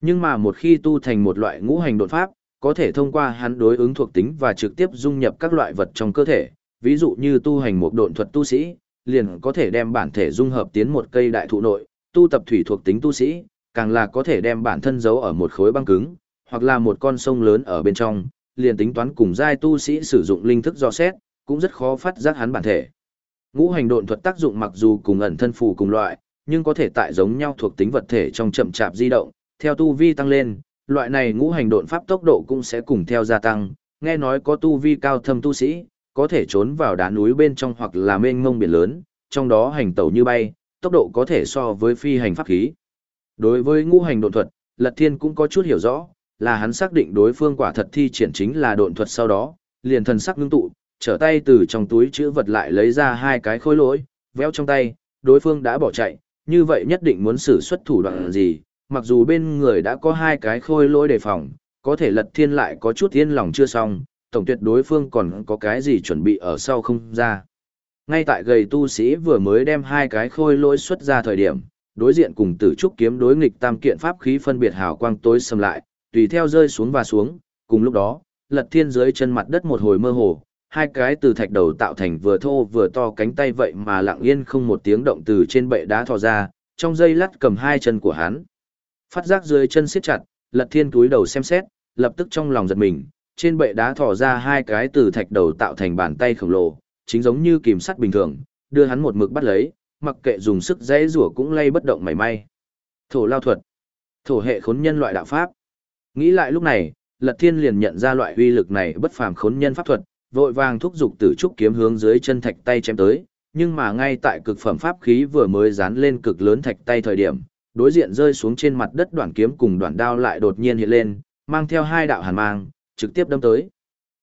Nhưng mà một khi tu thành một loại ngũ hành đột pháp, có thể thông qua hắn đối ứng thuộc tính và trực tiếp dung nhập các loại vật trong cơ thể, ví dụ như tu hành một độn thuật tu sĩ, liền có thể đem bản thể dung hợp tiến một cây đại thụ nội, tu tập thủy thuộc tính tu sĩ, càng là có thể đem bản thân giấu ở một khối băng cứng, hoặc là một con sông lớn ở bên trong, liền tính toán cùng giai tu sĩ sử dụng linh thức do xét, cũng rất khó phát giác hắn bản thể. Ngũ hành độn thuật tác dụng mặc dù cùng ẩn thân phù cùng loại, nhưng có thể tại giống nhau thuộc tính vật thể trong chậm chạp di động, theo tu vi tăng lên, loại này ngũ hành độn pháp tốc độ cũng sẽ cùng theo gia tăng, nghe nói có tu vi cao thâm tu sĩ, có thể trốn vào đá núi bên trong hoặc là mênh mông biển lớn, trong đó hành tẩu như bay, tốc độ có thể so với phi hành pháp khí. Đối với ngũ hành độn thuật, Lật Thiên cũng có chút hiểu rõ, là hắn xác định đối phương quả thật thi triển chính là độn thuật sau đó, liền thần sắc ngưng tụ, trở tay từ trong túi chữ vật lại lấy ra hai cái khối lỗi, véo trong tay, đối phương đã bỏ chạy, như vậy nhất định muốn sử xuất thủ đoạn gì, mặc dù bên người đã có hai cái khôi lỗi đề phòng, có thể lật thiên lại có chút yên lòng chưa xong, tổng tuyệt đối phương còn có cái gì chuẩn bị ở sau không ra. Ngay tại gầy tu sĩ vừa mới đem hai cái khôi lỗi xuất ra thời điểm, đối diện cùng tử trúc kiếm đối nghịch tam kiện pháp khí phân biệt hào quang tối xâm lại, tùy theo rơi xuống và xuống, cùng lúc đó, lật thiên dưới chân mặt đất một hồi mơ hồ, hai cái từ thạch đầu tạo thành vừa thô vừa to cánh tay vậy mà lặng yên không một tiếng động từ trên bệ đá thò ra, trong dây lắt cầm hai chân của hắn. Phát giác dưới chân siết chặt, lật thiên túi đầu xem xét, lập tức trong lòng giật mình, trên bệ đá thò ra hai cái từ thạch đầu tạo thành bàn tay khổng lồ, chính giống như kìm sắt bình thường, đưa hắn một mực bắt lấy, mặc kệ dùng sức dãy rủa cũng lay bất động mảy may. Thổ lao thuật, thổ hệ khốn nhân loại đạo pháp. Nghĩ lại lúc này, Lật Thiên liền nhận ra loại uy lực này bất phàm khốn nhân pháp thuật, vội vàng thúc giục tử trúc kiếm hướng dưới chân thạch tay chém tới, nhưng mà ngay tại cực phẩm pháp khí vừa mới dán lên cực lớn thạch tay thời điểm, đối diện rơi xuống trên mặt đất đoạn kiếm cùng đoạn đao lại đột nhiên hiện lên, mang theo hai đạo hàn mang, trực tiếp đâm tới.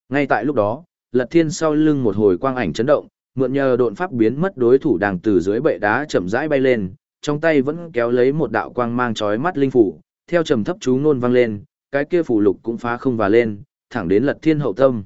Ngay tại lúc đó, Lật Thiên sau lưng một hồi quang ảnh chấn động, mượn nhờ độn pháp biến mất đối thủ đang từ dưới bệ đá chậm rãi bay lên, trong tay vẫn kéo lấy một đạo quang mang chói mắt linh phủ, theo trầm thấp chú ngôn vang lên, cái kia phủ lục cũng phá không và lên, thẳng đến Lật Thiên hậu tâm.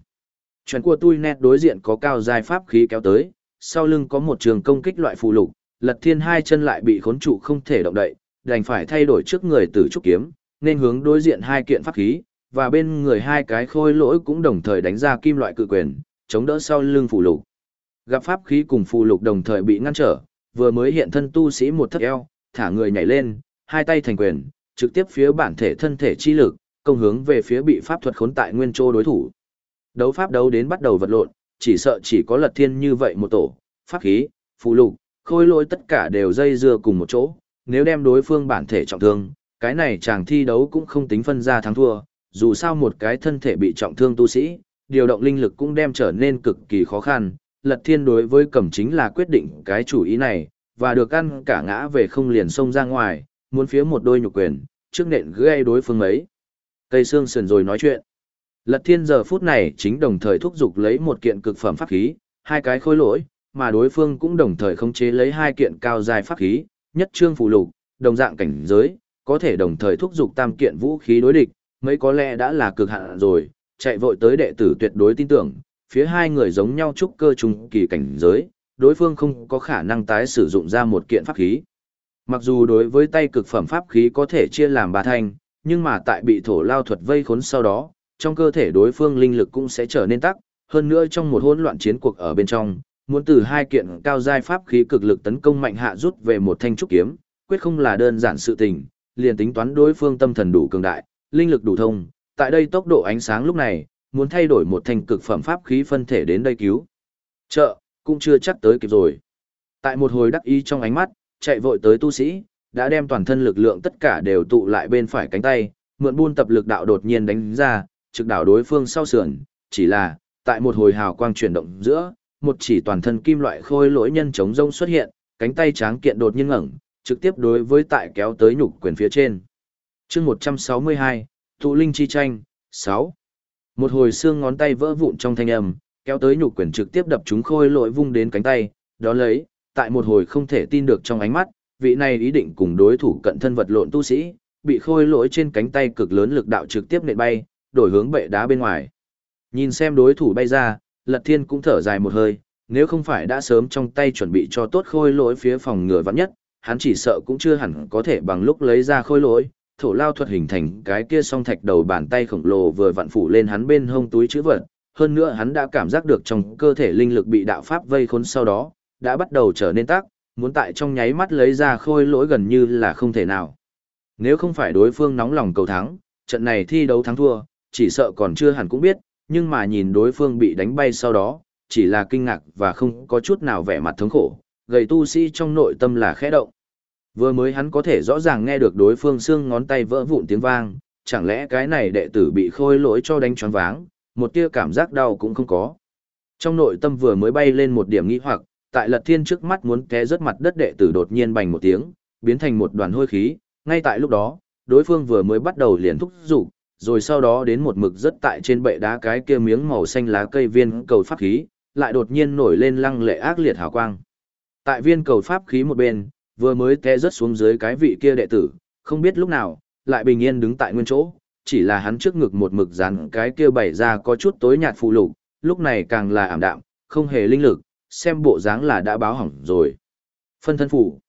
chuẩn của tôi nét đối diện có cao dài pháp khí kéo tới, sau lưng có một trường công kích loại phù lục, Lật Thiên hai chân lại bị khốn trụ không thể động đậy, đành phải thay đổi trước người tử trúc kiếm, nên hướng đối diện hai kiện pháp khí, và bên người hai cái khôi lỗi cũng đồng thời đánh ra kim loại cự quyền, chống đỡ sau lưng phù lục. Gặp pháp khí cùng phù lục đồng thời bị ngăn trở, vừa mới hiện thân tu sĩ một thất eo, thả người nhảy lên, hai tay thành quyền, trực tiếp phía bản thể thân thể chi lực, công hướng về phía bị pháp thuật khốn tại nguyên châu đối thủ. Đấu pháp đấu đến bắt đầu vật lộn, chỉ sợ chỉ có lật thiên như vậy một tổ, pháp khí, phù lục, khôi lỗi tất cả đều dây dưa cùng một chỗ, nếu đem đối phương bản thể trọng thương, cái này chàng thi đấu cũng không tính phân ra thắng thua, dù sao một cái thân thể bị trọng thương tu sĩ, điều động linh lực cũng đem trở nên cực kỳ khó khăn, lật thiên đối với cẩm chính là quyết định cái chủ ý này, và được ăn cả ngã về không liền xông ra ngoài, muốn phía một đôi nhục quyền, trước nện gây đối phương ấy. Cây xương sườn rồi nói chuyện. Lật thiên giờ phút này chính đồng thời thúc giục lấy một kiện cực phẩm pháp khí, hai cái khối lỗi, mà đối phương cũng đồng thời khống chế lấy hai kiện cao dài pháp khí, nhất trương phù lục, đồng dạng cảnh giới, có thể đồng thời thúc giục tam kiện vũ khí đối địch, mấy có lẽ đã là cực hạn rồi, chạy vội tới đệ tử tuyệt đối tin tưởng, phía hai người giống nhau trúc cơ trùng kỳ cảnh giới, đối phương không có khả năng tái sử dụng ra một kiện pháp khí. Mặc dù đối với tay cực phẩm pháp khí có thể chia làm ba thanh, nhưng mà tại bị thổ lao thuật vây khốn sau đó, trong cơ thể đối phương linh lực cũng sẽ trở nên tắc, hơn nữa trong một hỗn loạn chiến cuộc ở bên trong, muốn từ hai kiện cao giai pháp khí cực lực tấn công mạnh hạ rút về một thanh trúc kiếm, quyết không là đơn giản sự tình, liền tính toán đối phương tâm thần đủ cường đại, linh lực đủ thông, tại đây tốc độ ánh sáng lúc này, muốn thay đổi một thành cực phẩm pháp khí phân thể đến đây cứu. Chợ, cũng chưa chắc tới kịp rồi. Tại một hồi đắc ý trong ánh mắt, chạy vội tới tu sĩ, đã đem toàn thân lực lượng tất cả đều tụ lại bên phải cánh tay, mượn buôn tập lực đạo đột nhiên đánh ra, trực đảo đối phương sau sườn, chỉ là, tại một hồi hào quang chuyển động giữa, một chỉ toàn thân kim loại khôi lỗi nhân chống rông xuất hiện, cánh tay tráng kiện đột nhiên ngẩng, trực tiếp đối với tại kéo tới nhục quyền phía trên chương 162, Tụ Linh Chi Tranh, 6. Một hồi xương ngón tay vỡ vụn trong thanh âm, kéo tới nhục quyền trực tiếp đập chúng khôi lỗi vung đến cánh tay, đó lấy, tại một hồi không thể tin được trong ánh mắt, vị này ý định cùng đối thủ cận thân vật lộn tu sĩ, bị khôi lỗi trên cánh tay cực lớn lực đạo trực tiếp nện bay, đổi hướng bệ đá bên ngoài. Nhìn xem đối thủ bay ra, Lật Thiên cũng thở dài một hơi, nếu không phải đã sớm trong tay chuẩn bị cho tốt khôi lỗi phía phòng ngừa vắn nhất, hắn chỉ sợ cũng chưa hẳn có thể bằng lúc lấy ra khôi lỗi, thổ lao thuật hình thành cái kia song thạch đầu bàn tay khổng lồ vừa vặn phủ lên hắn bên hông túi chữ vật. Hơn nữa hắn đã cảm giác được trong cơ thể linh lực bị đạo pháp vây khốn sau đó, đã bắt đầu trở nên tác, muốn tại trong nháy mắt lấy ra khôi lỗi gần như là không thể nào. Nếu không phải đối phương nóng lòng cầu thắng, trận này thi đấu thắng thua, chỉ sợ còn chưa hẳn cũng biết, nhưng mà nhìn đối phương bị đánh bay sau đó, chỉ là kinh ngạc và không có chút nào vẻ mặt thống khổ, gầy tu sĩ trong nội tâm là khẽ động. Vừa mới hắn có thể rõ ràng nghe được đối phương xương ngón tay vỡ vụn tiếng vang, chẳng lẽ cái này đệ tử bị khôi lỗi cho đánh choáng váng, một tia cảm giác đau cũng không có. Trong nội tâm vừa mới bay lên một điểm nghi hoặc, tại lật thiên trước mắt muốn té rớt mặt đất đệ tử đột nhiên bành một tiếng, biến thành một đoàn hôi khí, Ngay tại lúc đó, đối phương vừa mới bắt đầu liền thúc rủ, rồi sau đó đến một mực rất tại trên bệ đá cái kia miếng màu xanh lá cây viên cầu pháp khí, lại đột nhiên nổi lên lăng lệ ác liệt hào quang. Tại viên cầu pháp khí một bên, vừa mới té rớt xuống dưới cái vị kia đệ tử, không biết lúc nào, lại bình yên đứng tại nguyên chỗ, chỉ là hắn trước ngực một mực dán cái kia bày ra có chút tối nhạt phụ lục, lúc này càng là ảm đạm, không hề linh lực, xem bộ dáng là đã báo hỏng rồi. Phân thân phủ.